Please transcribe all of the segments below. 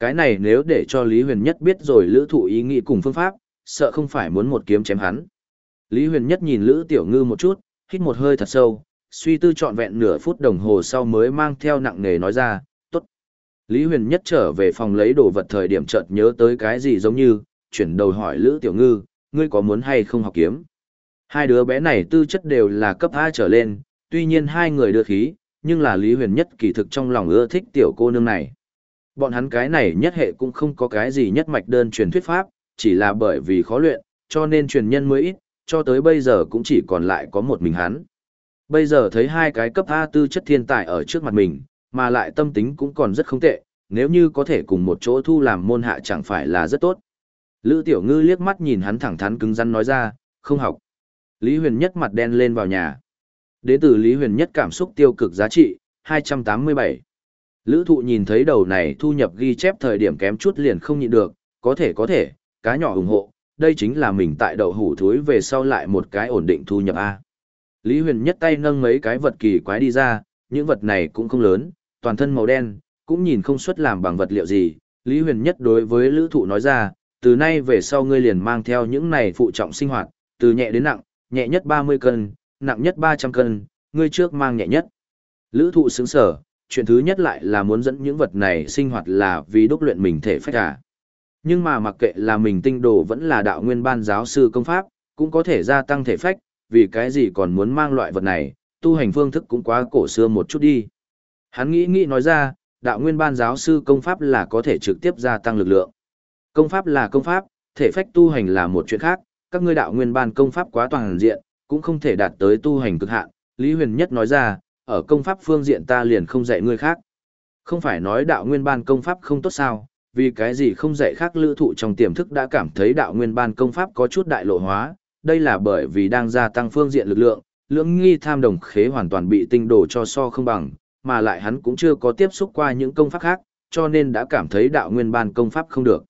Cái này nếu để cho Lý Huyền Nhất biết rồi lữ thụ ý nghĩ cùng phương pháp, sợ không phải muốn một kiếm chém hắn. Lý Huyền Nhất nhìn Lữ Tiểu Ngư một chút, hít một hơi thật sâu, suy tư trọn vẹn nửa phút đồng hồ sau mới mang theo nặng nề nói ra, tốt. Lý Huyền Nhất trở về phòng lấy đồ vật thời điểm chợt nhớ tới cái gì giống như, chuyển đầu hỏi Lữ Tiểu Ngư, ngươi có muốn hay không học kiếm? Hai đứa bé này tư chất đều là cấp A trở lên, tuy nhiên hai người đưa khí, nhưng là Lý Huyền Nhất kỳ thực trong lòng ưa thích tiểu cô nương này. Bọn hắn cái này nhất hệ cũng không có cái gì nhất mạch đơn truyền thuyết pháp, chỉ là bởi vì khó luyện, cho nên truyền nhân mới ít, cho tới bây giờ cũng chỉ còn lại có một mình hắn. Bây giờ thấy hai cái cấp A tư chất thiên tài ở trước mặt mình, mà lại tâm tính cũng còn rất không tệ, nếu như có thể cùng một chỗ thu làm môn hạ chẳng phải là rất tốt. Lữ Tiểu Ngư liếc mắt nhìn hắn thẳng thắn cứng rắn nói ra, không học. Lý Huyền Nhất mặt đen lên vào nhà. Đế tử Lý Huyền Nhất cảm xúc tiêu cực giá trị, 287. Lữ thụ nhìn thấy đầu này thu nhập ghi chép thời điểm kém chút liền không nhịn được, có thể có thể, cá nhỏ ủng hộ, đây chính là mình tại đậu hủ thúi về sau lại một cái ổn định thu nhập A. Lý Huyền nhất tay nâng mấy cái vật kỳ quái đi ra, những vật này cũng không lớn, toàn thân màu đen, cũng nhìn không xuất làm bằng vật liệu gì. Lý Huyền nhất đối với lữ thụ nói ra, từ nay về sau ngươi liền mang theo những này phụ trọng sinh hoạt, từ nhẹ đến nặng, nhẹ nhất 30 cân, nặng nhất 300 cân, ngươi trước mang nhẹ nhất. Lữ thụ sướng sở, chuyện thứ nhất lại là muốn dẫn những vật này sinh hoạt là vì đúc luyện mình thể phách à. Nhưng mà mặc kệ là mình tinh đồ vẫn là đạo nguyên ban giáo sư công pháp, cũng có thể gia tăng thể phách, vì cái gì còn muốn mang loại vật này, tu hành phương thức cũng quá cổ xưa một chút đi. Hắn nghĩ nghĩ nói ra, đạo nguyên ban giáo sư công pháp là có thể trực tiếp gia tăng lực lượng. Công pháp là công pháp, thể phách tu hành là một chuyện khác, các ngươi đạo nguyên ban công pháp quá toàn diện, cũng không thể đạt tới tu hành cực hạn. Lý Huyền Nhất nói ra, ở công pháp phương diện ta liền không dạy ngươi khác. Không phải nói đạo nguyên ban công pháp không tốt sao, vì cái gì không dạy khác lữ thụ trong tiềm thức đã cảm thấy đạo nguyên ban công pháp có chút đại lộ hóa, đây là bởi vì đang gia tăng phương diện lực lượng, lưỡng nghi tham đồng khế hoàn toàn bị tinh đổ cho so không bằng, mà lại hắn cũng chưa có tiếp xúc qua những công pháp khác, cho nên đã cảm thấy đạo nguyên ban công pháp không được.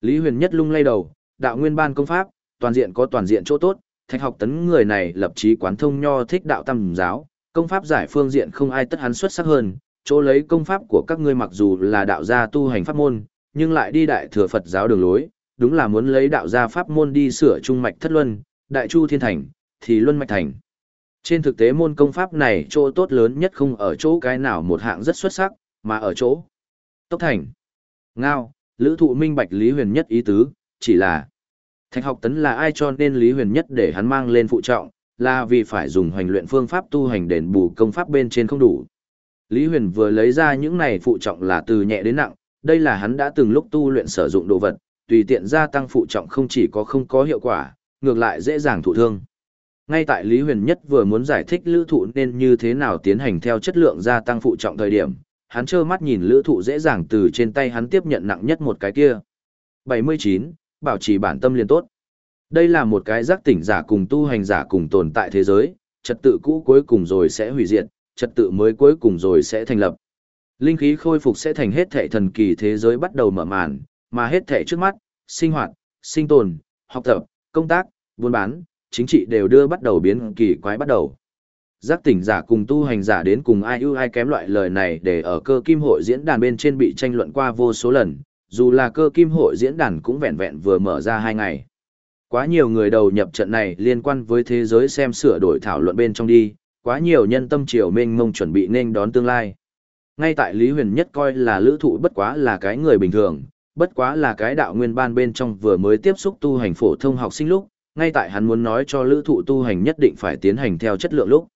Lý Huyền Nhất lung lay đầu, đạo nguyên ban công pháp, toàn diện có toàn diện chỗ tốt, thạch học tấn người này lập chí quán thông nho thích đạo tâm giáo, công pháp giải phương diện không ai tất hắn xuất sắc hơn, chỗ lấy công pháp của các ngươi mặc dù là đạo gia tu hành pháp môn, nhưng lại đi đại thừa Phật giáo đường lối, đúng là muốn lấy đạo gia pháp môn đi sửa trung mạch thất luân, đại chu thiên thành, thì luân mạch thành. Trên thực tế môn công pháp này chỗ tốt lớn nhất không ở chỗ cái nào một hạng rất xuất sắc, mà ở chỗ tốc thành. Ngao, lữ thụ minh bạch Lý Huyền Nhất ý tứ, chỉ là Thạch học tấn là ai cho nên Lý Huyền Nhất để hắn mang lên phụ trọng, là vì phải dùng hoành luyện phương pháp tu hành đền bù công pháp bên trên không đủ. Lý Huyền vừa lấy ra những này phụ trọng là từ nhẹ đến nặng, đây là hắn đã từng lúc tu luyện sử dụng đồ vật, tùy tiện gia tăng phụ trọng không chỉ có không có hiệu quả, ngược lại dễ dàng thụ thương. Ngay tại Lý Huyền Nhất vừa muốn giải thích lữ thụ nên như thế nào tiến hành theo chất lượng gia tăng phụ trọng thời điểm, hắn trơ mắt nhìn lữ thụ dễ dàng từ trên tay hắn tiếp nhận nặng nhất một cái kia. 79. Bảo trì bản tâm liền tốt. Đây là một cái giác tỉnh giả cùng tu hành giả cùng tồn tại thế giới, trật tự cũ cuối cùng rồi sẽ hủy diệt, trật tự mới cuối cùng rồi sẽ thành lập. Linh khí khôi phục sẽ thành hết thể thần kỳ thế giới bắt đầu mở màn, mà hết thể trước mắt, sinh hoạt, sinh tồn, học tập, công tác, buôn bán, chính trị đều đưa bắt đầu biến kỳ quái bắt đầu. Giác tỉnh giả cùng tu hành giả đến cùng ai ưu ai kém loại lời này để ở cơ kim hội diễn đàn bên trên bị tranh luận qua vô số lần, dù là cơ kim hội diễn đàn cũng vẹn vẹn vừa mở ra hai ngày. Quá nhiều người đầu nhập trận này liên quan với thế giới xem sửa đổi thảo luận bên trong đi, quá nhiều nhân tâm triều mênh mông chuẩn bị nên đón tương lai. Ngay tại Lý Huyền Nhất coi là lữ thụ bất quá là cái người bình thường, bất quá là cái đạo nguyên ban bên trong vừa mới tiếp xúc tu hành phổ thông học sinh lúc, ngay tại hắn muốn nói cho lữ thụ tu hành nhất định phải tiến hành theo chất lượng lúc.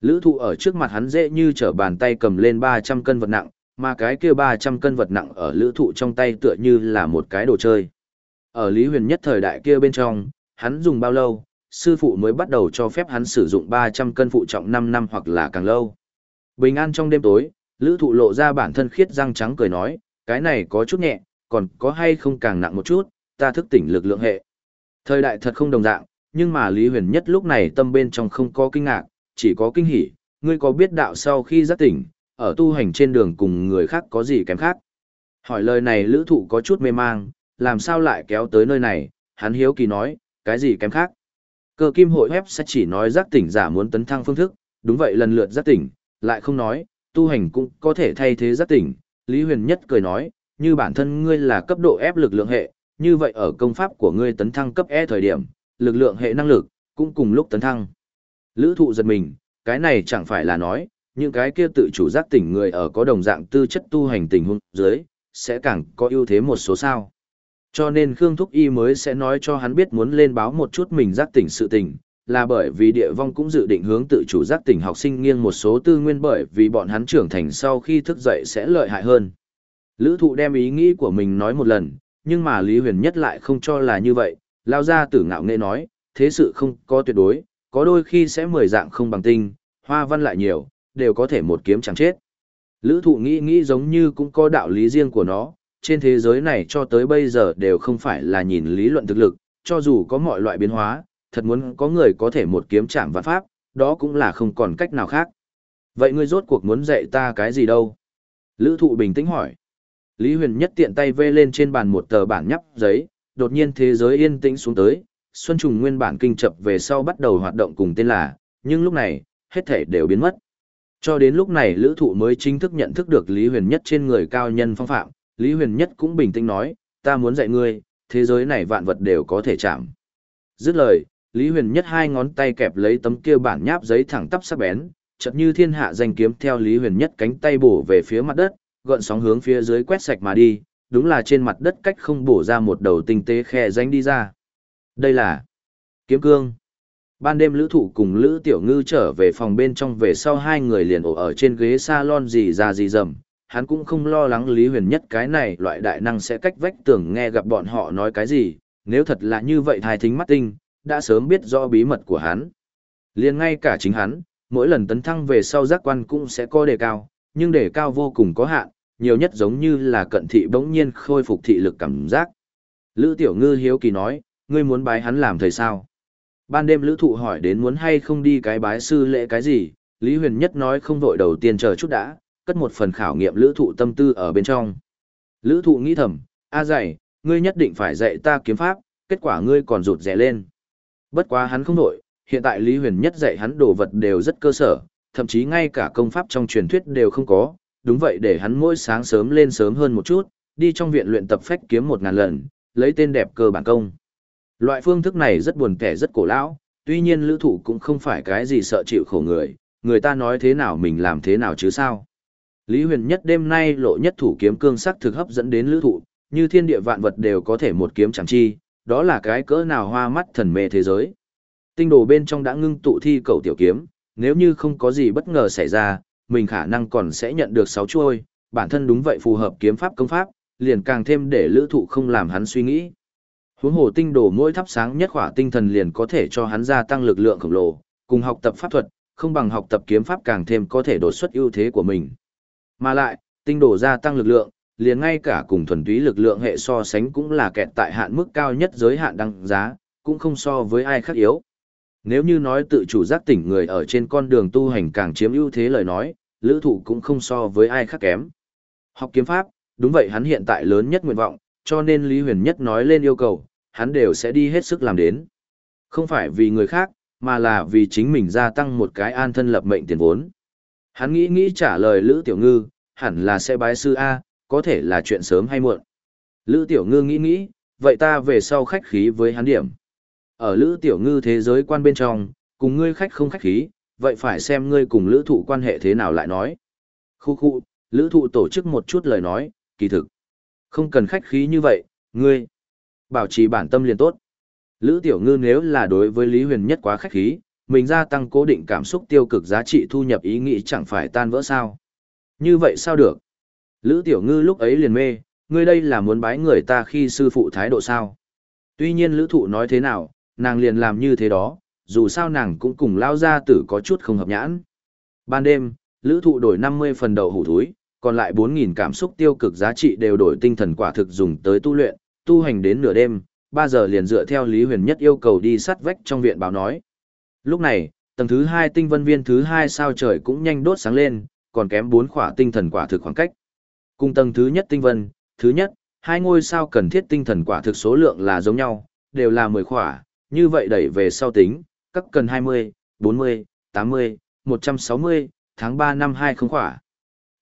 Lữ thụ ở trước mặt hắn dễ như trở bàn tay cầm lên 300 cân vật nặng, mà cái kia 300 cân vật nặng ở lữ thụ trong tay tựa như là một cái đồ chơi. Ở Lý Huyền nhất thời đại kia bên trong, hắn dùng bao lâu, sư phụ mới bắt đầu cho phép hắn sử dụng 300 cân phụ trọng 5 năm hoặc là càng lâu. Bình an trong đêm tối, lữ thụ lộ ra bản thân khiết răng trắng cười nói, cái này có chút nhẹ, còn có hay không càng nặng một chút, ta thức tỉnh lực lượng hệ. Thời đại thật không đồng dạng, nhưng mà Lý Huyền nhất lúc này tâm bên trong không có kinh ngạc, chỉ có kinh hỉ, ngươi có biết đạo sau khi giác tỉnh, ở tu hành trên đường cùng người khác có gì kém khác. Hỏi lời này lữ thụ có chút mê mang, làm sao lại kéo tới nơi này, hắn hiếu kỳ nói, cái gì kém khác. Cơ kim hội web sẽ chỉ nói giác tỉnh giả muốn tấn thăng phương thức, đúng vậy lần lượt giác tỉnh, lại không nói, tu hành cũng có thể thay thế giác tỉnh. Lý Huyền Nhất cười nói, như bản thân ngươi là cấp độ ép lực lượng hệ, như vậy ở công pháp của ngươi tấn thăng cấp E thời điểm, lực lượng hệ năng lực, cũng cùng lúc tấn thăng. Lữ thụ giật mình, cái này chẳng phải là nói, những cái kia tự chủ giác tỉnh người ở có đồng dạng tư chất tu hành tình huống dưới, sẽ càng có ưu thế một số sao. Cho nên Khương Thúc Y mới sẽ nói cho hắn biết muốn lên báo một chút mình giác tỉnh sự tình, là bởi vì địa vong cũng dự định hướng tự chủ giác tỉnh học sinh nghiêng một số tư nguyên bởi vì bọn hắn trưởng thành sau khi thức dậy sẽ lợi hại hơn. Lữ thụ đem ý nghĩ của mình nói một lần, nhưng mà Lý Huyền Nhất lại không cho là như vậy, lao ra tử ngạo nghệ nói, thế sự không có tuyệt đối, có đôi khi sẽ mười dạng không bằng tinh, hoa văn lại nhiều, đều có thể một kiếm chẳng chết. Lữ thụ nghĩ nghĩ giống như cũng có đạo lý riêng của nó, trên thế giới này cho tới bây giờ đều không phải là nhìn lý luận thực lực, cho dù có mọi loại biến hóa, thật muốn có người có thể một kiếm chạm vạn pháp, đó cũng là không còn cách nào khác. Vậy ngươi rốt cuộc muốn dạy ta cái gì đâu? Lữ thụ bình tĩnh hỏi. Lý Huyền nhất tiện tay vê lên trên bàn một tờ bản nhắp giấy, đột nhiên thế giới yên tĩnh xuống tới, Xuân Trùng nguyên bản kinh chập về sau bắt đầu hoạt động cùng tên là, nhưng lúc này, hết thể đều biến mất. Cho đến lúc này lữ thụ mới chính thức nhận thức được Lý Huyền Nhất trên người cao nhân phong phạm, Lý Huyền Nhất cũng bình tĩnh nói, ta muốn dạy ngươi, thế giới này vạn vật đều có thể chạm. Dứt lời, Lý Huyền Nhất hai ngón tay kẹp lấy tấm kia bản nháp giấy thẳng tắp sắc bén, chợt như thiên hạ danh kiếm theo Lý Huyền Nhất cánh tay bổ về phía mặt đất, gợn sóng hướng phía dưới quét sạch mà đi, đúng là trên mặt đất cách không bổ ra một đầu tinh tế khe danh đi ra. Đây là kiếm cương. Ban đêm lữ thụ cùng lữ tiểu ngư trở về phòng bên trong về sau hai người liền ổ ở trên ghế salon gì ra gì rầm, Hắn cũng không lo lắng Lý Huyền nhất cái này loại đại năng sẽ cách vách tưởng nghe gặp bọn họ nói cái gì, nếu thật là như vậy thai thính mắt tinh, đã sớm biết rõ bí mật của hắn. liền ngay cả chính hắn, mỗi lần tấn thăng về sau giác quan cũng sẽ có đề cao, nhưng đề cao vô cùng có hạn, nhiều nhất giống như là cận thị bỗng nhiên khôi phục thị lực cảm giác. Lữ Tiểu Ngư hiếu kỳ nói, ngươi muốn bái hắn làm thầy sao? Ban đêm lữ thụ hỏi đến muốn hay không đi cái bái sư lễ cái gì, Lý Huyền Nhất nói không vội đầu tiên chờ chút đã, cất một phần khảo nghiệm lữ thụ tâm tư ở bên trong. Lữ thụ nghĩ thầm, a dạy, ngươi nhất định phải dạy ta kiếm pháp, kết quả ngươi còn rụt rẻ lên. Bất quá hắn không nổi, hiện tại Lý Huyền Nhất dạy hắn đồ vật đều rất cơ sở, thậm chí ngay cả công pháp trong truyền thuyết đều không có, đúng vậy để hắn mỗi sáng sớm lên sớm hơn một chút, đi trong viện luyện tập phách kiếm một ngàn lần, lấy tên đẹp cơ bản công. Loại phương thức này rất buồn kẻ rất cổ lão, tuy nhiên lữ thụ cũng không phải cái gì sợ chịu khổ người, người ta nói thế nào mình làm thế nào chứ sao. Lý huyền nhất đêm nay lộ nhất thủ kiếm cương sắc thực hấp dẫn đến lữ thụ, như thiên địa vạn vật đều có thể một kiếm chẳng chi, đó là cái cỡ nào hoa mắt thần mê thế giới. Tinh đồ bên trong đã ngưng tụ thi cầu tiểu kiếm, nếu như không có gì bất ngờ xảy ra, mình khả năng còn sẽ nhận được 6 chuôi, bản thân đúng vậy phù hợp kiếm pháp công pháp, liền càng thêm để lữ thụ không làm hắn suy nghĩ. Huống hồ tinh đồ mỗi thắp sáng nhất khỏa tinh thần liền có thể cho hắn gia tăng lực lượng khổng lồ, cùng học tập pháp thuật, không bằng học tập kiếm pháp càng thêm có thể đột xuất ưu thế của mình. Mà lại, tinh đồ gia tăng lực lượng, liền ngay cả cùng thuần túy lực lượng hệ so sánh cũng là kẹt tại hạn mức cao nhất giới hạn đăng giá, cũng không so với ai khác yếu. Nếu như nói tự chủ giác tỉnh người ở trên con đường tu hành càng chiếm ưu thế lời nói, lữ thụ cũng không so với ai khác kém. Học kiếm pháp, đúng vậy hắn hiện tại lớn nhất nguyện vọng, cho nên Lý Huyền Nhất nói lên yêu cầu, hắn đều sẽ đi hết sức làm đến. Không phải vì người khác, mà là vì chính mình gia tăng một cái an thân lập mệnh tiền vốn. Hắn nghĩ nghĩ trả lời Lữ Tiểu Ngư, hẳn là sẽ bái sư A, có thể là chuyện sớm hay muộn. Lữ Tiểu Ngư nghĩ nghĩ, vậy ta về sau khách khí với hắn điểm. Ở Lữ Tiểu Ngư thế giới quan bên trong, cùng ngươi khách không khách khí, vậy phải xem ngươi cùng Lữ Thụ quan hệ thế nào lại nói. Khu khu, Lữ Thụ tổ chức một chút lời nói, kỳ thực. Không cần khách khí như vậy, ngươi. Bảo trì bản tâm liền tốt. Lữ Tiểu Ngư nếu là đối với Lý Huyền nhất quá khách khí, mình gia tăng cố định cảm xúc tiêu cực giá trị thu nhập ý nghĩ chẳng phải tan vỡ sao. Như vậy sao được? Lữ Tiểu Ngư lúc ấy liền mê, ngươi đây là muốn bái người ta khi sư phụ thái độ sao? Tuy nhiên Lữ Thụ nói thế nào, nàng liền làm như thế đó, dù sao nàng cũng cùng lao ra tử có chút không hợp nhãn. Ban đêm, Lữ Thụ đổi 50 phần đầu hủ thúi, còn lại 4.000 cảm xúc tiêu cực giá trị đều đổi tinh thần quả thực dùng tới tu luyện, tu hành đến nửa đêm, 3 giờ liền dựa theo Lý Huyền Nhất yêu cầu đi sắt vách trong viện báo nói. Lúc này, tầng thứ 2 tinh vân viên thứ 2 sao trời cũng nhanh đốt sáng lên, còn kém 4 khỏa tinh thần quả thực khoảng cách. Cùng tầng thứ nhất tinh vân, thứ nhất, hai ngôi sao cần thiết tinh thần quả thực số lượng là giống nhau, đều là 10 khỏa, như vậy đẩy về sau tính, các cần 20, 40, 80, 160, tháng 3 năm 20 khỏa.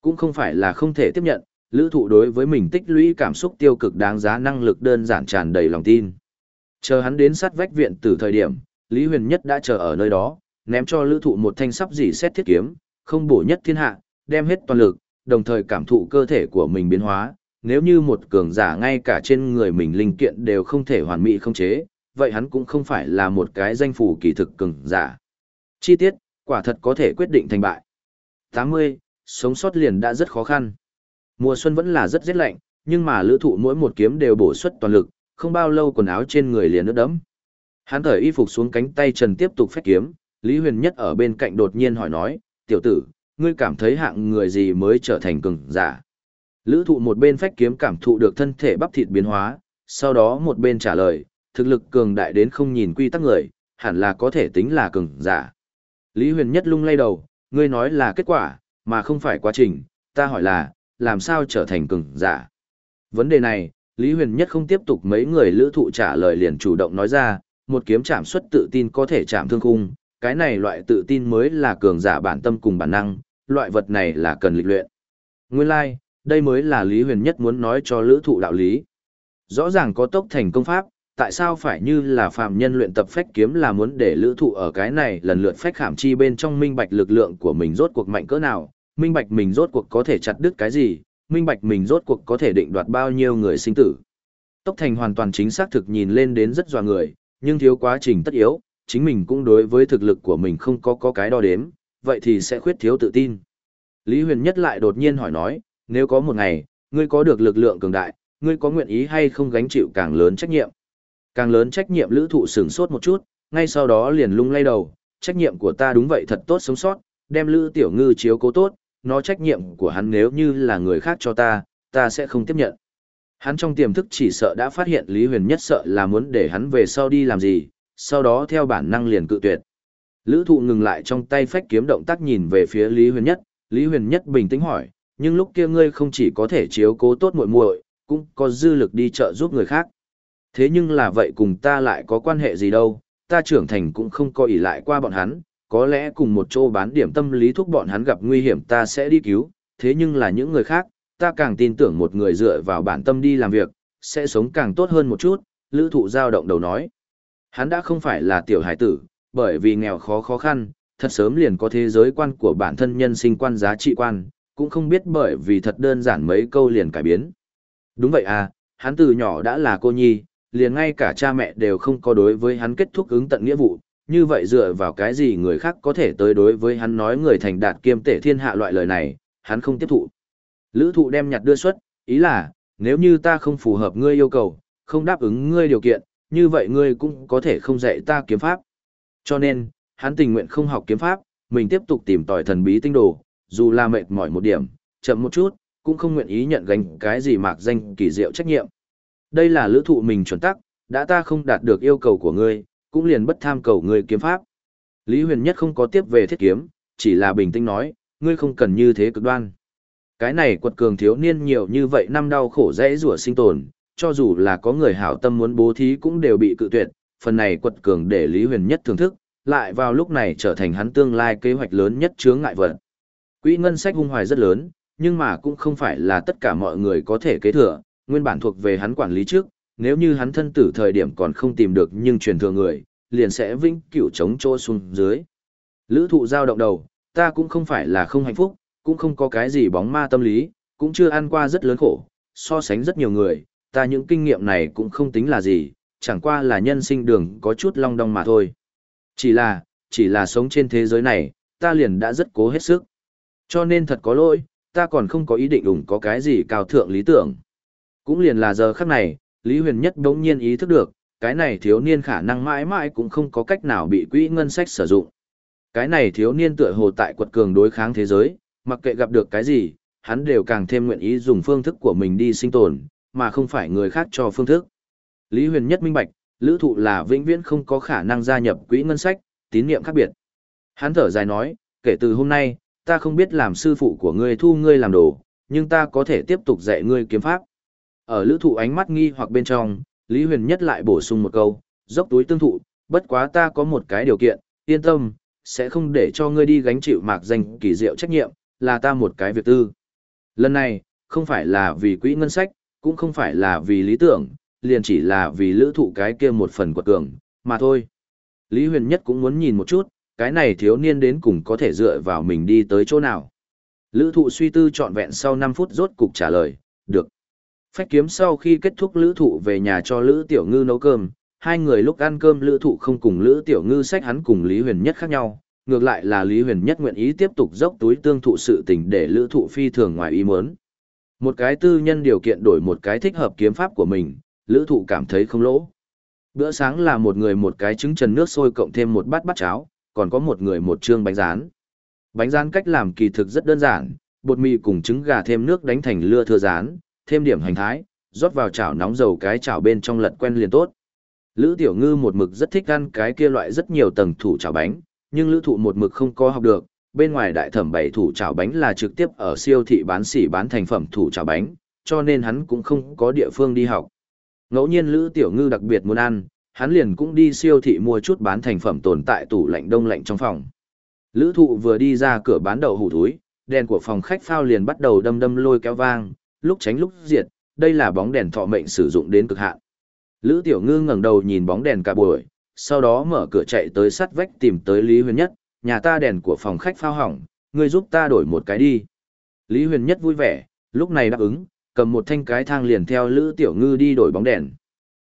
Cũng không phải là không thể tiếp nhận, lữ thụ đối với mình tích lũy cảm xúc tiêu cực đáng giá năng lực đơn giản tràn đầy lòng tin. Chờ hắn đến sát vách viện từ thời điểm, Lý Huyền Nhất đã chờ ở nơi đó, ném cho lữ thụ một thanh sắp dỉ xét thiết kiếm, không bổ nhất thiên hạ, đem hết toàn lực, đồng thời cảm thụ cơ thể của mình biến hóa. Nếu như một cường giả ngay cả trên người mình linh kiện đều không thể hoàn mỹ không chế, vậy hắn cũng không phải là một cái danh phủ kỳ thực cường giả. Chi tiết, quả thật có thể quyết định thành bại. 80. Sống sót liền đã rất khó khăn. Mùa xuân vẫn là rất rét lạnh, nhưng mà lữ thụ mỗi một kiếm đều bổ xuất toàn lực, không bao lâu quần áo trên người liền ướt đẫm. Hắn thở y phục xuống cánh tay trần tiếp tục phách kiếm, Lý Huyền Nhất ở bên cạnh đột nhiên hỏi nói, tiểu tử, ngươi cảm thấy hạng người gì mới trở thành cường giả? Lữ thụ một bên phách kiếm cảm thụ được thân thể bắp thịt biến hóa, sau đó một bên trả lời, thực lực cường đại đến không nhìn quy tắc người, hẳn là có thể tính là cường giả. Lý Huyền Nhất lung lay đầu, ngươi nói là kết quả, mà không phải quá trình, ta hỏi là, làm sao trở thành cường giả? Vấn đề này, Lý Huyền Nhất không tiếp tục mấy người lữ thụ trả lời liền chủ động nói ra, một kiếm chạm xuất tự tin có thể chạm thương khung, cái này loại tự tin mới là cường giả bản tâm cùng bản năng, loại vật này là cần lịch luyện. Nguyên lai, like, đây mới là Lý Huyền Nhất muốn nói cho lữ thụ đạo lý. Rõ ràng có tốc thành công pháp, tại sao phải như là phạm nhân luyện tập phách kiếm là muốn để lữ thụ ở cái này lần lượt phách khảm chi bên trong minh bạch lực lượng của mình rốt cuộc mạnh cỡ nào, minh bạch mình rốt cuộc có thể chặt đứt cái gì, minh bạch mình rốt cuộc có thể định đoạt bao nhiêu người sinh tử. Tốc thành hoàn toàn chính xác thực nhìn lên đến rất dò người, nhưng thiếu quá trình tất yếu, chính mình cũng đối với thực lực của mình không có có cái đo đếm, vậy thì sẽ khuyết thiếu tự tin. Lý Huyền Nhất lại đột nhiên hỏi nói, nếu có một ngày, ngươi có được lực lượng cường đại, ngươi có nguyện ý hay không gánh chịu càng lớn trách nhiệm? Càng lớn trách nhiệm lữ thụ sửng sốt một chút, ngay sau đó liền lung lay đầu, trách nhiệm của ta đúng vậy thật tốt sống sót, đem lữ tiểu ngư chiếu cố tốt, nó trách nhiệm của hắn nếu như là người khác cho ta, ta sẽ không tiếp nhận. Hắn trong tiềm thức chỉ sợ đã phát hiện Lý Huyền Nhất sợ là muốn để hắn về sau đi làm gì, sau đó theo bản năng liền cự tuyệt. Lữ thụ ngừng lại trong tay phách kiếm động tác nhìn về phía Lý Huyền Nhất, Lý Huyền Nhất bình tĩnh hỏi, nhưng lúc kia ngươi không chỉ có thể chiếu cố tốt muội muội, cũng có dư lực đi trợ giúp người khác. Thế nhưng là vậy cùng ta lại có quan hệ gì đâu, ta trưởng thành cũng không có ỷ lại qua bọn hắn, có lẽ cùng một chỗ bán điểm tâm lý thuốc bọn hắn gặp nguy hiểm ta sẽ đi cứu, thế nhưng là những người khác, ta càng tin tưởng một người dựa vào bản tâm đi làm việc, sẽ sống càng tốt hơn một chút, lữ thụ giao động đầu nói. Hắn đã không phải là tiểu hải tử, bởi vì nghèo khó khó khăn, thật sớm liền có thế giới quan của bản thân nhân sinh quan giá trị quan, cũng không biết bởi vì thật đơn giản mấy câu liền cải biến. Đúng vậy à, hắn từ nhỏ đã là cô nhi, liền ngay cả cha mẹ đều không có đối với hắn kết thúc ứng tận nghĩa vụ, như vậy dựa vào cái gì người khác có thể tới đối với hắn nói người thành đạt kiêm tể thiên hạ loại lời này, hắn không tiếp thụ. Lữ thụ đem nhặt đưa xuất, ý là, nếu như ta không phù hợp ngươi yêu cầu, không đáp ứng ngươi điều kiện, như vậy ngươi cũng có thể không dạy ta kiếm pháp. Cho nên, hắn tình nguyện không học kiếm pháp, mình tiếp tục tìm tòi thần bí tinh đồ, dù là mệt mỏi một điểm, chậm một chút, cũng không nguyện ý nhận gánh cái gì mạc danh kỳ diệu trách nhiệm. Đây là lữ thụ mình chuẩn tắc, đã ta không đạt được yêu cầu của ngươi, cũng liền bất tham cầu ngươi kiếm pháp. Lý Huyền Nhất không có tiếp về thiết kiếm, chỉ là bình tĩnh nói, ngươi không cần như thế cực đoan. Cái này quật cường thiếu niên nhiều như vậy năm đau khổ dễ rủa sinh tồn, cho dù là có người hảo tâm muốn bố thí cũng đều bị cự tuyệt, phần này quật cường để Lý Huyền Nhất thưởng thức, lại vào lúc này trở thành hắn tương lai kế hoạch lớn nhất chướng ngại vật. Quỹ ngân sách hung hoài rất lớn, nhưng mà cũng không phải là tất cả mọi người có thể kế thừa, nguyên bản thuộc về hắn quản lý trước, nếu như hắn thân tử thời điểm còn không tìm được nhưng truyền thừa người, liền sẽ vĩnh cửu chống chỗ xuống dưới. Lữ thụ giao động đầu, ta cũng không phải là không hạnh phúc, cũng không có cái gì bóng ma tâm lý, cũng chưa ăn qua rất lớn khổ, so sánh rất nhiều người, ta những kinh nghiệm này cũng không tính là gì, chẳng qua là nhân sinh đường có chút long đong mà thôi. Chỉ là, chỉ là sống trên thế giới này, ta liền đã rất cố hết sức. Cho nên thật có lỗi, ta còn không có ý định ủng có cái gì cao thượng lý tưởng. Cũng liền là giờ khắc này, Lý Huyền Nhất đống nhiên ý thức được, cái này thiếu niên khả năng mãi mãi cũng không có cách nào bị quỹ ngân sách sử dụng. Cái này thiếu niên tựa hồ tại quật cường đối kháng thế giới, mặc kệ gặp được cái gì, hắn đều càng thêm nguyện ý dùng phương thức của mình đi sinh tồn, mà không phải người khác cho phương thức. Lý Huyền Nhất minh bạch, lữ thụ là vĩnh viễn không có khả năng gia nhập quỹ ngân sách, tín niệm khác biệt. Hắn thở dài nói, kể từ hôm nay, ta không biết làm sư phụ của ngươi thu ngươi làm đồ, nhưng ta có thể tiếp tục dạy ngươi kiếm pháp. Ở lữ thụ ánh mắt nghi hoặc bên trong, Lý Huyền Nhất lại bổ sung một câu, dốc túi tương thụ, bất quá ta có một cái điều kiện, yên tâm, sẽ không để cho ngươi đi gánh chịu mạc danh kỳ diệu trách nhiệm, là ta một cái việc tư. Lần này, không phải là vì quỹ ngân sách, cũng không phải là vì lý tưởng, liền chỉ là vì lữ thụ cái kia một phần quật cường, mà thôi. Lý Huyền Nhất cũng muốn nhìn một chút, cái này thiếu niên đến cùng có thể dựa vào mình đi tới chỗ nào. Lữ thụ suy tư trọn vẹn sau 5 phút rốt cục trả lời, được. Phách kiếm sau khi kết thúc lữ thụ về nhà cho lữ tiểu ngư nấu cơm, hai người lúc ăn cơm lữ thụ không cùng lữ tiểu ngư sách hắn cùng Lý Huyền Nhất khác nhau, ngược lại là Lý Huyền Nhất nguyện ý tiếp tục dốc túi tương thụ sự tình để lữ thụ phi thường ngoài ý muốn. Một cái tư nhân điều kiện đổi một cái thích hợp kiếm pháp của mình, lữ thụ cảm thấy không lỗ. Bữa sáng là một người một cái trứng trần nước sôi cộng thêm một bát bát cháo, còn có một người một trương bánh rán. Bánh rán cách làm kỳ thực rất đơn giản, bột mì cùng trứng gà thêm nước đánh thành lưa thưa rán, thêm điểm hành thái, rót vào chảo nóng dầu cái chảo bên trong lật quen liền tốt. Lữ Tiểu Ngư một mực rất thích ăn cái kia loại rất nhiều tầng thủ chảo bánh, nhưng Lữ Thụ một mực không có học được, bên ngoài đại thẩm bảy thủ chảo bánh là trực tiếp ở siêu thị bán sỉ bán thành phẩm thủ chảo bánh, cho nên hắn cũng không có địa phương đi học. Ngẫu nhiên Lữ Tiểu Ngư đặc biệt muốn ăn, hắn liền cũng đi siêu thị mua chút bán thành phẩm tồn tại tủ lạnh đông lạnh trong phòng. Lữ thụ vừa đi ra cửa bán đậu hủ túi, đèn của phòng khách phao liền bắt đầu đâm đâm lôi kéo vang, lúc tránh lúc diệt, đây là bóng đèn thọ mệnh sử dụng đến cực hạn. Lữ Tiểu Ngư ngẩng đầu nhìn bóng đèn cả buổi, sau đó mở cửa chạy tới sắt vách tìm tới Lý Huyền Nhất, nhà ta đèn của phòng khách phao hỏng, ngươi giúp ta đổi một cái đi. Lý Huyền Nhất vui vẻ, lúc này đáp ứng, cầm một thanh cái thang liền theo Lữ Tiểu Ngư đi đổi bóng đèn.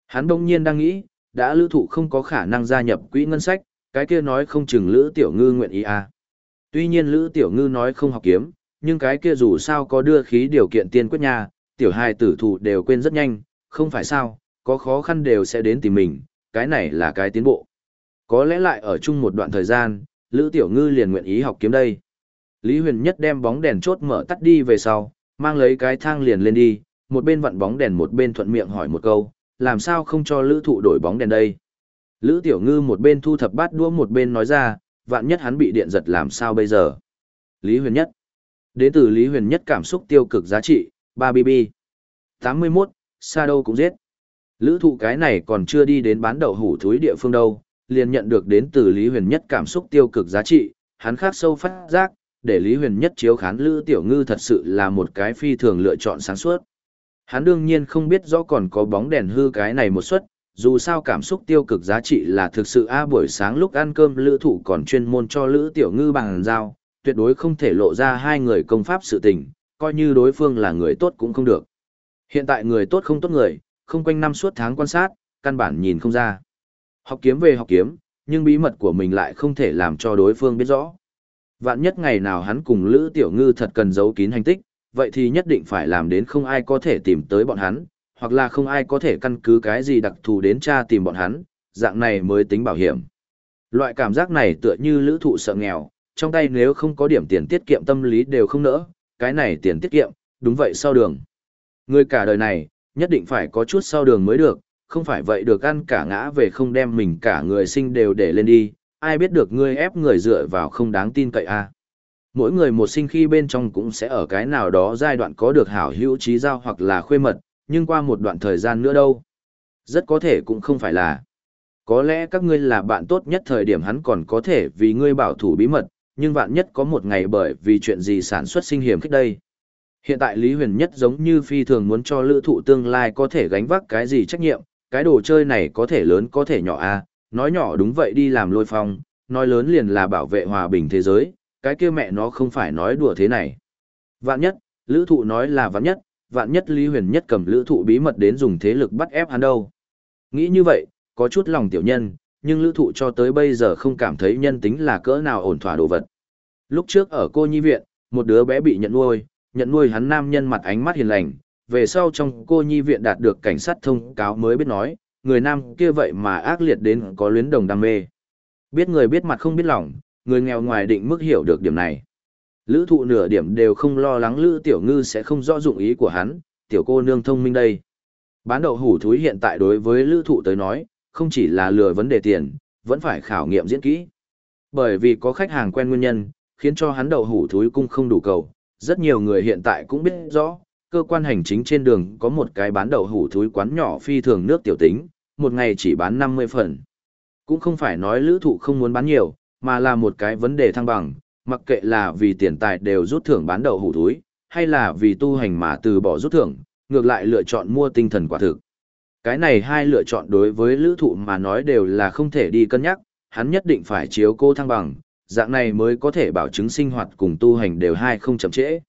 Hắn đông nhiên đang nghĩ, đã Lữ Thụ không có khả năng gia nhập quỹ ngân sách, cái kia nói không chừng Lữ Tiểu Ngư nguyện ý à. Tuy nhiên Lữ Tiểu Ngư nói không học kiếm, nhưng cái kia dù sao có đưa khí điều kiện tiên quyết nha, tiểu hài tử thụ đều quên rất nhanh, không phải sao, có khó khăn đều sẽ đến tìm mình, cái này là cái tiến bộ. Có lẽ lại ở chung một đoạn thời gian, Lữ Tiểu Ngư liền nguyện ý học kiếm đây. Lý Huyền Nhất đem bóng đèn chốt mở tắt đi về sau, mang lấy cái thang liền lên đi, một bên vặn bóng đèn một bên thuận miệng hỏi một câu, làm sao không cho Lữ Thụ đổi bóng đèn đây? Lữ Tiểu Ngư một bên thu thập bát đũa một bên nói ra, vạn nhất hắn bị điện giật làm sao bây giờ? Lý Huyền Nhất. Đến từ Lý Huyền Nhất cảm xúc tiêu cực giá trị, 3BB. 81, Shadow cũng giết. Lữ thụ cái này còn chưa đi đến bán đậu hủ thúi địa phương đâu, liền nhận được đến từ Lý Huyền Nhất cảm xúc tiêu cực giá trị, hắn khác sâu phát giác, để Lý Huyền Nhất chiếu khán Lữ Tiểu Ngư thật sự là một cái phi thường lựa chọn sáng suốt. Hắn đương nhiên không biết rõ còn có bóng đèn hư cái này một suất, dù sao cảm xúc tiêu cực giá trị là thực sự a buổi sáng lúc ăn cơm lữ thụ còn chuyên môn cho lữ tiểu ngư bằng giao, tuyệt đối không thể lộ ra hai người công pháp sự tình, coi như đối phương là người tốt cũng không được. Hiện tại người tốt không tốt người, không quanh năm suốt tháng quan sát, căn bản nhìn không ra. Học kiếm về học kiếm, nhưng bí mật của mình lại không thể làm cho đối phương biết rõ. Vạn nhất ngày nào hắn cùng Lữ Tiểu Ngư thật cần giấu kín hành tích, vậy thì nhất định phải làm đến không ai có thể tìm tới bọn hắn, hoặc là không ai có thể căn cứ cái gì đặc thù đến tra tìm bọn hắn, dạng này mới tính bảo hiểm. Loại cảm giác này tựa như lữ thụ sợ nghèo, trong tay nếu không có điểm tiền tiết kiệm tâm lý đều không nỡ, cái này tiền tiết kiệm, đúng vậy sau đường. Người cả đời này, nhất định phải có chút sau đường mới được, không phải vậy được ăn cả ngã về không đem mình cả người sinh đều để lên đi, ai biết được ngươi ép người dựa vào không đáng tin cậy a à. Mỗi người một sinh khi bên trong cũng sẽ ở cái nào đó giai đoạn có được hảo hữu trí giao hoặc là khuê mật, nhưng qua một đoạn thời gian nữa đâu. Rất có thể cũng không phải là. Có lẽ các ngươi là bạn tốt nhất thời điểm hắn còn có thể vì ngươi bảo thủ bí mật, nhưng vạn nhất có một ngày bởi vì chuyện gì sản xuất sinh hiểm khích đây. Hiện tại Lý Huyền Nhất giống như phi thường muốn cho lữ thụ tương lai có thể gánh vác cái gì trách nhiệm, cái đồ chơi này có thể lớn có thể nhỏ a à. nói nhỏ đúng vậy đi làm lôi phong, nói lớn liền là bảo vệ hòa bình thế giới, cái kia mẹ nó không phải nói đùa thế này. Vạn nhất, lữ thụ nói là vạn nhất, vạn nhất Lý Huyền Nhất cầm lữ thụ bí mật đến dùng thế lực bắt ép hắn đâu. Nghĩ như vậy, có chút lòng tiểu nhân, nhưng lữ thụ cho tới bây giờ không cảm thấy nhân tính là cỡ nào ổn thỏa đồ vật. Lúc trước ở cô nhi viện, một đứa bé bị nhận nuôi, nhận nuôi hắn nam nhân mặt ánh mắt hiền lành, về sau trong cô nhi viện đạt được cảnh sát thông cáo mới biết nói, người nam kia vậy mà ác liệt đến có luyến đồng đam mê. Biết người biết mặt không biết lòng, người nghèo ngoài định mức hiểu được điểm này. Lữ thụ nửa điểm đều không lo lắng Lữ Tiểu Ngư sẽ không rõ dụng ý của hắn, tiểu cô nương thông minh đây. Bán đậu hủ thúi hiện tại đối với Lữ thụ tới nói, không chỉ là lừa vấn đề tiền, vẫn phải khảo nghiệm diễn kỹ. Bởi vì có khách hàng quen nguyên nhân, khiến cho hắn đậu hủ thúi cung không đủ cầu. Rất nhiều người hiện tại cũng biết rõ, cơ quan hành chính trên đường có một cái bán đậu hủ thúi quán nhỏ phi thường nước tiểu tính, một ngày chỉ bán 50 phần. Cũng không phải nói lữ thụ không muốn bán nhiều, mà là một cái vấn đề thăng bằng, mặc kệ là vì tiền tài đều rút thưởng bán đậu hủ túi, hay là vì tu hành mà từ bỏ rút thưởng, ngược lại lựa chọn mua tinh thần quả thực. Cái này hai lựa chọn đối với lữ thụ mà nói đều là không thể đi cân nhắc, hắn nhất định phải chiếu cô thăng bằng, dạng này mới có thể bảo chứng sinh hoạt cùng tu hành đều hai không chậm trễ.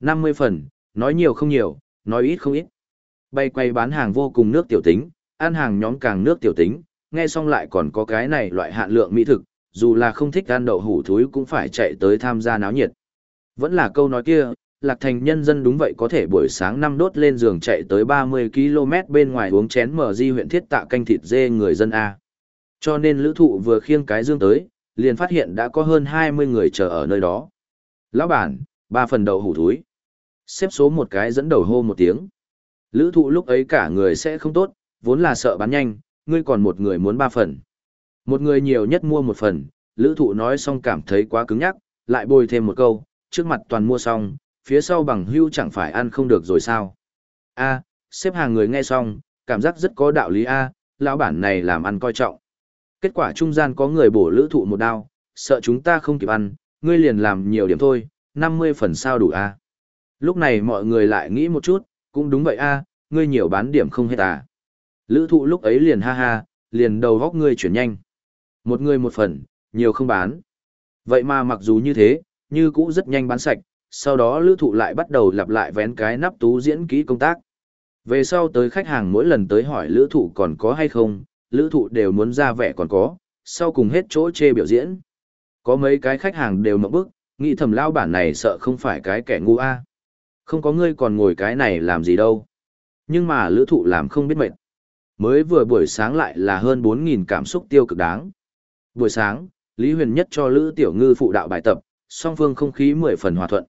50 phần, nói nhiều không nhiều, nói ít không ít. Bay quay bán hàng vô cùng nước tiểu tính, ăn hàng nhóm càng nước tiểu tính, nghe xong lại còn có cái này loại hạn lượng mỹ thực, dù là không thích ăn đậu hủ thúi cũng phải chạy tới tham gia náo nhiệt. Vẫn là câu nói kia, lạc thành nhân dân đúng vậy có thể buổi sáng năm đốt lên giường chạy tới 30 km bên ngoài uống chén mở di huyện thiết tạ canh thịt dê người dân A. Cho nên lữ thụ vừa khiêng cái dương tới, liền phát hiện đã có hơn 20 người chờ ở nơi đó. Lão bản, ba phần đầu hủ thúi. Xếp số một cái dẫn đầu hô một tiếng. Lữ thụ lúc ấy cả người sẽ không tốt, vốn là sợ bán nhanh, ngươi còn một người muốn ba phần. Một người nhiều nhất mua một phần, lữ thụ nói xong cảm thấy quá cứng nhắc, lại bồi thêm một câu, trước mặt toàn mua xong, phía sau bằng hưu chẳng phải ăn không được rồi sao. A, xếp hàng người nghe xong, cảm giác rất có đạo lý A, lão bản này làm ăn coi trọng. Kết quả trung gian có người bổ lữ thụ một đao, sợ chúng ta không kịp ăn, ngươi liền làm nhiều điểm thôi, 50 phần sao đủ A. Lúc này mọi người lại nghĩ một chút, cũng đúng vậy A, ngươi nhiều bán điểm không hết à. Lữ thụ lúc ấy liền ha ha, liền đầu góc ngươi chuyển nhanh. Một người một phần, nhiều không bán. Vậy mà mặc dù như thế, như cũ rất nhanh bán sạch, sau đó lữ thụ lại bắt đầu lặp lại vén cái nắp tú diễn kỹ công tác. Về sau tới khách hàng mỗi lần tới hỏi lữ thụ còn có hay không, lữ thụ đều muốn ra vẻ còn có, sau cùng hết chỗ chê biểu diễn. Có mấy cái khách hàng đều mộng bức, nghĩ thầm lao bản này sợ không phải cái kẻ ngu a Không có ngươi còn ngồi cái này làm gì đâu. Nhưng mà lữ thụ làm không biết mệt. Mới vừa buổi sáng lại là hơn 4.000 cảm xúc tiêu cực đáng. Buổi sáng, Lý Huyền Nhất cho Lữ Tiểu Ngư phụ đạo bài tập, song phương không khí mười phần hòa thuận.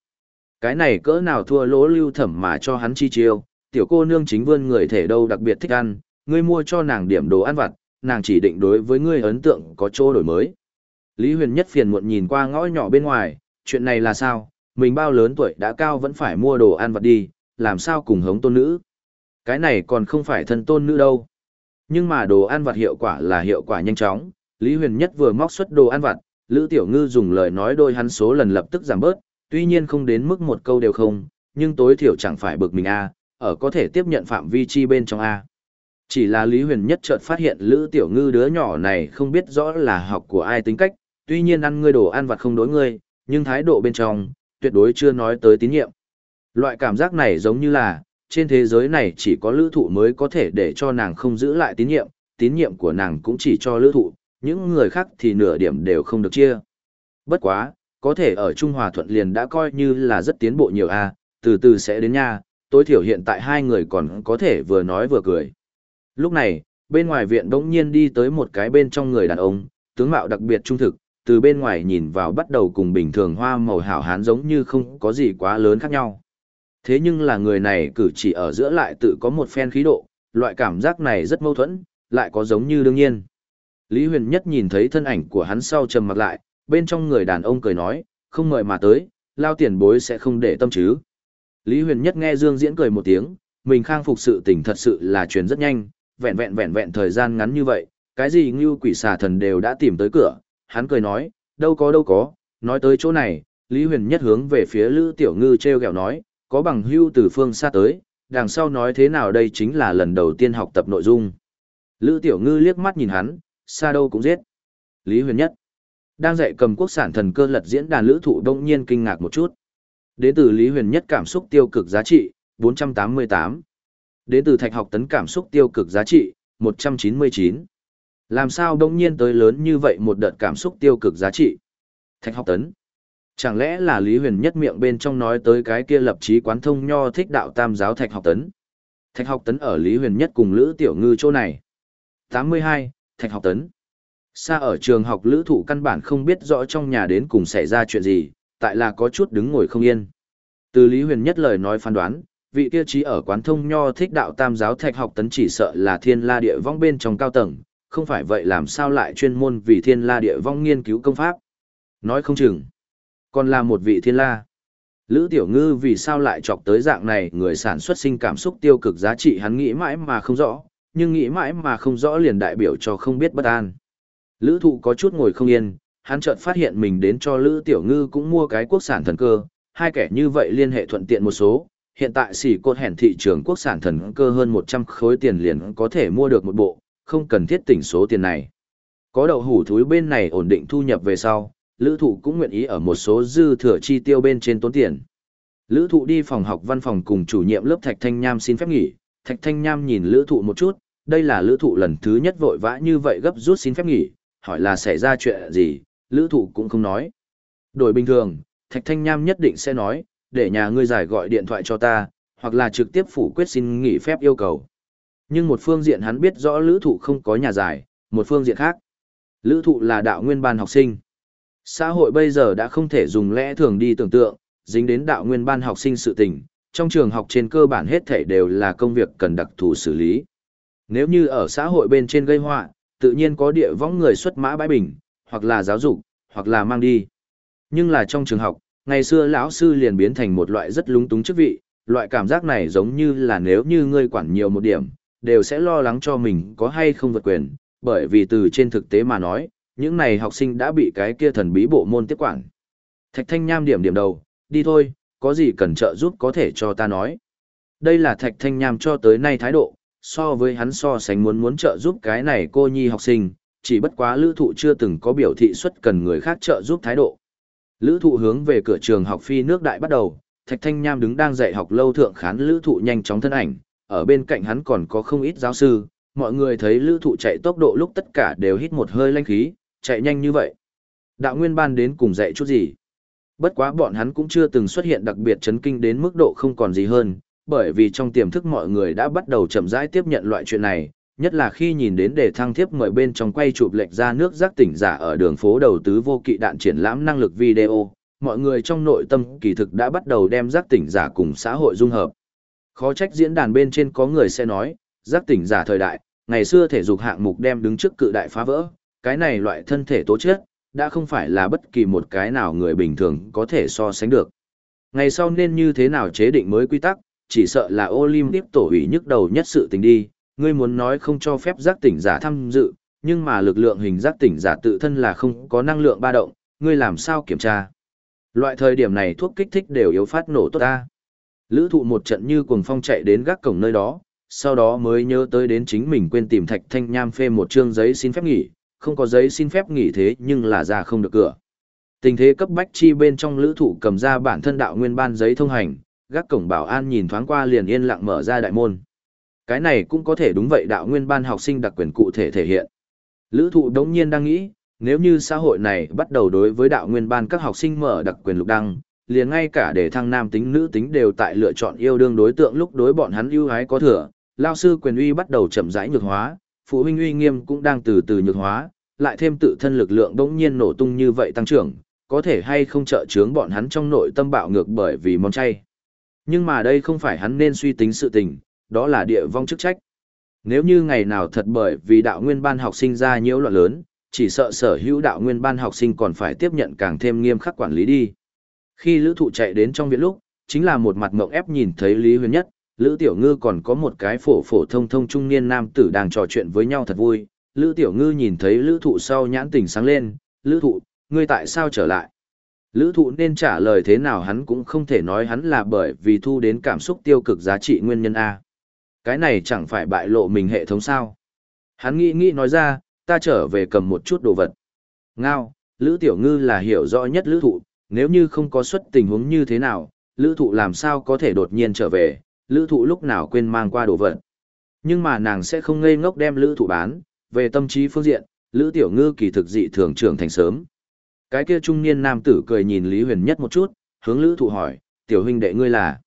Cái này cỡ nào thua lỗ lưu thẩm mà cho hắn chi chiêu, tiểu cô nương chính vươn người thể đâu đặc biệt thích ăn, ngươi mua cho nàng điểm đồ ăn vặt, nàng chỉ định đối với ngươi ấn tượng có chỗ đổi mới. Lý Huyền Nhất phiền muộn nhìn qua ngõ nhỏ bên ngoài, chuyện này là sao, mình bao lớn tuổi đã cao vẫn phải mua đồ ăn vặt đi, làm sao cùng hống tôn nữ. Cái này còn không phải thân tôn nữ đâu. Nhưng mà đồ ăn vặt hiệu quả là hiệu quả nhanh chóng, Lý Huyền Nhất vừa móc xuất đồ ăn vặt, Lữ Tiểu Ngư dùng lời nói đôi hắn số lần lập tức giảm bớt, tuy nhiên không đến mức một câu đều không, nhưng tối thiểu chẳng phải bực mình a, ở có thể tiếp nhận phạm vi chi bên trong a. Chỉ là Lý Huyền Nhất chợt phát hiện Lữ Tiểu Ngư đứa nhỏ này không biết rõ là học của ai tính cách, tuy nhiên ăn ngươi đồ ăn vặt không đối ngươi, nhưng thái độ bên trong, tuyệt đối chưa nói tới tín nhiệm. Loại cảm giác này giống như là, trên thế giới này chỉ có lữ thụ mới có thể để cho nàng không giữ lại tín nhiệm, tín nhiệm của nàng cũng chỉ cho lữ thụ, những người khác thì nửa điểm đều không được chia. Bất quá, có thể ở Trung Hòa Thuận liền đã coi như là rất tiến bộ nhiều a từ từ sẽ đến nha, tối thiểu hiện tại hai người còn có thể vừa nói vừa cười. Lúc này, bên ngoài viện đống nhiên đi tới một cái bên trong người đàn ông, tướng mạo đặc biệt trung thực, từ bên ngoài nhìn vào bắt đầu cùng bình thường hoa màu hảo hán giống như không có gì quá lớn khác nhau. Thế nhưng là người này cử chỉ ở giữa lại tự có một phen khí độ, loại cảm giác này rất mâu thuẫn, lại có giống như đương nhiên. Lý Huyền Nhất nhìn thấy thân ảnh của hắn sau trầm mặt lại, bên trong người đàn ông cười nói, không mời mà tới, lao tiền bối sẽ không để tâm chứ. Lý Huyền Nhất nghe Dương Diễn cười một tiếng, mình khang phục sự tình thật sự là truyền rất nhanh, vẹn vẹn vẹn vẹn thời gian ngắn như vậy, cái gì như quỷ xà thần đều đã tìm tới cửa, hắn cười nói, đâu có đâu có, nói tới chỗ này, Lý Huyền Nhất hướng về phía Lữ Tiểu Ngư treo gẹo nói, có bằng hưu từ phương xa tới, đằng sau nói thế nào đây chính là lần đầu tiên học tập nội dung. Lữ Tiểu Ngư liếc mắt nhìn hắn, xa đâu cũng giết. Lý Huyền Nhất đang dạy cầm quốc sản thần cơ lật diễn đàn lữ thụ đông nhiên kinh ngạc một chút. Đến từ Lý Huyền Nhất cảm xúc tiêu cực giá trị, 488. Đến từ Thạch học tấn cảm xúc tiêu cực giá trị, 199. Làm sao đông nhiên tới lớn như vậy một đợt cảm xúc tiêu cực giá trị? Thạch học tấn. Chẳng lẽ là Lý Huyền Nhất miệng bên trong nói tới cái kia lập chí quán thông nho thích đạo tam giáo Thạch học tấn? Thạch học tấn ở Lý Huyền Nhất cùng Lữ Tiểu Ngư chỗ này. 82. Thạch học tấn. Xa ở trường học lữ thụ căn bản không biết rõ trong nhà đến cùng xảy ra chuyện gì, tại là có chút đứng ngồi không yên. Từ Lý Huyền nhất lời nói phán đoán, vị kia trí ở quán thông nho thích đạo tam giáo thạch học tấn chỉ sợ là thiên la địa vong bên trong cao tầng, không phải vậy làm sao lại chuyên môn vì thiên la địa vong nghiên cứu công pháp. Nói không chừng, còn là một vị thiên la. Lữ Tiểu Ngư vì sao lại chọc tới dạng này người sản xuất sinh cảm xúc tiêu cực giá trị hắn nghĩ mãi mà không rõ, nhưng nghĩ mãi mà không rõ liền đại biểu cho không biết bất an. Lữ thụ có chút ngồi không yên, hắn chợt phát hiện mình đến cho Lữ Tiểu Ngư cũng mua cái quốc sản thần cơ, hai kẻ như vậy liên hệ thuận tiện một số, hiện tại xỉ cột hẻn thị trường quốc sản thần cơ hơn 100 khối tiền liền có thể mua được một bộ, không cần thiết tỉnh số tiền này. Có đậu hủ thúi bên này ổn định thu nhập về sau, lữ thụ cũng nguyện ý ở một số dư thừa chi tiêu bên trên tốn tiền. Lữ thụ đi phòng học văn phòng cùng chủ nhiệm lớp Thạch Thanh Nham xin phép nghỉ, Thạch Thanh Nham nhìn lữ thụ một chút, đây là lữ thụ lần thứ nhất vội vã như vậy gấp rút xin phép nghỉ, hỏi là xảy ra chuyện gì, lữ thụ cũng không nói. Đổi bình thường, Thạch Thanh Nham nhất định sẽ nói, để nhà ngươi giải gọi điện thoại cho ta, hoặc là trực tiếp phủ quyết xin nghỉ phép yêu cầu. Nhưng một phương diện hắn biết rõ lữ thụ không có nhà giải, một phương diện khác. Lữ thụ là đạo nguyên ban học sinh. Xã hội bây giờ đã không thể dùng lẽ thường đi tưởng tượng, dính đến đạo nguyên ban học sinh sự tình, trong trường học trên cơ bản hết thể đều là công việc cần đặc thù xử lý. Nếu như ở xã hội bên trên gây họa, tự nhiên có địa võng người xuất mã bãi bình, hoặc là giáo dục, hoặc là mang đi. Nhưng là trong trường học, ngày xưa lão sư liền biến thành một loại rất lúng túng chức vị, loại cảm giác này giống như là nếu như ngươi quản nhiều một điểm, đều sẽ lo lắng cho mình có hay không vượt quyền, bởi vì từ trên thực tế mà nói, những này học sinh đã bị cái kia thần bí bộ môn tiếp quản. Thạch Thanh Nham điểm điểm đầu, đi thôi, có gì cần trợ giúp có thể cho ta nói. Đây là Thạch Thanh Nham cho tới nay thái độ, so với hắn so sánh muốn muốn trợ giúp cái này cô nhi học sinh, chỉ bất quá lữ thụ chưa từng có biểu thị xuất cần người khác trợ giúp thái độ. Lữ thụ hướng về cửa trường học phi nước đại bắt đầu, Thạch Thanh Nham đứng đang dạy học lâu thượng khán lữ thụ nhanh chóng thân ảnh, ở bên cạnh hắn còn có không ít giáo sư, mọi người thấy lữ thụ chạy tốc độ lúc tất cả đều hít một hơi lanh khí, chạy nhanh như vậy. Đạo nguyên ban đến cùng dạy chút gì? Bất quá bọn hắn cũng chưa từng xuất hiện đặc biệt chấn kinh đến mức độ không còn gì hơn, bởi vì trong tiềm thức mọi người đã bắt đầu chậm rãi tiếp nhận loại chuyện này, nhất là khi nhìn đến đề thăng thiếp mời bên trong quay chụp lệch ra nước giác tỉnh giả ở đường phố đầu tứ vô kỵ đạn triển lãm năng lực video, mọi người trong nội tâm kỳ thực đã bắt đầu đem giác tỉnh giả cùng xã hội dung hợp. Khó trách diễn đàn bên trên có người sẽ nói, giác tỉnh giả thời đại, ngày xưa thể dục hạng mục đem đứng trước cự đại phá vỡ, cái này loại thân thể tố chất, đã không phải là bất kỳ một cái nào người bình thường có thể so sánh được. Ngày sau nên như thế nào chế định mới quy tắc, chỉ sợ là Olympic tổ ủy nhức đầu nhất sự tình đi, ngươi muốn nói không cho phép giác tỉnh giả tham dự, nhưng mà lực lượng hình giác tỉnh giả tự thân là không có năng lượng ba động, ngươi làm sao kiểm tra. Loại thời điểm này thuốc kích thích đều yếu phát nổ tốt ta. Lữ thụ một trận như cuồng phong chạy đến gác cổng nơi đó, sau đó mới nhớ tới đến chính mình quên tìm thạch thanh nham phê một chương giấy xin phép nghỉ, không có giấy xin phép nghỉ thế nhưng là ra không được cửa. Tình thế cấp bách chi bên trong lữ thụ cầm ra bản thân đạo nguyên ban giấy thông hành, gác cổng bảo an nhìn thoáng qua liền yên lặng mở ra đại môn. Cái này cũng có thể đúng vậy đạo nguyên ban học sinh đặc quyền cụ thể thể hiện. Lữ thụ đống nhiên đang nghĩ, nếu như xã hội này bắt đầu đối với đạo nguyên ban các học sinh mở đặc quyền lục đăng, liền ngay cả để thăng nam tính nữ tính đều tại lựa chọn yêu đương đối tượng lúc đối bọn hắn ưu ái có thừa, lao sư quyền uy bắt đầu chậm rãi nhược hóa, phụ huynh uy nghiêm cũng đang từ từ nhược hóa, lại thêm tự thân lực lượng đống nhiên nổ tung như vậy tăng trưởng, có thể hay không trợ chướng bọn hắn trong nội tâm bạo ngược bởi vì mong chay. Nhưng mà đây không phải hắn nên suy tính sự tình, đó là địa vong chức trách. Nếu như ngày nào thật bởi vì đạo nguyên ban học sinh ra nhiễu loạn lớn, chỉ sợ sở hữu đạo nguyên ban học sinh còn phải tiếp nhận càng thêm nghiêm khắc quản lý đi. Khi lữ thụ chạy đến trong viện lúc, chính là một mặt mộng ép nhìn thấy Lý Huyền Nhất, Lữ Tiểu Ngư còn có một cái phổ phổ thông thông trung niên nam tử đang trò chuyện với nhau thật vui. Lữ Tiểu Ngư nhìn thấy Lữ Thụ sau nhãn tỉnh sáng lên, Lữ Thụ, ngươi tại sao trở lại? Lữ Thụ nên trả lời thế nào hắn cũng không thể nói hắn là bởi vì thu đến cảm xúc tiêu cực giá trị nguyên nhân A. Cái này chẳng phải bại lộ mình hệ thống sao. Hắn nghĩ nghĩ nói ra, ta trở về cầm một chút đồ vật. Ngao, Lữ Tiểu Ngư là hiểu rõ nhất Lữ Thụ, nếu như không có xuất tình huống như thế nào, Lữ Thụ làm sao có thể đột nhiên trở về, Lữ Thụ lúc nào quên mang qua đồ vật. Nhưng mà nàng sẽ không ngây ngốc đem Lữ Thụ bán, về tâm trí phương diện, Lữ Tiểu Ngư kỳ thực dị thường trưởng thành sớm. Cái kia trung niên nam tử cười nhìn Lý Huyền Nhất một chút, hướng Lữ Thụ hỏi, tiểu huynh đệ ngươi là?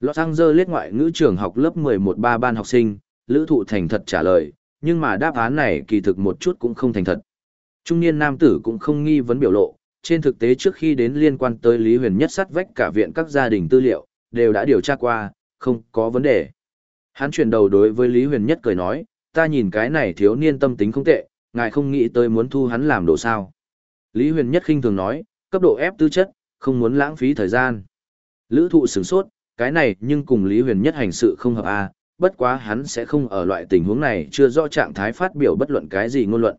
Los Angeles ngoại ngữ trường học lớp 11 ba ban học sinh, Lữ Thụ thành thật trả lời, nhưng mà đáp án này kỳ thực một chút cũng không thành thật. Trung niên nam tử cũng không nghi vấn biểu lộ, trên thực tế trước khi đến liên quan tới Lý Huyền Nhất sát vách cả viện các gia đình tư liệu, đều đã điều tra qua, không có vấn đề. Hắn chuyển đầu đối với Lý Huyền Nhất cười nói, ta nhìn cái này thiếu niên tâm tính không tệ, ngài không nghĩ tới muốn thu hắn làm đồ sao. Lý Huyền Nhất khinh thường nói, cấp độ ép tư chất, không muốn lãng phí thời gian. Lữ thụ sửng sốt, cái này nhưng cùng Lý Huyền Nhất hành sự không hợp a bất quá hắn sẽ không ở loại tình huống này chưa rõ trạng thái phát biểu bất luận cái gì ngôn luận.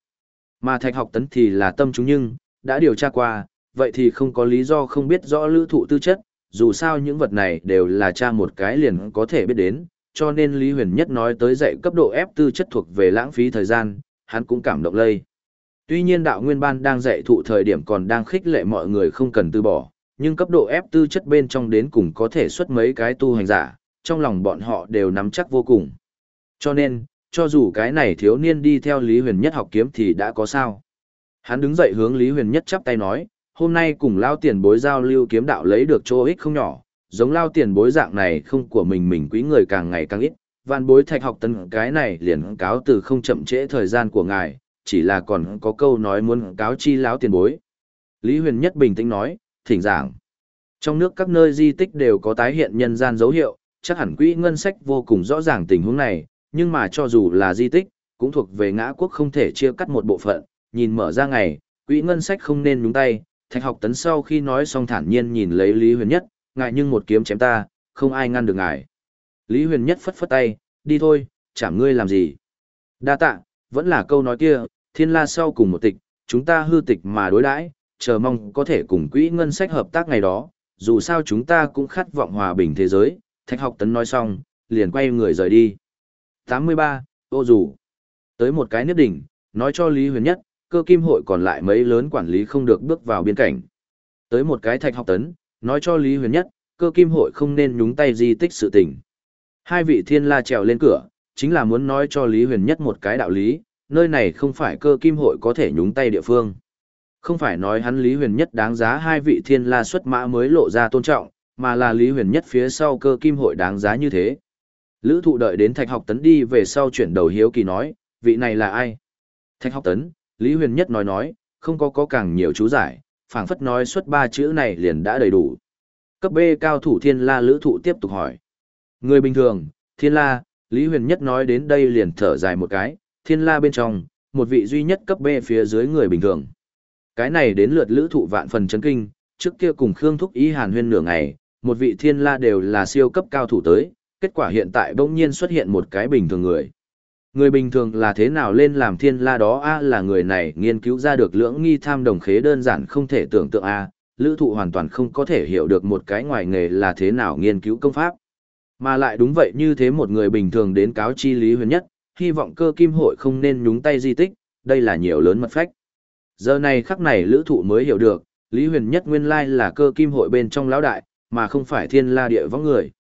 Mà thạch học tấn thì là tâm chúng nhưng, đã điều tra qua, vậy thì không có lý do không biết rõ lữ thụ tư chất, dù sao những vật này đều là cha một cái liền có thể biết đến, cho nên Lý Huyền Nhất nói tới dạy cấp độ ép tư chất thuộc về lãng phí thời gian, hắn cũng cảm động lây. Tuy nhiên đạo nguyên ban đang dạy thụ thời điểm còn đang khích lệ mọi người không cần từ bỏ, nhưng cấp độ ép tư chất bên trong đến cùng có thể xuất mấy cái tu hành giả, trong lòng bọn họ đều nắm chắc vô cùng. Cho nên, cho dù cái này thiếu niên đi theo Lý Huyền Nhất học kiếm thì đã có sao. Hắn đứng dậy hướng Lý Huyền Nhất chắp tay nói, hôm nay cùng lao tiền bối giao lưu kiếm đạo lấy được chỗ ích không nhỏ, giống lao tiền bối dạng này không của mình mình quý người càng ngày càng ít, văn bối thạch học tân cái này liền cáo từ không chậm trễ thời gian của ngài, chỉ là còn có câu nói muốn cáo chi lão tiền bối. Lý Huyền Nhất bình tĩnh nói, thỉnh giảng. Trong nước các nơi di tích đều có tái hiện nhân gian dấu hiệu, chắc hẳn quỹ ngân sách vô cùng rõ ràng tình huống này, nhưng mà cho dù là di tích, cũng thuộc về ngã quốc không thể chia cắt một bộ phận, nhìn mở ra ngày, quỹ ngân sách không nên nhúng tay, thạch học tấn sau khi nói xong thản nhiên nhìn lấy Lý Huyền Nhất, ngại nhưng một kiếm chém ta, không ai ngăn được ngài. Lý Huyền Nhất phất phất tay, đi thôi, chảm ngươi làm gì. Đa tạ, vẫn là câu nói kia, thiên la sau cùng một tịch, chúng ta hư tịch mà đối đãi, chờ mong có thể cùng quỹ ngân sách hợp tác ngày đó, dù sao chúng ta cũng khát vọng hòa bình thế giới, thạch học tấn nói xong, liền quay người rời đi. 83. Ô dù. Tới một cái nếp đỉnh, nói cho Lý Huyền Nhất, cơ kim hội còn lại mấy lớn quản lý không được bước vào biên cảnh. Tới một cái thạch học tấn, nói cho Lý Huyền Nhất, cơ kim hội không nên nhúng tay di tích sự tình. Hai vị thiên la trèo lên cửa, chính là muốn nói cho Lý Huyền Nhất một cái đạo lý, nơi này không phải cơ kim hội có thể nhúng tay địa phương. Không phải nói hắn Lý Huyền Nhất đáng giá hai vị thiên la xuất mã mới lộ ra tôn trọng, mà là Lý Huyền Nhất phía sau cơ kim hội đáng giá như thế. Lữ thụ đợi đến Thạch Học Tấn đi về sau chuyển đầu hiếu kỳ nói, vị này là ai? Thạch Học Tấn, Lý Huyền Nhất nói nói, không có có càng nhiều chú giải, phảng phất nói xuất ba chữ này liền đã đầy đủ. Cấp B cao thủ thiên la lữ thụ tiếp tục hỏi. Người bình thường, thiên la, Lý Huyền Nhất nói đến đây liền thở dài một cái, thiên la bên trong, một vị duy nhất cấp B phía dưới người bình thường. Cái này đến lượt lữ thụ vạn phần chấn kinh, trước kia cùng Khương Thúc Ý Hàn huyên nửa ngày, một vị thiên la đều là siêu cấp cao thủ tới, kết quả hiện tại bỗng nhiên xuất hiện một cái bình thường người. Người bình thường là thế nào lên làm thiên la đó a là người này nghiên cứu ra được lưỡng nghi tham đồng khế đơn giản không thể tưởng tượng a lữ thụ hoàn toàn không có thể hiểu được một cái ngoài nghề là thế nào nghiên cứu công pháp. Mà lại đúng vậy như thế một người bình thường đến cáo chi lý huyền nhất, hy vọng cơ kim hội không nên nhúng tay di tích, đây là nhiều lớn mật phách. Giờ này khắc này lữ thụ mới hiểu được, lý huyền nhất nguyên lai là cơ kim hội bên trong lão đại, mà không phải thiên la địa võng người.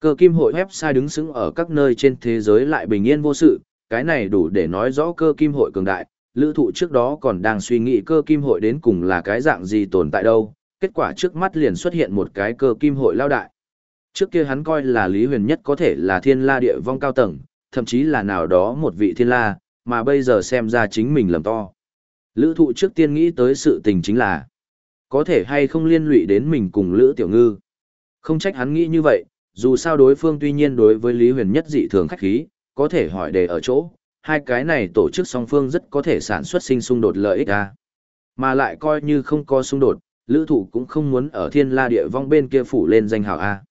Cơ kim hội website đứng xứng ở các nơi trên thế giới lại bình yên vô sự, cái này đủ để nói rõ cơ kim hội cường đại. Lữ thụ trước đó còn đang suy nghĩ cơ kim hội đến cùng là cái dạng gì tồn tại đâu, kết quả trước mắt liền xuất hiện một cái cơ kim hội lao đại. Trước kia hắn coi là Lý Huyền Nhất có thể là thiên la địa vong cao tầng, thậm chí là nào đó một vị thiên la, mà bây giờ xem ra chính mình lầm to. Lữ thụ trước tiên nghĩ tới sự tình chính là, có thể hay không liên lụy đến mình cùng Lữ Tiểu Ngư. Không trách hắn nghĩ như vậy, dù sao đối phương tuy nhiên đối với Lý Huyền nhất dị thường khách khí, có thể hỏi đề ở chỗ, hai cái này tổ chức song phương rất có thể sản xuất sinh xung đột lợi ích ra. Mà lại coi như không có xung đột, lữ thủ cũng không muốn ở thiên la địa vong bên kia phủ lên danh hào A.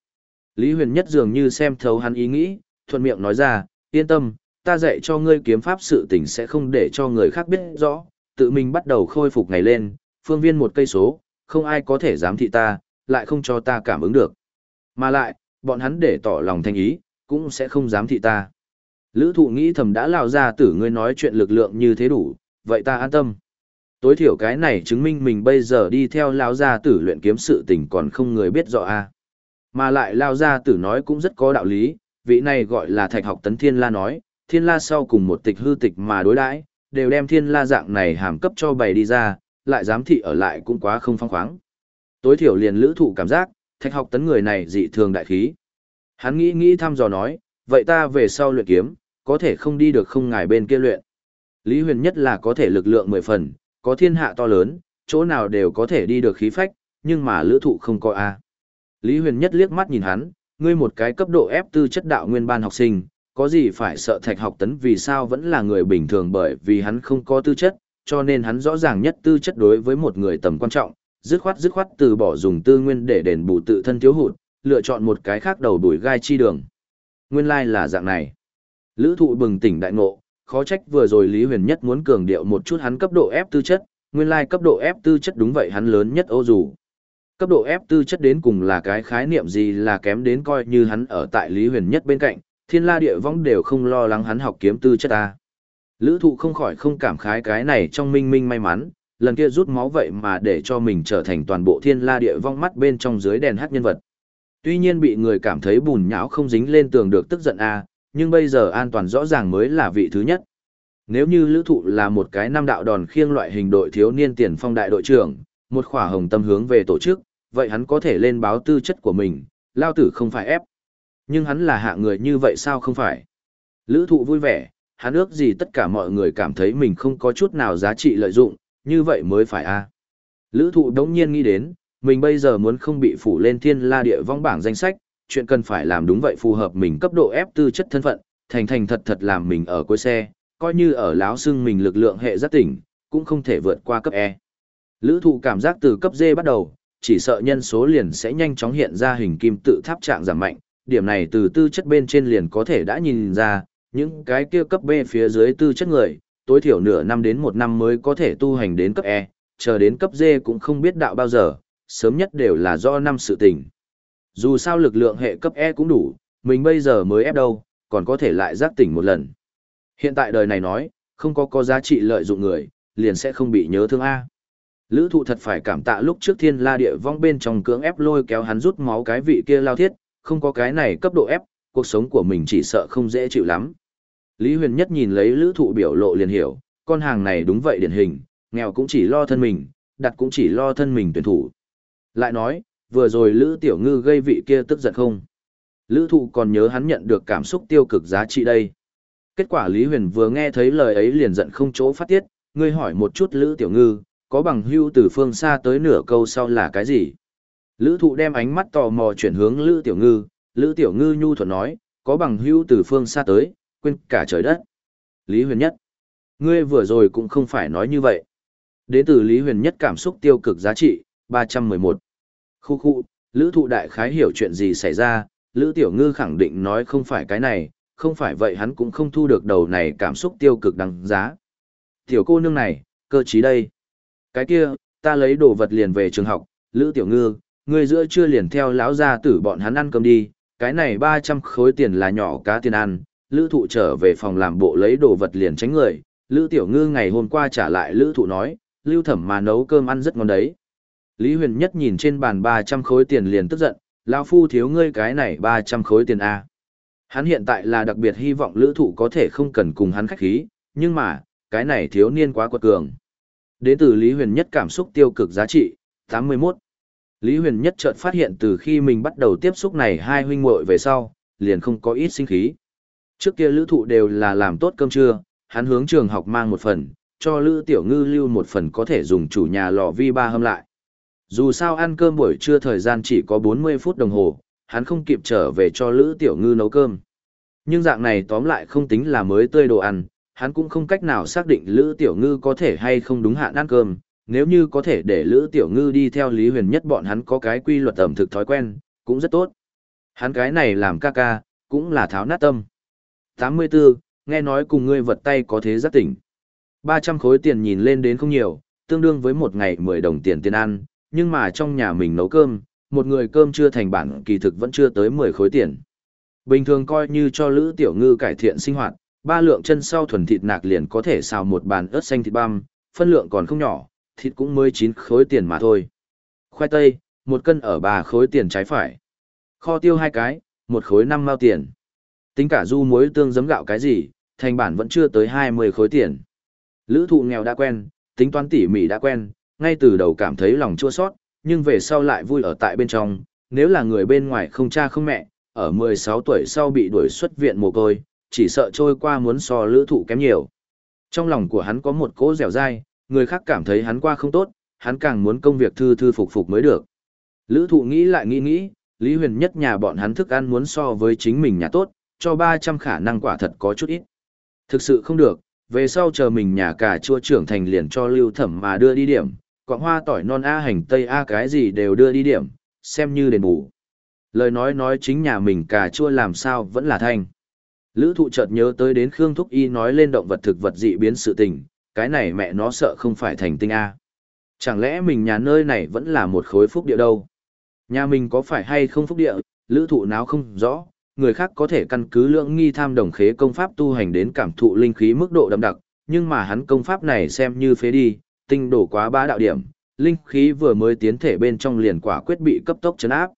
Lý Huyền nhất dường như xem thấu hắn ý nghĩ, thuận miệng nói ra, yên tâm, ta dạy cho ngươi kiếm pháp sự tình sẽ không để cho người khác biết rõ, tự mình bắt đầu khôi phục ngày lên, phương viên một cây số, không ai có thể dám thị ta, lại không cho ta cảm ứng được. Mà lại, bọn hắn để tỏ lòng thanh ý, cũng sẽ không dám thị ta. Lữ thụ nghĩ thầm đã lao ra tử ngươi nói chuyện lực lượng như thế đủ, vậy ta an tâm. Tối thiểu cái này chứng minh mình bây giờ đi theo lao gia tử luyện kiếm sự tình còn không người biết rõ a Mà lại lao gia tử nói cũng rất có đạo lý, vị này gọi là thạch học tấn thiên la nói, thiên la sau cùng một tịch hư tịch mà đối đãi đều đem thiên la dạng này hàm cấp cho bày đi ra, lại dám thị ở lại cũng quá không phong khoáng. Tối thiểu liền lữ thụ cảm giác, thạch học tấn người này dị thường đại khí. Hắn nghĩ nghĩ thăm dò nói, vậy ta về sau luyện kiếm, có thể không đi được không ngài bên kia luyện. Lý huyền nhất là có thể lực lượng mười phần, có thiên hạ to lớn, chỗ nào đều có thể đi được khí phách, nhưng mà lữ thụ không có A. Lý huyền nhất liếc mắt nhìn hắn, ngươi một cái cấp độ ép tư chất đạo nguyên ban học sinh, có gì phải sợ thạch học tấn vì sao vẫn là người bình thường bởi vì hắn không có tư chất, cho nên hắn rõ ràng nhất tư chất đối với một người tầm quan trọng, dứt khoát dứt khoát từ bỏ dùng tư nguyên để đền bù tự thân thiếu hụt, lựa chọn một cái khác đầu đuổi gai chi đường. Nguyên lai like là dạng này. Lữ thụ bừng tỉnh đại ngộ, khó trách vừa rồi Lý Huyền Nhất muốn cường điệu một chút hắn cấp độ ép tư chất, nguyên lai like cấp độ ép tư chất đúng vậy hắn lớn nhất ô dù. Cấp độ ép tư chất đến cùng là cái khái niệm gì là kém đến coi như hắn ở tại Lý Huyền nhất bên cạnh, thiên la địa vong đều không lo lắng hắn học kiếm tư chất ta. Lữ thụ không khỏi không cảm khái cái này trong minh minh may mắn, lần kia rút máu vậy mà để cho mình trở thành toàn bộ thiên la địa vong mắt bên trong dưới đèn hát nhân vật. Tuy nhiên bị người cảm thấy bùn nhão không dính lên tường được tức giận a nhưng bây giờ an toàn rõ ràng mới là vị thứ nhất. Nếu như lữ thụ là một cái năm đạo đòn khiêng loại hình đội thiếu niên tiền phong đại đội trưởng, một khỏa hồng tâm hướng về tổ chức, vậy hắn có thể lên báo tư chất của mình, lao tử không phải ép. Nhưng hắn là hạ người như vậy sao không phải? Lữ thụ vui vẻ, hắn ước gì tất cả mọi người cảm thấy mình không có chút nào giá trị lợi dụng, như vậy mới phải a Lữ thụ đống nhiên nghĩ đến, mình bây giờ muốn không bị phủ lên thiên la địa vong bảng danh sách, chuyện cần phải làm đúng vậy phù hợp mình cấp độ ép tư chất thân phận, thành thành thật thật làm mình ở cuối xe, coi như ở láo xưng mình lực lượng hệ giác tỉnh, cũng không thể vượt qua cấp E. Lữ thụ cảm giác từ cấp D bắt đầu, chỉ sợ nhân số liền sẽ nhanh chóng hiện ra hình kim tự tháp trạng giảm mạnh, điểm này từ tư chất bên trên liền có thể đã nhìn ra, những cái kia cấp B phía dưới tư chất người, tối thiểu nửa năm đến một năm mới có thể tu hành đến cấp E, chờ đến cấp D cũng không biết đạo bao giờ, sớm nhất đều là do năm sự tình. Dù sao lực lượng hệ cấp E cũng đủ, mình bây giờ mới ép đâu, còn có thể lại giác tỉnh một lần. Hiện tại đời này nói, không có có giá trị lợi dụng người, liền sẽ không bị nhớ thương A. Lữ thụ thật phải cảm tạ lúc trước thiên la địa vong bên trong cưỡng ép lôi kéo hắn rút máu cái vị kia lao thiết, không có cái này cấp độ ép, cuộc sống của mình chỉ sợ không dễ chịu lắm. Lý huyền nhất nhìn lấy lữ thụ biểu lộ liền hiểu, con hàng này đúng vậy điển hình, nghèo cũng chỉ lo thân mình, đặt cũng chỉ lo thân mình tuyển thủ. Lại nói, vừa rồi lữ tiểu ngư gây vị kia tức giận không? Lữ thụ còn nhớ hắn nhận được cảm xúc tiêu cực giá trị đây. Kết quả Lý Huyền vừa nghe thấy lời ấy liền giận không chỗ phát tiết, ngươi hỏi một chút Lữ Tiểu Ngư, có bằng hưu từ phương xa tới nửa câu sau là cái gì? Lữ thụ đem ánh mắt tò mò chuyển hướng Lữ Tiểu Ngư, Lữ Tiểu Ngư nhu thuận nói, có bằng hưu từ phương xa tới, quên cả trời đất. Lý Huyền Nhất, ngươi vừa rồi cũng không phải nói như vậy. Đến từ Lý Huyền Nhất cảm xúc tiêu cực giá trị, 311. Khu khu, Lữ thụ đại khái hiểu chuyện gì xảy ra, Lữ Tiểu Ngư khẳng định nói không phải cái này, không phải vậy hắn cũng không thu được đầu này cảm xúc tiêu cực đăng giá. Tiểu cô nương này, cơ trí đây. Cái kia, ta lấy đồ vật liền về trường học, Lữ Tiểu Ngư, ngươi giữa chưa liền theo lão gia tử bọn hắn ăn cơm đi, cái này 300 khối tiền là nhỏ cá tiền ăn, Lữ Thụ trở về phòng làm bộ lấy đồ vật liền tránh người, Lữ Tiểu Ngư ngày hôm qua trả lại Lữ Thụ nói, Lưu Thẩm mà nấu cơm ăn rất ngon đấy. Lý Huyền Nhất nhìn trên bàn 300 khối tiền liền tức giận, lão phu thiếu ngươi cái này 300 khối tiền a. Hắn hiện tại là đặc biệt hy vọng lữ thụ có thể không cần cùng hắn khách khí, nhưng mà, cái này thiếu niên quá quật cường. Đến từ Lý Huyền Nhất cảm xúc tiêu cực giá trị, 81. Lý Huyền Nhất chợt phát hiện từ khi mình bắt đầu tiếp xúc này hai huynh muội về sau, liền không có ít sinh khí. Trước kia lữ thụ đều là làm tốt cơm trưa, hắn hướng trường học mang một phần, cho lữ tiểu ngư lưu một phần có thể dùng chủ nhà lò vi ba hâm lại. Dù sao ăn cơm buổi trưa thời gian chỉ có 40 phút đồng hồ, hắn không kịp trở về cho Lữ Tiểu Ngư nấu cơm. Nhưng dạng này tóm lại không tính là mới tươi đồ ăn, hắn cũng không cách nào xác định Lữ Tiểu Ngư có thể hay không đúng hạn ăn cơm, nếu như có thể để Lữ Tiểu Ngư đi theo Lý Huyền Nhất bọn hắn có cái quy luật ẩm thực thói quen, cũng rất tốt. Hắn cái này làm ca ca, cũng là tháo nát tâm. 84, nghe nói cùng ngươi vật tay có thế rất tỉnh. 300 khối tiền nhìn lên đến không nhiều, tương đương với một ngày 10 đồng tiền tiền ăn, nhưng mà trong nhà mình nấu cơm, một người cơm chưa thành bản kỳ thực vẫn chưa tới 10 khối tiền. Bình thường coi như cho Lữ Tiểu Ngư cải thiện sinh hoạt, ba lượng chân sau thuần thịt nạc liền có thể xào một bàn ớt xanh thịt băm, phân lượng còn không nhỏ, thịt cũng mới 9 khối tiền mà thôi. Khoai tây, một cân ở 3 khối tiền trái phải. Kho tiêu hai cái, một khối 5 mao tiền. Tính cả du muối tương giấm gạo cái gì, thành bản vẫn chưa tới 20 khối tiền. Lữ thụ nghèo đã quen, tính toán tỉ mỉ đã quen, ngay từ đầu cảm thấy lòng chua sót, nhưng về sau lại vui ở tại bên trong, nếu là người bên ngoài không cha không mẹ, ở 16 tuổi sau bị đuổi xuất viện mồ côi, chỉ sợ trôi qua muốn so lữ thụ kém nhiều. Trong lòng của hắn có một cỗ dẻo dai, người khác cảm thấy hắn qua không tốt, hắn càng muốn công việc thư thư phục phục mới được. Lữ thụ nghĩ lại nghĩ nghĩ, Lý Huyền nhất nhà bọn hắn thức ăn muốn so với chính mình nhà tốt, cho 300 khả năng quả thật có chút ít. Thực sự không được, về sau chờ mình nhà cả chua trưởng thành liền cho lưu thẩm mà đưa đi điểm, quạng hoa tỏi non A hành tây A cái gì đều đưa đi điểm, xem như đền bù. Lời nói nói chính nhà mình cà chua làm sao vẫn là thanh. Lữ thụ chợt nhớ tới đến Khương Thúc Y nói lên động vật thực vật dị biến sự tình, cái này mẹ nó sợ không phải thành tinh A. Chẳng lẽ mình nhà nơi này vẫn là một khối phúc địa đâu? Nhà mình có phải hay không phúc địa, lữ thụ nào không rõ, người khác có thể căn cứ lượng nghi tham đồng khế công pháp tu hành đến cảm thụ linh khí mức độ đậm đặc, nhưng mà hắn công pháp này xem như phế đi, tinh đổ quá ba đạo điểm, linh khí vừa mới tiến thể bên trong liền quả quyết bị cấp tốc chấn áp.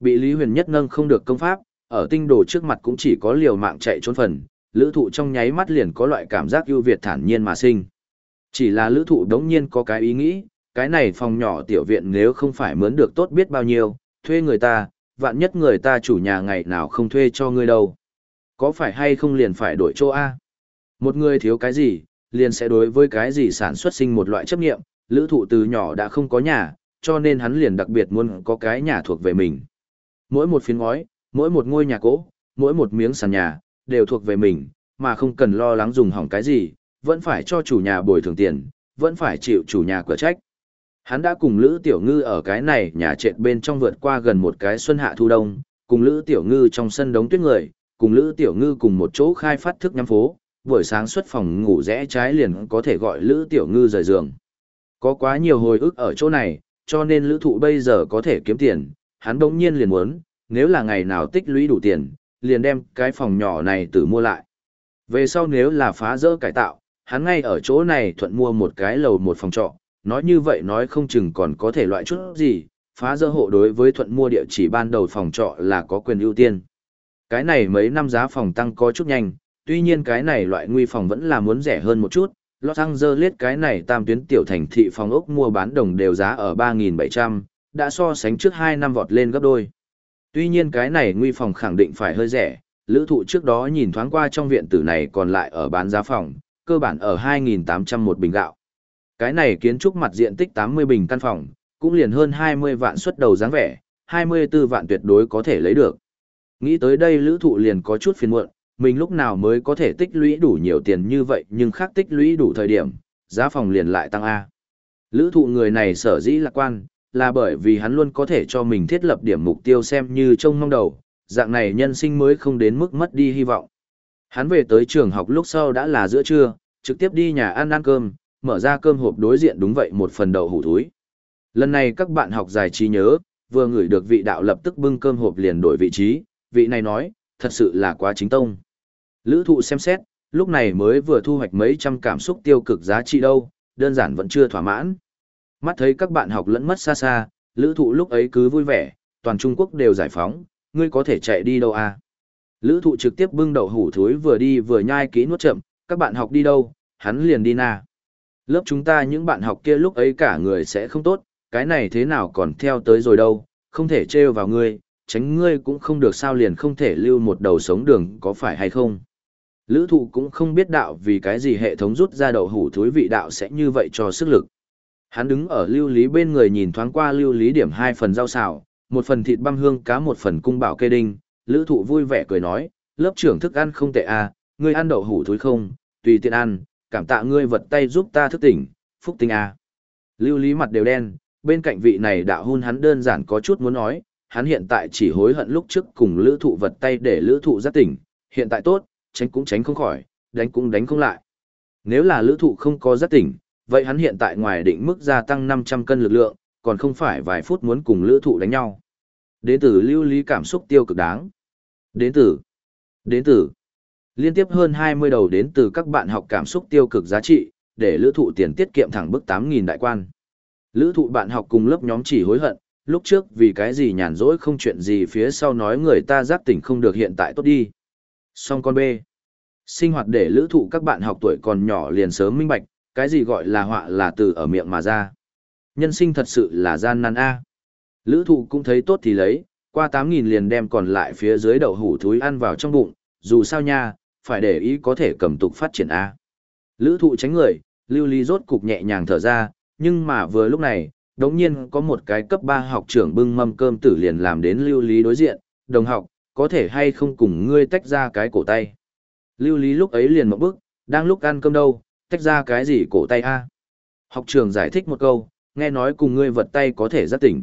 Bị Lý Huyền Nhất nâng không được công pháp, ở tinh đồ trước mặt cũng chỉ có liều mạng chạy trốn phần, lữ thụ trong nháy mắt liền có loại cảm giác ưu việt thản nhiên mà sinh. Chỉ là lữ thụ đống nhiên có cái ý nghĩ, cái này phòng nhỏ tiểu viện nếu không phải mướn được tốt biết bao nhiêu, thuê người ta, vạn nhất người ta chủ nhà ngày nào không thuê cho ngươi đâu. Có phải hay không liền phải đổi chỗ A? Một người thiếu cái gì, liền sẽ đối với cái gì sản xuất sinh một loại chấp nghiệm, lữ thụ từ nhỏ đã không có nhà, cho nên hắn liền đặc biệt muốn có cái nhà thuộc về mình. Mỗi một phiến ngói, mỗi một ngôi nhà cỗ, mỗi một miếng sàn nhà, đều thuộc về mình, mà không cần lo lắng dùng hỏng cái gì, vẫn phải cho chủ nhà bồi thường tiền, vẫn phải chịu chủ nhà cửa trách. Hắn đã cùng Lữ Tiểu Ngư ở cái này nhà trệt bên trong vượt qua gần một cái xuân hạ thu đông, cùng Lữ Tiểu Ngư trong sân đống tuyết người, cùng Lữ Tiểu Ngư cùng một chỗ khai phát thức nhắm phố, buổi sáng xuất phòng ngủ rẽ trái liền có thể gọi Lữ Tiểu Ngư rời giường. Có quá nhiều hồi ức ở chỗ này, cho nên Lữ Thụ bây giờ có thể kiếm tiền, hắn đống nhiên liền muốn, nếu là ngày nào tích lũy đủ tiền, liền đem cái phòng nhỏ này tự mua lại. Về sau nếu là phá rỡ cải tạo, hắn ngay ở chỗ này thuận mua một cái lầu một phòng trọ, nói như vậy nói không chừng còn có thể loại chút gì, phá dỡ hộ đối với thuận mua địa chỉ ban đầu phòng trọ là có quyền ưu tiên. Cái này mấy năm giá phòng tăng có chút nhanh, tuy nhiên cái này loại nguy phòng vẫn là muốn rẻ hơn một chút, Los Angeles cái này tam tuyến tiểu thành thị phòng ốc mua bán đồng đều giá ở 3.700, đã so sánh trước 2 năm vọt lên gấp đôi. Tuy nhiên cái này nguy phòng khẳng định phải hơi rẻ, lữ thụ trước đó nhìn thoáng qua trong viện tử này còn lại ở bán giá phòng, cơ bản ở 2.800 một bình gạo. Cái này kiến trúc mặt diện tích 80 bình căn phòng, cũng liền hơn 20 vạn xuất đầu dáng vẻ, 24 vạn tuyệt đối có thể lấy được. Nghĩ tới đây lữ thụ liền có chút phiền muộn, mình lúc nào mới có thể tích lũy đủ nhiều tiền như vậy nhưng khác tích lũy đủ thời điểm, giá phòng liền lại tăng A. Lữ thụ người này sở dĩ lạc quan, là bởi vì hắn luôn có thể cho mình thiết lập điểm mục tiêu xem như trông mong đầu, dạng này nhân sinh mới không đến mức mất đi hy vọng. Hắn về tới trường học lúc sau đã là giữa trưa, trực tiếp đi nhà ăn ăn cơm, mở ra cơm hộp đối diện đúng vậy một phần đậu hủ thúi. Lần này các bạn học giải trí nhớ, vừa ngửi được vị đạo lập tức bưng cơm hộp liền đổi vị trí, vị này nói, thật sự là quá chính tông. Lữ thụ xem xét, lúc này mới vừa thu hoạch mấy trăm cảm xúc tiêu cực giá trị đâu, đơn giản vẫn chưa thỏa mãn. Mắt thấy các bạn học lẫn mất xa xa, lữ thụ lúc ấy cứ vui vẻ, toàn Trung Quốc đều giải phóng, ngươi có thể chạy đi đâu à? Lữ thụ trực tiếp bưng đậu hủ thúi vừa đi vừa nhai kỹ nuốt chậm, các bạn học đi đâu, hắn liền đi na. Lớp chúng ta những bạn học kia lúc ấy cả người sẽ không tốt, cái này thế nào còn theo tới rồi đâu, không thể trêu vào ngươi, tránh ngươi cũng không được sao liền không thể lưu một đầu sống đường có phải hay không. Lữ thụ cũng không biết đạo vì cái gì hệ thống rút ra đậu hủ thúi vị đạo sẽ như vậy cho sức lực. Hắn đứng ở lưu lý bên người nhìn thoáng qua lưu lý điểm hai phần rau xào, một phần thịt băm hương cá một phần cung bảo kê đinh, lữ thụ vui vẻ cười nói, lớp trưởng thức ăn không tệ à, ngươi ăn đậu hủ thối không, tùy tiện ăn, cảm tạ ngươi vật tay giúp ta thức tỉnh, phúc tinh à. Lưu lý mặt đều đen, bên cạnh vị này đạo hôn hắn đơn giản có chút muốn nói, hắn hiện tại chỉ hối hận lúc trước cùng lữ thụ vật tay để lữ thụ giác tỉnh, hiện tại tốt, tránh cũng tránh không khỏi, đánh cũng đánh không lại. Nếu là lữ thụ không có giác tỉnh, vậy hắn hiện tại ngoài định mức gia tăng 500 cân lực lượng, còn không phải vài phút muốn cùng lữ thụ đánh nhau. Đến từ lưu lý cảm xúc tiêu cực đáng. Đến từ. Đến từ. Liên tiếp hơn 20 đầu đến từ các bạn học cảm xúc tiêu cực giá trị, để lữ thụ tiền tiết kiệm thẳng bức 8.000 đại quan. Lữ thụ bạn học cùng lớp nhóm chỉ hối hận, lúc trước vì cái gì nhàn rỗi không chuyện gì phía sau nói người ta giác tỉnh không được hiện tại tốt đi. Xong con B. Sinh hoạt để lữ thụ các bạn học tuổi còn nhỏ liền sớm minh bạch, cái gì gọi là họa là từ ở miệng mà ra. Nhân sinh thật sự là gian nan A. Lữ thụ cũng thấy tốt thì lấy, qua 8.000 liền đem còn lại phía dưới đậu hủ thúi ăn vào trong bụng, dù sao nha, phải để ý có thể cầm tục phát triển A. Lữ thụ tránh người, lưu ly rốt cục nhẹ nhàng thở ra, nhưng mà vừa lúc này, đống nhiên có một cái cấp 3 học trưởng bưng mâm cơm tử liền làm đến lưu lý đối diện, đồng học, có thể hay không cùng ngươi tách ra cái cổ tay. Lưu lý lúc ấy liền một bước, đang lúc ăn cơm đâu, tách ra cái gì cổ tay a Học trường giải thích một câu, nghe nói cùng ngươi vật tay có thể giác tỉnh.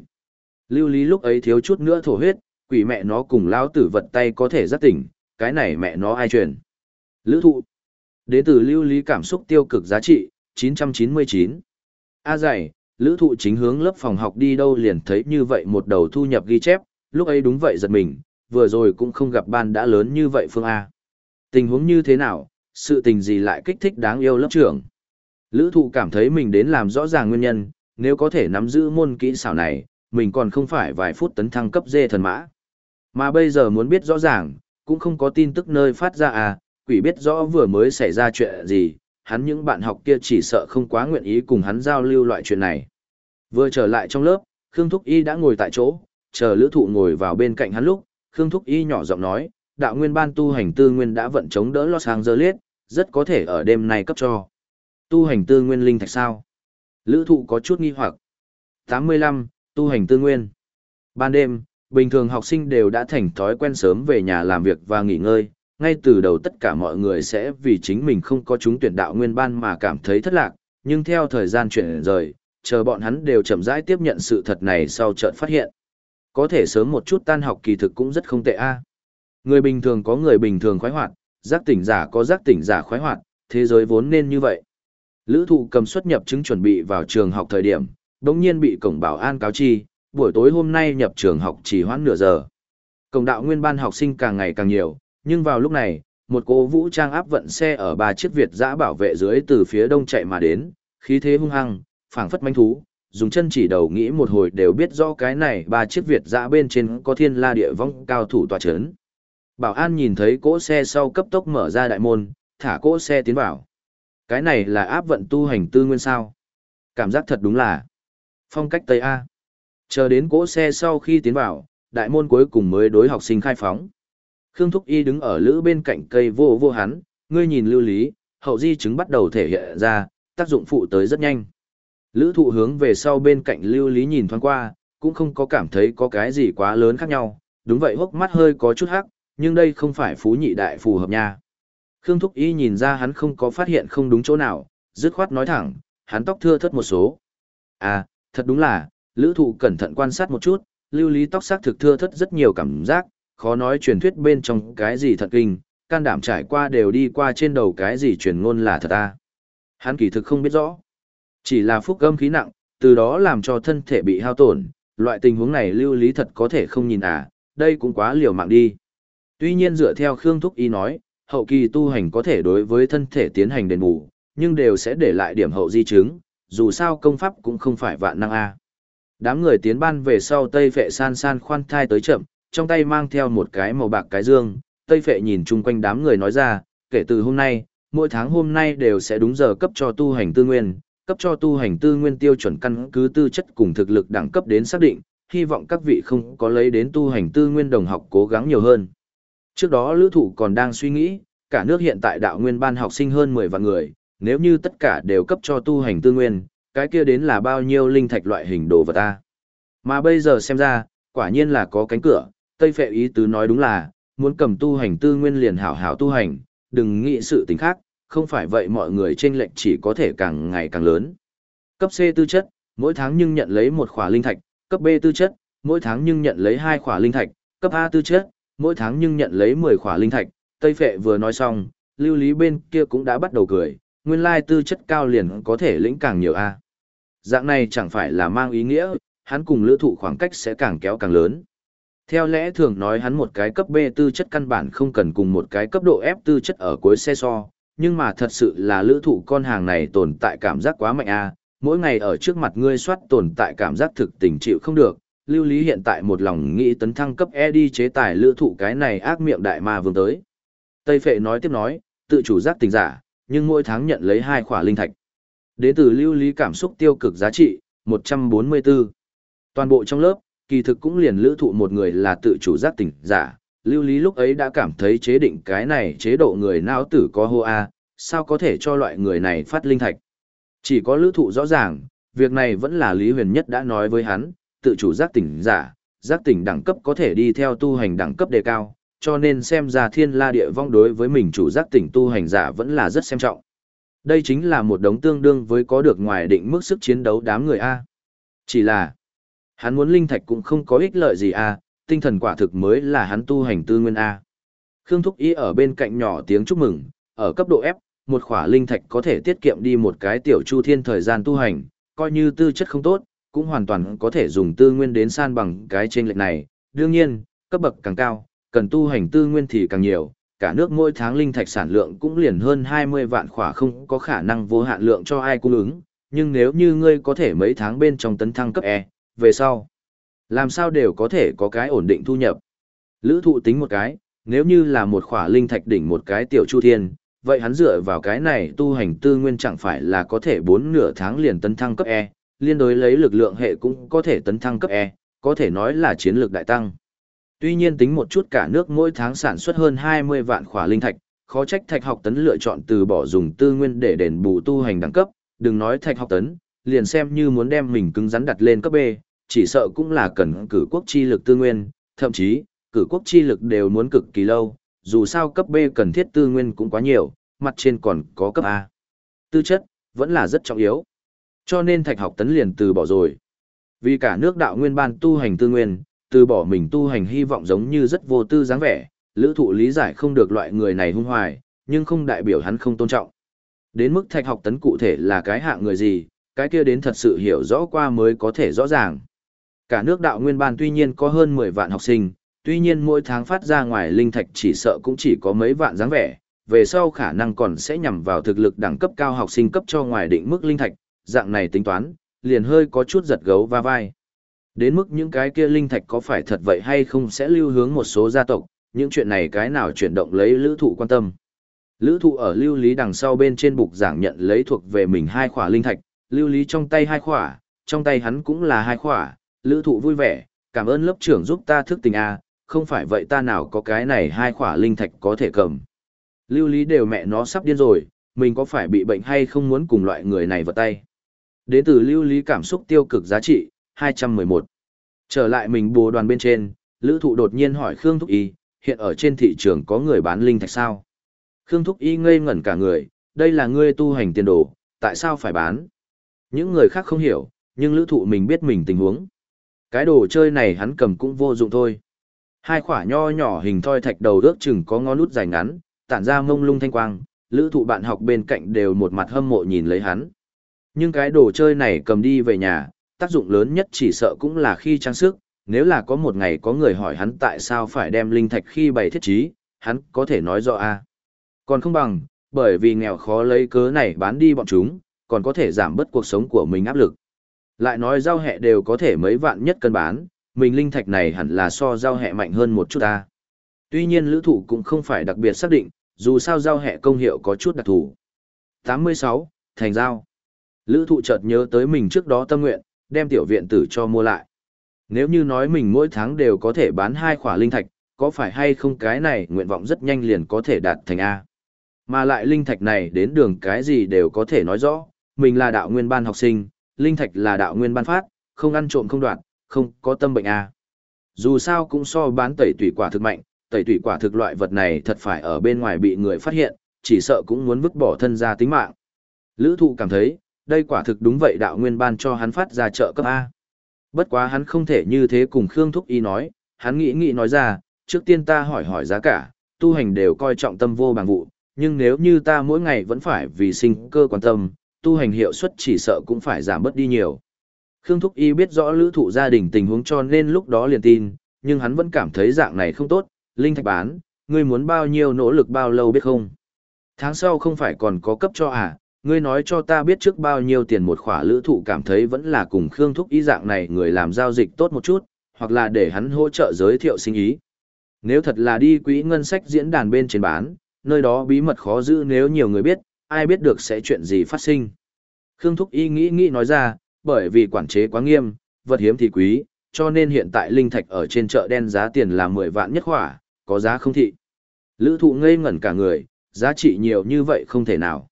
Lưu lý lúc ấy thiếu chút nữa thổ huyết, quỷ mẹ nó cùng lão tử vật tay có thể giác tỉnh, cái này mẹ nó ai truyền. Lữ thụ. Đến từ lưu lý cảm xúc tiêu cực giá trị, 999. A dạy, lữ thụ chính hướng lớp phòng học đi đâu liền thấy như vậy một đầu thu nhập ghi chép, lúc ấy đúng vậy giật mình, vừa rồi cũng không gặp ban đã lớn như vậy Phương A. Tình huống như thế nào, sự tình gì lại kích thích đáng yêu lớp trưởng. Lữ thụ cảm thấy mình đến làm rõ ràng nguyên nhân, nếu có thể nắm giữ môn kỹ xảo này, mình còn không phải vài phút tấn thăng cấp dê thần mã. Mà bây giờ muốn biết rõ ràng, cũng không có tin tức nơi phát ra à, quỷ biết rõ vừa mới xảy ra chuyện gì, hắn những bạn học kia chỉ sợ không quá nguyện ý cùng hắn giao lưu loại chuyện này. Vừa trở lại trong lớp, Khương Thúc Y đã ngồi tại chỗ, chờ lữ thụ ngồi vào bên cạnh hắn lúc, Khương Thúc Y nhỏ giọng nói, đạo nguyên ban tu hành tư nguyên đã vận chống đỡ Los Angeles, rất có thể ở đêm nay cấp cho. Tu hành tư nguyên linh thạch sao? Lữ thụ có chút nghi hoặc. 85. Tu hành tư nguyên. Ban đêm, bình thường học sinh đều đã thành thói quen sớm về nhà làm việc và nghỉ ngơi. Ngay từ đầu tất cả mọi người sẽ vì chính mình không có chúng tuyển đạo nguyên ban mà cảm thấy thất lạc, nhưng theo thời gian chuyển rời, chờ bọn hắn đều chậm rãi tiếp nhận sự thật này sau chợt phát hiện. Có thể sớm một chút tan học kỳ thực cũng rất không tệ a. Người bình thường có người bình thường khoái hoạt, giác tỉnh giả có giác tỉnh giả khoái hoạt, thế giới vốn nên như vậy. Lữ thụ cầm xuất nhập chứng chuẩn bị vào trường học thời điểm, đồng nhiên bị cổng bảo an cáo chi, buổi tối hôm nay nhập trường học chỉ hoãn nửa giờ. Cổng đạo nguyên ban học sinh càng ngày càng nhiều, nhưng vào lúc này, một cô vũ trang áp vận xe ở ba chiếc Việt giã bảo vệ dưới từ phía đông chạy mà đến, khí thế hung hăng, phảng phất manh thú, dùng chân chỉ đầu nghĩ một hồi đều biết rõ cái này ba chiếc Việt giã bên trên có thiên la địa vong cao thủ tòa chấn. Bảo an nhìn thấy cỗ xe sau cấp tốc mở ra đại môn, thả cỗ xe tiến vào. Cái này là áp vận tu hành tư nguyên sao. Cảm giác thật đúng là phong cách Tây A. Chờ đến cỗ xe sau khi tiến vào, đại môn cuối cùng mới đối học sinh khai phóng. Khương Thúc Y đứng ở lữ bên cạnh cây vô vô hắn, ngươi nhìn lưu lý, hậu di chứng bắt đầu thể hiện ra, tác dụng phụ tới rất nhanh. Lữ thụ hướng về sau bên cạnh lưu lý nhìn thoáng qua, cũng không có cảm thấy có cái gì quá lớn khác nhau, đúng vậy hốc mắt hơi có chút hắc, nhưng đây không phải phú nhị đại phù hợp nha. Khương Thúc Y nhìn ra hắn không có phát hiện không đúng chỗ nào, dứt khoát nói thẳng, hắn tóc thưa thất một số. À, thật đúng là, lữ thụ cẩn thận quan sát một chút, lưu lý tóc sắc thực thưa thất rất nhiều cảm giác, khó nói truyền thuyết bên trong cái gì thật kinh, can đảm trải qua đều đi qua trên đầu cái gì truyền ngôn là thật à. Hắn kỳ thực không biết rõ. Chỉ là phúc âm khí nặng, từ đó làm cho thân thể bị hao tổn, loại tình huống này lưu lý thật có thể không nhìn à, đây cũng quá liều mạng đi. Tuy nhiên dựa theo Khương Thúc Y nói, hậu kỳ tu hành có thể đối với thân thể tiến hành đền bù, nhưng đều sẽ để lại điểm hậu di chứng, dù sao công pháp cũng không phải vạn năng A. Đám người tiến ban về sau Tây Phệ san san khoan thai tới chậm, trong tay mang theo một cái màu bạc cái dương, Tây Phệ nhìn chung quanh đám người nói ra, kể từ hôm nay, mỗi tháng hôm nay đều sẽ đúng giờ cấp cho tu hành tư nguyên, cấp cho tu hành tư nguyên tiêu chuẩn căn cứ tư chất cùng thực lực đẳng cấp đến xác định, hy vọng các vị không có lấy đến tu hành tư nguyên đồng học cố gắng nhiều hơn. Trước đó lữ thụ còn đang suy nghĩ, cả nước hiện tại đạo nguyên ban học sinh hơn 10 vạn người, nếu như tất cả đều cấp cho tu hành tư nguyên, cái kia đến là bao nhiêu linh thạch loại hình đồ vật ta. Mà bây giờ xem ra, quả nhiên là có cánh cửa, Tây Phệ ý tứ nói đúng là, muốn cầm tu hành tư nguyên liền hảo hảo tu hành, đừng nghĩ sự tình khác, không phải vậy mọi người trên lệnh chỉ có thể càng ngày càng lớn. Cấp C tư chất, mỗi tháng nhưng nhận lấy một khỏa linh thạch, cấp B tư chất, mỗi tháng nhưng nhận lấy hai khỏa linh thạch, cấp A tư chất, mỗi tháng nhưng nhận lấy 10 khỏa linh thạch, Tây Phệ vừa nói xong, lưu lý bên kia cũng đã bắt đầu cười, nguyên lai tư chất cao liền có thể lĩnh càng nhiều a. Dạng này chẳng phải là mang ý nghĩa, hắn cùng lữ thụ khoảng cách sẽ càng kéo càng lớn. Theo lẽ thường nói hắn một cái cấp B tư chất căn bản không cần cùng một cái cấp độ F tư chất ở cuối xe so, nhưng mà thật sự là lữ thụ con hàng này tồn tại cảm giác quá mạnh a mỗi ngày ở trước mặt ngươi soát tồn tại cảm giác thực tình chịu không được, lưu lý hiện tại một lòng nghĩ tấn thăng cấp E đi chế tài lữ thụ cái này ác miệng đại ma vương tới. Tây Phệ nói tiếp nói, tự chủ giác tình giả, nhưng mỗi tháng nhận lấy hai khỏa linh thạch. Đến từ lưu lý cảm xúc tiêu cực giá trị, 144. Toàn bộ trong lớp, kỳ thực cũng liền lữ thụ một người là tự chủ giác tỉnh giả. Lưu lý lúc ấy đã cảm thấy chế định cái này chế độ người não tử có hô a sao có thể cho loại người này phát linh thạch. Chỉ có lữ thụ rõ ràng, việc này vẫn là Lý Huyền Nhất đã nói với hắn, tự chủ giác tỉnh giả, giác tỉnh đẳng cấp có thể đi theo tu hành đẳng cấp đề cao, cho nên xem ra thiên la địa vong đối với mình chủ giác tỉnh tu hành giả vẫn là rất xem trọng. Đây chính là một đống tương đương với có được ngoài định mức sức chiến đấu đám người A. Chỉ là, hắn muốn linh thạch cũng không có ích lợi gì A, tinh thần quả thực mới là hắn tu hành tư nguyên A. Khương Thúc Ý ở bên cạnh nhỏ tiếng chúc mừng, ở cấp độ F, một khỏa linh thạch có thể tiết kiệm đi một cái tiểu chu thiên thời gian tu hành, coi như tư chất không tốt, cũng hoàn toàn có thể dùng tư nguyên đến san bằng cái trên lệch này. Đương nhiên, cấp bậc càng cao, cần tu hành tư nguyên thì càng nhiều, cả nước mỗi tháng linh thạch sản lượng cũng liền hơn 20 vạn khỏa không có khả năng vô hạn lượng cho ai cung ứng, nhưng nếu như ngươi có thể mấy tháng bên trong tấn thăng cấp E, về sau, làm sao đều có thể có cái ổn định thu nhập. Lữ thụ tính một cái, nếu như là một khỏa linh thạch đỉnh một cái tiểu chu thiên, vậy hắn dựa vào cái này tu hành tư nguyên chẳng phải là có thể bốn nửa tháng liền tấn thăng cấp E, liên đối lấy lực lượng hệ cũng có thể tấn thăng cấp E, có thể nói là chiến lược đại tăng. Tuy nhiên tính một chút cả nước mỗi tháng sản xuất hơn 20 vạn khỏa linh thạch, khó trách thạch học tấn lựa chọn từ bỏ dùng tư nguyên để đền bù tu hành đẳng cấp, đừng nói thạch học tấn, liền xem như muốn đem mình cứng rắn đặt lên cấp B, chỉ sợ cũng là cần cử quốc chi lực tư nguyên, thậm chí, cử quốc chi lực đều muốn cực kỳ lâu, dù sao cấp B cần thiết tư nguyên cũng quá nhiều, mặt trên còn có cấp A. Tư chất, vẫn là rất trọng yếu. Cho nên thạch học tấn liền từ bỏ rồi. Vì cả nước đạo nguyên ban tu hành tư nguyên, từ bỏ mình tu hành hy vọng giống như rất vô tư dáng vẻ, lữ thụ lý giải không được loại người này hung hoài, nhưng không đại biểu hắn không tôn trọng. Đến mức thạch học tấn cụ thể là cái hạng người gì, cái kia đến thật sự hiểu rõ qua mới có thể rõ ràng. Cả nước đạo nguyên ban tuy nhiên có hơn 10 vạn học sinh, tuy nhiên mỗi tháng phát ra ngoài linh thạch chỉ sợ cũng chỉ có mấy vạn dáng vẻ, về sau khả năng còn sẽ nhằm vào thực lực đẳng cấp cao học sinh cấp cho ngoài định mức linh thạch, dạng này tính toán, liền hơi có chút giật gấu va vai. Đến mức những cái kia linh thạch có phải thật vậy hay không sẽ lưu hướng một số gia tộc, những chuyện này cái nào chuyển động lấy lữ thụ quan tâm. Lữ thụ ở lưu lý đằng sau bên trên bục giảng nhận lấy thuộc về mình hai khỏa linh thạch, lưu lý trong tay hai khỏa, trong tay hắn cũng là hai khỏa, lữ thụ vui vẻ, cảm ơn lớp trưởng giúp ta thức tình A, không phải vậy ta nào có cái này hai khỏa linh thạch có thể cầm. Lưu lý đều mẹ nó sắp điên rồi, mình có phải bị bệnh hay không muốn cùng loại người này vào tay. Đến từ lưu lý cảm xúc tiêu cực giá trị, 211. Trở lại mình bồ đoàn bên trên, lữ thụ đột nhiên hỏi Khương Thúc Y, hiện ở trên thị trường có người bán linh thạch sao? Khương Thúc Y ngây ngẩn cả người, đây là ngươi tu hành tiền đồ, tại sao phải bán? Những người khác không hiểu, nhưng lữ thụ mình biết mình tình huống. Cái đồ chơi này hắn cầm cũng vô dụng thôi. Hai khỏa nho nhỏ hình thoi thạch đầu ước chừng có ngón nút dài ngắn, tản ra mông lung thanh quang, lữ thụ bạn học bên cạnh đều một mặt hâm mộ nhìn lấy hắn. Nhưng cái đồ chơi này cầm đi về nhà, tác dụng lớn nhất chỉ sợ cũng là khi trang sức, nếu là có một ngày có người hỏi hắn tại sao phải đem linh thạch khi bày thiết trí, hắn có thể nói rõ a Còn không bằng, bởi vì nghèo khó lấy cớ này bán đi bọn chúng, còn có thể giảm bớt cuộc sống của mình áp lực. Lại nói giao hẹ đều có thể mấy vạn nhất cân bán, mình linh thạch này hẳn là so giao hẹ mạnh hơn một chút ta. Tuy nhiên lữ thủ cũng không phải đặc biệt xác định, dù sao giao hẹ công hiệu có chút đặc thù. 86. Thành giao. Lữ thụ chợt nhớ tới mình trước đó tâm nguyện, đem tiểu viện tử cho mua lại. Nếu như nói mình mỗi tháng đều có thể bán hai khỏa linh thạch, có phải hay không cái này nguyện vọng rất nhanh liền có thể đạt thành A. Mà lại linh thạch này đến đường cái gì đều có thể nói rõ, mình là đạo nguyên ban học sinh, linh thạch là đạo nguyên ban phát, không ăn trộm không đoạn, không có tâm bệnh A. Dù sao cũng so bán tẩy tủy quả thực mạnh, tẩy tủy quả thực loại vật này thật phải ở bên ngoài bị người phát hiện, chỉ sợ cũng muốn vứt bỏ thân ra tính mạng. Lữ thụ cảm thấy, đây quả thực đúng vậy đạo nguyên ban cho hắn phát ra trợ cấp A. Bất quá hắn không thể như thế cùng Khương Thúc Y nói, hắn nghĩ nghĩ nói ra, trước tiên ta hỏi hỏi giá cả, tu hành đều coi trọng tâm vô bằng vụ, nhưng nếu như ta mỗi ngày vẫn phải vì sinh cơ quan tâm, tu hành hiệu suất chỉ sợ cũng phải giảm bớt đi nhiều. Khương Thúc Y biết rõ lữ thụ gia đình tình huống cho nên lúc đó liền tin, nhưng hắn vẫn cảm thấy dạng này không tốt, linh thạch bán, ngươi muốn bao nhiêu nỗ lực bao lâu biết không? Tháng sau không phải còn có cấp cho à, ngươi nói cho ta biết trước bao nhiêu tiền một khỏa lữ thụ cảm thấy vẫn là cùng Khương Thúc ý dạng này người làm giao dịch tốt một chút, hoặc là để hắn hỗ trợ giới thiệu sinh ý. Nếu thật là đi quỹ ngân sách diễn đàn bên trên bán, nơi đó bí mật khó giữ nếu nhiều người biết, ai biết được sẽ chuyện gì phát sinh. Khương Thúc Y nghĩ nghĩ nói ra, bởi vì quản chế quá nghiêm, vật hiếm thì quý, cho nên hiện tại linh thạch ở trên chợ đen giá tiền là 10 vạn nhất khỏa, có giá không thị. Lữ thụ ngây ngẩn cả người, giá trị nhiều như vậy không thể nào.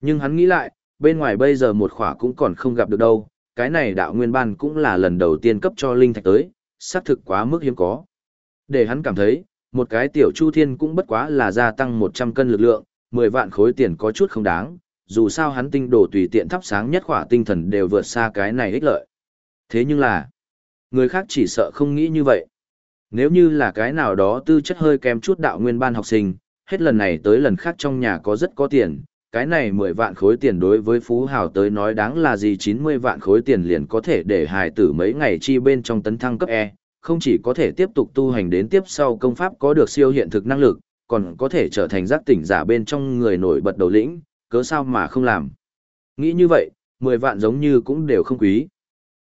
Nhưng hắn nghĩ lại, bên ngoài bây giờ một khỏa cũng còn không gặp được đâu, cái này đạo nguyên ban cũng là lần đầu tiên cấp cho linh thạch tới, xác thực quá mức hiếm có. Để hắn cảm thấy, một cái tiểu chu thiên cũng bất quá là gia tăng 100 cân lực lượng, 10 vạn khối tiền có chút không đáng, dù sao hắn tinh đồ tùy tiện thắp sáng nhất khỏa tinh thần đều vượt xa cái này ích lợi. Thế nhưng là, người khác chỉ sợ không nghĩ như vậy. Nếu như là cái nào đó tư chất hơi kém chút đạo nguyên ban học sinh, hết lần này tới lần khác trong nhà có rất có tiền, cái này 10 vạn khối tiền đối với phú hào tới nói đáng là gì 90 vạn khối tiền liền có thể để hài tử mấy ngày chi bên trong tấn thăng cấp E, không chỉ có thể tiếp tục tu hành đến tiếp sau công pháp có được siêu hiện thực năng lực, còn có thể trở thành giác tỉnh giả bên trong người nổi bật đầu lĩnh, cớ sao mà không làm. Nghĩ như vậy, 10 vạn giống như cũng đều không quý.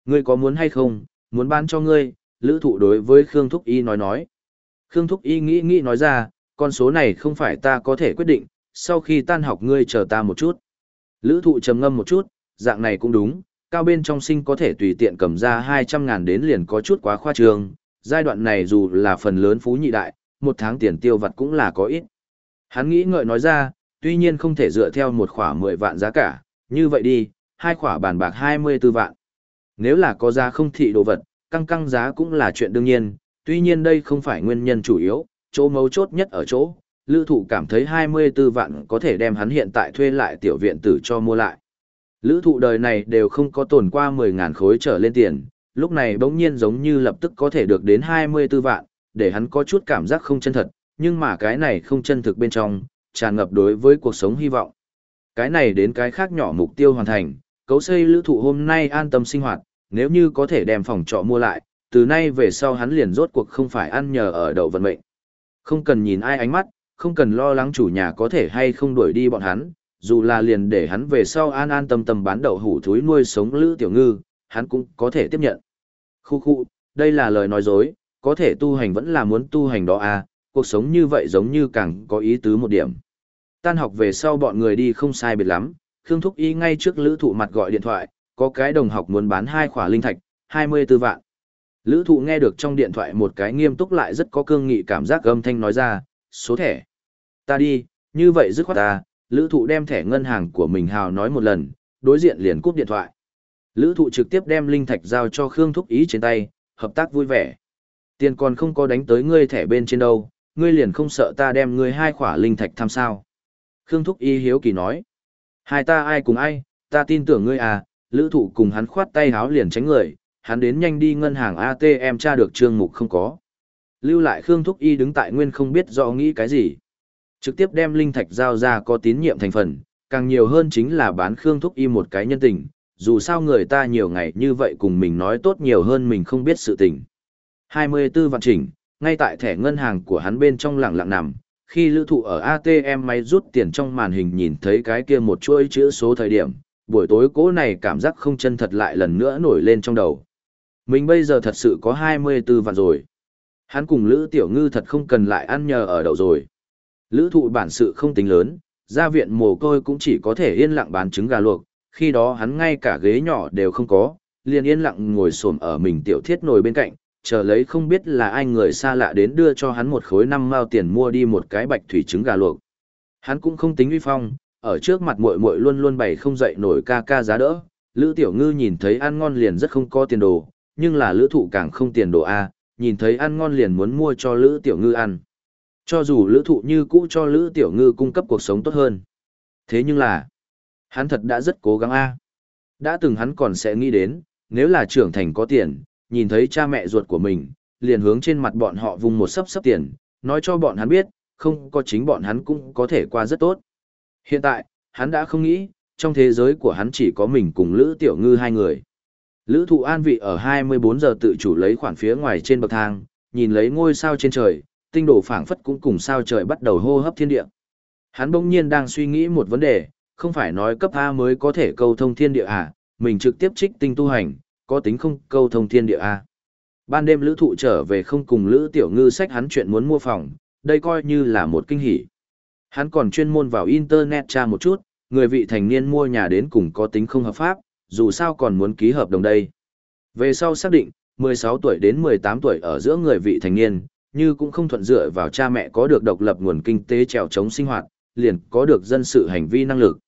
Ngươi có muốn hay không, muốn bán cho ngươi, lữ thụ đối với Khương Thúc Y nói nói. Khương Thúc Y nghĩ nghĩ nói ra, con số này không phải ta có thể quyết định, sau khi tan học ngươi chờ ta một chút. Lữ thụ trầm ngâm một chút, dạng này cũng đúng, cao bên trong sinh có thể tùy tiện cầm ra 200 ngàn đến liền có chút quá khoa trương, giai đoạn này dù là phần lớn phú nhị đại, một tháng tiền tiêu vặt cũng là có ít. Hắn nghĩ ngợi nói ra, tuy nhiên không thể dựa theo một khỏa 10 vạn giá cả, như vậy đi, hai khỏa bàn bạc 24 vạn. Nếu là có giá không thị đồ vật, căng căng giá cũng là chuyện đương nhiên, tuy nhiên đây không phải nguyên nhân chủ yếu, chỗ mấu chốt nhất ở chỗ, lữ thụ cảm thấy 24 vạn có thể đem hắn hiện tại thuê lại tiểu viện tử cho mua lại. Lữ thụ đời này đều không có tồn qua 10.000 khối trở lên tiền, lúc này bỗng nhiên giống như lập tức có thể được đến 24 vạn, để hắn có chút cảm giác không chân thật, nhưng mà cái này không chân thực bên trong, tràn ngập đối với cuộc sống hy vọng. Cái này đến cái khác nhỏ mục tiêu hoàn thành, cấu xây lữ thụ hôm nay an tâm sinh hoạt, nếu như có thể đem phòng trọ mua lại, từ nay về sau hắn liền rốt cuộc không phải ăn nhờ ở đậu vận mệnh. Không cần nhìn ai ánh mắt, không cần lo lắng chủ nhà có thể hay không đuổi đi bọn hắn, dù là liền để hắn về sau an an tâm tâm bán đậu hủ thúi nuôi sống lữ tiểu ngư, hắn cũng có thể tiếp nhận. Khu khu, đây là lời nói dối, có thể tu hành vẫn là muốn tu hành đó à, cuộc sống như vậy giống như càng có ý tứ một điểm. Tan học về sau bọn người đi không sai biệt lắm, Khương Thúc Y ngay trước lữ thụ mặt gọi điện thoại, có cái đồng học muốn bán hai khỏa linh thạch, 24 vạn. Lữ thụ nghe được trong điện thoại một cái nghiêm túc lại rất có cương nghị cảm giác âm thanh nói ra, số thẻ. Ta đi, như vậy dứt khoát ta, lữ thụ đem thẻ ngân hàng của mình hào nói một lần, đối diện liền cúp điện thoại. Lữ thụ trực tiếp đem linh thạch giao cho Khương Thúc Ý trên tay, hợp tác vui vẻ. Tiền còn không có đánh tới ngươi thẻ bên trên đâu, ngươi liền không sợ ta đem ngươi hai khỏa linh thạch tham sao. Khương Thúc Y hiếu kỳ nói. Hai ta ai cùng ai, ta tin tưởng ngươi à, lữ thụ cùng hắn khoát tay háo liền tránh người, hắn đến nhanh đi ngân hàng ATM tra được trương mục không có. Lưu lại Khương Thúc Y đứng tại nguyên không biết rõ nghĩ cái gì. Trực tiếp đem linh thạch giao ra có tín nhiệm thành phần, càng nhiều hơn chính là bán Khương Thúc Y một cái nhân tình, dù sao người ta nhiều ngày như vậy cùng mình nói tốt nhiều hơn mình không biết sự tình. 24 vạn chỉnh, ngay tại thẻ ngân hàng của hắn bên trong lặng lặng nằm, khi lữ thụ ở ATM máy rút tiền trong màn hình nhìn thấy cái kia một chuỗi chữ số thời điểm, buổi tối cố này cảm giác không chân thật lại lần nữa nổi lên trong đầu. Mình bây giờ thật sự có 24 vạn rồi. Hắn cùng Lữ Tiểu Ngư thật không cần lại ăn nhờ ở đậu rồi. Lữ thụ bản sự không tính lớn, ra viện mồ côi cũng chỉ có thể yên lặng bán trứng gà luộc, khi đó hắn ngay cả ghế nhỏ đều không có, liền yên lặng ngồi xổm ở mình tiểu thiết nồi bên cạnh, chờ lấy không biết là ai người xa lạ đến đưa cho hắn một khối năm mao tiền mua đi một cái bạch thủy trứng gà luộc. Hắn cũng không tính uy phong, ở trước mặt muội muội luôn luôn bày không dậy nổi ca ca giá đỡ. Lữ Tiểu Ngư nhìn thấy ăn ngon liền rất không có tiền đồ, nhưng là Lữ Thụ càng không tiền đồ a, nhìn thấy ăn ngon liền muốn mua cho Lữ Tiểu Ngư ăn. Cho dù Lữ Thụ như cũ cho Lữ Tiểu Ngư cung cấp cuộc sống tốt hơn. Thế nhưng là, hắn thật đã rất cố gắng a. Đã từng hắn còn sẽ nghĩ đến, nếu là trưởng thành có tiền, nhìn thấy cha mẹ ruột của mình, liền hướng trên mặt bọn họ vùng một sấp sấp tiền, nói cho bọn hắn biết, không có chính bọn hắn cũng có thể qua rất tốt. Hiện tại, hắn đã không nghĩ, trong thế giới của hắn chỉ có mình cùng Lữ Tiểu Ngư hai người. Lữ thụ an vị ở 24 giờ tự chủ lấy khoản phía ngoài trên bậc thang, nhìn lấy ngôi sao trên trời, tinh đồ phảng phất cũng cùng sao trời bắt đầu hô hấp thiên địa. Hắn bỗng nhiên đang suy nghĩ một vấn đề, không phải nói cấp A mới có thể câu thông thiên địa à, mình trực tiếp trích tinh tu hành, có tính không câu thông thiên địa A. Ban đêm lữ thụ trở về không cùng lữ tiểu ngư sách hắn chuyện muốn mua phòng, đây coi như là một kinh hỉ. Hắn còn chuyên môn vào internet tra một chút, người vị thành niên mua nhà đến cùng có tính không hợp pháp, dù sao còn muốn ký hợp đồng đây. Về sau xác định, 16 tuổi đến 18 tuổi ở giữa người vị thành niên, như cũng không thuận dựa vào cha mẹ có được độc lập nguồn kinh tế trèo chống sinh hoạt, liền có được dân sự hành vi năng lực.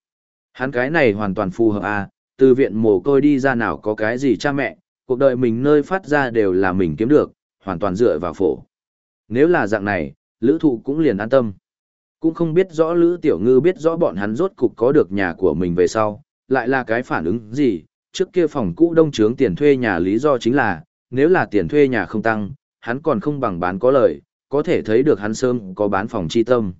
Hắn cái này hoàn toàn phù hợp a, từ viện mồ côi đi ra nào có cái gì cha mẹ, cuộc đời mình nơi phát ra đều là mình kiếm được, hoàn toàn dựa vào phổ. Nếu là dạng này, lữ thụ cũng liền an tâm. Cũng không biết rõ lữ tiểu ngư biết rõ bọn hắn rốt cục có được nhà của mình về sau, lại là cái phản ứng gì, trước kia phòng cũ đông trướng tiền thuê nhà lý do chính là, nếu là tiền thuê nhà không tăng, hắn còn không bằng bán có lời, có thể thấy được hắn sớm có bán phòng chi tâm.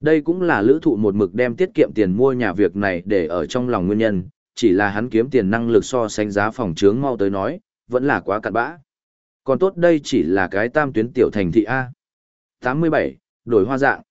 Đây cũng là lữ thụ một mực đem tiết kiệm tiền mua nhà việc này để ở trong lòng nguyên nhân, chỉ là hắn kiếm tiền năng lực so sánh giá phòng trướng mau tới nói, vẫn là quá cặn bã. Còn tốt đây chỉ là cái tam tuyến tiểu thành thị A. 87. Đổi hoa dạng.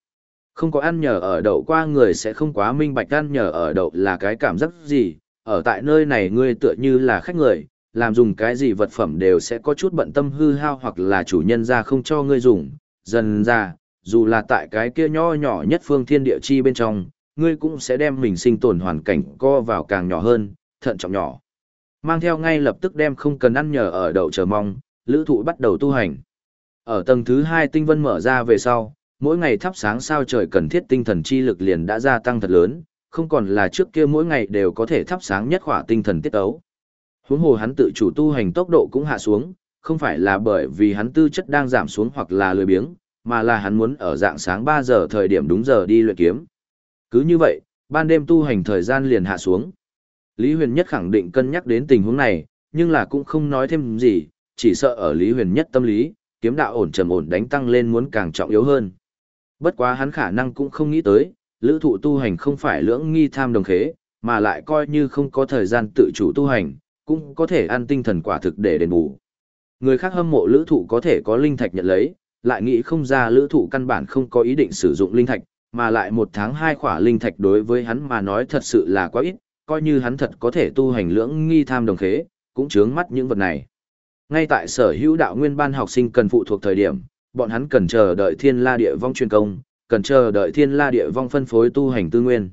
Không có ăn nhờ ở đậu qua người sẽ không quá minh bạch ăn nhờ ở đậu là cái cảm giác gì, ở tại nơi này ngươi tựa như là khách người, làm dùng cái gì vật phẩm đều sẽ có chút bận tâm hư hao hoặc là chủ nhân ra không cho ngươi dùng, dần ra, dù là tại cái kia nho nhỏ nhất phương thiên địa chi bên trong, ngươi cũng sẽ đem mình sinh tồn hoàn cảnh co vào càng nhỏ hơn, thận trọng nhỏ. Mang theo ngay lập tức đem không cần ăn nhờ ở đậu chờ mong, lữ thụ bắt đầu tu hành. Ở tầng thứ 2 tinh vân mở ra về sau, mỗi ngày thắp sáng sao trời cần thiết tinh thần chi lực liền đã gia tăng thật lớn, không còn là trước kia mỗi ngày đều có thể thắp sáng nhất khỏa tinh thần tiết ấu. Huống hồ hắn tự chủ tu hành tốc độ cũng hạ xuống, không phải là bởi vì hắn tư chất đang giảm xuống hoặc là lười biếng, mà là hắn muốn ở dạng sáng 3 giờ thời điểm đúng giờ đi luyện kiếm. Cứ như vậy, ban đêm tu hành thời gian liền hạ xuống. Lý Huyền Nhất khẳng định cân nhắc đến tình huống này, nhưng là cũng không nói thêm gì, chỉ sợ ở Lý Huyền Nhất tâm lý, kiếm đạo ổn trầm ổn đánh tăng lên muốn càng trọng yếu hơn. Bất quá hắn khả năng cũng không nghĩ tới, lữ thụ tu hành không phải lưỡng nghi tham đồng khế, mà lại coi như không có thời gian tự chủ tu hành, cũng có thể ăn tinh thần quả thực để đền bù. Người khác hâm mộ lữ thụ có thể có linh thạch nhận lấy, lại nghĩ không ra lữ thụ căn bản không có ý định sử dụng linh thạch, mà lại một tháng hai khỏa linh thạch đối với hắn mà nói thật sự là quá ít, coi như hắn thật có thể tu hành lưỡng nghi tham đồng khế, cũng chướng mắt những vật này. Ngay tại sở hữu đạo nguyên ban học sinh cần phụ thuộc thời điểm, bọn hắn cần chờ đợi thiên la địa vong truyền công, cần chờ đợi thiên la địa vong phân phối tu hành tư nguyên.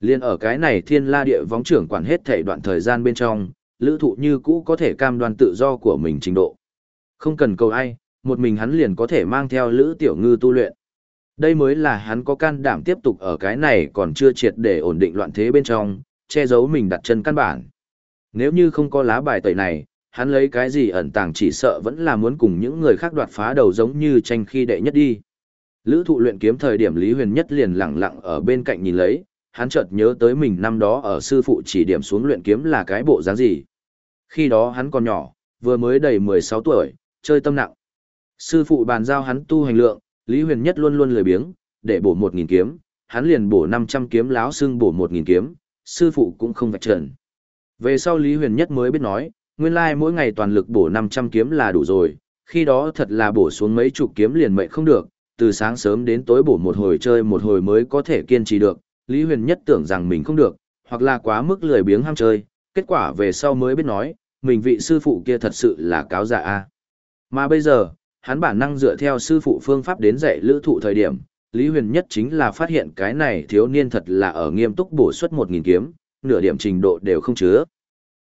Liên ở cái này thiên la địa vong trưởng quản hết thể đoạn thời gian bên trong, lữ thụ như cũ có thể cam đoan tự do của mình trình độ. Không cần cầu ai, một mình hắn liền có thể mang theo lữ tiểu ngư tu luyện. Đây mới là hắn có can đảm tiếp tục ở cái này còn chưa triệt để ổn định loạn thế bên trong, che giấu mình đặt chân căn bản. Nếu như không có lá bài tẩy này, hắn lấy cái gì ẩn tàng chỉ sợ vẫn là muốn cùng những người khác đoạt phá đầu giống như tranh khi đệ nhất đi. Lữ thụ luyện kiếm thời điểm Lý Huyền Nhất liền lặng lặng ở bên cạnh nhìn lấy, hắn chợt nhớ tới mình năm đó ở sư phụ chỉ điểm xuống luyện kiếm là cái bộ dáng gì. Khi đó hắn còn nhỏ, vừa mới đầy 16 tuổi, chơi tâm nặng. Sư phụ bàn giao hắn tu hành lượng, Lý Huyền Nhất luôn luôn lười biếng, để bổ 1000 kiếm, hắn liền bổ 500 kiếm láo xương bổ 1000 kiếm, sư phụ cũng không vạch trần. Về sau Lý Huyền Nhất mới biết nói, nguyên lai mỗi ngày toàn lực bổ 500 kiếm là đủ rồi, khi đó thật là bổ xuống mấy chục kiếm liền mệnh không được, từ sáng sớm đến tối bổ một hồi chơi một hồi mới có thể kiên trì được, Lý Huyền Nhất tưởng rằng mình không được, hoặc là quá mức lười biếng ham chơi, kết quả về sau mới biết nói, mình vị sư phụ kia thật sự là cáo giả a. Mà bây giờ, hắn bản năng dựa theo sư phụ phương pháp đến dạy lữ thụ thời điểm, Lý Huyền Nhất chính là phát hiện cái này thiếu niên thật là ở nghiêm túc bổ xuất 1.000 kiếm, nửa điểm trình độ đều không chứa.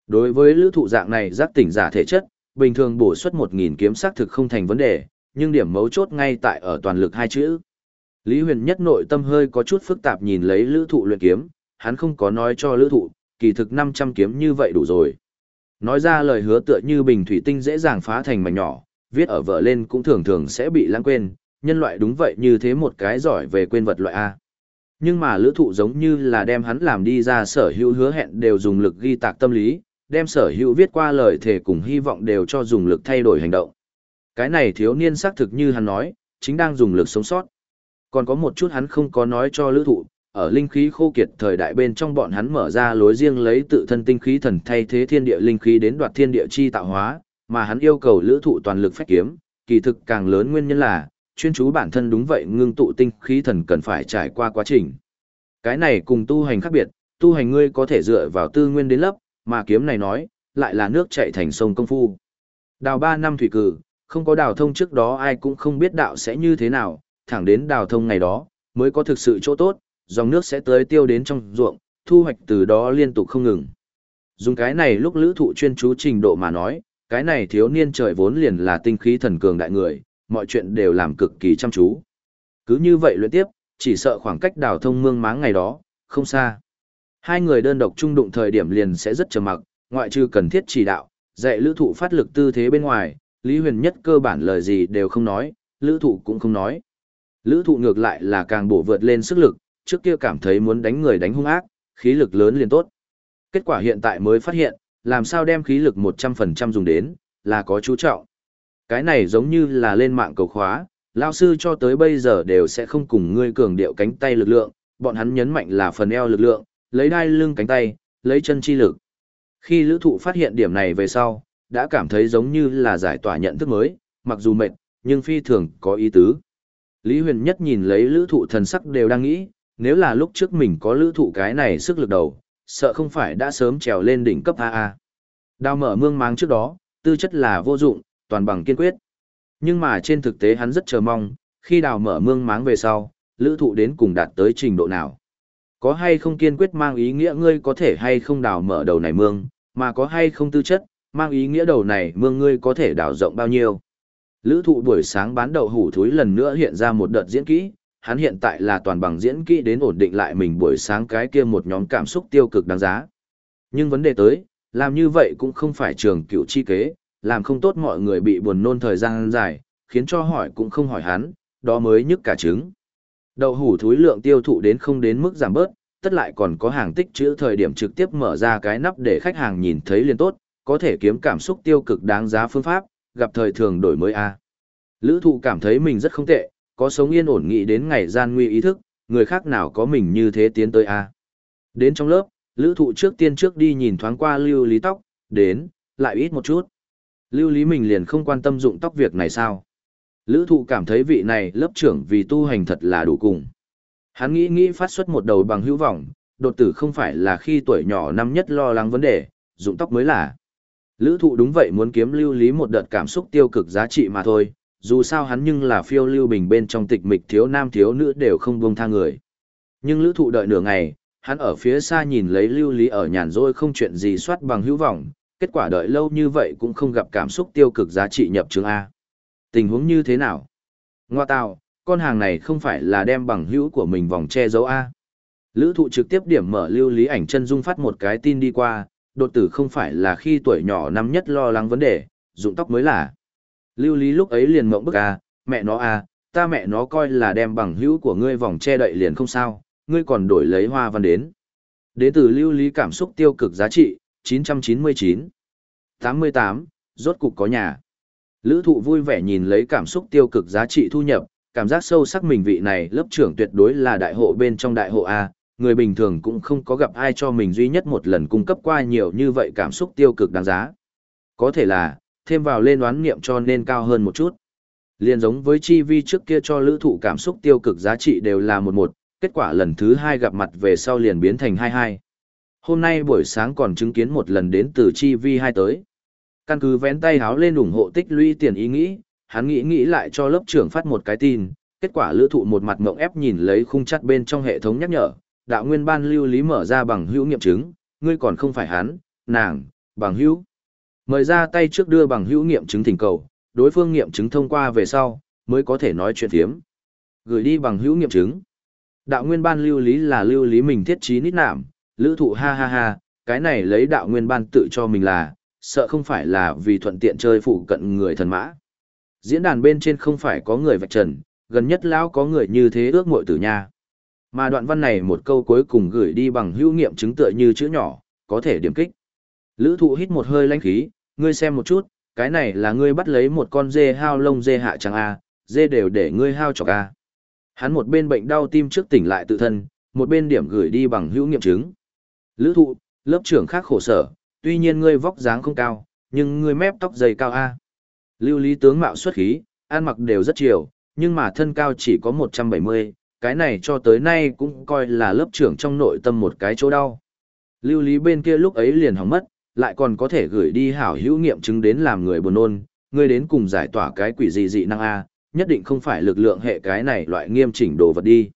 Đối với lữ thụ dạng này giác tỉnh giả thể chất, bình thường bổ xuất 1.000 kiếm xác thực không thành vấn đề, nhưng điểm mấu chốt ngay tại ở toàn lực hai chữ. Lý Huyền Nhất nội tâm hơi có chút phức tạp nhìn lấy lữ thụ luyện kiếm, hắn không có nói cho lữ thụ, kỳ thực 500 kiếm như vậy đủ rồi. Nói ra lời hứa tựa như bình thủy tinh dễ dàng phá thành mảnh nhỏ, viết ở vợ lên cũng thường thường sẽ bị lãng quên, nhân loại đúng vậy như thế một cái giỏi về quên vật loại A. Nhưng mà lữ thụ giống như là đem hắn làm đi ra sở hữu hứa hẹn đều dùng lực ghi tạc tâm lý, đem sở hữu viết qua lời thể cùng hy vọng đều cho dùng lực thay đổi hành động. Cái này thiếu niên xác thực như hắn nói, chính đang dùng lực sống sót. Còn có một chút hắn không có nói cho lữ thụ, ở linh khí khô kiệt thời đại bên trong bọn hắn mở ra lối riêng lấy tự thân tinh khí thần thay thế thiên địa linh khí đến đoạt thiên địa chi tạo hóa, mà hắn yêu cầu lữ thụ toàn lực phách kiếm, kỳ thực càng lớn nguyên nhân là, chuyên chú bản thân đúng vậy ngưng tụ tinh khí thần cần phải trải qua quá trình. Cái này cùng tu hành khác biệt, tu hành ngươi có thể dựa vào tư nguyên đến lấp, mà kiếm này nói, lại là nước chạy thành sông công phu. Đào 3 năm thủy cử, không có đào thông trước đó ai cũng không biết đạo sẽ như thế nào, thẳng đến đào thông ngày đó, mới có thực sự chỗ tốt, dòng nước sẽ tới tiêu đến trong ruộng, thu hoạch từ đó liên tục không ngừng. Dùng cái này lúc lữ thụ chuyên chú trình độ mà nói, cái này thiếu niên trời vốn liền là tinh khí thần cường đại người, mọi chuyện đều làm cực kỳ chăm chú. Cứ như vậy luyện tiếp, chỉ sợ khoảng cách đào thông mương máng ngày đó, không xa. Hai người đơn độc chung đụng thời điểm liền sẽ rất trầm mặc, ngoại trừ cần thiết chỉ đạo, dạy lữ thụ phát lực tư thế bên ngoài, Lý Huyền nhất cơ bản lời gì đều không nói, lữ thụ cũng không nói. Lữ thụ ngược lại là càng bổ vượt lên sức lực, trước kia cảm thấy muốn đánh người đánh hung ác, khí lực lớn liền tốt. Kết quả hiện tại mới phát hiện, làm sao đem khí lực 100% dùng đến, là có chú trọng. Cái này giống như là lên mạng cầu khóa, lao sư cho tới bây giờ đều sẽ không cùng ngươi cường điệu cánh tay lực lượng, bọn hắn nhấn mạnh là phần eo lực lượng, lấy đai lưng cánh tay, lấy chân chi lực. Khi lữ thụ phát hiện điểm này về sau, đã cảm thấy giống như là giải tỏa nhận thức mới, mặc dù mệt, nhưng phi thường có ý tứ. Lý huyền nhất nhìn lấy lữ thụ thần sắc đều đang nghĩ, nếu là lúc trước mình có lữ thụ cái này sức lực đầu, sợ không phải đã sớm trèo lên đỉnh cấp AA. Đào mở mương máng trước đó, tư chất là vô dụng, toàn bằng kiên quyết. Nhưng mà trên thực tế hắn rất chờ mong, khi đào mở mương máng về sau, lữ thụ đến cùng đạt tới trình độ nào. Có hay không kiên quyết mang ý nghĩa ngươi có thể hay không đào mở đầu này mương, mà có hay không tư chất, mang ý nghĩa đầu này mương ngươi có thể đào rộng bao nhiêu. Lữ thụ buổi sáng bán đậu hủ thúi lần nữa hiện ra một đợt diễn kỹ, hắn hiện tại là toàn bằng diễn kỹ đến ổn định lại mình buổi sáng cái kia một nhóm cảm xúc tiêu cực đáng giá. Nhưng vấn đề tới, làm như vậy cũng không phải trường cựu chi kế, làm không tốt mọi người bị buồn nôn thời gian dài, khiến cho hỏi cũng không hỏi hắn, đó mới nhức cả trứng. Đậu hủ thúi lượng tiêu thụ đến không đến mức giảm bớt, tất lại còn có hàng tích chữ thời điểm trực tiếp mở ra cái nắp để khách hàng nhìn thấy liền tốt, có thể kiếm cảm xúc tiêu cực đáng giá phương pháp, gặp thời thường đổi mới a. Lữ thụ cảm thấy mình rất không tệ, có sống yên ổn nghĩ đến ngày gian nguy ý thức, người khác nào có mình như thế tiến tới a. Đến trong lớp, lữ thụ trước tiên trước đi nhìn thoáng qua lưu lý tóc, đến, lại ít một chút. Lưu lý mình liền không quan tâm dụng tóc việc này sao. Lữ thụ cảm thấy vị này lớp trưởng vì tu hành thật là đủ cùng. Hắn nghĩ nghĩ phát xuất một đầu bằng hữu vọng, đột tử không phải là khi tuổi nhỏ năm nhất lo lắng vấn đề, dụng tóc mới là. Lữ thụ đúng vậy muốn kiếm lưu lý một đợt cảm xúc tiêu cực giá trị mà thôi, dù sao hắn nhưng là phiêu lưu bình bên trong tịch mịch thiếu nam thiếu nữ đều không buông tha người. Nhưng lữ thụ đợi nửa ngày, hắn ở phía xa nhìn lấy lưu lý ở nhàn rỗi không chuyện gì soát bằng hữu vọng, kết quả đợi lâu như vậy cũng không gặp cảm xúc tiêu cực giá trị nhập chứng A. Tình huống như thế nào? Ngoa tạo, con hàng này không phải là đem bằng hữu của mình vòng che giấu A. Lữ thụ trực tiếp điểm mở lưu lý ảnh chân dung phát một cái tin đi qua, đột tử không phải là khi tuổi nhỏ năm nhất lo lắng vấn đề, dụng tóc mới là. Lưu lý lúc ấy liền mộng bức A, mẹ nó A, ta mẹ nó coi là đem bằng hữu của ngươi vòng che đậy liền không sao, ngươi còn đổi lấy hoa văn đến. Đến từ lưu lý cảm xúc tiêu cực giá trị, 999. 88, rốt cục có nhà. Lữ thụ vui vẻ nhìn lấy cảm xúc tiêu cực giá trị thu nhập, cảm giác sâu sắc mình vị này lớp trưởng tuyệt đối là đại hộ bên trong đại hộ A, người bình thường cũng không có gặp ai cho mình duy nhất một lần cung cấp qua nhiều như vậy cảm xúc tiêu cực đáng giá. Có thể là, thêm vào lên đoán nghiệm cho nên cao hơn một chút. Liên giống với chi vi trước kia cho lữ thụ cảm xúc tiêu cực giá trị đều là một một, kết quả lần thứ hai gặp mặt về sau liền biến thành hai hai. Hôm nay buổi sáng còn chứng kiến một lần đến từ chi vi hai tới. Căn cứ vén tay háo lên ủng hộ tích lũy tiền ý nghĩ, hắn nghĩ nghĩ lại cho lớp trưởng phát một cái tin, kết quả lữ thụ một mặt mộng ép nhìn lấy khung chắt bên trong hệ thống nhắc nhở, đạo nguyên ban lưu lý mở ra bằng hữu nghiệm chứng, ngươi còn không phải hắn, nàng, bằng hữu. Mời ra tay trước đưa bằng hữu nghiệm chứng thỉnh cầu, đối phương nghiệm chứng thông qua về sau, mới có thể nói chuyện thiếm. Gửi đi bằng hữu nghiệm chứng. Đạo nguyên ban lưu lý là lưu lý mình thiết trí nít nạm, lữ thụ ha ha ha, cái này lấy đạo nguyên ban tự cho mình là, sợ không phải là vì thuận tiện chơi phụ cận người thần mã. Diễn đàn bên trên không phải có người vạch trần, gần nhất lão có người như thế ước muội tử nha. Mà đoạn văn này một câu cuối cùng gửi đi bằng hữu nghiệm chứng tựa như chữ nhỏ, có thể điểm kích. Lữ thụ hít một hơi lãnh khí, ngươi xem một chút, cái này là ngươi bắt lấy một con dê hao lông dê hạ chẳng A, dê đều để ngươi hao chọc A. Hắn một bên bệnh đau tim trước tỉnh lại tự thân, một bên điểm gửi đi bằng hữu nghiệm chứng. Lữ thụ, lớp trưởng khác khổ sở, tuy nhiên ngươi vóc dáng không cao, nhưng ngươi mép tóc dày cao A. Lưu lý tướng mạo xuất khí, ăn mặc đều rất chiều, nhưng mà thân cao chỉ có 170, cái này cho tới nay cũng coi là lớp trưởng trong nội tâm một cái chỗ đau. Lưu lý bên kia lúc ấy liền hỏng mất, lại còn có thể gửi đi hảo hữu nghiệm chứng đến làm người buồn nôn, ngươi đến cùng giải tỏa cái quỷ gì dị năng A, nhất định không phải lực lượng hệ cái này loại nghiêm chỉnh đồ vật đi.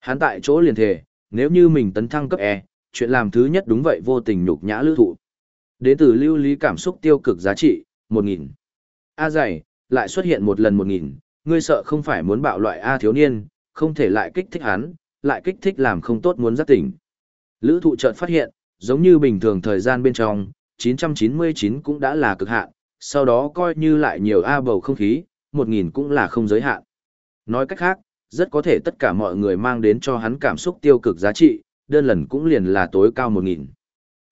Hắn tại chỗ liền thề, nếu như mình tấn thăng cấp E, chuyện làm thứ nhất đúng vậy vô tình nhục nhã lưu thụ. Đến từ lưu lý cảm xúc tiêu cực giá trị, 1.000. A dày, lại xuất hiện một lần 1.000, ngươi sợ không phải muốn bạo loại A thiếu niên, không thể lại kích thích hắn, lại kích thích làm không tốt muốn giác tỉnh. Lữ thụ chợt phát hiện, giống như bình thường thời gian bên trong, 999 cũng đã là cực hạn, sau đó coi như lại nhiều A bầu không khí, 1.000 cũng là không giới hạn. Nói cách khác, rất có thể tất cả mọi người mang đến cho hắn cảm xúc tiêu cực giá trị, đơn lần cũng liền là tối cao 1.000.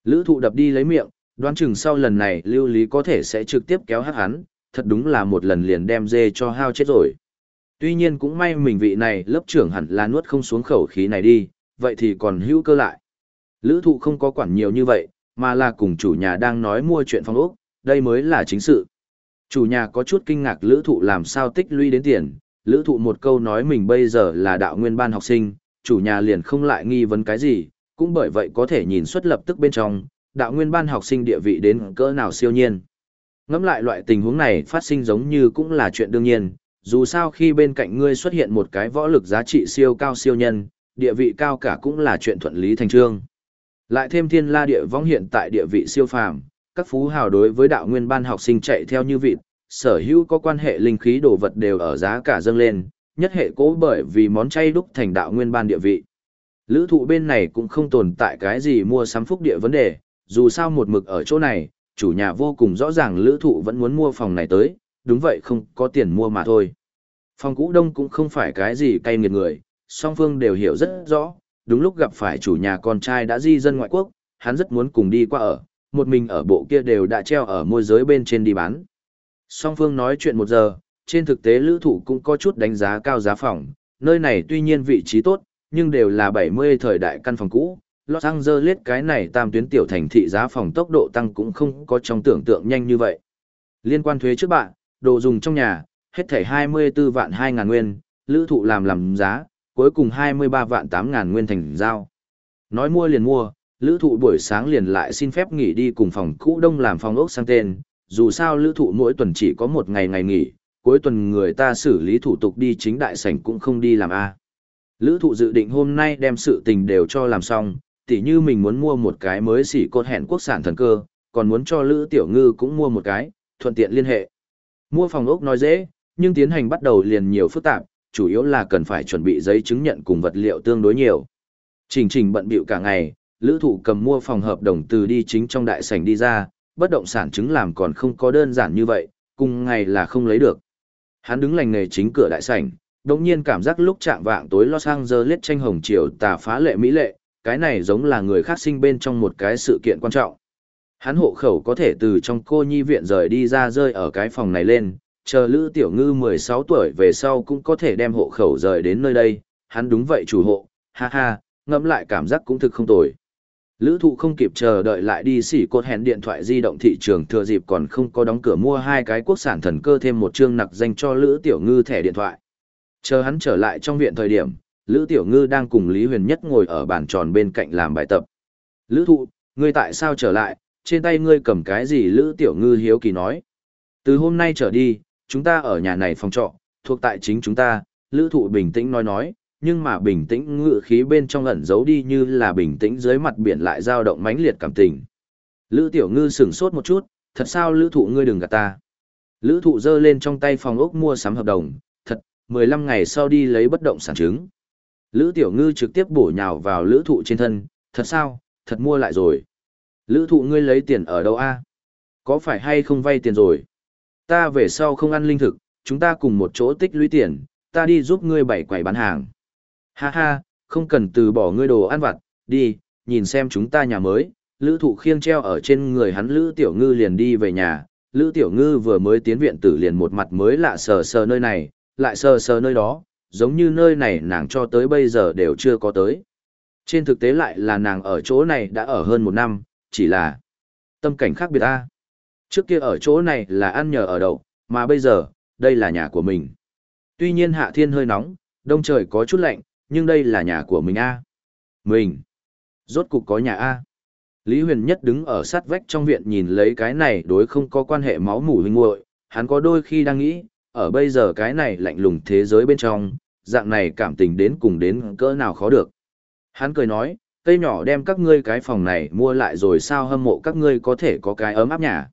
Lữ thụ đập đi lấy miệng, đoán chừng sau lần này lưu lý có thể sẽ trực tiếp kéo hát hắn, thật đúng là một lần liền đem dê cho hao chết rồi. Tuy nhiên cũng may mình vị này lớp trưởng hẳn là nuốt không xuống khẩu khí này đi, vậy thì còn hữu cơ lại. Lữ thụ không có quản nhiều như vậy, mà là cùng chủ nhà đang nói mua chuyện phòng ốc, đây mới là chính sự. Chủ nhà có chút kinh ngạc lữ thụ làm sao tích lũy đến tiền, lữ thụ một câu nói mình bây giờ là đạo nguyên ban học sinh, chủ nhà liền không lại nghi vấn cái gì, cũng bởi vậy có thể nhìn xuất lập tức bên trong, đạo nguyên ban học sinh địa vị đến cỡ nào siêu nhiên. Ngắm lại loại tình huống này phát sinh giống như cũng là chuyện đương nhiên, dù sao khi bên cạnh ngươi xuất hiện một cái võ lực giá trị siêu cao siêu nhân, địa vị cao cả cũng là chuyện thuận lý thành trương. Lại thêm thiên la địa vong hiện tại địa vị siêu phàm, các phú hào đối với đạo nguyên ban học sinh chạy theo như vịt, sở hữu có quan hệ linh khí đồ vật đều ở giá cả dâng lên, nhất hệ cố bởi vì món chay đúc thành đạo nguyên ban địa vị. Lữ thụ bên này cũng không tồn tại cái gì mua sắm phúc địa vấn đề, dù sao một mực ở chỗ này, chủ nhà vô cùng rõ ràng lữ thụ vẫn muốn mua phòng này tới, đúng vậy không có tiền mua mà thôi. Phòng cũ đông cũng không phải cái gì cay nghiệt người, song phương đều hiểu rất rõ, đúng lúc gặp phải chủ nhà con trai đã di dân ngoại quốc, hắn rất muốn cùng đi qua ở, một mình ở bộ kia đều đã treo ở môi giới bên trên đi bán. Song phương nói chuyện một giờ, trên thực tế lữ thụ cũng có chút đánh giá cao giá phòng, nơi này tuy nhiên vị trí tốt, nhưng đều là 70 thời đại căn phòng cũ. Los Angeles cái này tam tuyến tiểu thành thị giá phòng tốc độ tăng cũng không có trong tưởng tượng nhanh như vậy. Liên quan thuế trước bạn, đồ dùng trong nhà, hết thảy 24 vạn 2 ngàn nguyên, lữ thụ làm làm giá, cuối cùng 23 vạn 8 ngàn nguyên thành giao. Nói mua liền mua, lữ thụ buổi sáng liền lại xin phép nghỉ đi cùng phòng cũ đông làm phòng ốc sang tên, dù sao lữ thụ mỗi tuần chỉ có một ngày ngày nghỉ, cuối tuần người ta xử lý thủ tục đi chính đại sảnh cũng không đi làm A. Lữ thụ dự định hôm nay đem sự tình đều cho làm xong, tỉ như mình muốn mua một cái mới xỉ cột hẹn quốc sản thần cơ, còn muốn cho Lữ Tiểu Ngư cũng mua một cái, thuận tiện liên hệ. Mua phòng ốc nói dễ, nhưng tiến hành bắt đầu liền nhiều phức tạp, chủ yếu là cần phải chuẩn bị giấy chứng nhận cùng vật liệu tương đối nhiều. Trình trình bận bịu cả ngày, Lữ thụ cầm mua phòng hợp đồng từ đi chính trong đại sảnh đi ra, bất động sản chứng làm còn không có đơn giản như vậy, cùng ngày là không lấy được. Hắn đứng lành nghề chính cửa đại sảnh, đồng nhiên cảm giác lúc chạm vạng tối Los Angeles tranh hồng chiều tà phá lệ mỹ lệ, cái này giống là người khác sinh bên trong một cái sự kiện quan trọng. Hắn hộ khẩu có thể từ trong cô nhi viện rời đi ra rơi ở cái phòng này lên, chờ Lữ Tiểu Ngư 16 tuổi về sau cũng có thể đem hộ khẩu rời đến nơi đây, hắn đúng vậy chủ hộ, ha ha, ngẫm lại cảm giác cũng thực không tồi. Lữ thụ không kịp chờ đợi lại đi xỉ cột hẹn điện thoại di động thị trường thừa dịp còn không có đóng cửa mua hai cái quốc sản thần cơ thêm một chương nặc dành cho Lữ Tiểu Ngư thẻ điện thoại. Chờ hắn trở lại trong viện thời điểm, Lữ Tiểu Ngư đang cùng Lý Huyền Nhất ngồi ở bàn tròn bên cạnh làm bài tập. Lữ thụ, ngươi tại sao trở lại, trên tay ngươi cầm cái gì Lữ Tiểu Ngư hiếu kỳ nói. Từ hôm nay trở đi, chúng ta ở nhà này phòng trọ, thuộc tại chính chúng ta, Lữ thụ bình tĩnh nói nói, nhưng mà bình tĩnh ngự khí bên trong ẩn giấu đi như là bình tĩnh dưới mặt biển lại dao động mãnh liệt cảm tình. Lữ Tiểu Ngư sửng sốt một chút, thật sao Lữ thụ ngươi đừng gạt ta. Lữ thụ giơ lên trong tay phòng ốc mua sắm hợp đồng, thật, 15 ngày sau đi lấy bất động sản chứng. Lữ Tiểu Ngư trực tiếp bổ nhào vào Lữ thụ trên thân, thật sao, thật mua lại rồi. Lữ thụ ngươi lấy tiền ở đâu a Có phải hay không vay tiền rồi? Ta về sau không ăn linh thực, chúng ta cùng một chỗ tích lũy tiền, ta đi giúp ngươi bảy quầy bán hàng. Ha ha, không cần từ bỏ ngươi đồ ăn vặt, đi, nhìn xem chúng ta nhà mới. Lữ thụ khiêng treo ở trên người hắn Lữ Tiểu Ngư liền đi về nhà. Lữ Tiểu Ngư vừa mới tiến viện tử liền một mặt mới lạ sờ sờ nơi này, lại sờ sờ nơi đó, giống như nơi này nàng cho tới bây giờ đều chưa có tới. Trên thực tế lại là nàng ở chỗ này đã ở hơn một năm, chỉ là tâm cảnh khác biệt ta. Trước kia ở chỗ này là ăn nhờ ở đậu, mà bây giờ, đây là nhà của mình. Tuy nhiên hạ thiên hơi nóng, đông trời có chút lạnh, nhưng đây là nhà của mình a Mình. Rốt cục có nhà a Lý Huyền Nhất đứng ở sát vách trong viện nhìn lấy cái này đối không có quan hệ máu mủ huynh muội hắn có đôi khi đang nghĩ, ở bây giờ cái này lạnh lùng thế giới bên trong, dạng này cảm tình đến cùng đến cỡ nào khó được. Hắn cười nói, cây nhỏ đem các ngươi cái phòng này mua lại rồi sao hâm mộ các ngươi có thể có cái ấm áp nhà.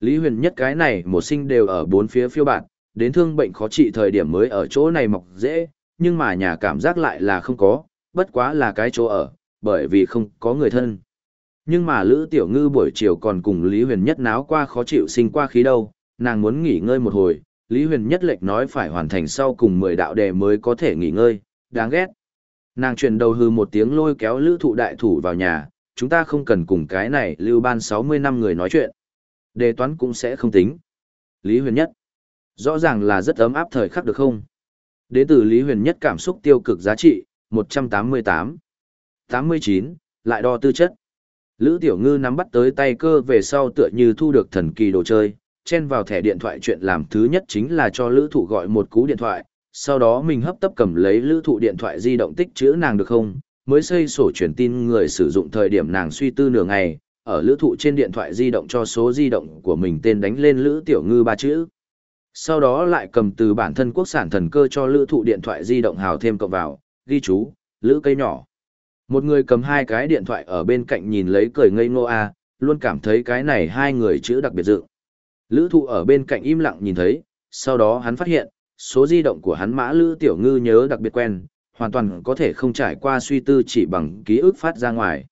Lý huyền nhất cái này một sinh đều ở bốn phía phiêu bạn, đến thương bệnh khó trị thời điểm mới ở chỗ này mọc dễ, nhưng mà nhà cảm giác lại là không có, bất quá là cái chỗ ở, bởi vì không có người thân. Nhưng mà Lữ Tiểu Ngư buổi chiều còn cùng Lý Huyền Nhất náo qua khó chịu sinh qua khí đâu, nàng muốn nghỉ ngơi một hồi, Lý Huyền Nhất lệch nói phải hoàn thành sau cùng 10 đạo đề mới có thể nghỉ ngơi, đáng ghét. Nàng chuyển đầu hư một tiếng lôi kéo Lữ Thụ đại thủ vào nhà, chúng ta không cần cùng cái này lưu ban 60 năm người nói chuyện. Đề toán cũng sẽ không tính. Lý Huyền Nhất. Rõ ràng là rất ấm áp thời khắc được không? Đến từ Lý Huyền Nhất cảm xúc tiêu cực giá trị, 188. 89, lại đo tư chất. Lữ Tiểu Ngư nắm bắt tới tay cơ về sau tựa như thu được thần kỳ đồ chơi, chen vào thẻ điện thoại chuyện làm thứ nhất chính là cho Lữ Thụ gọi một cú điện thoại, sau đó mình hấp tấp cầm lấy Lữ Thụ điện thoại di động tích chữ nàng được không, mới xây sổ truyền tin người sử dụng thời điểm nàng suy tư nửa ngày, ở Lữ Thụ trên điện thoại di động cho số di động của mình tên đánh lên Lữ Tiểu Ngư ba chữ. Sau đó lại cầm từ bản thân quốc sản thần cơ cho Lữ Thụ điện thoại di động hào thêm cộng vào, ghi chú, Lữ cây nhỏ. Một người cầm hai cái điện thoại ở bên cạnh nhìn lấy cười ngây ngô a, luôn cảm thấy cái này hai người chữ đặc biệt dự. Lữ thụ ở bên cạnh im lặng nhìn thấy, sau đó hắn phát hiện, số di động của hắn mã Lữ Tiểu Ngư nhớ đặc biệt quen, hoàn toàn có thể không trải qua suy tư chỉ bằng ký ức phát ra ngoài.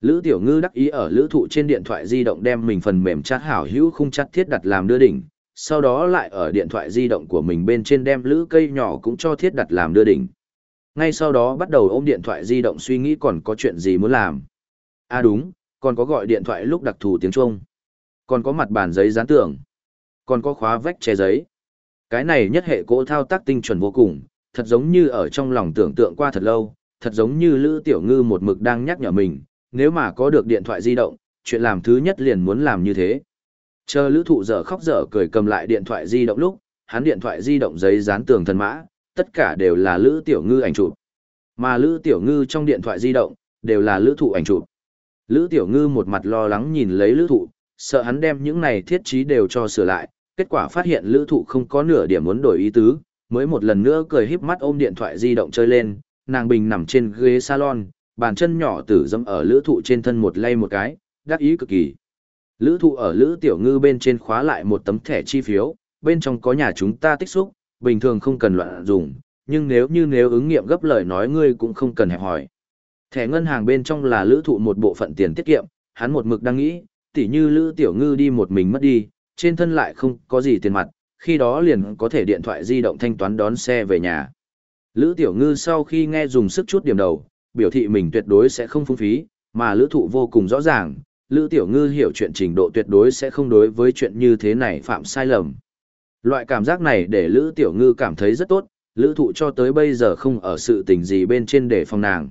Lữ Tiểu Ngư đắc ý ở lữ thụ trên điện thoại di động đem mình phần mềm chat hảo hữu khung chat thiết đặt làm đưa đỉnh, sau đó lại ở điện thoại di động của mình bên trên đem lữ cây nhỏ cũng cho thiết đặt làm đưa đỉnh. Ngay sau đó bắt đầu ôm điện thoại di động suy nghĩ còn có chuyện gì muốn làm. À đúng, còn có gọi điện thoại lúc đặc thù tiếng Trung. Còn có mặt bàn giấy dán tường. Còn có khóa vách che giấy. Cái này nhất hệ cỗ thao tác tinh chuẩn vô cùng, thật giống như ở trong lòng tưởng tượng qua thật lâu, thật giống như Lữ Tiểu Ngư một mực đang nhắc nhở mình, nếu mà có được điện thoại di động, chuyện làm thứ nhất liền muốn làm như thế. Chờ Lữ Thụ dở khóc dở cười cầm lại điện thoại di động lúc, hắn điện thoại di động giấy dán tường thần mã, tất cả đều là Lữ Tiểu Ngư ảnh chụp. Mà Lữ Tiểu Ngư trong điện thoại di động, đều là Lữ Thụ ảnh chụp. Lữ Tiểu Ngư một mặt lo lắng nhìn lấy Lữ Thụ, sợ hắn đem những này thiết trí đều cho sửa lại, kết quả phát hiện Lữ Thụ không có nửa điểm muốn đổi ý tứ, mới một lần nữa cười híp mắt ôm điện thoại di động chơi lên, nàng bình nằm trên ghế salon, bàn chân nhỏ tử dâm ở Lữ Thụ trên thân một lay một cái, đắc ý cực kỳ. Lữ Thụ ở Lữ Tiểu Ngư bên trên khóa lại một tấm thẻ chi phiếu, bên trong có nhà chúng ta tích xúc, bình thường không cần loạn dùng, nhưng nếu như nếu ứng nghiệm gấp lời nói ngươi cũng không cần hẹp hỏi. Thẻ ngân hàng bên trong là lữ thụ một bộ phận tiền tiết kiệm, hắn một mực đang nghĩ, tỉ như lữ tiểu ngư đi một mình mất đi, trên thân lại không có gì tiền mặt, khi đó liền có thể điện thoại di động thanh toán đón xe về nhà. Lữ tiểu ngư sau khi nghe dùng sức chút điểm đầu, biểu thị mình tuyệt đối sẽ không phung phí, mà lữ thụ vô cùng rõ ràng, lữ tiểu ngư hiểu chuyện trình độ tuyệt đối sẽ không đối với chuyện như thế này phạm sai lầm. Loại cảm giác này để Lữ Tiểu Ngư cảm thấy rất tốt, Lữ Thụ cho tới bây giờ không ở sự tình gì bên trên để phòng nàng.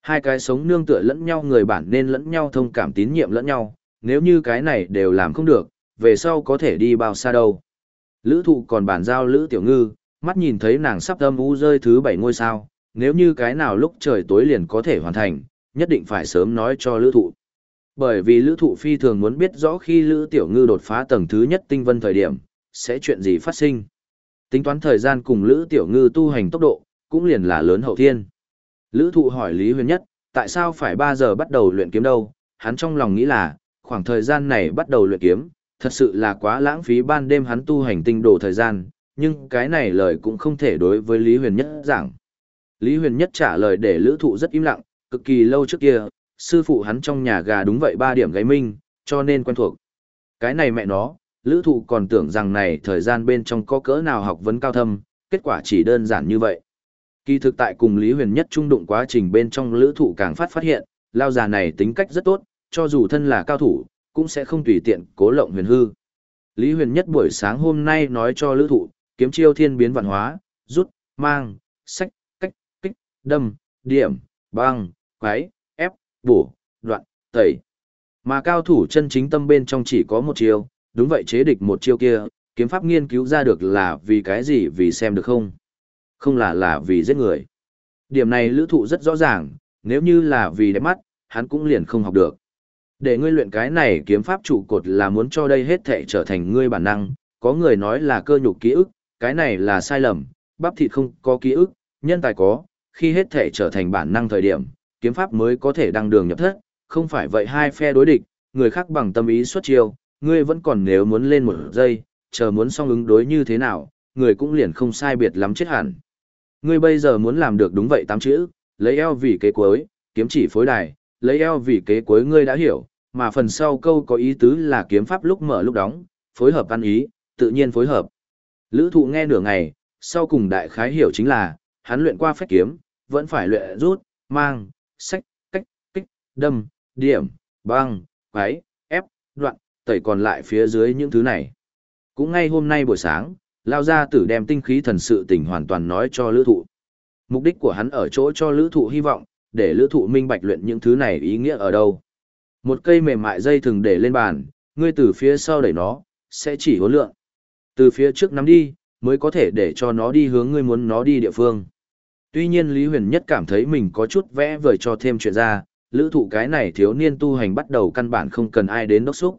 Hai cái sống nương tựa lẫn nhau người bản nên lẫn nhau thông cảm tín nhiệm lẫn nhau, nếu như cái này đều làm không được, về sau có thể đi bao xa đâu. Lữ Thụ còn bản giao Lữ Tiểu Ngư, mắt nhìn thấy nàng sắp âm u rơi thứ bảy ngôi sao, nếu như cái nào lúc trời tối liền có thể hoàn thành, nhất định phải sớm nói cho Lữ Thụ. Bởi vì Lữ Thụ phi thường muốn biết rõ khi Lữ Tiểu Ngư đột phá tầng thứ nhất tinh vân thời điểm, sẽ chuyện gì phát sinh. Tính toán thời gian cùng Lữ Tiểu Ngư tu hành tốc độ, cũng liền là lớn hậu thiên. Lữ thụ hỏi Lý Huyền Nhất, tại sao phải 3 giờ bắt đầu luyện kiếm đâu? Hắn trong lòng nghĩ là, khoảng thời gian này bắt đầu luyện kiếm, thật sự là quá lãng phí ban đêm hắn tu hành tinh đồ thời gian, nhưng cái này lời cũng không thể đối với Lý Huyền Nhất giảng. Lý Huyền Nhất trả lời để lữ thụ rất im lặng, cực kỳ lâu trước kia, sư phụ hắn trong nhà gà đúng vậy ba điểm gáy minh, cho nên quen thuộc. Cái này mẹ nó, lữ thụ còn tưởng rằng này thời gian bên trong có cỡ nào học vấn cao thâm, kết quả chỉ đơn giản như vậy. Kỳ thực tại cùng Lý Huyền Nhất trung đụng quá trình bên trong lữ thụ càng phát phát hiện, lao già này tính cách rất tốt, cho dù thân là cao thủ, cũng sẽ không tùy tiện cố lộng huyền hư. Lý Huyền Nhất buổi sáng hôm nay nói cho lữ thụ, kiếm chiêu thiên biến vạn hóa, rút, mang, sách, đâm, điểm, băng, quái, ép, bổ, đoạn, tẩy. Mà cao thủ chân chính tâm bên trong chỉ có một chiêu, đúng vậy chế địch một chiêu kia, kiếm pháp nghiên cứu ra được là vì cái gì vì xem được không? Không là là vì giết người. Điểm này lữ thụ rất rõ ràng, nếu như là vì đẹp mắt, hắn cũng liền không học được. Để ngươi luyện cái này kiếm pháp trụ cột là muốn cho đây hết thể trở thành ngươi bản năng, có người nói là cơ nhục ký ức, cái này là sai lầm, bắp thịt không có ký ức, nhân tài có, khi hết thể trở thành bản năng thời điểm, kiếm pháp mới có thể đăng đường nhập thất, không phải vậy hai phe đối địch, người khác bằng tâm ý xuất chiêu, ngươi vẫn còn nếu muốn lên một giây, chờ muốn xong ứng đối như thế nào, người cũng liền không sai biệt lắm chết hẳn. Ngươi bây giờ muốn làm được đúng vậy tám chữ, lấy eo vì kế cuối, kiếm chỉ phối đài, lấy eo vì kế cuối ngươi đã hiểu, mà phần sau câu có ý tứ là kiếm pháp lúc mở lúc đóng, phối hợp ăn ý, tự nhiên phối hợp. Lữ thụ nghe nửa ngày, sau cùng đại khái hiểu chính là, hắn luyện qua phép kiếm, vẫn phải luyện rút, mang, sách, cách, kích, đâm, điểm, băng, quái, ép, đoạn, tẩy còn lại phía dưới những thứ này. Cũng ngay hôm nay buổi sáng, lao ra tử đem tinh khí thần sự tình hoàn toàn nói cho lữ thụ. Mục đích của hắn ở chỗ cho lữ thụ hy vọng, để lữ thụ minh bạch luyện những thứ này ý nghĩa ở đâu. Một cây mềm mại dây thường để lên bàn, ngươi từ phía sau đẩy nó, sẽ chỉ hối lượng. Từ phía trước nắm đi, mới có thể để cho nó đi hướng ngươi muốn nó đi địa phương. Tuy nhiên Lý Huyền Nhất cảm thấy mình có chút vẽ vời cho thêm chuyện ra, lữ thụ cái này thiếu niên tu hành bắt đầu căn bản không cần ai đến đốc xúc.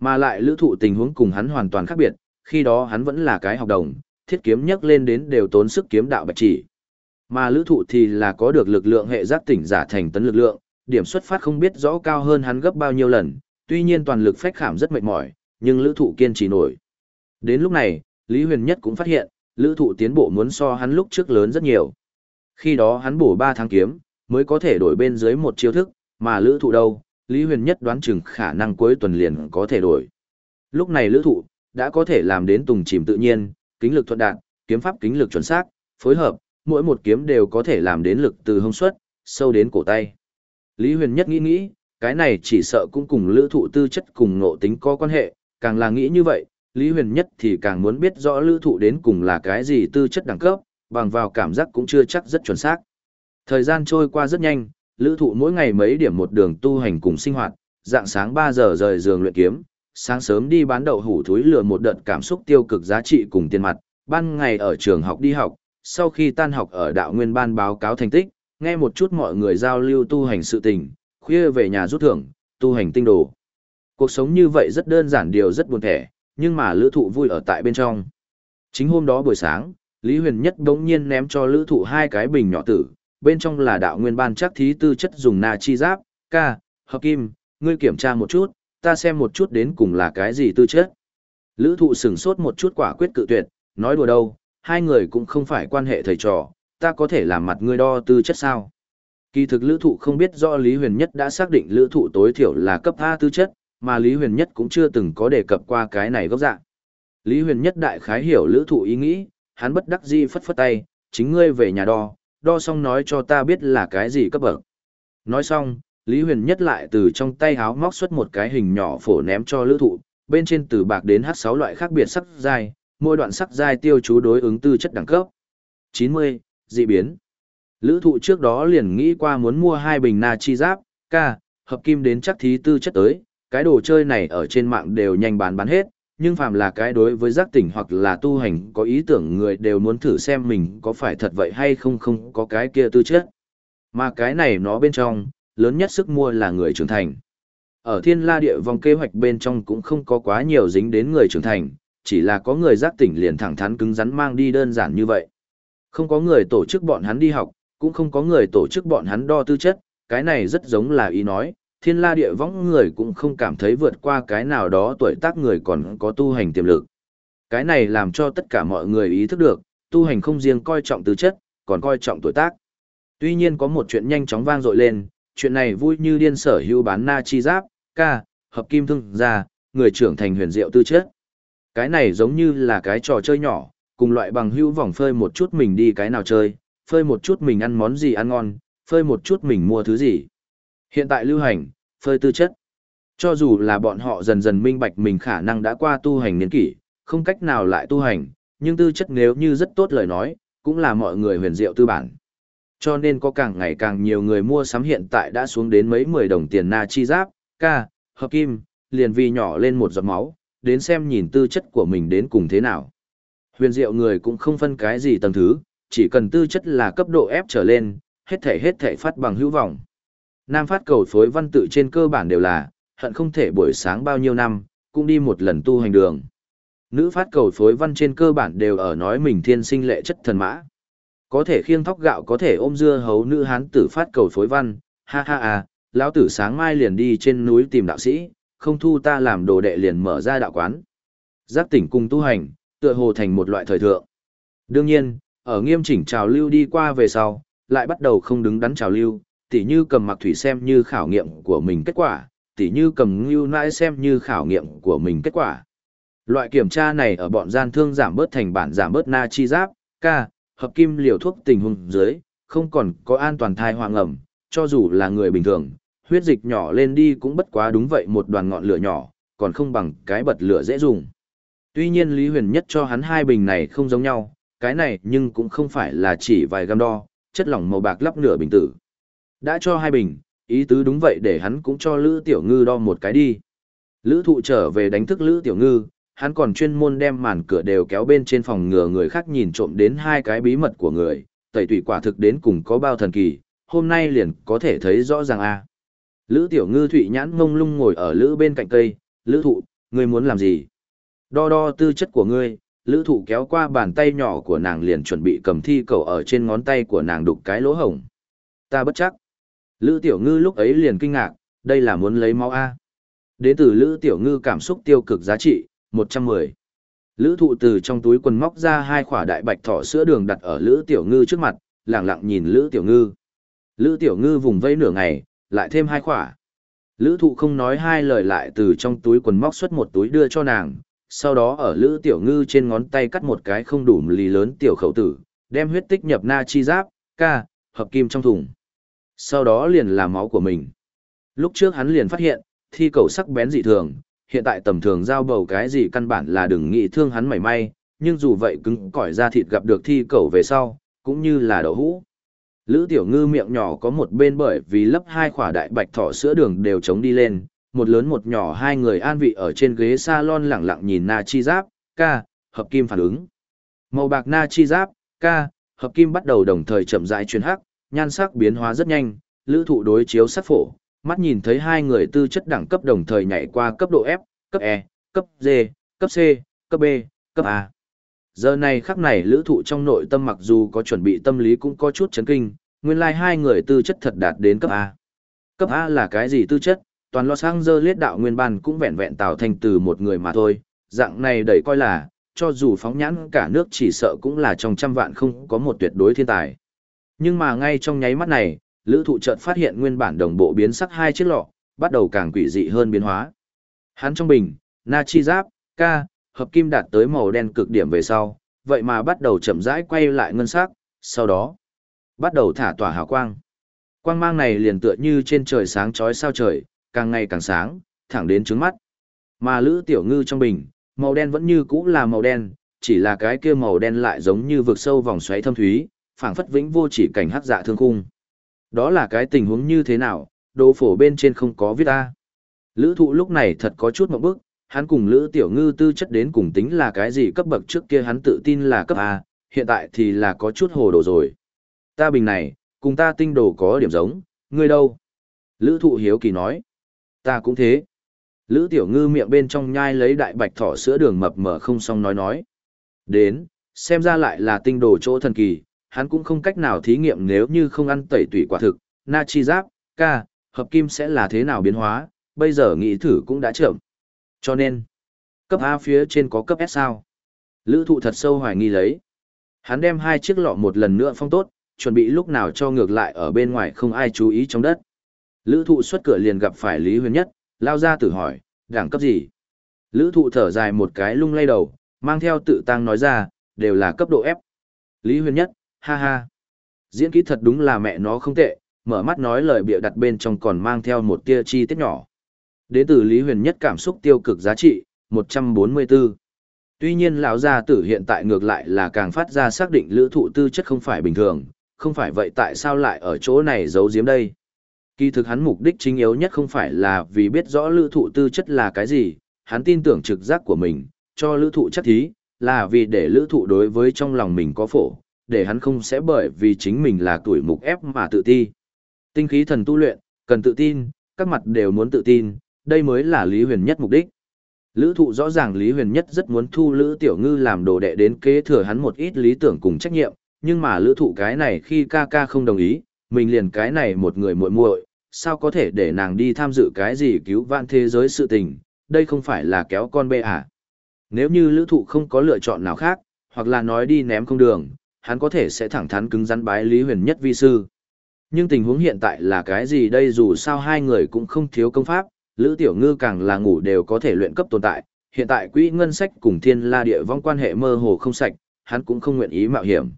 Mà lại lữ thụ tình huống cùng hắn hoàn toàn khác biệt, khi đó hắn vẫn là cái học đồng, thiết kiếm nhắc lên đến đều tốn sức kiếm đạo bạch chỉ. Mà lữ thụ thì là có được lực lượng hệ giác tỉnh giả thành tấn lực lượng, điểm xuất phát không biết rõ cao hơn hắn gấp bao nhiêu lần, tuy nhiên toàn lực phách khảm rất mệt mỏi, nhưng lữ thụ kiên trì nổi. Đến lúc này, Lý Huyền Nhất cũng phát hiện, lữ thụ tiến bộ muốn so hắn lúc trước lớn rất nhiều. Khi đó hắn bổ 3 tháng kiếm, mới có thể đổi bên dưới một chiêu thức, mà lữ thụ đâu, Lý Huyền Nhất đoán chừng khả năng cuối tuần liền có thể đổi. Lúc này lữ thụ, đã có thể làm đến tùng chìm tự nhiên, kính lực thuận đạt, kiếm pháp kính lực chuẩn xác, phối hợp, mỗi một kiếm đều có thể làm đến lực từ hông suất, sâu đến cổ tay. Lý Huyền Nhất nghĩ nghĩ, cái này chỉ sợ cũng cùng lữ thụ tư chất cùng ngộ tính có quan hệ, càng là nghĩ như vậy, Lý Huyền Nhất thì càng muốn biết rõ lữ thụ đến cùng là cái gì tư chất đẳng cấp, bằng vào cảm giác cũng chưa chắc rất chuẩn xác. Thời gian trôi qua rất nhanh, lữ thụ mỗi ngày mấy điểm một đường tu hành cùng sinh hoạt, dạng sáng 3 giờ rời giường luyện kiếm, sáng sớm đi bán đậu hủ thúi lừa một đợt cảm xúc tiêu cực giá trị cùng tiền mặt, ban ngày ở trường học đi học, sau khi tan học ở đạo nguyên ban báo cáo thành tích, nghe một chút mọi người giao lưu tu hành sự tình, khuya về nhà rút thưởng, tu hành tinh đồ. Cuộc sống như vậy rất đơn giản điều rất buồn thẻ, nhưng mà lữ thụ vui ở tại bên trong. Chính hôm đó buổi sáng, Lý Huyền Nhất đống nhiên ném cho lữ thụ hai cái bình nhỏ tử, bên trong là đạo nguyên ban chắc thí tư chất dùng na chi giáp, ca, hợp kim, ngươi kiểm tra một chút, ta xem một chút đến cùng là cái gì tư chất. Lữ thụ sửng sốt một chút quả quyết cự tuyệt, nói đùa đâu, hai người cũng không phải quan hệ thầy trò, ta có thể làm mặt ngươi đo tư chất sao. Kỳ thực lữ thụ không biết rõ Lý Huyền Nhất đã xác định lữ thụ tối thiểu là cấp A tư chất, mà Lý Huyền Nhất cũng chưa từng có đề cập qua cái này gốc dạng. Lý Huyền Nhất đại khái hiểu lữ thụ ý nghĩ, hắn bất đắc dĩ phất phất tay, chính ngươi về nhà đo, đo xong nói cho ta biết là cái gì cấp bậc. Nói xong, Lý Huyền Nhất lại từ trong tay háo móc xuất một cái hình nhỏ phổ ném cho lữ thụ, bên trên từ bạc đến hát 6 loại khác biệt sắc dai, mỗi đoạn sắc dai tiêu chú đối ứng tư chất đẳng cấp. 90. Dị biến. Lữ thụ trước đó liền nghĩ qua muốn mua hai bình na chi giáp, ca, hợp kim đến chắc thí tư chất tới, cái đồ chơi này ở trên mạng đều nhanh bán bán hết, nhưng phàm là cái đối với giác tỉnh hoặc là tu hành có ý tưởng người đều muốn thử xem mình có phải thật vậy hay không không có cái kia tư chất. Mà cái này nó bên trong, lớn nhất sức mua là người trưởng thành. Ở thiên la địa vòng kế hoạch bên trong cũng không có quá nhiều dính đến người trưởng thành, chỉ là có người giác tỉnh liền thẳng thắn cứng rắn mang đi đơn giản như vậy. Không có người tổ chức bọn hắn đi học, cũng không có người tổ chức bọn hắn đo tư chất, cái này rất giống là ý nói, thiên la địa võng người cũng không cảm thấy vượt qua cái nào đó tuổi tác người còn có tu hành tiềm lực. Cái này làm cho tất cả mọi người ý thức được, tu hành không riêng coi trọng tư chất, còn coi trọng tuổi tác. Tuy nhiên có một chuyện nhanh chóng vang dội lên, chuyện này vui như điên sở hữu bán na chi giáp, ca, hợp kim thương gia, người trưởng thành huyền diệu tư chất. Cái này giống như là cái trò chơi nhỏ, cùng loại bằng hữu vòng phơi một chút mình đi cái nào chơi, phơi một chút mình ăn món gì ăn ngon, phơi một chút mình mua thứ gì. Hiện tại lưu hành, phơi tư chất. Cho dù là bọn họ dần dần minh bạch mình khả năng đã qua tu hành niên kỷ, không cách nào lại tu hành, nhưng tư chất nếu như rất tốt lời nói, cũng là mọi người huyền diệu tư bản. Cho nên có càng ngày càng nhiều người mua sắm hiện tại đã xuống đến mấy mười đồng tiền na chi giáp, ca, hợp kim, liền vì nhỏ lên một giọt máu, đến xem nhìn tư chất của mình đến cùng thế nào. Huyền diệu người cũng không phân cái gì tầng thứ, chỉ cần tư chất là cấp độ ép trở lên, hết thể hết thể phát bằng hữu vọng. Nam phát cầu phối văn tự trên cơ bản đều là, hận không thể buổi sáng bao nhiêu năm, cũng đi một lần tu hành đường. Nữ phát cầu phối văn trên cơ bản đều ở nói mình thiên sinh lệ chất thần mã. Có thể khiêng thóc gạo có thể ôm dưa hấu nữ hán tử phát cầu phối văn, ha ha à, lão tử sáng mai liền đi trên núi tìm đạo sĩ, không thu ta làm đồ đệ liền mở ra đạo quán. Giác tỉnh cùng tu hành, tựa hồ thành một loại thời thượng. Đương nhiên, ở nghiêm chỉnh trào lưu đi qua về sau, lại bắt đầu không đứng đắn trào lưu, tỉ như cầm mặc thủy xem như khảo nghiệm của mình kết quả, tỉ như cầm ngưu nãi xem như khảo nghiệm của mình kết quả. Loại kiểm tra này ở bọn gian thương giảm bớt thành bản giảm bớt na chi giáp, ca, hợp kim liều thuốc tình huống dưới, không còn có an toàn thai hoang ẩm, cho dù là người bình thường, huyết dịch nhỏ lên đi cũng bất quá đúng vậy một đoàn ngọn lửa nhỏ, còn không bằng cái bật lửa dễ dùng. Tuy nhiên Lý Huyền Nhất cho hắn hai bình này không giống nhau, cái này nhưng cũng không phải là chỉ vài gam đo, chất lỏng màu bạc lắp nửa bình tử. Đã cho hai bình, ý tứ đúng vậy để hắn cũng cho Lữ Tiểu Ngư đo một cái đi. Lữ thụ trở về đánh thức Lữ Tiểu Ngư, hắn còn chuyên môn đem màn cửa đều kéo bên trên phòng ngừa người khác nhìn trộm đến hai cái bí mật của người, tẩy tủy quả thực đến cùng có bao thần kỳ, hôm nay liền có thể thấy rõ ràng a Lữ Tiểu Ngư thụy nhãn ngông lung ngồi ở Lữ bên cạnh cây, Lữ thụ, ngươi muốn làm gì? Đo đo tư chất của ngươi, Lữ thụ kéo qua bàn tay nhỏ của nàng liền chuẩn bị cầm thi cầu ở trên ngón tay của nàng đục cái lỗ hổng. Ta bất chắc. Lữ Tiểu Ngư lúc ấy liền kinh ngạc, đây là muốn lấy máu A. Đến từ Lữ Tiểu Ngư cảm xúc tiêu cực giá trị, 110. Lữ thụ từ trong túi quần móc ra hai khỏa đại bạch thỏ sữa đường đặt ở Lữ Tiểu Ngư trước mặt, lặng lặng nhìn Lữ Tiểu Ngư. Lữ Tiểu Ngư vùng vây nửa ngày, lại thêm hai khỏa. Lữ thụ không nói hai lời lại từ trong túi quần móc xuất một túi đưa cho nàng, sau đó ở Lữ Tiểu Ngư trên ngón tay cắt một cái không đủ lì lớn tiểu khẩu tử, đem huyết tích nhập na chi giáp, ca, hợp kim trong thùng. Sau đó liền là máu của mình. Lúc trước hắn liền phát hiện, thi cầu sắc bén dị thường, hiện tại tầm thường giao bầu cái gì căn bản là đừng nghĩ thương hắn mảy may, nhưng dù vậy cứng cỏi ra thịt gặp được thi cầu về sau, cũng như là đậu hũ. Lữ tiểu ngư miệng nhỏ có một bên bởi vì lấp hai khỏa đại bạch thỏ sữa đường đều chống đi lên, một lớn một nhỏ hai người an vị ở trên ghế salon lẳng lặng nhìn na chi giáp, ca, hợp kim phản ứng. Màu bạc na chi giáp, ca, hợp kim bắt đầu đồng thời chậm rãi chuyển hắc, nhan sắc biến hóa rất nhanh, lữ thụ đối chiếu sát phổ, mắt nhìn thấy hai người tư chất đẳng cấp đồng thời nhảy qua cấp độ F, cấp E, cấp D, cấp C, cấp B, cấp A. Giờ này khắc này lữ thụ trong nội tâm mặc dù có chuẩn bị tâm lý cũng có chút chấn kinh, nguyên lai like hai người tư chất thật đạt đến cấp A. Cấp A là cái gì tư chất? Toàn Los Angeles đạo nguyên bản cũng vẹn vẹn tạo thành từ một người mà thôi, dạng này đầy coi là, cho dù phóng nhãn cả nước chỉ sợ cũng là trong trăm vạn không có một tuyệt đối thiên tài. Nhưng mà ngay trong nháy mắt này, lữ thụ chợt phát hiện nguyên bản đồng bộ biến sắc hai chiếc lọ, bắt đầu càng quỷ dị hơn biến hóa. Hắn trong bình, na chi giáp, ca, hợp kim đạt tới màu đen cực điểm về sau, vậy mà bắt đầu chậm rãi quay lại ngân sắc, sau đó bắt đầu thả tỏa hào quang. Quang mang này liền tựa như trên trời sáng chói sao trời, càng ngày càng sáng, thẳng đến trước mắt. Mà lữ tiểu ngư trong bình, màu đen vẫn như cũ là màu đen, chỉ là cái kia màu đen lại giống như vực sâu vòng xoáy thâm thúy, phảng phất vĩnh vô chỉ cảnh hắc dạ thương khung. Đó là cái tình huống như thế nào, đồ phổ bên trên không có viết A. Lữ thụ lúc này thật có chút mộng bức, hắn cùng Lữ Tiểu Ngư tư chất đến cùng tính là cái gì cấp bậc trước kia hắn tự tin là cấp A, hiện tại thì là có chút hồ đồ rồi. Ta bình này, cùng ta tinh đồ có điểm giống, ngươi đâu? Lữ thụ hiếu kỳ nói. Ta cũng thế. Lữ Tiểu Ngư miệng bên trong nhai lấy đại bạch thỏ sữa đường mập mở không xong nói nói. Đến, xem ra lại là tinh đồ chỗ thần kỳ, hắn cũng không cách nào thí nghiệm nếu như không ăn tẩy tủy quả thực, na chi giáp, ca, hợp kim sẽ là thế nào biến hóa, bây giờ nghĩ thử cũng đã chậm. Cho nên, cấp A phía trên có cấp S sao? Lữ thụ thật sâu hoài nghi lấy. Hắn đem hai chiếc lọ một lần nữa phong tốt, chuẩn bị lúc nào cho ngược lại ở bên ngoài không ai chú ý trong đất. Lữ thụ xuất cửa liền gặp phải Lý Huyền Nhất, lao ra tử hỏi, đẳng cấp gì? Lữ thụ thở dài một cái lung lay đầu, mang theo tự tăng nói ra, đều là cấp độ F. Lý Huyền Nhất, ha ha. Diễn kỹ thật đúng là mẹ nó không tệ, mở mắt nói lời bịa đặt bên trong còn mang theo một tia chi tiết nhỏ. Đến từ Lý Huyền nhất cảm xúc tiêu cực giá trị, 144. Tuy nhiên lão gia tử hiện tại ngược lại là càng phát ra xác định lữ thụ tư chất không phải bình thường, không phải vậy tại sao lại ở chỗ này giấu giếm đây? Kỳ thực hắn mục đích chính yếu nhất không phải là vì biết rõ lữ thụ tư chất là cái gì, hắn tin tưởng trực giác của mình, cho lữ thụ chắc thí, là vì để lữ thụ đối với trong lòng mình có phổ, để hắn không sẽ bởi vì chính mình là tuổi mục ép mà tự ti. Tinh khí thần tu luyện, cần tự tin, các mặt đều muốn tự tin, đây mới là Lý Huyền Nhất mục đích. Lữ thụ rõ ràng Lý Huyền Nhất rất muốn thu Lữ Tiểu Ngư làm đồ đệ đến kế thừa hắn một ít lý tưởng cùng trách nhiệm, nhưng mà Lữ thụ cái này khi ca ca không đồng ý, mình liền cái này một người muội muội sao có thể để nàng đi tham dự cái gì cứu vạn thế giới sự tình, đây không phải là kéo con bê à. Nếu như Lữ thụ không có lựa chọn nào khác, hoặc là nói đi ném không đường, hắn có thể sẽ thẳng thắn cứng rắn bái Lý Huyền Nhất vi sư. Nhưng tình huống hiện tại là cái gì đây dù sao hai người cũng không thiếu công pháp, Lữ Tiểu Ngư càng là ngủ đều có thể luyện cấp tồn tại, hiện tại quỹ ngân sách cùng thiên la địa vong quan hệ mơ hồ không sạch, hắn cũng không nguyện ý mạo hiểm.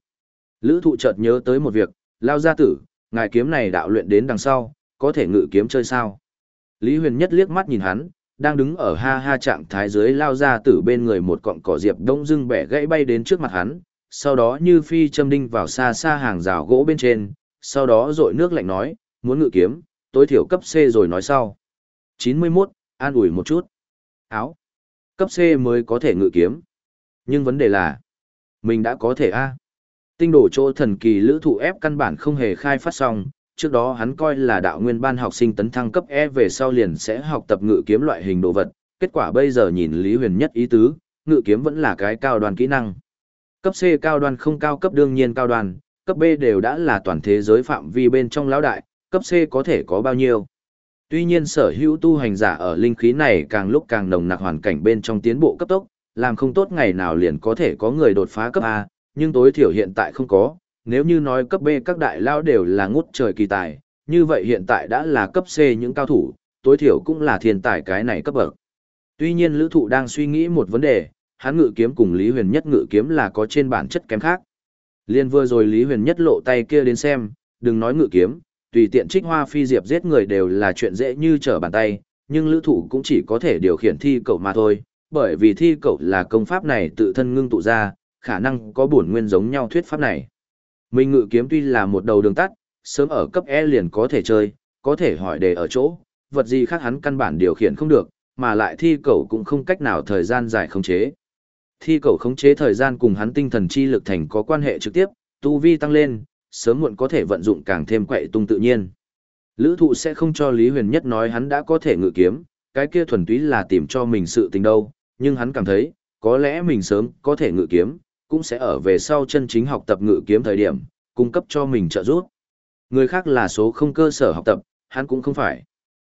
Lữ thụ chợt nhớ tới một việc, lao gia tử, ngài kiếm này đạo luyện đến đằng sau, có thể ngự kiếm chơi sao. Lý Huyền Nhất liếc mắt nhìn hắn, đang đứng ở ha ha trạng thái dưới lao ra tử bên người một cọng cỏ diệp đông dưng bẻ gãy bay đến trước mặt hắn, sau đó như phi châm đinh vào xa xa hàng rào gỗ bên trên, sau đó rội nước lạnh nói, muốn ngự kiếm, tối thiểu cấp C rồi nói sau. 91, an ủi một chút. Áo. Cấp C mới có thể ngự kiếm. Nhưng vấn đề là, mình đã có thể A. Tinh đổ chỗ thần kỳ lữ thụ ép căn bản không hề khai phát xong, trước đó hắn coi là đạo nguyên ban học sinh tấn thăng cấp E về sau liền sẽ học tập ngự kiếm loại hình đồ vật, kết quả bây giờ nhìn Lý Huyền nhất ý tứ, ngự kiếm vẫn là cái cao đoàn kỹ năng. Cấp C cao đoàn không cao cấp đương nhiên cao đoàn, cấp B đều đã là toàn thế giới phạm vi bên trong lão đại, cấp C có thể có bao nhiêu. Tuy nhiên sở hữu tu hành giả ở linh khí này càng lúc càng nồng nặc hoàn cảnh bên trong tiến bộ cấp tốc, làm không tốt ngày nào liền có thể có người đột phá cấp A, nhưng tối thiểu hiện tại không có, nếu như nói cấp B các đại lao đều là ngút trời kỳ tài, như vậy hiện tại đã là cấp C những cao thủ, tối thiểu cũng là thiên tài cái này cấp bậc. Tuy nhiên lữ thụ đang suy nghĩ một vấn đề, hắn ngự kiếm cùng Lý Huyền Nhất ngự kiếm là có trên bản chất kém khác. Liên vừa rồi Lý Huyền Nhất lộ tay kia đến xem, đừng nói ngự kiếm, tùy tiện trích hoa phi diệp giết người đều là chuyện dễ như trở bàn tay, nhưng lữ thủ cũng chỉ có thể điều khiển thi cậu mà thôi, bởi vì thi cậu là công pháp này tự thân ngưng tụ ra, khả năng có bổn nguyên giống nhau thuyết pháp này. Mình ngự kiếm tuy là một đầu đường tắt, sớm ở cấp E liền có thể chơi, có thể hỏi đề ở chỗ, vật gì khác hắn căn bản điều khiển không được, mà lại thi cậu cũng không cách nào thời gian dài khống chế. Thi cầu khống chế thời gian cùng hắn tinh thần chi lực thành có quan hệ trực tiếp, tu vi tăng lên, sớm muộn có thể vận dụng càng thêm quậy tung tự nhiên. Lữ thụ sẽ không cho Lý Huyền Nhất nói hắn đã có thể ngự kiếm, cái kia thuần túy là tìm cho mình sự tình đâu, nhưng hắn cảm thấy, có lẽ mình sớm có thể ngự kiếm, cũng sẽ ở về sau chân chính học tập ngự kiếm thời điểm, cung cấp cho mình trợ giúp. Người khác là số không cơ sở học tập, hắn cũng không phải.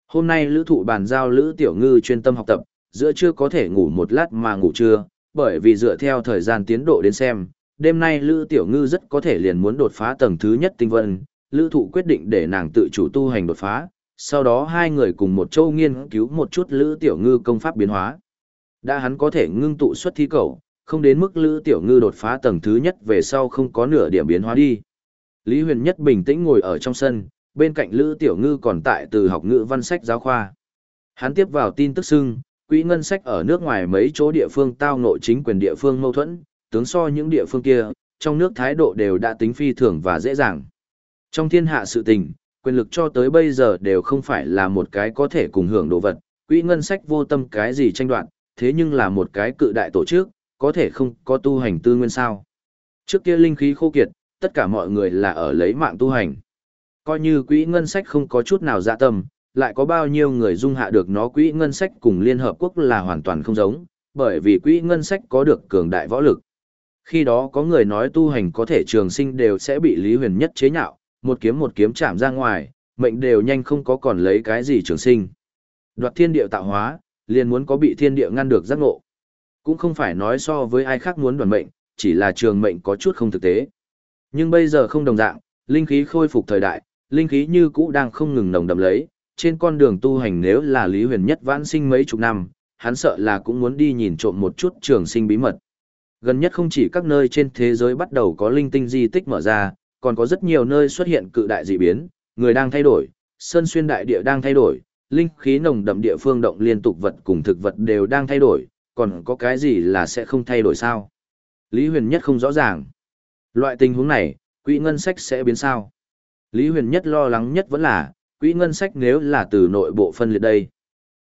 Hôm nay lữ thụ bàn giao lữ tiểu ngư chuyên tâm học tập, giữa trưa có thể ngủ một lát mà ngủ trưa, bởi vì dựa theo thời gian tiến độ đến xem, đêm nay lữ tiểu ngư rất có thể liền muốn đột phá tầng thứ nhất tinh vân, lữ thụ quyết định để nàng tự chủ tu hành đột phá, sau đó hai người cùng một châu nghiên cứu một chút lữ tiểu ngư công pháp biến hóa. Đã hắn có thể ngưng tụ xuất thi cầu, không đến mức Lữ Tiểu Ngư đột phá tầng thứ nhất về sau không có nửa điểm biến hóa đi. Lý Huyền Nhất bình tĩnh ngồi ở trong sân, bên cạnh Lữ Tiểu Ngư còn tại từ học ngữ văn sách giáo khoa. Hắn tiếp vào tin tức xưng, quỹ ngân sách ở nước ngoài mấy chỗ địa phương tao nội chính quyền địa phương mâu thuẫn, tướng so những địa phương kia, trong nước thái độ đều đã tính phi thường và dễ dàng. Trong thiên hạ sự tình, quyền lực cho tới bây giờ đều không phải là một cái có thể cùng hưởng đồ vật, quỹ ngân sách vô tâm cái gì tranh đoạt, thế nhưng là một cái cự đại tổ chức, có thể không có tu hành tư nguyên sao. Trước kia linh khí khô kiệt, tất cả mọi người là ở lấy mạng tu hành. Coi như quỹ ngân sách không có chút nào dạ tâm, lại có bao nhiêu người dung hạ được nó quỹ ngân sách cùng Liên Hợp Quốc là hoàn toàn không giống, bởi vì quỹ ngân sách có được cường đại võ lực. Khi đó có người nói tu hành có thể trường sinh đều sẽ bị Lý Huyền nhất chế nhạo, một kiếm một kiếm chạm ra ngoài, mệnh đều nhanh không có còn lấy cái gì trường sinh. Đoạt thiên địa tạo hóa, liền muốn có bị thiên địa ngăn được giác ngộ. Cũng không phải nói so với ai khác muốn đoàn mệnh, chỉ là trường mệnh có chút không thực tế. Nhưng bây giờ không đồng dạng, linh khí khôi phục thời đại, linh khí như cũ đang không ngừng nồng đậm lấy, trên con đường tu hành nếu là Lý Huyền Nhất vãn sinh mấy chục năm, hắn sợ là cũng muốn đi nhìn trộm một chút trường sinh bí mật. Gần nhất không chỉ các nơi trên thế giới bắt đầu có linh tinh di tích mở ra, còn có rất nhiều nơi xuất hiện cự đại dị biến, người đang thay đổi, sơn xuyên đại địa đang thay đổi, linh khí nồng đậm địa phương động liên tục vật cùng thực vật đều đang thay đổi, còn có cái gì là sẽ không thay đổi sao? Lý Huyền Nhất không rõ ràng. Loại tình huống này, quỹ ngân sách sẽ biến sao? Lý Huyền Nhất lo lắng nhất vẫn là, quỹ ngân sách nếu là từ nội bộ phân liệt đây.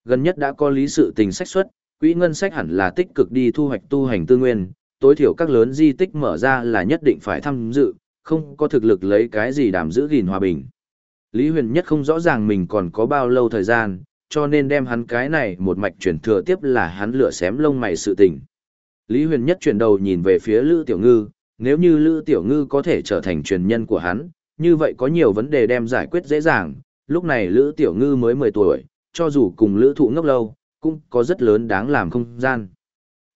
Gần nhất đã có lý sự tình sách xuất, quỹ ngân sách hẳn là tích cực đi thu hoạch tu hành tư nguyên, tối thiểu các lớn di tích mở ra là nhất định phải tham dự, không có thực lực lấy cái gì đảm giữ gìn hòa bình. Lý Huyền Nhất không rõ ràng mình còn có bao lâu thời gian, cho nên đem hắn cái này một mạch chuyển thừa tiếp là hắn lửa xém lông mày sự tình. Lý Huyền Nhất chuyển đầu nhìn về phía Lữ Tiểu Ngư, nếu như Lữ Tiểu Ngư có thể trở thành truyền nhân của hắn, như vậy có nhiều vấn đề đem giải quyết dễ dàng, lúc này Lữ Tiểu Ngư mới 10 tuổi, cho dù cùng Lữ Thụ ngốc lâu, cũng có rất lớn đáng làm không gian.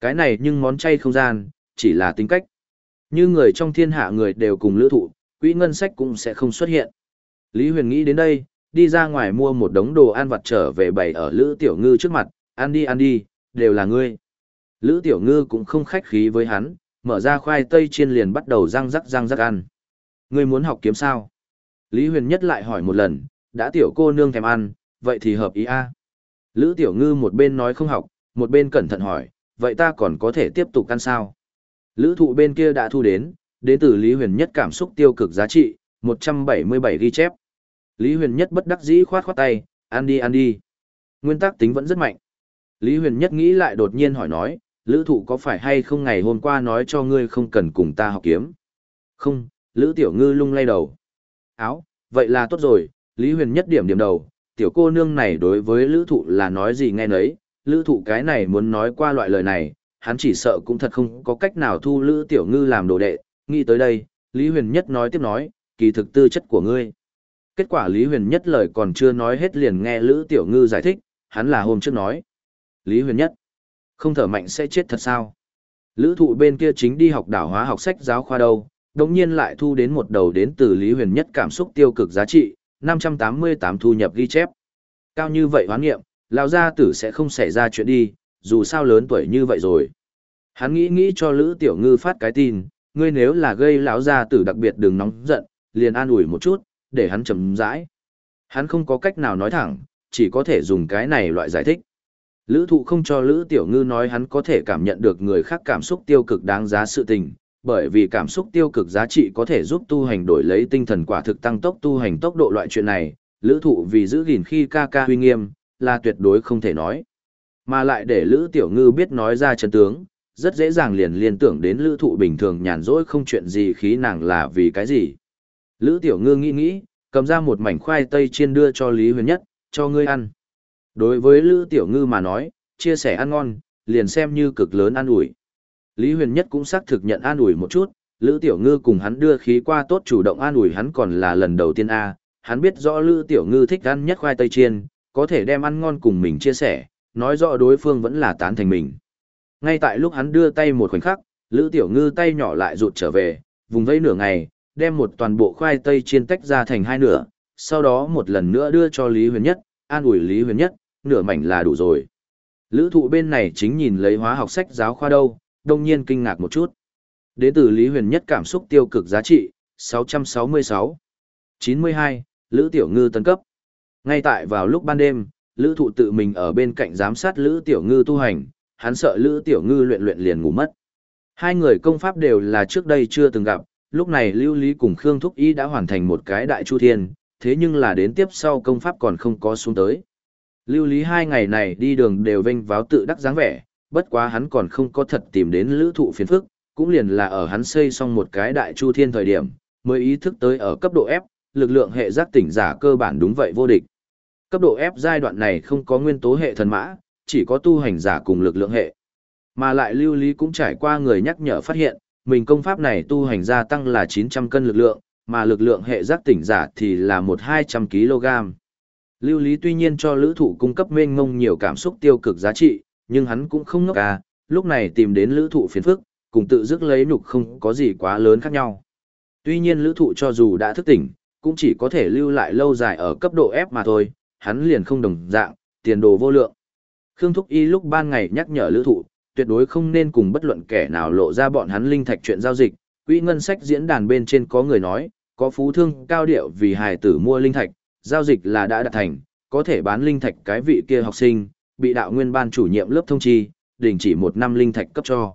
Cái này nhưng món chay không gian, chỉ là tính cách. Như người trong thiên hạ người đều cùng Lữ Thụ, quỹ ngân sách cũng sẽ không xuất hiện. Lý Huyền nghĩ đến đây, đi ra ngoài mua một đống đồ ăn vặt trở về bày ở Lữ Tiểu Ngư trước mặt, ăn đi ăn đi, đều là ngươi. Lữ Tiểu Ngư cũng không khách khí với hắn, mở ra khoai tây chiên liền bắt đầu răng rắc răng rắc ăn. Ngươi muốn học kiếm sao? Lý Huyền Nhất lại hỏi một lần, đã tiểu cô nương thèm ăn, vậy thì hợp ý a. Lữ Tiểu Ngư một bên nói không học, một bên cẩn thận hỏi, vậy ta còn có thể tiếp tục ăn sao? Lữ thụ bên kia đã thu đến, đến từ Lý Huyền Nhất cảm xúc tiêu cực giá trị, 177 ghi chép. Lý Huyền Nhất bất đắc dĩ khoát khoát tay, ăn đi ăn đi. Nguyên tắc tính vẫn rất mạnh. Lý Huyền Nhất nghĩ lại đột nhiên hỏi nói, Lữ thụ có phải hay không ngày hôm qua nói cho ngươi không cần cùng ta học kiếm? Không, Lữ Tiểu Ngư lung lay đầu. Áo, vậy là tốt rồi, Lý Huyền Nhất điểm điểm đầu, tiểu cô nương này đối với Lữ thụ là nói gì nghe nấy, Lữ thụ cái này muốn nói qua loại lời này, hắn chỉ sợ cũng thật không có cách nào thu Lữ Tiểu Ngư làm đồ đệ, nghĩ tới đây, Lý Huyền Nhất nói tiếp nói, kỳ thực tư chất của ngươi. Kết quả Lý Huyền Nhất lời còn chưa nói hết liền nghe Lữ Tiểu Ngư giải thích, hắn là hôm trước nói. Lý Huyền Nhất, không thở mạnh sẽ chết thật sao? Lữ thụ bên kia chính đi học đảo hóa học sách giáo khoa đâu, đồng nhiên lại thu đến một đầu đến từ Lý Huyền Nhất cảm xúc tiêu cực giá trị, 588 thu nhập ghi chép. Cao như vậy hoán nghiệm, lão gia tử sẽ không xảy ra chuyện đi, dù sao lớn tuổi như vậy rồi. Hắn nghĩ nghĩ cho Lữ Tiểu Ngư phát cái tin, ngươi nếu là gây lão gia tử đặc biệt đừng nóng giận, liền an ủi một chút, để hắn chậm rãi. Hắn không có cách nào nói thẳng, chỉ có thể dùng cái này loại giải thích. Lữ thụ không cho Lữ Tiểu Ngư nói hắn có thể cảm nhận được người khác cảm xúc tiêu cực đáng giá sự tình, bởi vì cảm xúc tiêu cực giá trị có thể giúp tu hành đổi lấy tinh thần quả thực tăng tốc tu hành tốc độ loại chuyện này, Lữ thụ vì giữ gìn khi ca ca huy nghiêm, là tuyệt đối không thể nói. Mà lại để Lữ Tiểu Ngư biết nói ra chân tướng, rất dễ dàng liền liên tưởng đến Lữ thụ bình thường nhàn rỗi không chuyện gì khí nàng là vì cái gì. Lữ Tiểu Ngư nghĩ nghĩ, cầm ra một mảnh khoai tây chiên đưa cho Lý Huyền Nhất, cho ngươi ăn. Đối với Lữ Tiểu Ngư mà nói, chia sẻ ăn ngon, liền xem như cực lớn ăn ủi. Lý Huyền Nhất cũng xác thực nhận an ủi một chút, Lữ Tiểu Ngư cùng hắn đưa khí qua tốt chủ động an ủi hắn còn là lần đầu tiên A, hắn biết rõ Lữ Tiểu Ngư thích ăn nhất khoai tây chiên, có thể đem ăn ngon cùng mình chia sẻ, nói rõ đối phương vẫn là tán thành mình. Ngay tại lúc hắn đưa tay một khoảnh khắc, Lữ Tiểu Ngư tay nhỏ lại rụt trở về, vùng vẫy nửa ngày, đem một toàn bộ khoai tây chiên tách ra thành hai nửa, sau đó một lần nữa đưa cho Lý Huyền Nhất, an ủi Lý Huyền Nhất, nửa mảnh là đủ rồi. Lữ thụ bên này chính nhìn lấy hóa học sách giáo khoa đâu, đông nhiên kinh ngạc một chút. Đến từ Lý Huyền Nhất cảm xúc tiêu cực giá trị, 666. 92, Lữ Tiểu Ngư tấn cấp. Ngay tại vào lúc ban đêm, Lữ thụ tự mình ở bên cạnh giám sát Lữ Tiểu Ngư tu hành, hắn sợ Lữ Tiểu Ngư luyện luyện liền ngủ mất. Hai người công pháp đều là trước đây chưa từng gặp, lúc này Lưu Lý cùng Khương Thúc Y đã hoàn thành một cái đại chu thiên, thế nhưng là đến tiếp sau công pháp còn không có xuống tới. Lưu Lý hai ngày này đi đường đều vênh váo tự đắc dáng vẻ, bất quá hắn còn không có thật tìm đến lữ thụ phiền phức, cũng liền là ở hắn xây xong một cái đại chu thiên thời điểm, mới ý thức tới ở cấp độ F, lực lượng hệ giác tỉnh giả cơ bản đúng vậy vô địch. Cấp độ F giai đoạn này không có nguyên tố hệ thần mã, chỉ có tu hành giả cùng lực lượng hệ. Mà lại lưu lý cũng trải qua người nhắc nhở phát hiện, mình công pháp này tu hành gia tăng là 900 cân lực lượng, mà lực lượng hệ giác tỉnh giả thì là một 200 kg. Lưu lý tuy nhiên cho lữ thụ cung cấp mênh ngông nhiều cảm xúc tiêu cực giá trị, nhưng hắn cũng không ngốc à, lúc này tìm đến lữ thụ phiền phức, cùng tự dứt lấy nhục không có gì quá lớn khác nhau. Tuy nhiên lữ thụ cho dù đã thức tỉnh, cũng chỉ có thể lưu lại lâu dài ở cấp độ F mà thôi, hắn liền không đồng dạng, tiền đồ vô lượng. Khương Thúc Y lúc ban ngày nhắc nhở lữ thụ, tuyệt đối không nên cùng bất luận kẻ nào lộ ra bọn hắn linh thạch chuyện giao dịch, quỹ ngân sách diễn đàn bên trên có người nói, có phú thương cao điệu vì hài tử mua linh thạch, giao dịch là đã đạt thành, có thể bán linh thạch cái vị kia học sinh, bị đạo nguyên ban chủ nhiệm lớp thông chi, đình chỉ một năm linh thạch cấp cho.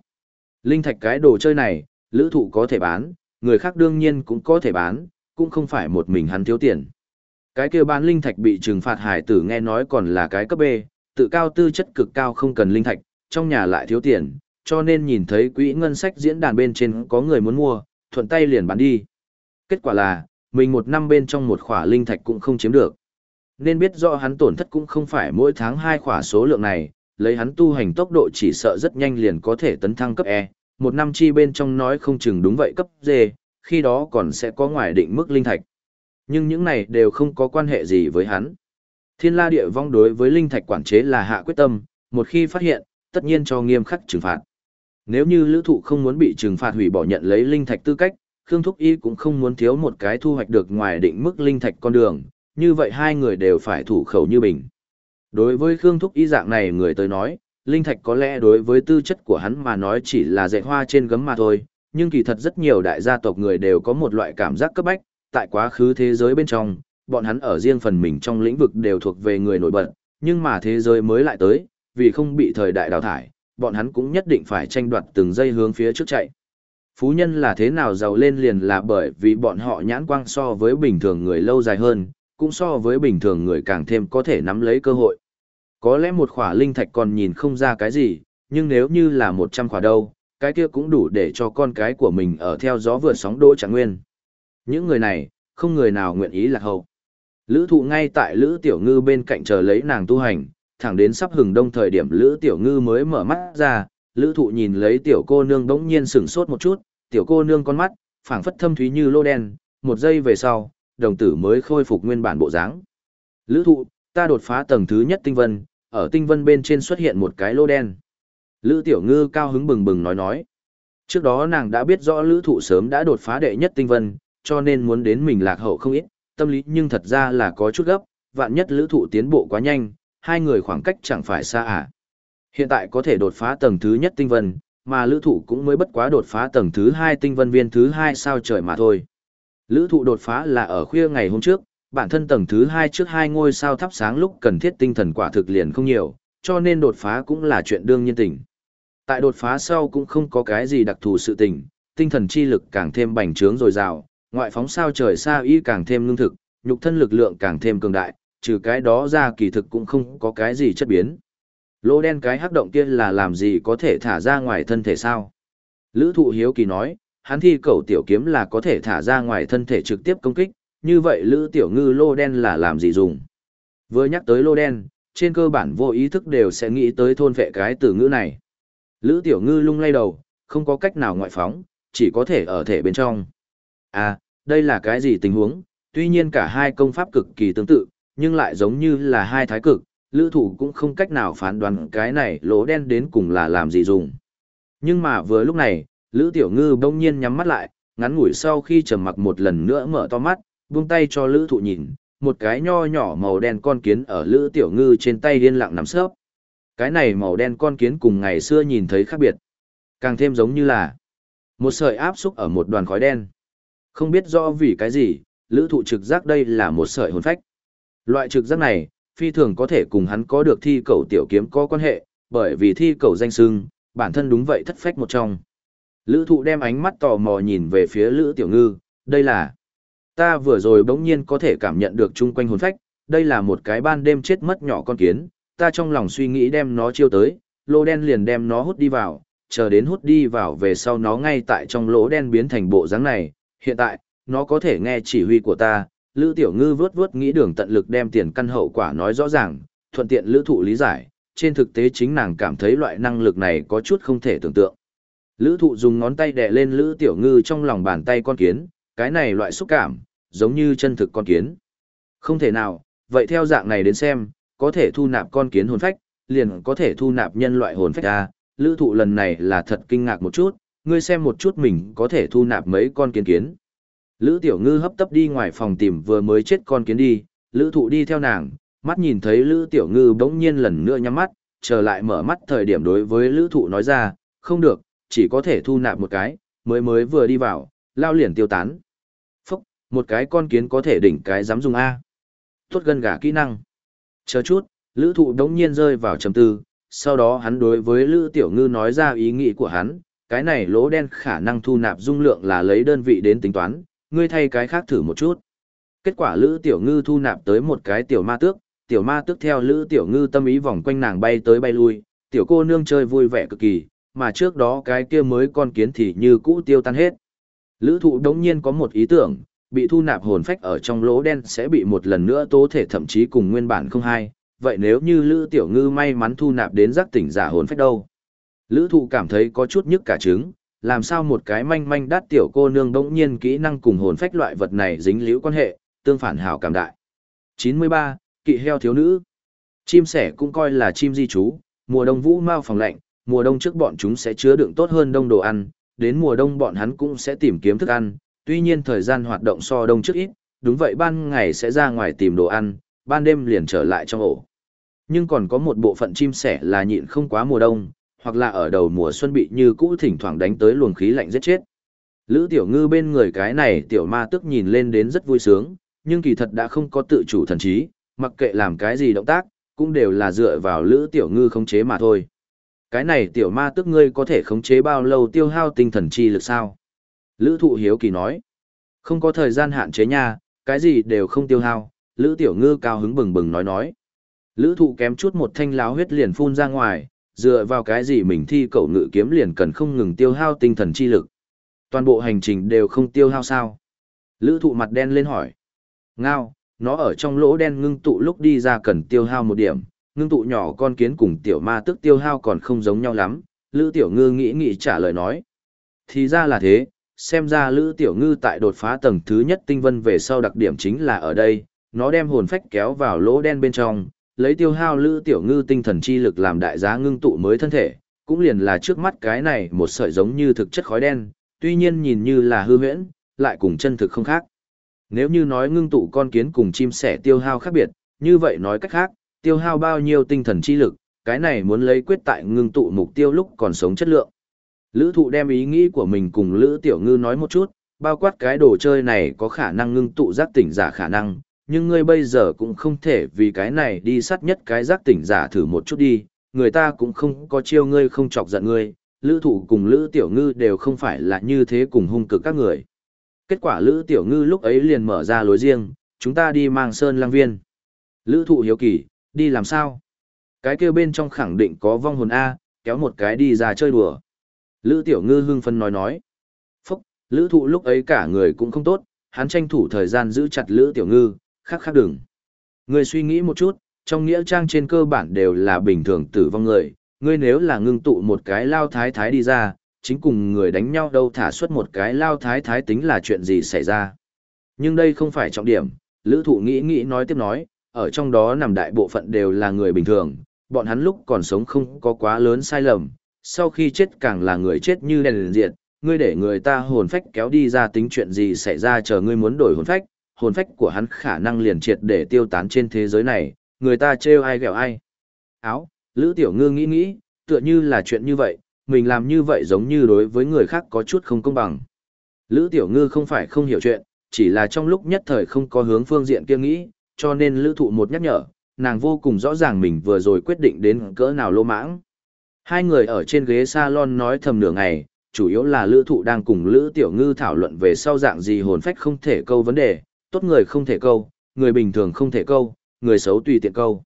Linh thạch cái đồ chơi này, lữ thụ có thể bán, người khác đương nhiên cũng có thể bán, cũng không phải một mình hắn thiếu tiền. Cái kia bán linh thạch bị trừng phạt hải tử nghe nói còn là cái cấp B, tự cao tư chất cực cao không cần linh thạch, trong nhà lại thiếu tiền, cho nên nhìn thấy quỹ ngân sách diễn đàn bên trên có người muốn mua, thuận tay liền bán đi. Kết quả là, mình một năm bên trong một khỏa linh thạch cũng không chiếm được. Nên biết rõ hắn tổn thất cũng không phải mỗi tháng hai khỏa số lượng này, lấy hắn tu hành tốc độ chỉ sợ rất nhanh liền có thể tấn thăng cấp E, một năm chi bên trong nói không chừng đúng vậy cấp D, khi đó còn sẽ có ngoài định mức linh thạch. Nhưng những này đều không có quan hệ gì với hắn. Thiên la địa vong đối với linh thạch quản chế là hạ quyết tâm, một khi phát hiện, tất nhiên cho nghiêm khắc trừng phạt. Nếu như lữ thụ không muốn bị trừng phạt hủy bỏ nhận lấy linh thạch tư cách, Khương Thúc Y cũng không muốn thiếu một cái thu hoạch được ngoài định mức linh thạch con đường, như vậy hai người đều phải thủ khẩu như bình. Đối với Khương Thúc Y dạng này người tới nói, linh thạch có lẽ đối với tư chất của hắn mà nói chỉ là dạy hoa trên gấm mà thôi, nhưng kỳ thật rất nhiều đại gia tộc người đều có một loại cảm giác cấp bách, tại quá khứ thế giới bên trong, bọn hắn ở riêng phần mình trong lĩnh vực đều thuộc về người nổi bật, nhưng mà thế giới mới lại tới, vì không bị thời đại đào thải, bọn hắn cũng nhất định phải tranh đoạt từng giây hướng phía trước chạy. Phú nhân là thế nào giàu lên liền là bởi vì bọn họ nhãn quang so với bình thường người lâu dài hơn, cũng so với bình thường người càng thêm có thể nắm lấy cơ hội. Có lẽ một khỏa linh thạch còn nhìn không ra cái gì, nhưng nếu như là một trăm khỏa đâu, cái kia cũng đủ để cho con cái của mình ở theo gió vượt sóng đỗ trạng nguyên. Những người này, không người nào nguyện ý lạc hậu. Lữ thụ ngay tại Lữ Tiểu Ngư bên cạnh chờ lấy nàng tu hành, thẳng đến sắp hừng đông thời điểm Lữ Tiểu Ngư mới mở mắt ra, Lữ thụ nhìn lấy tiểu cô nương đống nhiên sửng sốt một chút, tiểu cô nương con mắt, phảng phất thâm thúy như lô đen, một giây về sau, đồng tử mới khôi phục nguyên bản bộ dáng. Lữ thụ, ta đột phá tầng thứ nhất tinh vân, ở tinh vân bên trên xuất hiện một cái lô đen. Lữ tiểu ngư cao hứng bừng bừng nói nói. Trước đó nàng đã biết rõ lữ thụ sớm đã đột phá đệ nhất tinh vân, cho nên muốn đến mình lạc hậu không ít, tâm lý nhưng thật ra là có chút gấp, vạn nhất lữ thụ tiến bộ quá nhanh, hai người khoảng cách chẳng phải xa à. Hiện tại có thể đột phá tầng thứ nhất tinh vân, mà lữ thụ cũng mới bất quá đột phá tầng thứ hai tinh vân viên thứ hai sao trời mà thôi. Lữ thụ đột phá là ở khuya ngày hôm trước, bản thân tầng thứ hai trước hai ngôi sao thắp sáng lúc cần thiết tinh thần quả thực liền không nhiều, cho nên đột phá cũng là chuyện đương nhiên tình. Tại đột phá sau cũng không có cái gì đặc thù sự tình, tinh thần chi lực càng thêm bành trướng dồi dào, ngoại phóng sao trời xa y càng thêm lương thực, nhục thân lực lượng càng thêm cường đại, trừ cái đó ra kỳ thực cũng không có cái gì chất biến. Lô đen cái hắc động kia là làm gì có thể thả ra ngoài thân thể sao? Lữ thụ hiếu kỳ nói, hắn thi cầu tiểu kiếm là có thể thả ra ngoài thân thể trực tiếp công kích, như vậy lữ tiểu ngư lô đen là làm gì dùng? Vừa nhắc tới lô đen, trên cơ bản vô ý thức đều sẽ nghĩ tới thôn vệ cái từ ngữ này. Lữ tiểu ngư lung lay đầu, không có cách nào ngoại phóng, chỉ có thể ở thể bên trong. À, đây là cái gì tình huống? Tuy nhiên cả hai công pháp cực kỳ tương tự, nhưng lại giống như là hai thái cực, lữ thủ cũng không cách nào phán đoán cái này lỗ đen đến cùng là làm gì dùng. Nhưng mà vừa lúc này, lữ tiểu ngư bỗng nhiên nhắm mắt lại, ngắn ngủi sau khi trầm mặc một lần nữa mở to mắt, buông tay cho lữ thụ nhìn, một cái nho nhỏ màu đen con kiến ở lữ tiểu ngư trên tay điên lặng nằm sớp. Cái này màu đen con kiến cùng ngày xưa nhìn thấy khác biệt. Càng thêm giống như là một sợi áp xúc ở một đoàn khói đen. Không biết rõ vì cái gì, lữ thụ trực giác đây là một sợi hồn phách. Loại trực giác này, phi thường có thể cùng hắn có được thi cầu tiểu kiếm có quan hệ, bởi vì thi cầu danh xưng, bản thân đúng vậy thất phách một trong. Lữ thụ đem ánh mắt tò mò nhìn về phía Lữ Tiểu Ngư, đây là... Ta vừa rồi bỗng nhiên có thể cảm nhận được chung quanh hồn phách, đây là một cái ban đêm chết mất nhỏ con kiến, ta trong lòng suy nghĩ đem nó chiêu tới, lô đen liền đem nó hút đi vào, chờ đến hút đi vào về sau nó ngay tại trong lỗ đen biến thành bộ dáng này, hiện tại, nó có thể nghe chỉ huy của ta, Lữ Tiểu Ngư vớt vớt nghĩ đường tận lực đem tiền căn hậu quả nói rõ ràng, thuận tiện Lữ Thụ lý giải, trên thực tế chính nàng cảm thấy loại năng lực này có chút không thể tưởng tượng. Lữ Thụ dùng ngón tay đè lên Lữ Tiểu Ngư trong lòng bàn tay con kiến, cái này loại xúc cảm, giống như chân thực con kiến. Không thể nào, vậy theo dạng này đến xem, có thể thu nạp con kiến hồn phách, liền có thể thu nạp nhân loại hồn phách ra. Lữ thụ lần này là thật kinh ngạc một chút, ngươi xem một chút mình có thể thu nạp mấy con kiến kiến. Lữ tiểu ngư hấp tấp đi ngoài phòng tìm vừa mới chết con kiến đi, lữ thụ đi theo nàng, mắt nhìn thấy lữ tiểu ngư bỗng nhiên lần nữa nhắm mắt, trở lại mở mắt thời điểm đối với lữ thụ nói ra, không được, chỉ có thể thu nạp một cái, mới mới vừa đi vào, lao liền tiêu tán. Phúc, một cái con kiến có thể đỉnh cái dám dùng A. Tốt gần gà kỹ năng. Chờ chút, lữ thụ đống nhiên rơi vào trầm tư, sau đó hắn đối với lữ tiểu ngư nói ra ý nghĩ của hắn, cái này lỗ đen khả năng thu nạp dung lượng là lấy đơn vị đến tính toán, ngươi thay cái khác thử một chút. Kết quả Lữ Tiểu Ngư thu nạp tới một cái tiểu ma tước, tiểu ma tước theo Lữ Tiểu Ngư tâm ý vòng quanh nàng bay tới bay lui, tiểu cô nương chơi vui vẻ cực kỳ, mà trước đó cái kia mới con kiến thì như cũ tiêu tan hết. Lữ thụ đống nhiên có một ý tưởng, bị thu nạp hồn phách ở trong lỗ đen sẽ bị một lần nữa tố thể thậm chí cùng nguyên bản không hay. vậy nếu như Lữ Tiểu Ngư may mắn thu nạp đến giác tỉnh giả hồn phách đâu? Lữ thụ cảm thấy có chút nhức cả trứng, làm sao một cái manh manh đắt tiểu cô nương đống nhiên kỹ năng cùng hồn phách loại vật này dính liễu quan hệ, tương phản hảo cảm đại. 93. Kỵ heo thiếu nữ. Chim sẻ cũng coi là chim di trú, mùa đông vũ mau phòng lạnh, mùa đông trước bọn chúng sẽ chứa đựng tốt hơn đông đồ ăn, đến mùa đông bọn hắn cũng sẽ tìm kiếm thức ăn, tuy nhiên thời gian hoạt động so đông trước ít, đúng vậy ban ngày sẽ ra ngoài tìm đồ ăn, ban đêm liền trở lại trong ổ. Nhưng còn có một bộ phận chim sẻ là nhịn không quá mùa đông, hoặc là ở đầu mùa xuân bị như cũ thỉnh thoảng đánh tới luồng khí lạnh giết chết. Lữ tiểu ngư bên người cái này tiểu ma tức nhìn lên đến rất vui sướng, nhưng kỳ thật đã không có tự chủ thần trí, mặc kệ làm cái gì động tác, cũng đều là dựa vào lữ tiểu ngư khống chế mà thôi. Cái này tiểu ma tức ngươi có thể khống chế bao lâu tiêu hao tinh thần chi lực sao? Lữ thụ hiếu kỳ nói. Không có thời gian hạn chế nha, cái gì đều không tiêu hao, lữ tiểu ngư cao hứng bừng bừng nói nói. Lữ thụ kém chút một thanh láo huyết liền phun ra ngoài, dựa vào cái gì mình thi cậu ngự kiếm liền cần không ngừng tiêu hao tinh thần chi lực. Toàn bộ hành trình đều không tiêu hao sao? Lữ thụ mặt đen lên hỏi. Ngao, nó ở trong lỗ đen ngưng tụ lúc đi ra cần tiêu hao một điểm, ngưng tụ nhỏ con kiến cùng tiểu ma tức tiêu hao còn không giống nhau lắm. Lữ tiểu ngư nghĩ nghĩ trả lời nói. Thì ra là thế, xem ra Lữ tiểu ngư tại đột phá tầng thứ nhất tinh vân về sau đặc điểm chính là ở đây, nó đem hồn phách kéo vào lỗ đen bên trong, lấy tiêu hao Lữ tiểu ngư tinh thần chi lực làm đại giá ngưng tụ mới thân thể, cũng liền là trước mắt cái này một sợi giống như thực chất khói đen, tuy nhiên nhìn như là hư huyễn, lại cùng chân thực không khác. Nếu như nói ngưng tụ con kiến cùng chim sẻ tiêu hao khác biệt, như vậy nói cách khác, tiêu hao bao nhiêu tinh thần chi lực, cái này muốn lấy quyết tại ngưng tụ mục tiêu lúc còn sống chất lượng. Lữ thụ đem ý nghĩ của mình cùng Lữ Tiểu Ngư nói một chút, bao quát cái đồ chơi này có khả năng ngưng tụ giác tỉnh giả khả năng, nhưng ngươi bây giờ cũng không thể vì cái này đi sát nhất cái giác tỉnh giả thử một chút đi, người ta cũng không có chiêu ngươi không chọc giận ngươi, Lữ thụ cùng Lữ Tiểu Ngư đều không phải là như thế cùng hung cực các người. Kết quả Lữ Tiểu Ngư lúc ấy liền mở ra lối riêng, chúng ta đi mang sơn lang viên. Lữ thụ hiếu kỳ, đi làm sao? Cái kêu bên trong khẳng định có vong hồn A, kéo một cái đi ra chơi đùa. Lữ Tiểu Ngư hưng phân nói nói. Phúc, Lữ thụ lúc ấy cả người cũng không tốt, hắn tranh thủ thời gian giữ chặt Lữ Tiểu Ngư, khắc khắc đừng. Người suy nghĩ một chút, trong nghĩa trang trên cơ bản đều là bình thường tử vong người, ngươi nếu là ngưng tụ một cái lao thái thái đi ra, chính cùng người đánh nhau đâu thả xuất một cái lao thái thái tính là chuyện gì xảy ra. Nhưng đây không phải trọng điểm, lữ thụ nghĩ nghĩ nói tiếp nói, ở trong đó nằm đại bộ phận đều là người bình thường, bọn hắn lúc còn sống không có quá lớn sai lầm, sau khi chết càng là người chết như đèn liền diệt, ngươi để người ta hồn phách kéo đi ra tính chuyện gì xảy ra chờ ngươi muốn đổi hồn phách, hồn phách của hắn khả năng liền triệt để tiêu tán trên thế giới này, người ta trêu ai ghẹo ai. Áo, Lữ Tiểu Ngư nghĩ nghĩ, tựa như là chuyện như vậy, mình làm như vậy giống như đối với người khác có chút không công bằng. Lữ Tiểu Ngư không phải không hiểu chuyện, chỉ là trong lúc nhất thời không có hướng phương diện kia nghĩ, cho nên Lữ Thụ một nhắc nhở, nàng vô cùng rõ ràng mình vừa rồi quyết định đến cỡ nào lô mãng. Hai người ở trên ghế salon nói thầm nửa ngày, chủ yếu là Lữ Thụ đang cùng Lữ Tiểu Ngư thảo luận về sau dạng gì hồn phách không thể câu vấn đề, tốt người không thể câu, người bình thường không thể câu, người xấu tùy tiện câu.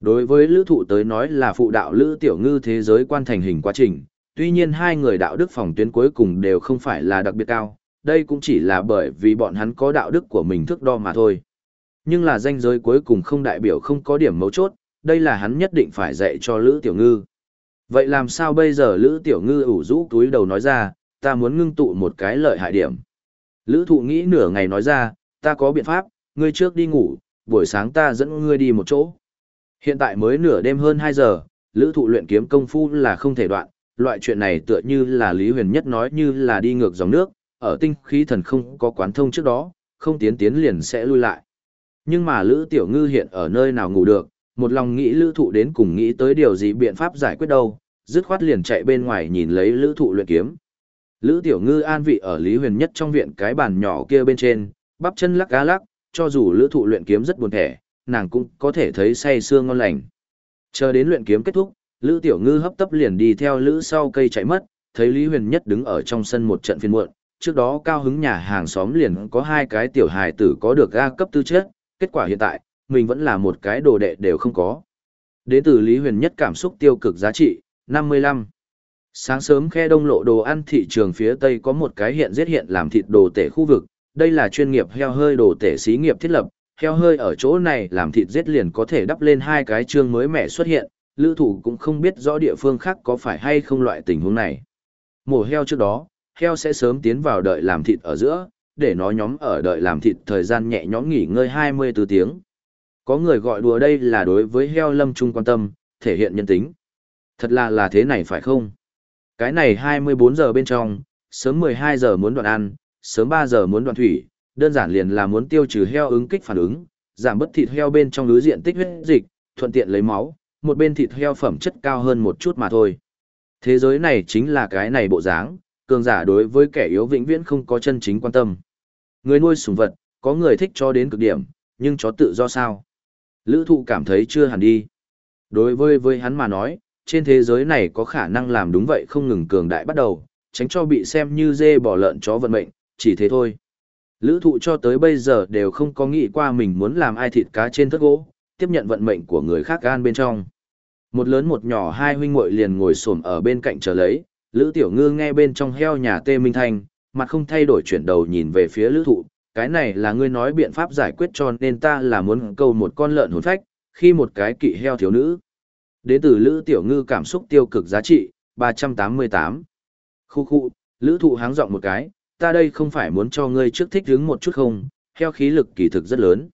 Đối với Lữ Thụ tới nói là phụ đạo Lữ Tiểu Ngư thế giới quan thành hình quá trình, tuy nhiên hai người đạo đức phòng tuyến cuối cùng đều không phải là đặc biệt cao, đây cũng chỉ là bởi vì bọn hắn có đạo đức của mình thước đo mà thôi. Nhưng là danh giới cuối cùng không đại biểu không có điểm mấu chốt, đây là hắn nhất định phải dạy cho Lữ Tiểu Ngư. Vậy làm sao bây giờ Lữ Tiểu Ngư ủ rũ túi đầu nói ra, ta muốn ngưng tụ một cái lợi hại điểm. Lữ Thụ nghĩ nửa ngày nói ra, ta có biện pháp, ngươi trước đi ngủ, buổi sáng ta dẫn ngươi đi một chỗ. Hiện tại mới nửa đêm hơn 2 giờ, Lữ Thụ luyện kiếm công phu là không thể đoạn, loại chuyện này tựa như là Lý Huyền Nhất nói như là đi ngược dòng nước, ở tinh khí thần không có quán thông trước đó, không tiến tiến liền sẽ lui lại. Nhưng mà Lữ Tiểu Ngư hiện ở nơi nào ngủ được, một lòng nghĩ Lữ Thụ đến cùng nghĩ tới điều gì biện pháp giải quyết đâu, dứt khoát liền chạy bên ngoài nhìn lấy Lữ Thụ luyện kiếm. Lữ Tiểu Ngư an vị ở Lý Huyền Nhất trong viện cái bàn nhỏ kia bên trên, bắp chân lắc gá lắc, cho dù Lữ Thụ luyện kiếm rất buồn thẻ, nàng cũng có thể thấy say xương ngon lành. Chờ đến luyện kiếm kết thúc, Lữ Tiểu Ngư hấp tấp liền đi theo Lữ sau cây chạy mất, thấy Lý Huyền Nhất đứng ở trong sân một trận phiên muộn, trước đó cao hứng nhà hàng xóm liền có hai cái tiểu hài tử có được A cấp tư chất, kết quả hiện tại, mình vẫn là một cái đồ đệ đều không có. Đến từ Lý Huyền Nhất cảm xúc tiêu cực giá trị, 55. Sáng sớm khe đông lộ đồ ăn thị trường phía Tây có một cái hiện giết hiện làm thịt đồ tể khu vực, đây là chuyên nghiệp heo hơi đồ tể xí nghiệp thiết lập, heo hơi ở chỗ này làm thịt giết liền có thể đắp lên hai cái chương mới mẻ xuất hiện, lữ thủ cũng không biết rõ địa phương khác có phải hay không loại tình huống này. Mổ heo trước đó, heo sẽ sớm tiến vào đợi làm thịt ở giữa, để nó nhóm ở đợi làm thịt thời gian nhẹ nhõm nghỉ ngơi 24 tiếng. Có người gọi đùa đây là đối với heo lâm trung quan tâm, thể hiện nhân tính. Thật là là thế này phải không? Cái này 24 giờ bên trong, sớm 12 giờ muốn đoạn ăn, sớm 3 giờ muốn đoạn thủy, đơn giản liền là muốn tiêu trừ heo ứng kích phản ứng, giảm bớt thịt heo bên trong lứa diện tích huyết dịch, thuận tiện lấy máu, một bên thịt heo phẩm chất cao hơn một chút mà thôi. Thế giới này chính là cái này bộ dáng, cường giả đối với kẻ yếu vĩnh viễn không có chân chính quan tâm. Người nuôi sủng vật, có người thích cho đến cực điểm, nhưng chó tự do sao? Lữ thụ cảm thấy chưa hẳn đi. Đối với với hắn mà nói, trên thế giới này có khả năng làm đúng vậy không ngừng cường đại bắt đầu, tránh cho bị xem như dê bỏ lợn chó vận mệnh, chỉ thế thôi. Lữ thụ cho tới bây giờ đều không có nghĩ qua mình muốn làm ai thịt cá trên thất gỗ, tiếp nhận vận mệnh của người khác gan bên trong. Một lớn một nhỏ hai huynh muội liền ngồi xổm ở bên cạnh chờ lấy, Lữ Tiểu Ngư nghe bên trong heo nhà Tê Minh Thanh, mặt không thay đổi chuyển đầu nhìn về phía Lữ Thụ, cái này là ngươi nói biện pháp giải quyết cho nên ta là muốn câu một con lợn hồn phách, khi một cái kỵ heo thiếu nữ. Đến từ Lữ Tiểu Ngư cảm xúc tiêu cực giá trị, 388. Khu khu, Lữ Thụ háng giọng một cái, ta đây không phải muốn cho ngươi trước thích hứng một chút không, heo khí lực kỳ thực rất lớn.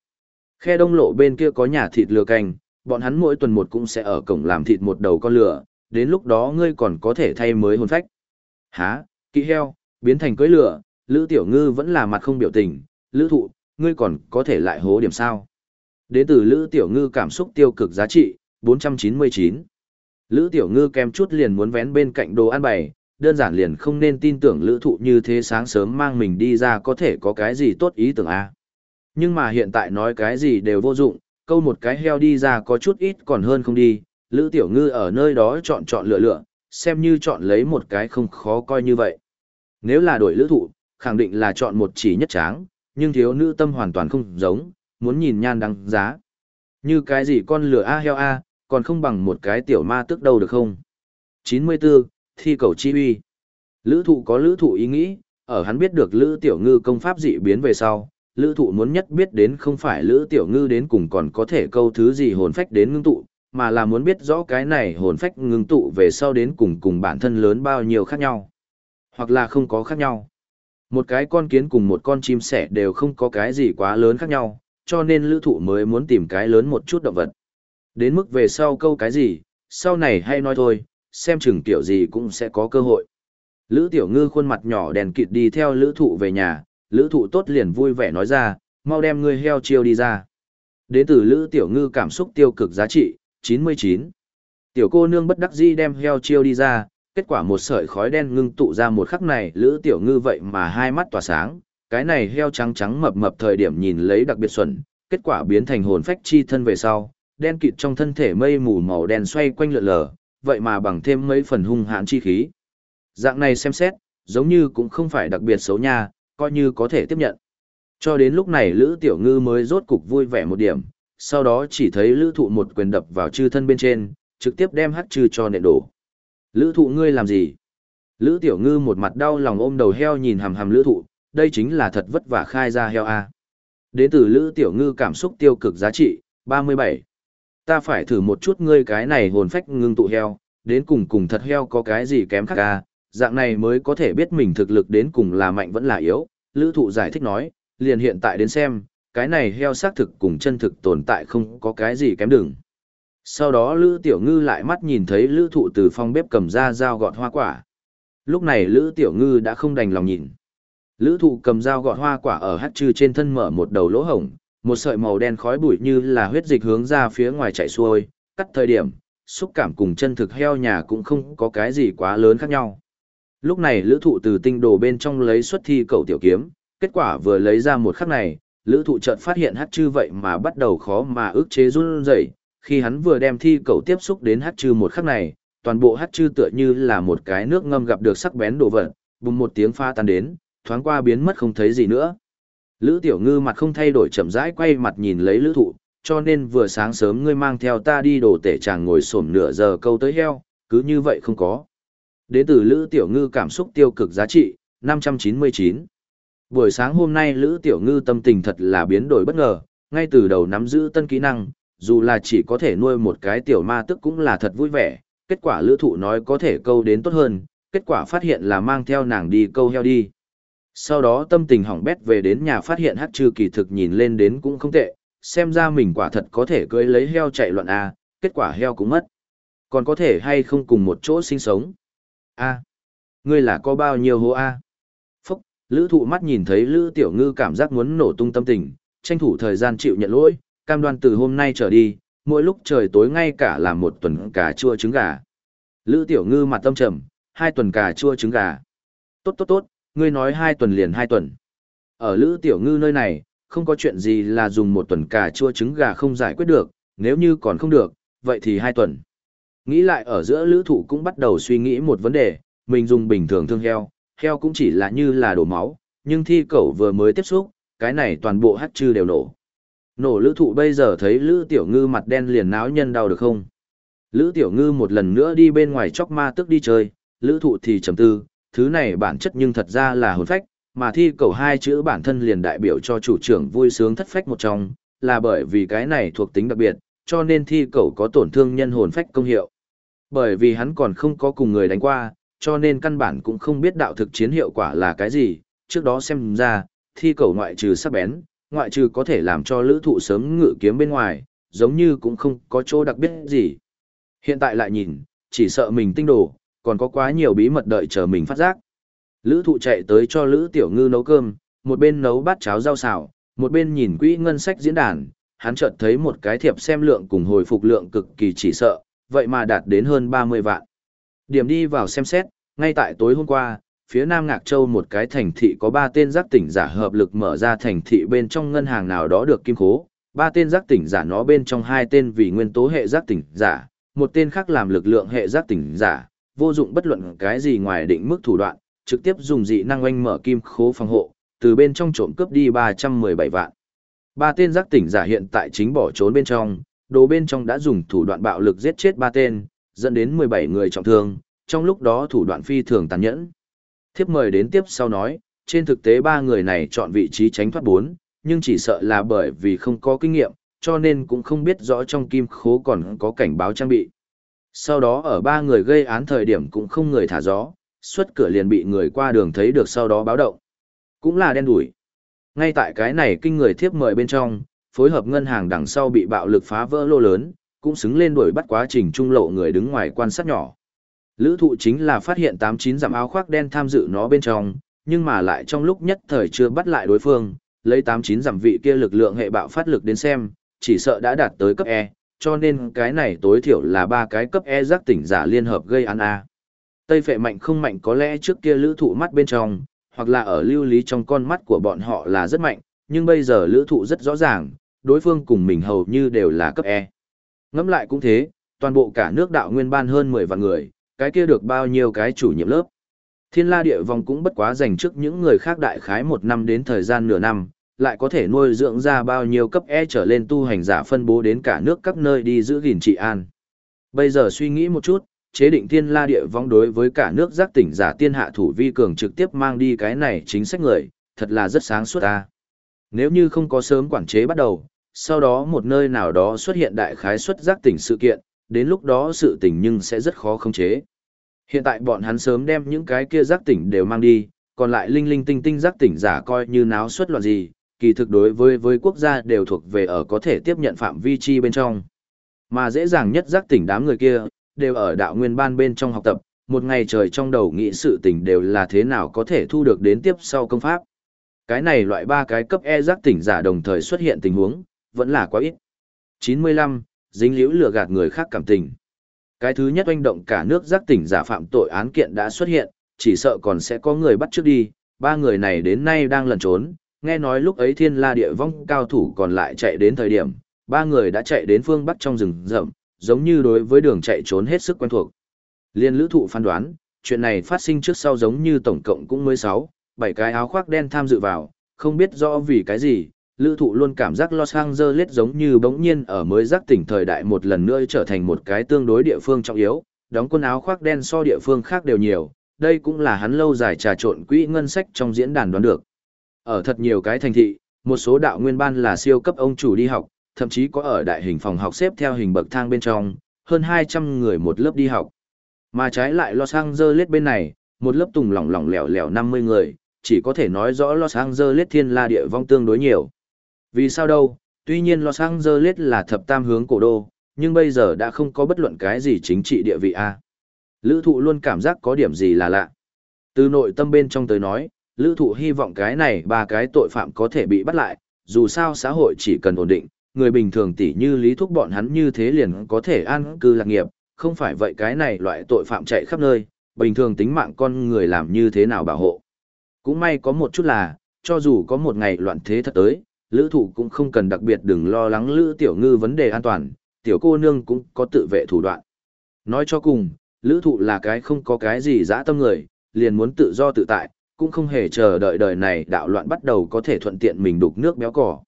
Khe đông lộ bên kia có nhà thịt lừa canh, bọn hắn mỗi tuần một cũng sẽ ở cổng làm thịt một đầu con lửa, đến lúc đó ngươi còn có thể thay mới hồn phách. Hả, kỵ heo, biến thành cưới lửa, Lữ Tiểu Ngư vẫn là mặt không biểu tình, Lữ Thụ, ngươi còn có thể lại hố điểm sao. Đến từ Lữ Tiểu Ngư cảm xúc tiêu cực giá trị, 499. Lữ Tiểu Ngư kèm chút liền muốn vén bên cạnh đồ ăn bày, đơn giản liền không nên tin tưởng Lữ Thụ như thế sáng sớm mang mình đi ra có thể có cái gì tốt ý tưởng a Nhưng mà hiện tại nói cái gì đều vô dụng, câu một cái heo đi ra có chút ít còn hơn không đi, Lữ Tiểu Ngư ở nơi đó chọn chọn lựa lựa, xem như chọn lấy một cái không khó coi như vậy. Nếu là đổi lữ thụ, khẳng định là chọn một chỉ nhất tráng, nhưng thiếu nữ tâm hoàn toàn không giống, muốn nhìn nhan đăng giá. Như cái gì con lửa A heo A, còn không bằng một cái tiểu ma tức đâu được không? 94. Thi cầu chi uy. Lữ thụ có lữ thụ ý nghĩ, ở hắn biết được lữ tiểu ngư công pháp dị biến về sau, lữ thụ muốn nhất biết đến không phải lữ tiểu ngư đến cùng còn có thể câu thứ gì hồn phách đến ngưng tụ, mà là muốn biết rõ cái này hồn phách ngưng tụ về sau đến cùng cùng bản thân lớn bao nhiêu khác nhau. Hoặc là không có khác nhau. Một cái con kiến cùng một con chim sẻ đều không có cái gì quá lớn khác nhau, cho nên lữ thụ mới muốn tìm cái lớn một chút động vật. Đến mức về sau câu cái gì, sau này hay nói thôi, xem chừng tiểu gì cũng sẽ có cơ hội. Lữ tiểu ngư khuôn mặt nhỏ đèn kịt đi theo lữ thụ về nhà, lữ thụ tốt liền vui vẻ nói ra, mau đem ngươi heo chiêu đi ra. Đến từ lữ tiểu ngư cảm xúc tiêu cực giá trị, 99. Tiểu cô nương bất đắc dĩ đem heo chiêu đi ra, kết quả một sợi khói đen ngưng tụ ra một khắc này lữ tiểu ngư vậy mà hai mắt tỏa sáng, cái này heo trắng trắng mập mập thời điểm nhìn lấy đặc biệt xuẩn, kết quả biến thành hồn phách chi thân về sau, đen kịt trong thân thể mây mù màu đen xoay quanh lượn lờ, vậy mà bằng thêm mấy phần hung hãn chi khí. Dạng này xem xét, giống như cũng không phải đặc biệt xấu nha, coi như có thể tiếp nhận. Cho đến lúc này Lữ Tiểu Ngư mới rốt cục vui vẻ một điểm, sau đó chỉ thấy Lữ Thụ một quyền đập vào chư thân bên trên, trực tiếp đem hát chư cho nệ đổ. Lữ Thụ ngươi làm gì? Lữ Tiểu Ngư một mặt đau lòng ôm đầu heo nhìn hầm hầm Lữ Thụ, đây chính là thật vất vả khai ra heo A. Đến từ Lữ Tiểu Ngư cảm xúc tiêu cực giá trị, 37. Ta phải thử một chút ngươi cái này hồn phách ngưng tụ heo, đến cùng cùng thật heo có cái gì kém khác A, dạng này mới có thể biết mình thực lực đến cùng là mạnh vẫn là yếu. Lữ thụ giải thích nói, liền hiện tại đến xem, cái này heo xác thực cùng chân thực tồn tại không có cái gì kém đừng. Sau đó Lữ Tiểu Ngư lại mắt nhìn thấy Lữ thụ từ phòng bếp cầm ra dao gọt hoa quả. Lúc này Lữ Tiểu Ngư đã không đành lòng nhìn. Lữ thụ cầm dao gọt hoa quả ở hát trư trên thân mở một đầu lỗ hổng, một sợi màu đen khói bụi như là huyết dịch hướng ra phía ngoài chạy xuôi, cắt thời điểm, xúc cảm cùng chân thực heo nhà cũng không có cái gì quá lớn khác nhau. Lúc này lữ thụ từ tinh đồ bên trong lấy xuất thi cầu tiểu kiếm, kết quả vừa lấy ra một khắc này, lữ thụ chợt phát hiện hát chư vậy mà bắt đầu khó mà ước chế run rẩy khi hắn vừa đem thi cầu tiếp xúc đến hát chư một khắc này, toàn bộ hát chư tựa như là một cái nước ngâm gặp được sắc bén đồ vật, bùng một tiếng pha tan đến, thoáng qua biến mất không thấy gì nữa. Lữ tiểu ngư mặt không thay đổi chậm rãi quay mặt nhìn lấy lữ thụ, cho nên vừa sáng sớm ngươi mang theo ta đi đồ tể chàng ngồi sổm nửa giờ câu tới heo, cứ như vậy không có. Đến từ Lữ Tiểu Ngư cảm xúc tiêu cực giá trị, 599. Buổi sáng hôm nay Lữ Tiểu Ngư tâm tình thật là biến đổi bất ngờ, ngay từ đầu nắm giữ tân kỹ năng, dù là chỉ có thể nuôi một cái tiểu ma tức cũng là thật vui vẻ, kết quả Lữ Thụ nói có thể câu đến tốt hơn, kết quả phát hiện là mang theo nàng đi câu heo đi. Sau đó tâm tình hỏng bét về đến nhà phát hiện hát trừ kỳ thực nhìn lên đến cũng không tệ, xem ra mình quả thật có thể cưới lấy heo chạy loạn A, kết quả heo cũng mất. Còn có thể hay không cùng một chỗ sinh sống a ngươi là có bao nhiêu hố a lữ thụ mắt nhìn thấy lữ tiểu ngư cảm giác muốn nổ tung tâm tình tranh thủ thời gian chịu nhận lỗi cam đoan từ hôm nay trở đi mỗi lúc trời tối ngay cả là một tuần cà chua trứng gà. Lữ tiểu ngư mặt tâm trầm hai tuần cà chua trứng gà. Tốt tốt tốt ngươi nói hai tuần liền hai tuần. Ở lữ tiểu ngư nơi này không có chuyện gì là dùng một tuần cà chua trứng gà không giải quyết được nếu như còn không được vậy thì hai tuần. Nghĩ lại ở giữa lữ thụ cũng bắt đầu suy nghĩ một vấn đề, mình dùng bình thường thương heo, heo cũng chỉ là như là đổ máu, nhưng thi cẩu vừa mới tiếp xúc, cái này toàn bộ hắc trư đều nổ. Nổ lữ thụ bây giờ thấy lữ tiểu ngư mặt đen liền náo nhân đau được không? Lữ tiểu ngư một lần nữa đi bên ngoài chóc ma tức đi chơi, lữ thụ thì trầm tư, thứ này bản chất nhưng thật ra là hồn phách, mà thi cầu hai chữ bản thân liền đại biểu cho chủ trưởng vui sướng thất phách một trong, là bởi vì cái này thuộc tính đặc biệt, cho nên thi cầu có tổn thương nhân hồn phách công hiệu. Bởi vì hắn còn không có cùng người đánh qua, cho nên căn bản cũng không biết đạo thực chiến hiệu quả là cái gì, trước đó xem ra, thi cầu ngoại trừ sắc bén, ngoại trừ có thể làm cho lữ thụ sớm ngự kiếm bên ngoài, giống như cũng không có chỗ đặc biệt gì. Hiện tại lại nhìn, chỉ sợ mình tinh đồ, còn có quá nhiều bí mật đợi chờ mình phát giác. Lữ thụ chạy tới cho Lữ Tiểu Ngư nấu cơm, một bên nấu bát cháo rau xào, một bên nhìn quỹ ngân sách diễn đàn, hắn chợt thấy một cái thiệp xem lượng cùng hồi phục lượng cực kỳ chỉ sợ, vậy mà đạt đến hơn 30 vạn. Điểm đi vào xem xét, ngay tại tối hôm qua, phía Nam Ngạc Châu một cái thành thị có ba tên giác tỉnh giả hợp lực mở ra thành thị bên trong ngân hàng nào đó được kim khố, ba tên giác tỉnh giả nó bên trong hai tên vì nguyên tố hệ giác tỉnh giả, một tên khác làm lực lượng hệ giác tỉnh giả, vô dụng bất luận cái gì ngoài định mức thủ đoạn, trực tiếp dùng dị năng oanh mở kim khố phòng hộ, từ bên trong trộm cướp đi 317 vạn. Ba tên giác tỉnh giả hiện tại chính bỏ trốn bên trong, đồ bên trong đã dùng thủ đoạn bạo lực giết chết ba tên, dẫn đến 17 người trọng thương, trong lúc đó thủ đoạn phi thường tàn nhẫn. Thiếp mời đến tiếp sau nói, trên thực tế ba người này chọn vị trí tránh thoát bốn, nhưng chỉ sợ là bởi vì không có kinh nghiệm, cho nên cũng không biết rõ trong kim khố còn có cảnh báo trang bị. Sau đó ở ba người gây án thời điểm cũng không người thả gió, xuất cửa liền bị người qua đường thấy được sau đó báo động. Cũng là đen đủi. Ngay tại cái này kinh người thiếp mời bên trong, phối hợp ngân hàng đằng sau bị bạo lực phá vỡ lô lớn, cũng xứng lên đuổi bắt quá trình trung lộ người đứng ngoài quan sát nhỏ. Lữ thụ chính là phát hiện 89 giảm áo khoác đen tham dự nó bên trong, nhưng mà lại trong lúc nhất thời chưa bắt lại đối phương, lấy 89 giảm vị kia lực lượng hệ bạo phát lực đến xem, chỉ sợ đã đạt tới cấp E, cho nên cái này tối thiểu là ba cái cấp E giác tỉnh giả liên hợp gây án A. Tây phệ mạnh không mạnh có lẽ trước kia lữ thụ mắt bên trong, hoặc là ở lưu lý trong con mắt của bọn họ là rất mạnh, nhưng bây giờ lữ thụ rất rõ ràng, đối phương cùng mình hầu như đều là cấp E. Ngẫm lại cũng thế, toàn bộ cả nước đạo nguyên ban hơn 10 vạn người, cái kia được bao nhiêu cái chủ nhiệm lớp. Thiên la địa vong cũng bất quá dành trước những người khác đại khái một năm đến thời gian nửa năm, lại có thể nuôi dưỡng ra bao nhiêu cấp E trở lên tu hành giả phân bố đến cả nước các nơi đi giữ gìn trị an. Bây giờ suy nghĩ một chút, chế định thiên la địa vong đối với cả nước giác tỉnh giả tiên hạ thủ vi cường trực tiếp mang đi cái này chính sách người, thật là rất sáng suốt ta. Nếu như không có sớm quản chế bắt đầu, sau đó một nơi nào đó xuất hiện đại khái xuất giác tỉnh sự kiện, đến lúc đó sự tỉnh nhưng sẽ rất khó khống chế. Hiện tại bọn hắn sớm đem những cái kia giác tỉnh đều mang đi, còn lại linh linh tinh tinh giác tỉnh giả coi như náo xuất loạn gì, kỳ thực đối với với quốc gia đều thuộc về ở có thể tiếp nhận phạm vi chi bên trong. Mà dễ dàng nhất giác tỉnh đám người kia, đều ở đạo nguyên ban bên trong học tập, một ngày trời trong đầu nghĩ sự tỉnh đều là thế nào có thể thu được đến tiếp sau công pháp. Cái này loại ba cái cấp E giác tỉnh giả đồng thời xuất hiện tình huống, vẫn là quá ít. 95. Dính liễu lừa gạt người khác cảm tình. Cái thứ nhất oanh động cả nước giác tỉnh giả phạm tội án kiện đã xuất hiện, chỉ sợ còn sẽ có người bắt trước đi, ba người này đến nay đang lẩn trốn, nghe nói lúc ấy thiên la địa vong cao thủ còn lại chạy đến thời điểm, ba người đã chạy đến phương bắc trong rừng rậm, giống như đối với đường chạy trốn hết sức quen thuộc. Liên lữ thụ phán đoán, chuyện này phát sinh trước sau giống như tổng cộng cũng mới 6, 7 cái áo khoác đen tham dự vào, không biết rõ vì cái gì, lữ thụ luôn cảm giác Los Angeles giống như bỗng nhiên ở mới giác tỉnh thời đại một lần nữa trở thành một cái tương đối địa phương trọng yếu, đóng quần áo khoác đen so địa phương khác đều nhiều, đây cũng là hắn lâu dài trà trộn quỹ ngân sách trong diễn đàn đoán được. Ở thật nhiều cái thành thị, một số đạo nguyên ban là siêu cấp ông chủ đi học, thậm chí có ở đại hình phòng học xếp theo hình bậc thang bên trong, hơn 200 người một lớp đi học. Mà trái lại Los Angeles bên này, một lớp tùng lỏng lỏng lẻo lẻo 50 người, chỉ có thể nói rõ Los Angeles thiên la địa vong tương đối nhiều. Vì sao đâu, tuy nhiên Los Angeles là thập tam hướng cổ đô, nhưng bây giờ đã không có bất luận cái gì chính trị địa vị A. Lữ thụ luôn cảm giác có điểm gì là lạ. Từ nội tâm bên trong tới nói, lữ thụ hy vọng cái này ba cái tội phạm có thể bị bắt lại, dù sao xã hội chỉ cần ổn định, người bình thường tỉ như lý thúc bọn hắn như thế liền có thể an cư lạc nghiệp, không phải vậy cái này loại tội phạm chạy khắp nơi, bình thường tính mạng con người làm như thế nào bảo hộ. Cũng may có một chút là, cho dù có một ngày loạn thế thật tới, lữ thụ cũng không cần đặc biệt đừng lo lắng lữ tiểu ngư vấn đề an toàn, tiểu cô nương cũng có tự vệ thủ đoạn. Nói cho cùng, lữ thụ là cái không có cái gì dã tâm người, liền muốn tự do tự tại, cũng không hề chờ đợi đời này đạo loạn bắt đầu có thể thuận tiện mình đục nước béo cỏ.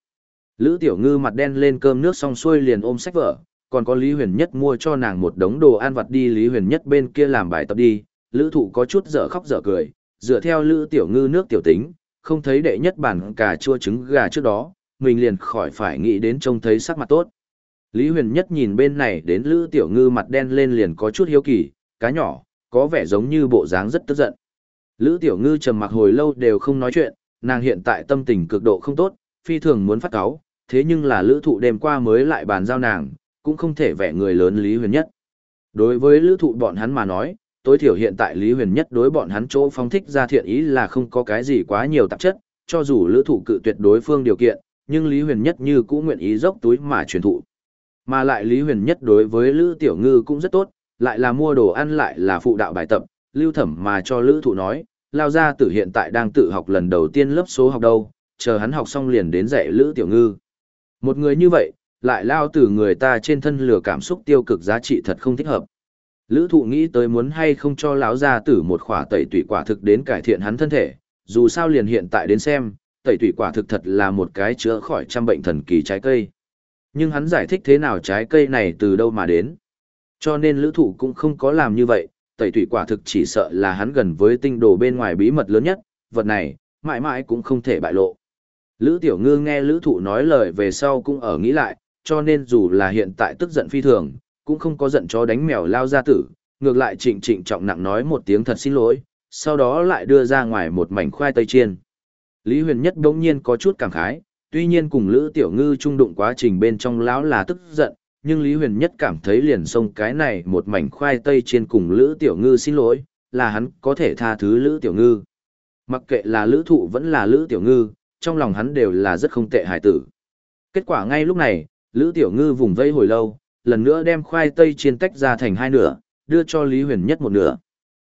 Lữ tiểu ngư mặt đen lên cơm nước xong xuôi liền ôm sách vở, còn có Lý Huyền Nhất mua cho nàng một đống đồ ăn vặt đi Lý Huyền Nhất bên kia làm bài tập đi, lữ thụ có chút dở khóc dở cười, dựa theo lữ tiểu ngư nước tiểu tính, không thấy đệ nhất bản cà chua trứng gà trước đó, mình liền khỏi phải nghĩ đến trông thấy sắc mặt tốt. Lý Huyền Nhất nhìn bên này đến Lữ Tiểu Ngư mặt đen lên liền có chút hiếu kỳ, cá nhỏ, có vẻ giống như bộ dáng rất tức giận. Lữ Tiểu Ngư trầm mặc hồi lâu đều không nói chuyện, nàng hiện tại tâm tình cực độ không tốt, phi thường muốn phát cáo, thế nhưng là lữ thụ đêm qua mới lại bàn giao nàng, cũng không thể vẻ người lớn Lý Huyền Nhất. Đối với lữ thụ bọn hắn mà nói, tối thiểu hiện tại Lý Huyền Nhất đối bọn hắn chỗ phong thích ra thiện ý là không có cái gì quá nhiều tạp chất, cho dù lữ thụ cự tuyệt đối phương điều kiện, nhưng Lý Huyền Nhất như cũng nguyện ý dốc túi mà truyền thụ. Mà lại Lý Huyền Nhất đối với Lữ Tiểu Ngư cũng rất tốt, lại là mua đồ ăn lại là phụ đạo bài tập, lưu thẩm mà cho Lữ Thụ nói, lao ra tử hiện tại đang tự học lần đầu tiên lớp số học đâu, chờ hắn học xong liền đến dạy Lữ Tiểu Ngư. Một người như vậy, lại lao từ người ta trên thân lửa cảm xúc tiêu cực giá trị thật không thích hợp. Lữ thụ nghĩ tới muốn hay không cho lão gia tử một khỏa tẩy tủy quả thực đến cải thiện hắn thân thể, dù sao liền hiện tại đến xem, tẩy tủy quả thực thật là một cái chữa khỏi trăm bệnh thần kỳ trái cây. Nhưng hắn giải thích thế nào trái cây này từ đâu mà đến. Cho nên lữ thụ cũng không có làm như vậy, tẩy tủy quả thực chỉ sợ là hắn gần với tinh đồ bên ngoài bí mật lớn nhất, vật này, mãi mãi cũng không thể bại lộ. Lữ tiểu ngư nghe lữ thụ nói lời về sau cũng ở nghĩ lại, cho nên dù là hiện tại tức giận phi thường, cũng không có giận cho đánh mèo lao ra tử, ngược lại trịnh trịnh trọng nặng nói một tiếng thật xin lỗi, sau đó lại đưa ra ngoài một mảnh khoai tây chiên. Lý huyền nhất đống nhiên có chút cảm khái, tuy nhiên cùng Lữ Tiểu Ngư trung đụng quá trình bên trong lão là tức giận, nhưng Lý Huyền Nhất cảm thấy liền xông cái này một mảnh khoai tây trên cùng Lữ Tiểu Ngư xin lỗi, là hắn có thể tha thứ Lữ Tiểu Ngư. Mặc kệ là Lữ Thụ vẫn là Lữ Tiểu Ngư, trong lòng hắn đều là rất không tệ hài tử. Kết quả ngay lúc này, Lữ Tiểu Ngư vùng vây hồi lâu, lần nữa đem khoai tây chiên tách ra thành hai nửa, đưa cho Lý Huyền Nhất một nửa.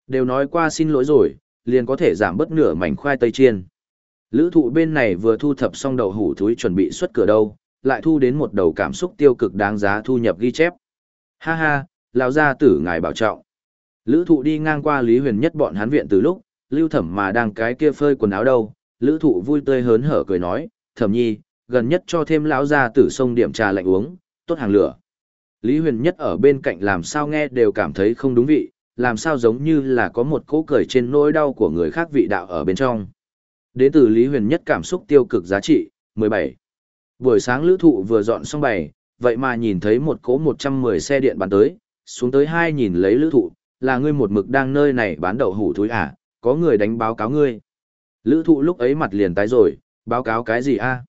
Đều nói qua xin lỗi rồi, liền có thể giảm bớt nửa mảnh khoai tây chiên. Lữ thụ bên này vừa thu thập xong đầu hủ thúi chuẩn bị xuất cửa đâu, lại thu đến một đầu cảm xúc tiêu cực đáng giá thu nhập ghi chép. Ha ha, lão gia tử ngài bảo trọng. Lữ thụ đi ngang qua Lý Huyền nhất bọn hắn viện từ lúc, lưu thẩm mà đang cái kia phơi quần áo đâu, lữ thụ vui tươi hớn hở cười nói, thẩm nhi, gần nhất cho thêm lão gia tử sông điểm trà lạnh uống, tốt hàng lửa. Lý Huyền nhất ở bên cạnh làm sao nghe đều cảm thấy không đúng vị, làm sao giống như là có một cỗ cười trên nỗi đau của người khác vị đạo ở bên trong. Đến từ Lý Huyền nhất cảm xúc tiêu cực giá trị, 17. Buổi sáng lữ thụ vừa dọn xong bày, vậy mà nhìn thấy một cỗ 110 xe điện bán tới, xuống tới hai nhìn lấy lữ thụ, là ngươi một mực đang nơi này bán đậu hủ thúi à, có người đánh báo cáo ngươi. Lữ thụ lúc ấy mặt liền tái rồi, báo cáo cái gì a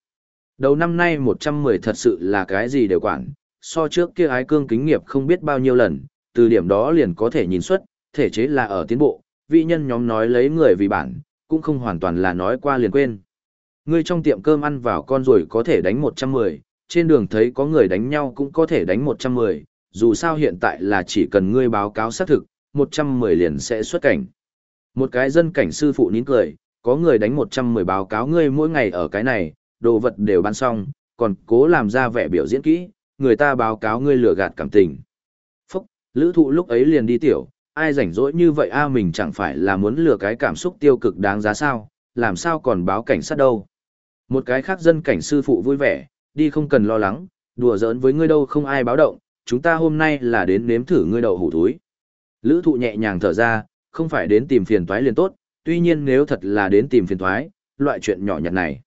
Đầu năm nay 110 thật sự là cái gì đều quản, so trước kia ái cương kính nghiệp không biết bao nhiêu lần, từ điểm đó liền có thể nhìn xuất, thể chế là ở tiến bộ, vị nhân nhóm nói lấy người vì bản, cũng không hoàn toàn là nói qua liền quên. Ngươi trong tiệm cơm ăn vào con rồi có thể đánh 110, trên đường thấy có người đánh nhau cũng có thể đánh 110, dù sao hiện tại là chỉ cần ngươi báo cáo xác thực, 110 liền sẽ xuất cảnh. Một cái dân cảnh sư phụ nín cười, có người đánh 110 báo cáo ngươi mỗi ngày ở cái này, đồ vật đều bán xong, còn cố làm ra vẻ biểu diễn kỹ, người ta báo cáo ngươi lừa gạt cảm tình. Phúc, lữ thụ lúc ấy liền đi tiểu, ai rảnh rỗi như vậy a mình chẳng phải là muốn lừa cái cảm xúc tiêu cực đáng giá sao, làm sao còn báo cảnh sát đâu. Một cái khác dân cảnh sư phụ vui vẻ, đi không cần lo lắng, đùa giỡn với ngươi đâu không ai báo động, chúng ta hôm nay là đến nếm thử ngươi đậu hủ túi. Lữ thụ nhẹ nhàng thở ra, không phải đến tìm phiền toái liền tốt, tuy nhiên nếu thật là đến tìm phiền toái, loại chuyện nhỏ nhặt này.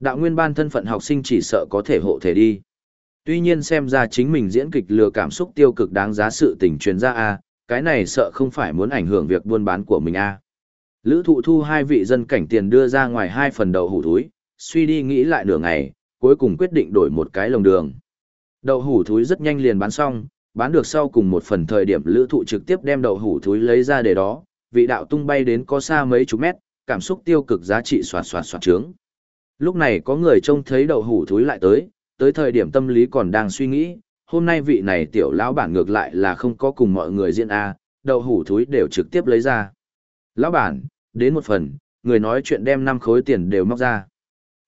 Đạo nguyên ban thân phận học sinh chỉ sợ có thể hộ thể đi. Tuy nhiên xem ra chính mình diễn kịch lừa cảm xúc tiêu cực đáng giá sự tình truyền ra a cái này sợ không phải muốn ảnh hưởng việc buôn bán của mình a Lữ thụ thu hai vị dân cảnh tiền đưa ra ngoài hai phần đậu hủ thúi, suy đi nghĩ lại nửa ngày, cuối cùng quyết định đổi một cái lồng đường. Đậu hủ thúi rất nhanh liền bán xong, bán được sau cùng một phần thời điểm lữ thụ trực tiếp đem đậu hủ thúi lấy ra để đó, vị đạo tung bay đến có xa mấy chục mét, cảm xúc tiêu cực giá trị xoạt xoạt xoạt trướng. Lúc này có người trông thấy đậu hủ thúi lại tới, tới thời điểm tâm lý còn đang suy nghĩ, hôm nay vị này tiểu lão bản ngược lại là không có cùng mọi người diễn A, đậu hủ thúi đều trực tiếp lấy ra. Lão bản, đến một phần, người nói chuyện đem năm khối tiền đều móc ra.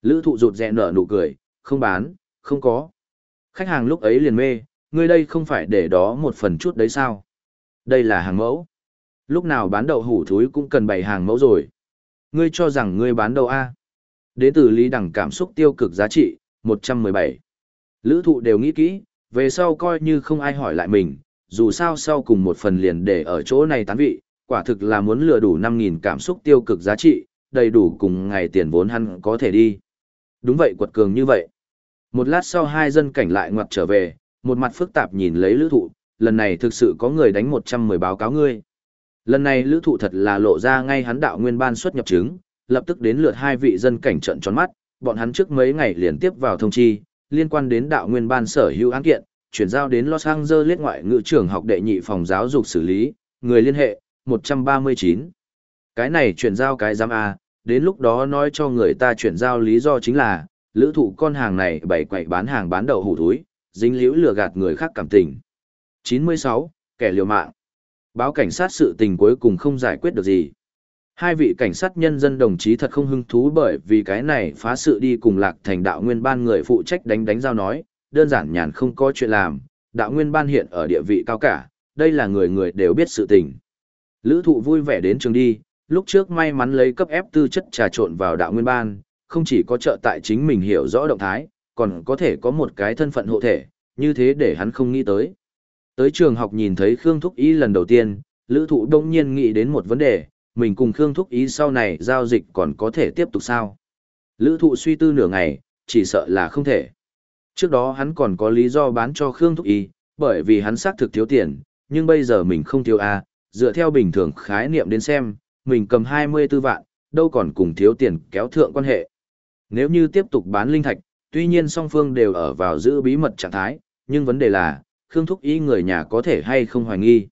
Lữ thụ rụt rẹ nở nụ cười, không bán, không có. Khách hàng lúc ấy liền mê, ngươi đây không phải để đó một phần chút đấy sao? Đây là hàng mẫu. Lúc nào bán đậu hủ thúi cũng cần bày hàng mẫu rồi. Ngươi cho rằng ngươi bán đâu a? Đến từ Lý đẳng cảm xúc tiêu cực giá trị, 117. Lữ thụ đều nghĩ kỹ, về sau coi như không ai hỏi lại mình, dù sao sau cùng một phần liền để ở chỗ này tán vị, quả thực là muốn lừa đủ 5.000 cảm xúc tiêu cực giá trị, đầy đủ cùng ngày tiền vốn hắn có thể đi. Đúng vậy quật cường như vậy. Một lát sau hai dân cảnh lại ngoặt trở về, một mặt phức tạp nhìn lấy lữ thụ, lần này thực sự có người đánh 110 báo cáo ngươi. Lần này lữ thụ thật là lộ ra ngay hắn đạo nguyên ban xuất nhập chứng, lập tức đến lượt hai vị dân cảnh trận tròn mắt, bọn hắn trước mấy ngày liền tiếp vào thông chi, liên quan đến đạo nguyên ban sở hữu án kiện, chuyển giao đến Los Angeles ngoại ngữ trưởng học đệ nhị phòng giáo dục xử lý, người liên hệ, 139. Cái này chuyển giao cái giám A, đến lúc đó nói cho người ta chuyển giao lý do chính là, lữ thụ con hàng này bày quậy bán hàng bán đầu hủ túi, dính liễu lừa gạt người khác cảm tình. 96. Kẻ liều mạng. Báo cảnh sát sự tình cuối cùng không giải quyết được gì. Hai vị cảnh sát nhân dân đồng chí thật không hứng thú bởi vì cái này phá sự đi cùng lạc thành đạo nguyên ban người phụ trách đánh đánh giao nói, đơn giản nhàn không có chuyện làm, đạo nguyên ban hiện ở địa vị cao cả, đây là người người đều biết sự tình. Lữ thụ vui vẻ đến trường đi, lúc trước may mắn lấy cấp ép tư chất trà trộn vào đạo nguyên ban, không chỉ có trợ tại chính mình hiểu rõ động thái, còn có thể có một cái thân phận hộ thể, như thế để hắn không nghĩ tới. Tới trường học nhìn thấy Khương Thúc y lần đầu tiên, Lữ Thụ đông nhiên nghĩ đến một vấn đề, mình cùng Khương Thúc Ý sau này giao dịch còn có thể tiếp tục sao? Lữ Thụ suy tư nửa ngày, chỉ sợ là không thể. Trước đó hắn còn có lý do bán cho Khương Thúc Ý, bởi vì hắn xác thực thiếu tiền, nhưng bây giờ mình không thiếu A, dựa theo bình thường khái niệm đến xem, mình cầm 24 vạn, đâu còn cùng thiếu tiền kéo thượng quan hệ. Nếu như tiếp tục bán linh thạch, tuy nhiên song phương đều ở vào giữ bí mật trạng thái, nhưng vấn đề là, Khương Thúc Ý người nhà có thể hay không hoài nghi.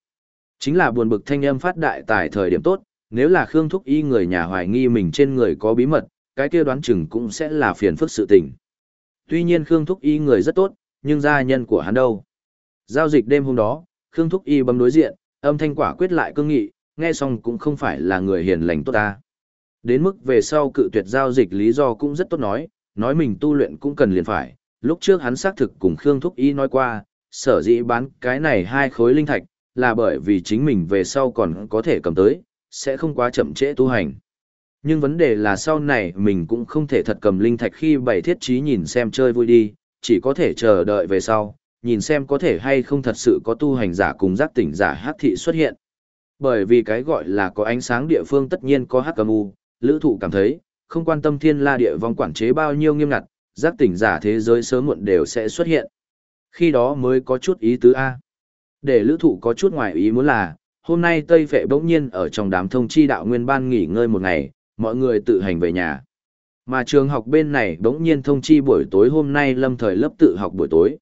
Chính là buồn bực thanh âm phát đại tại thời điểm tốt, nếu là Khương Thúc Y người nhà hoài nghi mình trên người có bí mật, cái kia đoán chừng cũng sẽ là phiền phức sự tình. Tuy nhiên Khương Thúc Y người rất tốt, nhưng gia nhân của hắn đâu. Giao dịch đêm hôm đó, Khương Thúc Y bấm đối diện, âm thanh quả quyết lại cương nghị, nghe xong cũng không phải là người hiền lành tốt ta. Đến mức về sau cự tuyệt giao dịch lý do cũng rất tốt nói, nói mình tu luyện cũng cần liền phải. Lúc trước hắn xác thực cùng Khương Thúc Y nói qua, sở dĩ bán cái này hai khối linh thạch, là bởi vì chính mình về sau còn có thể cầm tới, sẽ không quá chậm trễ tu hành. Nhưng vấn đề là sau này mình cũng không thể thật cầm linh thạch khi bày thiết trí nhìn xem chơi vui đi, chỉ có thể chờ đợi về sau, nhìn xem có thể hay không thật sự có tu hành giả cùng giác tỉnh giả hắc thị xuất hiện. Bởi vì cái gọi là có ánh sáng địa phương tất nhiên có hắc cầm u, lữ thụ cảm thấy, không quan tâm thiên la địa vong quản chế bao nhiêu nghiêm ngặt, giác tỉnh giả thế giới sớm muộn đều sẽ xuất hiện. Khi đó mới có chút ý tứ A. Để lữ thụ có chút ngoài ý muốn là, hôm nay Tây Phệ bỗng nhiên ở trong đám thông chi đạo nguyên ban nghỉ ngơi một ngày, mọi người tự hành về nhà. Mà trường học bên này bỗng nhiên thông chi buổi tối hôm nay lâm thời lớp tự học buổi tối.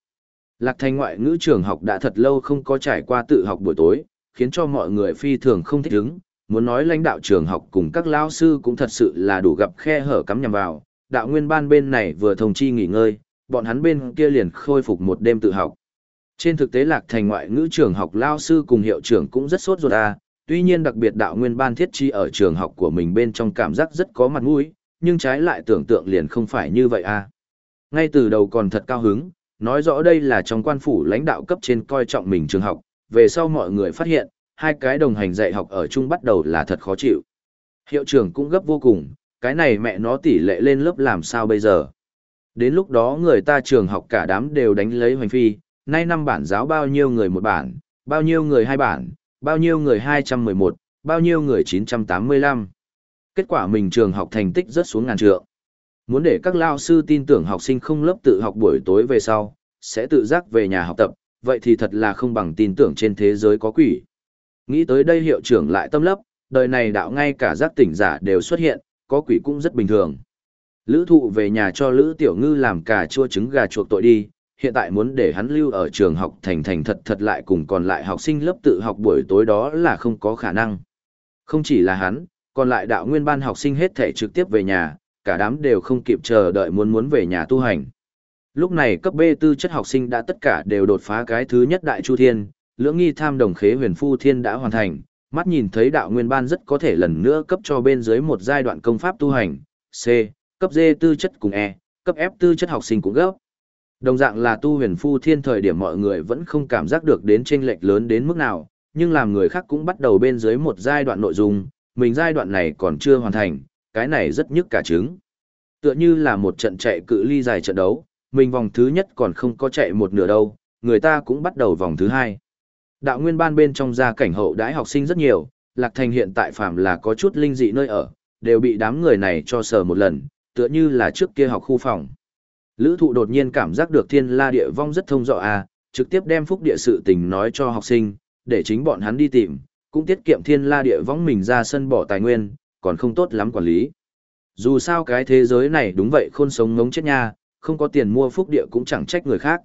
Lạc thành ngoại ngữ trường học đã thật lâu không có trải qua tự học buổi tối, khiến cho mọi người phi thường không thích ứng. Muốn nói lãnh đạo trường học cùng các lao sư cũng thật sự là đủ gặp khe hở cắm nhằm vào. Đạo nguyên ban bên này vừa thông chi nghỉ ngơi, bọn hắn bên kia liền khôi phục một đêm tự học. Trên thực tế lạc thành ngoại ngữ trường học lao sư cùng hiệu trưởng cũng rất sốt ruột à, tuy nhiên đặc biệt đạo nguyên ban thiết chi ở trường học của mình bên trong cảm giác rất có mặt mũi, nhưng trái lại tưởng tượng liền không phải như vậy à. Ngay từ đầu còn thật cao hứng, nói rõ đây là trong quan phủ lãnh đạo cấp trên coi trọng mình trường học, về sau mọi người phát hiện, hai cái đồng hành dạy học ở chung bắt đầu là thật khó chịu. Hiệu trưởng cũng gấp vô cùng, cái này mẹ nó tỷ lệ lên lớp làm sao bây giờ. Đến lúc đó người ta trường học cả đám đều đánh lấy hoành phi, nay năm bản giáo bao nhiêu người một bản, bao nhiêu người hai bản, bao nhiêu người 211, bao nhiêu người 985. Kết quả mình trường học thành tích rất xuống ngàn trượng. Muốn để các lao sư tin tưởng học sinh không lớp tự học buổi tối về sau, sẽ tự giác về nhà học tập, vậy thì thật là không bằng tin tưởng trên thế giới có quỷ. Nghĩ tới đây hiệu trưởng lại tâm lấp, đời này đạo ngay cả giác tỉnh giả đều xuất hiện, có quỷ cũng rất bình thường. Lữ thụ về nhà cho Lữ Tiểu Ngư làm cà chua trứng gà chuộc tội đi, hiện tại muốn để hắn lưu ở trường học thành thành thật thật lại cùng còn lại học sinh lớp tự học buổi tối đó là không có khả năng. Không chỉ là hắn, còn lại đạo nguyên ban học sinh hết thể trực tiếp về nhà, cả đám đều không kịp chờ đợi muốn muốn về nhà tu hành. Lúc này cấp B tư chất học sinh đã tất cả đều đột phá cái thứ nhất đại chu thiên, lưỡng nghi tham đồng khế huyền phu thiên đã hoàn thành, mắt nhìn thấy đạo nguyên ban rất có thể lần nữa cấp cho bên dưới một giai đoạn công pháp tu hành, C, cấp D tư chất cùng E, cấp F tư chất học sinh cũng gấp. Đồng dạng là tu huyền phu thiên thời điểm mọi người vẫn không cảm giác được đến chênh lệch lớn đến mức nào, nhưng làm người khác cũng bắt đầu bên dưới một giai đoạn nội dung, mình giai đoạn này còn chưa hoàn thành, cái này rất nhức cả trứng. Tựa như là một trận chạy cự ly dài trận đấu, mình vòng thứ nhất còn không có chạy một nửa đâu, người ta cũng bắt đầu vòng thứ hai. Đạo nguyên ban bên trong gia cảnh hậu đãi học sinh rất nhiều, Lạc Thành hiện tại phạm là có chút linh dị nơi ở, đều bị đám người này cho sờ một lần, tựa như là trước kia học khu phòng. Lữ thụ đột nhiên cảm giác được thiên la địa vong rất thông rõ à, trực tiếp đem phúc địa sự tình nói cho học sinh, để chính bọn hắn đi tìm, cũng tiết kiệm thiên la địa vong mình ra sân bỏ tài nguyên, còn không tốt lắm quản lý. Dù sao cái thế giới này đúng vậy khôn sống ngống chết nha, không có tiền mua phúc địa cũng chẳng trách người khác.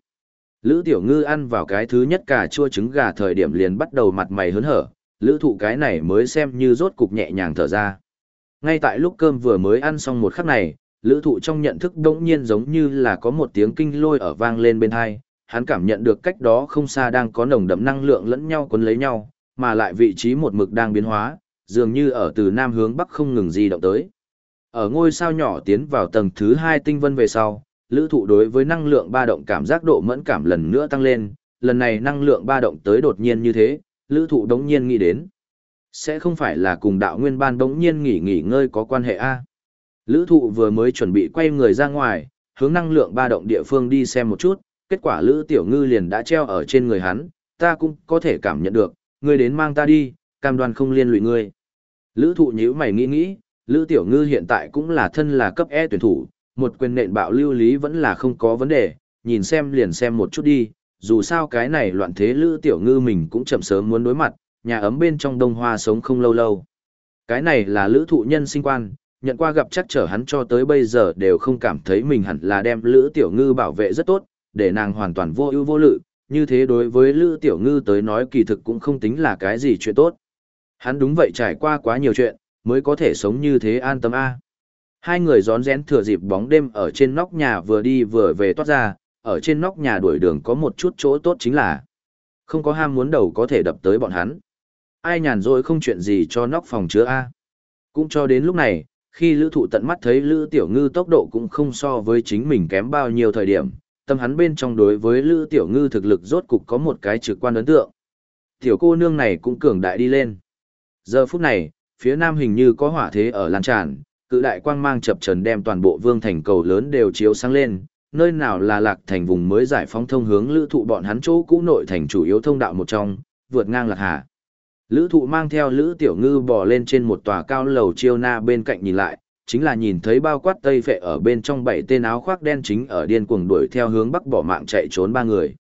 Lữ Tiểu Ngư ăn vào cái thứ nhất cả chua trứng gà thời điểm liền bắt đầu mặt mày hớn hở, lữ thụ cái này mới xem như rốt cục nhẹ nhàng thở ra. Ngay tại lúc cơm vừa mới ăn xong một khắc này, lữ thụ trong nhận thức đỗng nhiên giống như là có một tiếng kinh lôi ở vang lên bên hai, hắn cảm nhận được cách đó không xa đang có nồng đậm năng lượng lẫn nhau cuốn lấy nhau, mà lại vị trí một mực đang biến hóa, dường như ở từ nam hướng bắc không ngừng di động tới. Ở ngôi sao nhỏ tiến vào tầng thứ 2 tinh vân về sau, lữ thụ đối với năng lượng ba động cảm giác độ mẫn cảm lần nữa tăng lên, lần này năng lượng ba động tới đột nhiên như thế, lữ thụ đống nhiên nghĩ đến. Sẽ không phải là cùng đạo nguyên ban đống nhiên nghỉ nghỉ ngơi có quan hệ A. Lữ thụ vừa mới chuẩn bị quay người ra ngoài, hướng năng lượng ba động địa phương đi xem một chút, kết quả Lữ Tiểu Ngư liền đã treo ở trên người hắn, ta cũng có thể cảm nhận được, ngươi đến mang ta đi, cam đoan không liên lụy ngươi. Lữ thụ nhíu mày nghĩ nghĩ, Lữ Tiểu Ngư hiện tại cũng là thân là cấp E tuyển thủ, một quyền nện bạo lưu lý vẫn là không có vấn đề, nhìn xem liền xem một chút đi, dù sao cái này loạn thế Lữ Tiểu Ngư mình cũng chậm sớm muốn đối mặt, nhà ấm bên trong đông hoa sống không lâu lâu. Cái này là Lữ thụ nhân sinh quan, nhận qua gặp chắc trở hắn cho tới bây giờ đều không cảm thấy mình hẳn là đem Lữ Tiểu Ngư bảo vệ rất tốt, để nàng hoàn toàn vô ưu vô lự, như thế đối với Lữ Tiểu Ngư tới nói kỳ thực cũng không tính là cái gì chuyện tốt. Hắn đúng vậy trải qua quá nhiều chuyện, mới có thể sống như thế an tâm a. Hai người rón rén thừa dịp bóng đêm ở trên nóc nhà vừa đi vừa về toát ra, ở trên nóc nhà đuổi đường có một chút chỗ tốt chính là không có ham muốn đầu có thể đập tới bọn hắn. Ai nhàn rỗi không chuyện gì cho nóc phòng chứa a. Cũng cho đến lúc này, khi lữ thụ tận mắt thấy lữ tiểu ngư tốc độ cũng không so với chính mình kém bao nhiêu thời điểm, tâm hắn bên trong đối với lữ tiểu ngư thực lực rốt cục có một cái trực quan ấn tượng. Tiểu cô nương này cũng cường đại đi lên. Giờ phút này, phía nam hình như có hỏa thế ở lan tràn, cự đại quang mang chập trần đem toàn bộ vương thành cầu lớn đều chiếu sáng lên, nơi nào là lạc thành vùng mới giải phóng thông hướng lữ thụ bọn hắn chỗ cũ nội thành chủ yếu thông đạo một trong, vượt ngang lạc hà. Lữ thụ mang theo Lữ Tiểu Ngư bò lên trên một tòa cao lầu chiêu na bên cạnh nhìn lại, chính là nhìn thấy bao quát tây phệ ở bên trong bảy tên áo khoác đen chính ở điên cuồng đuổi theo hướng bắc bỏ mạng chạy trốn ba người.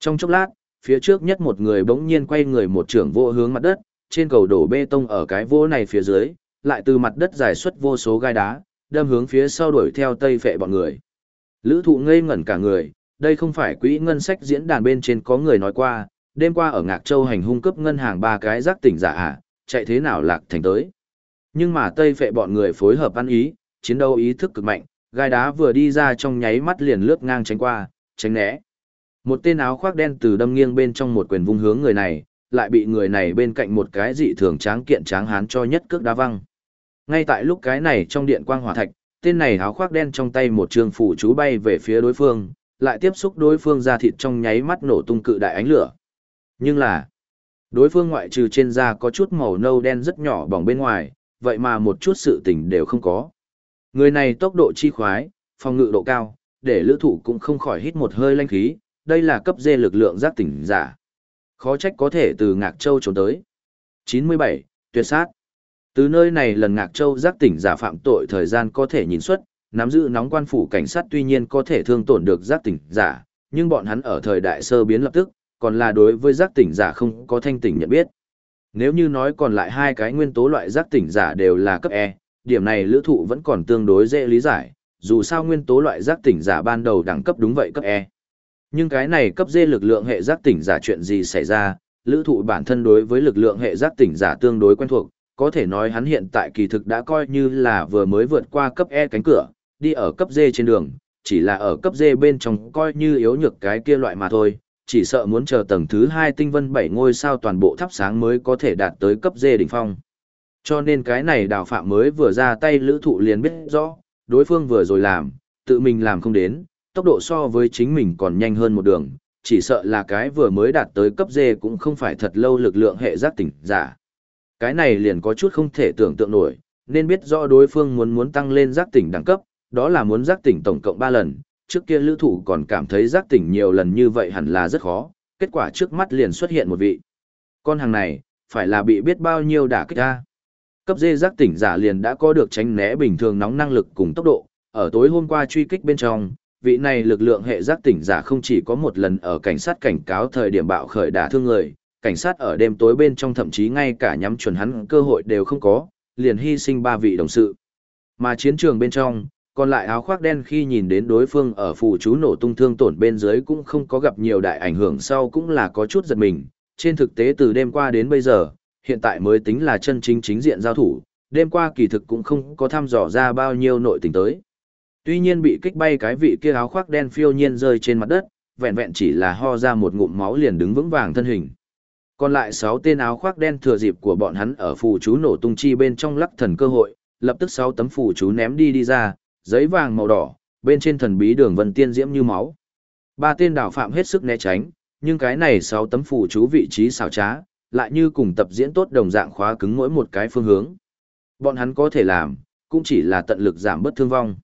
Trong chốc lát, phía trước nhất một người bỗng nhiên quay người một trưởng vô hướng mặt đất, trên cầu đổ bê tông ở cái vô này phía dưới, lại từ mặt đất dài xuất vô số gai đá, đâm hướng phía sau đuổi theo tây phệ bọn người. Lữ thụ ngây ngẩn cả người, đây không phải quỹ ngân sách diễn đàn bên trên có người nói qua, đêm qua ở Ngạc Châu hành hung cấp ngân hàng ba cái giác tỉnh giả à, chạy thế nào lạc thành tới. Nhưng mà Tây phệ bọn người phối hợp ăn ý, chiến đấu ý thức cực mạnh, gai đá vừa đi ra trong nháy mắt liền lướt ngang tránh qua, tránh né. Một tên áo khoác đen từ đâm nghiêng bên trong một quyền vung hướng người này, lại bị người này bên cạnh một cái dị thường tráng kiện tráng hán cho nhất cước đá văng. Ngay tại lúc cái này trong điện quang hỏa thạch, tên này áo khoác đen trong tay một trường phủ chú bay về phía đối phương, lại tiếp xúc đối phương ra thịt trong nháy mắt nổ tung cự đại ánh lửa. Nhưng là, đối phương ngoại trừ trên da có chút màu nâu đen rất nhỏ bỏng bên ngoài, vậy mà một chút sự tình đều không có. Người này tốc độ chi khoái, phòng ngự độ cao, để lữ thủ cũng không khỏi hít một hơi lanh khí, đây là cấp dê lực lượng giác tỉnh giả. Khó trách có thể từ Ngạc Châu trốn tới. 97. Tuyệt sát. Từ nơi này lần Ngạc Châu giác tỉnh giả phạm tội thời gian có thể nhìn xuất, nắm giữ nóng quan phủ cảnh sát tuy nhiên có thể thương tổn được giác tỉnh giả, nhưng bọn hắn ở thời đại sơ biến lập tức, còn là đối với giác tỉnh giả không có thanh tỉnh nhận biết. Nếu như nói còn lại hai cái nguyên tố loại giác tỉnh giả đều là cấp E, điểm này lữ thụ vẫn còn tương đối dễ lý giải, dù sao nguyên tố loại giác tỉnh giả ban đầu đẳng cấp đúng vậy cấp E. Nhưng cái này cấp D lực lượng hệ giác tỉnh giả chuyện gì xảy ra, lữ thụ bản thân đối với lực lượng hệ giác tỉnh giả tương đối quen thuộc, có thể nói hắn hiện tại kỳ thực đã coi như là vừa mới vượt qua cấp E cánh cửa, đi ở cấp D trên đường, chỉ là ở cấp D bên trong coi như yếu nhược cái kia loại mà thôi, chỉ sợ muốn chờ tầng thứ hai tinh vân bảy ngôi sao toàn bộ thắp sáng mới có thể đạt tới cấp dê đỉnh phong. Cho nên cái này đào phạm mới vừa ra tay lữ thụ liền biết rõ, đối phương vừa rồi làm, tự mình làm không đến, tốc độ so với chính mình còn nhanh hơn một đường, chỉ sợ là cái vừa mới đạt tới cấp D cũng không phải thật lâu lực lượng hệ giác tỉnh giả. Cái này liền có chút không thể tưởng tượng nổi, nên biết rõ đối phương muốn muốn tăng lên giác tỉnh đẳng cấp, đó là muốn giác tỉnh tổng cộng 3 lần, trước kia lữ thủ còn cảm thấy giác tỉnh nhiều lần như vậy hẳn là rất khó, kết quả trước mắt liền xuất hiện một vị. Con hàng này, phải là bị biết bao nhiêu đả kích ra. Cấp dê giác tỉnh giả liền đã có được tránh né bình thường nóng năng lực cùng tốc độ, ở tối hôm qua truy kích bên trong, vị này lực lượng hệ giác tỉnh giả không chỉ có một lần ở cảnh sát cảnh cáo thời điểm bạo khởi đả thương người, cảnh sát ở đêm tối bên trong thậm chí ngay cả nhắm chuẩn hắn cơ hội đều không có, liền hy sinh ba vị đồng sự. Mà chiến trường bên trong, còn lại áo khoác đen khi nhìn đến đối phương ở phù chú nổ tung thương tổn bên dưới cũng không có gặp nhiều đại ảnh hưởng sau cũng là có chút giật mình. Trên thực tế từ đêm qua đến bây giờ, hiện tại mới tính là chân chính chính diện giao thủ, đêm qua kỳ thực cũng không có thăm dò ra bao nhiêu nội tình tới. Tuy nhiên bị kích bay cái vị kia áo khoác đen phiêu nhiên rơi trên mặt đất, vẹn vẹn chỉ là ho ra một ngụm máu liền đứng vững vàng thân hình. Còn lại 6 tên áo khoác đen thừa dịp của bọn hắn ở phù chú nổ tung chi bên trong lắc thần cơ hội, lập tức 6 tấm phù chú ném đi đi ra, giấy vàng màu đỏ, bên trên thần bí đường vân tiên diễm như máu. Ba tên đảo phạm hết sức né tránh, nhưng cái này sáu tấm phù chú vị trí xảo trá, lại như cùng tập diễn tốt đồng dạng khóa cứng mỗi một cái phương hướng. Bọn hắn có thể làm, cũng chỉ là tận lực giảm bớt thương vong.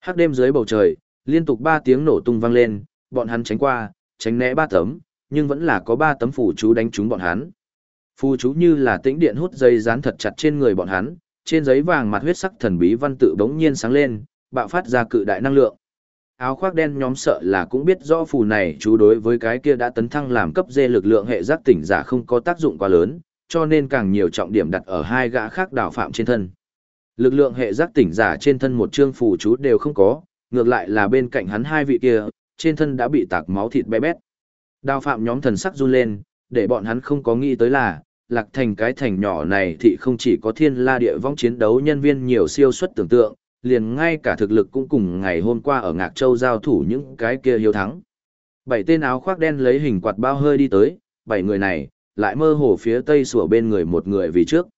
Hắc đêm dưới bầu trời, liên tục ba tiếng nổ tung vang lên, bọn hắn tránh qua, tránh né ba tấm, nhưng vẫn là có ba tấm phù chú đánh trúng bọn hắn. Phù chú như là tĩnh điện hút dây dán thật chặt trên người bọn hắn, trên giấy vàng mặt huyết sắc thần bí văn tự bỗng nhiên sáng lên, bạo phát ra cự đại năng lượng. Áo khoác đen nhóm sợ là cũng biết rõ phù này chú đối với cái kia đã tấn thăng làm cấp dê lực lượng hệ giác tỉnh giả không có tác dụng quá lớn, cho nên càng nhiều trọng điểm đặt ở hai gã khác đào phạm trên thân. Lực lượng hệ giác tỉnh giả trên thân một chương phù chú đều không có, ngược lại là bên cạnh hắn hai vị kia, trên thân đã bị tạc máu thịt bé bét. Đào phạm nhóm thần sắc run lên, để bọn hắn không có nghĩ tới là, lạc thành cái thành nhỏ này thì không chỉ có thiên la địa vong chiến đấu nhân viên nhiều siêu suất tưởng tượng, liền ngay cả thực lực cũng cùng ngày hôm qua ở Ngạc Châu giao thủ những cái kia hiếu thắng. Bảy tên áo khoác đen lấy hình quạt bao hơi đi tới, bảy người này, lại mơ hồ phía tây sủa bên người một người vì trước.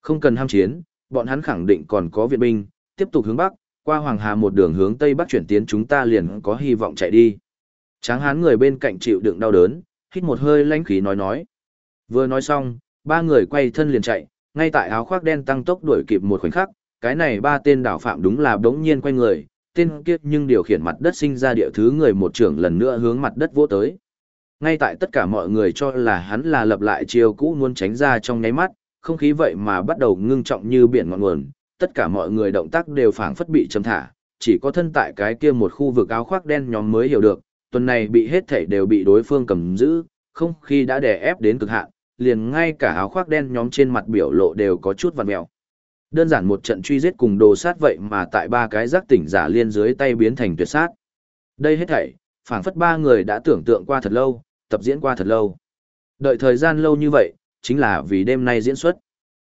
Không cần ham chiến, bọn hắn khẳng định còn có viện binh, tiếp tục hướng bắc, qua Hoàng Hà một đường hướng tây bắc chuyển tiến chúng ta liền có hy vọng chạy đi. Tráng hán người bên cạnh chịu đựng đau đớn, hít một hơi lãnh khí nói nói. Vừa nói xong, ba người quay thân liền chạy, ngay tại áo khoác đen tăng tốc đuổi kịp một khoảnh khắc, cái này ba tên đảo phạm đúng là đống nhiên quay người, tên kia nhưng điều khiển mặt đất sinh ra địa thứ người một trưởng lần nữa hướng mặt đất vỗ tới. Ngay tại tất cả mọi người cho là hắn là lập lại chiêu cũ muốn tránh ra trong nháy mắt, không khí vậy mà bắt đầu ngưng trọng như biển ngọn nguồn, tất cả mọi người động tác đều phảng phất bị chấm thả, chỉ có thân tại cái kia một khu vực áo khoác đen nhóm mới hiểu được, tuần này bị hết thảy đều bị đối phương cầm giữ, không khí đã đè ép đến cực hạn, liền ngay cả áo khoác đen nhóm trên mặt biểu lộ đều có chút vằn mẹo. Đơn giản một trận truy giết cùng đồ sát vậy mà tại ba cái giác tỉnh giả liên dưới tay biến thành tuyệt sát. Đây hết thảy, phảng phất ba người đã tưởng tượng qua thật lâu, tập diễn qua thật lâu. Đợi thời gian lâu như vậy, chính là vì đêm nay diễn xuất.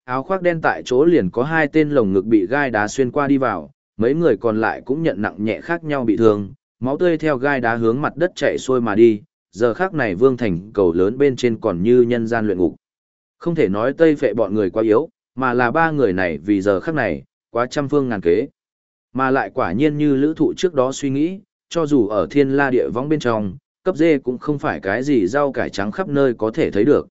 Áo khoác đen tại chỗ liền có hai tên lồng ngực bị gai đá xuyên qua đi vào, mấy người còn lại cũng nhận nặng nhẹ khác nhau bị thương, máu tươi theo gai đá hướng mặt đất chảy xuôi mà đi, giờ khác này vương thành cầu lớn bên trên còn như nhân gian luyện ngục. Không thể nói tây phệ bọn người quá yếu, mà là ba người này vì giờ khắc này, quá trăm phương ngàn kế. Mà lại quả nhiên như lữ thụ trước đó suy nghĩ, cho dù ở thiên la địa vong bên trong, cấp dê cũng không phải cái gì rau cải trắng khắp nơi có thể thấy được.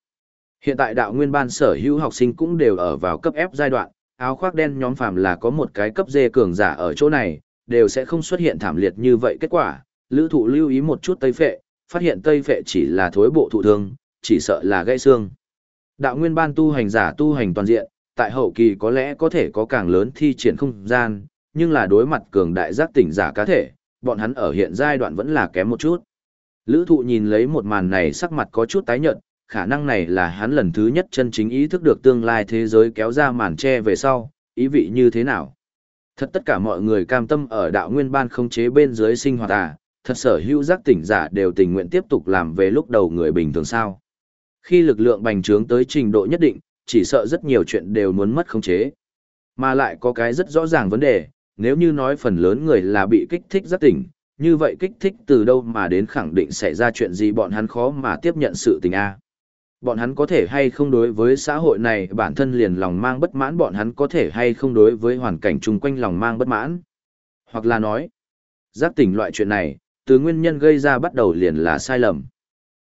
Hiện tại đạo nguyên ban sở hữu học sinh cũng đều ở vào cấp F giai đoạn, áo khoác đen nhóm phàm là có một cái cấp dê cường giả ở chỗ này, đều sẽ không xuất hiện thảm liệt như vậy kết quả. Lữ thụ lưu ý một chút tây phệ, phát hiện tây phệ chỉ là thối bộ thụ thương, chỉ sợ là gãy xương. Đạo nguyên ban tu hành giả tu hành toàn diện, tại hậu kỳ có lẽ có thể có càng lớn thi triển không gian, nhưng là đối mặt cường đại giác tỉnh giả cá thể, bọn hắn ở hiện giai đoạn vẫn là kém một chút. Lữ thụ nhìn lấy một màn này sắc mặt có chút tái nhợt, khả năng này là hắn lần thứ nhất chân chính ý thức được tương lai thế giới kéo ra màn che về sau, ý vị như thế nào. Thật tất cả mọi người cam tâm ở đạo nguyên ban không chế bên dưới sinh hoạt à, thật sở hữu giác tỉnh giả đều tình nguyện tiếp tục làm về lúc đầu người bình thường sao. Khi lực lượng bành trướng tới trình độ nhất định, chỉ sợ rất nhiều chuyện đều muốn mất khống chế. Mà lại có cái rất rõ ràng vấn đề, nếu như nói phần lớn người là bị kích thích giác tỉnh, như vậy kích thích từ đâu mà đến khẳng định xảy ra chuyện gì bọn hắn khó mà tiếp nhận sự tình a. Bọn hắn có thể hay không đối với xã hội này bản thân liền lòng mang bất mãn bọn hắn có thể hay không đối với hoàn cảnh chung quanh lòng mang bất mãn. Hoặc là nói, giác tỉnh loại chuyện này, từ nguyên nhân gây ra bắt đầu liền là sai lầm.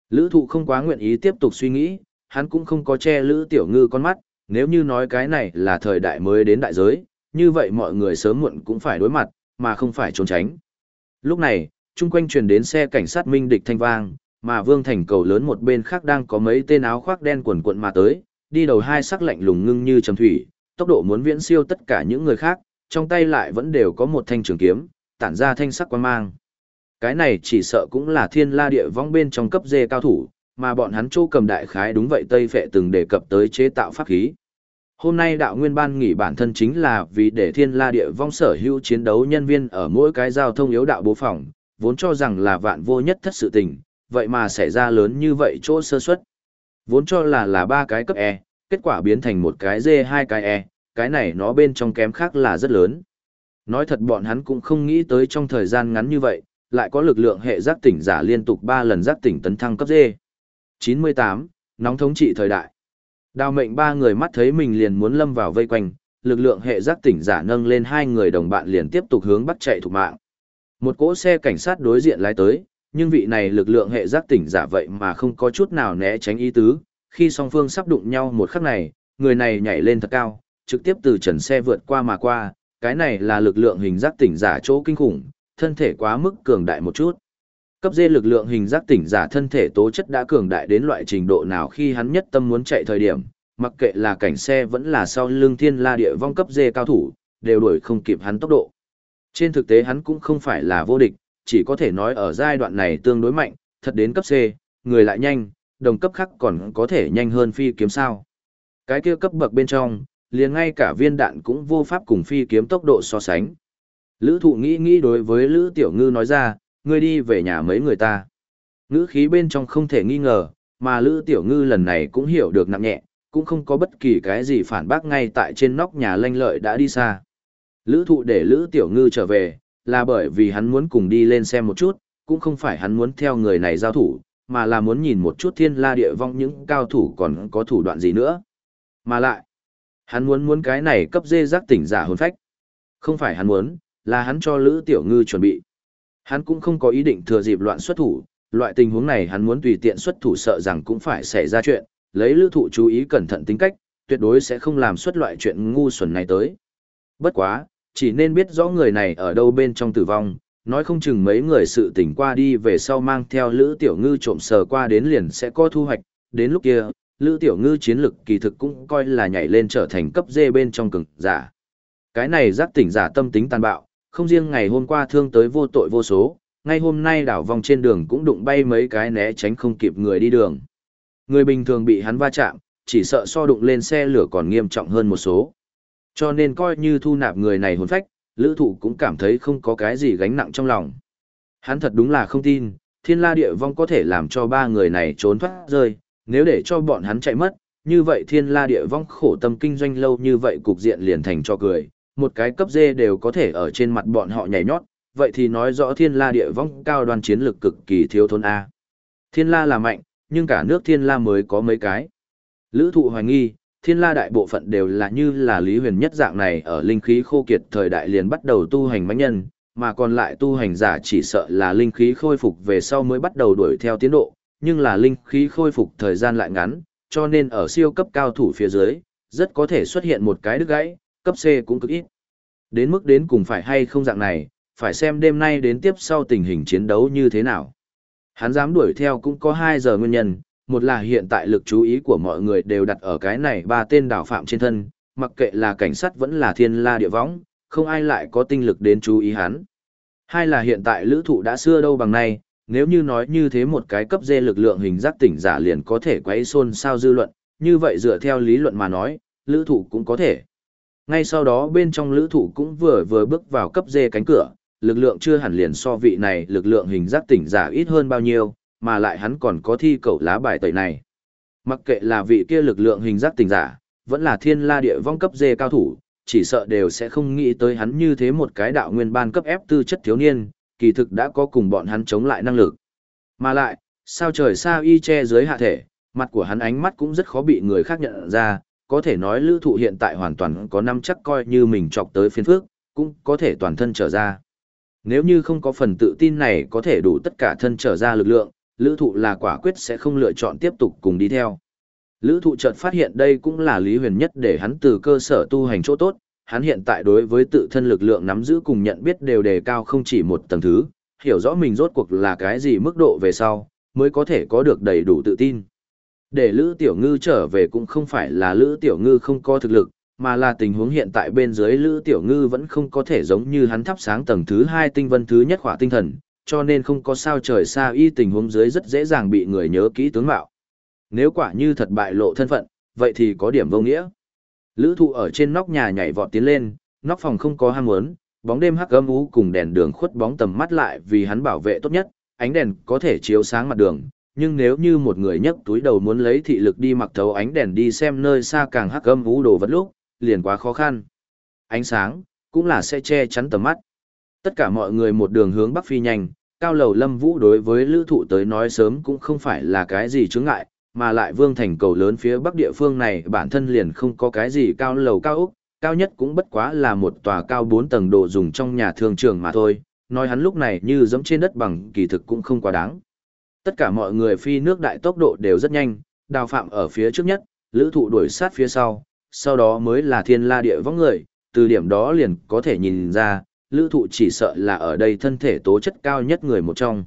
Lữ thụ không quá nguyện ý tiếp tục suy nghĩ, hắn cũng không có che Lữ Tiểu Ngư con mắt, nếu như nói cái này là thời đại mới đến đại giới, như vậy mọi người sớm muộn cũng phải đối mặt, mà không phải trốn tránh. Lúc này, chung quanh truyền đến xe cảnh sát minh địch thanh vang, mà Vương Thành cầu lớn một bên khác đang có mấy tên áo khoác đen quần quận mà tới, đi đầu hai sắc lạnh lùng ngưng như trầm thủy, tốc độ muốn viễn siêu tất cả những người khác, trong tay lại vẫn đều có một thanh trường kiếm, tản ra thanh sắc quan mang. Cái này chỉ sợ cũng là thiên la địa vong bên trong cấp dê cao thủ, mà bọn hắn chỗ cầm đại khái đúng vậy Tây Phệ từng đề cập tới chế tạo pháp khí. Hôm nay đạo nguyên ban nghỉ bản thân chính là vì để thiên la địa vong sở hữu chiến đấu nhân viên ở mỗi cái giao thông yếu đạo bố phòng, vốn cho rằng là vạn vô nhất thất sự tình, vậy mà xảy ra lớn như vậy chỗ sơ suất. Vốn cho là là ba cái cấp E, kết quả biến thành một cái D hai cái E, cái này nó bên trong kém khác là rất lớn. Nói thật bọn hắn cũng không nghĩ tới trong thời gian ngắn như vậy, lại có lực lượng hệ giác tỉnh giả liên tục 3 lần giác tỉnh tấn thăng cấp D. 98, nóng thống trị thời đại. Đào mệnh ba người mắt thấy mình liền muốn lâm vào vây quanh, lực lượng hệ giác tỉnh giả nâng lên hai người đồng bạn liền tiếp tục hướng bắt chạy thủ mạng. Một cỗ xe cảnh sát đối diện lái tới, nhưng vị này lực lượng hệ giác tỉnh giả vậy mà không có chút nào né tránh ý tứ, khi song phương sắp đụng nhau một khắc này, người này nhảy lên thật cao, trực tiếp từ trần xe vượt qua mà qua, cái này là lực lượng hình giác tỉnh giả chỗ kinh khủng, thân thể quá mức cường đại một chút. Cấp dê lực lượng hình giác tỉnh giả thân thể tố chất đã cường đại đến loại trình độ nào khi hắn nhất tâm muốn chạy thời điểm, mặc kệ là cảnh xe vẫn là sau lưng thiên la địa vong cấp dê cao thủ, đều đuổi không kịp hắn tốc độ. Trên thực tế hắn cũng không phải là vô địch, chỉ có thể nói ở giai đoạn này tương đối mạnh, thật đến cấp C, người lại nhanh, đồng cấp khác còn có thể nhanh hơn phi kiếm sao. Cái kia cấp bậc bên trong, liền ngay cả viên đạn cũng vô pháp cùng phi kiếm tốc độ so sánh. Lữ thụ nghĩ nghĩ đối với Lữ Tiểu Ngư nói ra, ngươi đi về nhà mấy người ta. Ngữ khí bên trong không thể nghi ngờ, mà Lữ Tiểu Ngư lần này cũng hiểu được nặng nhẹ, cũng không có bất kỳ cái gì phản bác ngay tại trên nóc nhà lanh lợi đã đi xa. Lữ thụ để Lữ Tiểu Ngư trở về, là bởi vì hắn muốn cùng đi lên xem một chút, cũng không phải hắn muốn theo người này giao thủ, mà là muốn nhìn một chút thiên la địa vong những cao thủ còn có thủ đoạn gì nữa. Mà lại, hắn muốn muốn cái này cấp dê giác tỉnh giả hồn phách. Không phải hắn muốn, là hắn cho Lữ Tiểu Ngư chuẩn bị. Hắn cũng không có ý định thừa dịp loạn xuất thủ, loại tình huống này hắn muốn tùy tiện xuất thủ sợ rằng cũng phải xảy ra chuyện, lấy Lữ Thụ chú ý cẩn thận tính cách, tuyệt đối sẽ không làm xuất loại chuyện ngu xuẩn này tới. Bất quá, chỉ nên biết rõ người này ở đâu bên trong tử vong, nói không chừng mấy người sự tỉnh qua đi về sau mang theo Lữ Tiểu Ngư trộm sờ qua đến liền sẽ có thu hoạch, đến lúc kia, Lữ Tiểu Ngư chiến lực kỳ thực cũng coi là nhảy lên trở thành cấp dê bên trong cường giả. Cái này giác tỉnh giả tâm tính tàn bạo, không riêng ngày hôm qua thương tới vô tội vô số, ngay hôm nay đảo vòng trên đường cũng đụng bay mấy cái né tránh không kịp người đi đường. Người bình thường bị hắn va chạm, chỉ sợ so đụng lên xe lửa còn nghiêm trọng hơn một số. Cho nên coi như thu nạp người này hồn phách, lữ thụ cũng cảm thấy không có cái gì gánh nặng trong lòng. Hắn thật đúng là không tin, thiên la địa vong có thể làm cho ba người này trốn thoát rơi, nếu để cho bọn hắn chạy mất, như vậy thiên la địa vong khổ tâm kinh doanh lâu như vậy cục diện liền thành cho cười, một cái cấp dê đều có thể ở trên mặt bọn họ nhảy nhót, vậy thì nói rõ thiên la địa vong cao đoàn chiến lực cực kỳ thiếu thốn A. Thiên la là mạnh, nhưng cả nước thiên la mới có mấy cái. Lữ thụ hoài nghi, thiên la đại bộ phận đều là như là lý huyền nhất dạng này ở linh khí khô kiệt thời đại liền bắt đầu tu hành mãnh nhân, mà còn lại tu hành giả chỉ sợ là linh khí khôi phục về sau mới bắt đầu đuổi theo tiến độ, nhưng là linh khí khôi phục thời gian lại ngắn, cho nên ở siêu cấp cao thủ phía dưới, rất có thể xuất hiện một cái đứt gãy, cấp C cũng cực ít. Đến mức đến cùng phải hay không dạng này, phải xem đêm nay đến tiếp sau tình hình chiến đấu như thế nào. Hắn dám đuổi theo cũng có 2 giờ nguyên nhân, một là hiện tại lực chú ý của mọi người đều đặt ở cái này ba tên đảo phạm trên thân, mặc kệ là cảnh sát vẫn là thiên la địa võng, không ai lại có tinh lực đến chú ý hắn. Hai là hiện tại lữ thụ đã xưa đâu bằng nay, nếu như nói như thế một cái cấp dê lực lượng hình giác tỉnh giả liền có thể quấy xôn sao dư luận, như vậy dựa theo lý luận mà nói, lữ thụ cũng có thể. Ngay sau đó bên trong lữ thụ cũng vừa vừa bước vào cấp dê cánh cửa, lực lượng chưa hẳn liền so vị này lực lượng hình giác tỉnh giả ít hơn bao nhiêu, mà lại hắn còn có thi cầu lá bài tẩy này. Mặc kệ là vị kia lực lượng hình giác tỉnh giả, vẫn là thiên la địa vong cấp dê cao thủ, chỉ sợ đều sẽ không nghĩ tới hắn như thế một cái đạo nguyên ban cấp ép tư chất thiếu niên, kỳ thực đã có cùng bọn hắn chống lại năng lực. Mà lại, sao trời sao y che dưới hạ thể, mặt của hắn ánh mắt cũng rất khó bị người khác nhận ra, có thể nói lữ thụ hiện tại hoàn toàn có năm chắc coi như mình chọc tới phiên phước, cũng có thể toàn thân trở ra. Nếu như không có phần tự tin này có thể đủ tất cả thân trở ra lực lượng, lữ thụ là quả quyết sẽ không lựa chọn tiếp tục cùng đi theo. Lữ thụ chợt phát hiện đây cũng là lý huyền nhất để hắn từ cơ sở tu hành chỗ tốt, hắn hiện tại đối với tự thân lực lượng nắm giữ cùng nhận biết đều đề cao không chỉ một tầng thứ, hiểu rõ mình rốt cuộc là cái gì mức độ về sau, mới có thể có được đầy đủ tự tin. Để Lữ Tiểu Ngư trở về cũng không phải là Lữ Tiểu Ngư không có thực lực, mà là tình huống hiện tại bên dưới Lữ Tiểu Ngư vẫn không có thể giống như hắn thắp sáng tầng thứ hai tinh vân thứ nhất khỏa tinh thần, cho nên không có sao trời xa y tình huống dưới rất dễ dàng bị người nhớ kỹ tướng mạo. Nếu quả như thật bại lộ thân phận, vậy thì có điểm vô nghĩa. Lữ thụ ở trên nóc nhà nhảy vọt tiến lên, nóc phòng không có ham muốn, bóng đêm hắc âm ú cùng đèn đường khuất bóng tầm mắt lại vì hắn bảo vệ tốt nhất, ánh đèn có thể chiếu sáng mặt đường, nhưng nếu như một người nhấc túi đầu muốn lấy thị lực đi mặc thấu ánh đèn đi xem nơi xa càng hắc âm vũ đồ vật lúc, liền quá khó khăn. Ánh sáng, cũng là sẽ che chắn tầm mắt. Tất cả mọi người một đường hướng bắc phi nhanh, cao lầu lâm vũ đối với lữ thụ tới nói sớm cũng không phải là cái gì chướng ngại, mà lại vương thành cầu lớn phía bắc địa phương này bản thân liền không có cái gì cao lầu cao úc, cao nhất cũng bất quá là một tòa cao 4 tầng độ dùng trong nhà thương trường mà thôi, nói hắn lúc này như giống trên đất bằng kỳ thực cũng không quá đáng. Tất cả mọi người phi nước đại tốc độ đều rất nhanh, đào phạm ở phía trước nhất, lữ thụ đuổi sát phía sau, sau đó mới là thiên la địa vong người, từ điểm đó liền có thể nhìn ra, lữ thụ chỉ sợ là ở đây thân thể tố chất cao nhất người một trong.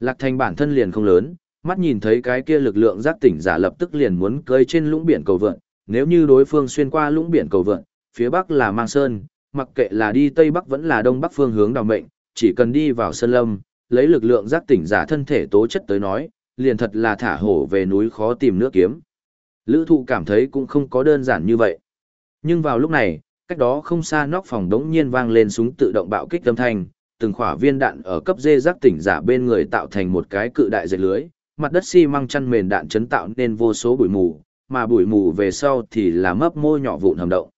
Lạc thành bản thân liền không lớn, mắt nhìn thấy cái kia lực lượng giác tỉnh giả lập tức liền muốn cơi trên lũng biển cầu vượn, nếu như đối phương xuyên qua lũng biển cầu vượn, phía bắc là mang sơn, mặc kệ là đi tây bắc vẫn là đông bắc phương hướng đào mệnh, chỉ cần đi vào sơn lâm, lấy lực lượng giác tỉnh giả thân thể tố chất tới nói, liền thật là thả hổ về núi khó tìm nước kiếm. Lữ thụ cảm thấy cũng không có đơn giản như vậy. Nhưng vào lúc này, cách đó không xa nóc phòng đống nhiên vang lên súng tự động bạo kích âm thanh, từng khỏa viên đạn ở cấp dê giác tỉnh giả bên người tạo thành một cái cự đại dệt lưới, mặt đất xi măng chăn mền đạn chấn tạo nên vô số bụi mù, mà bụi mù về sau thì là mấp mô nhỏ vụn hầm động.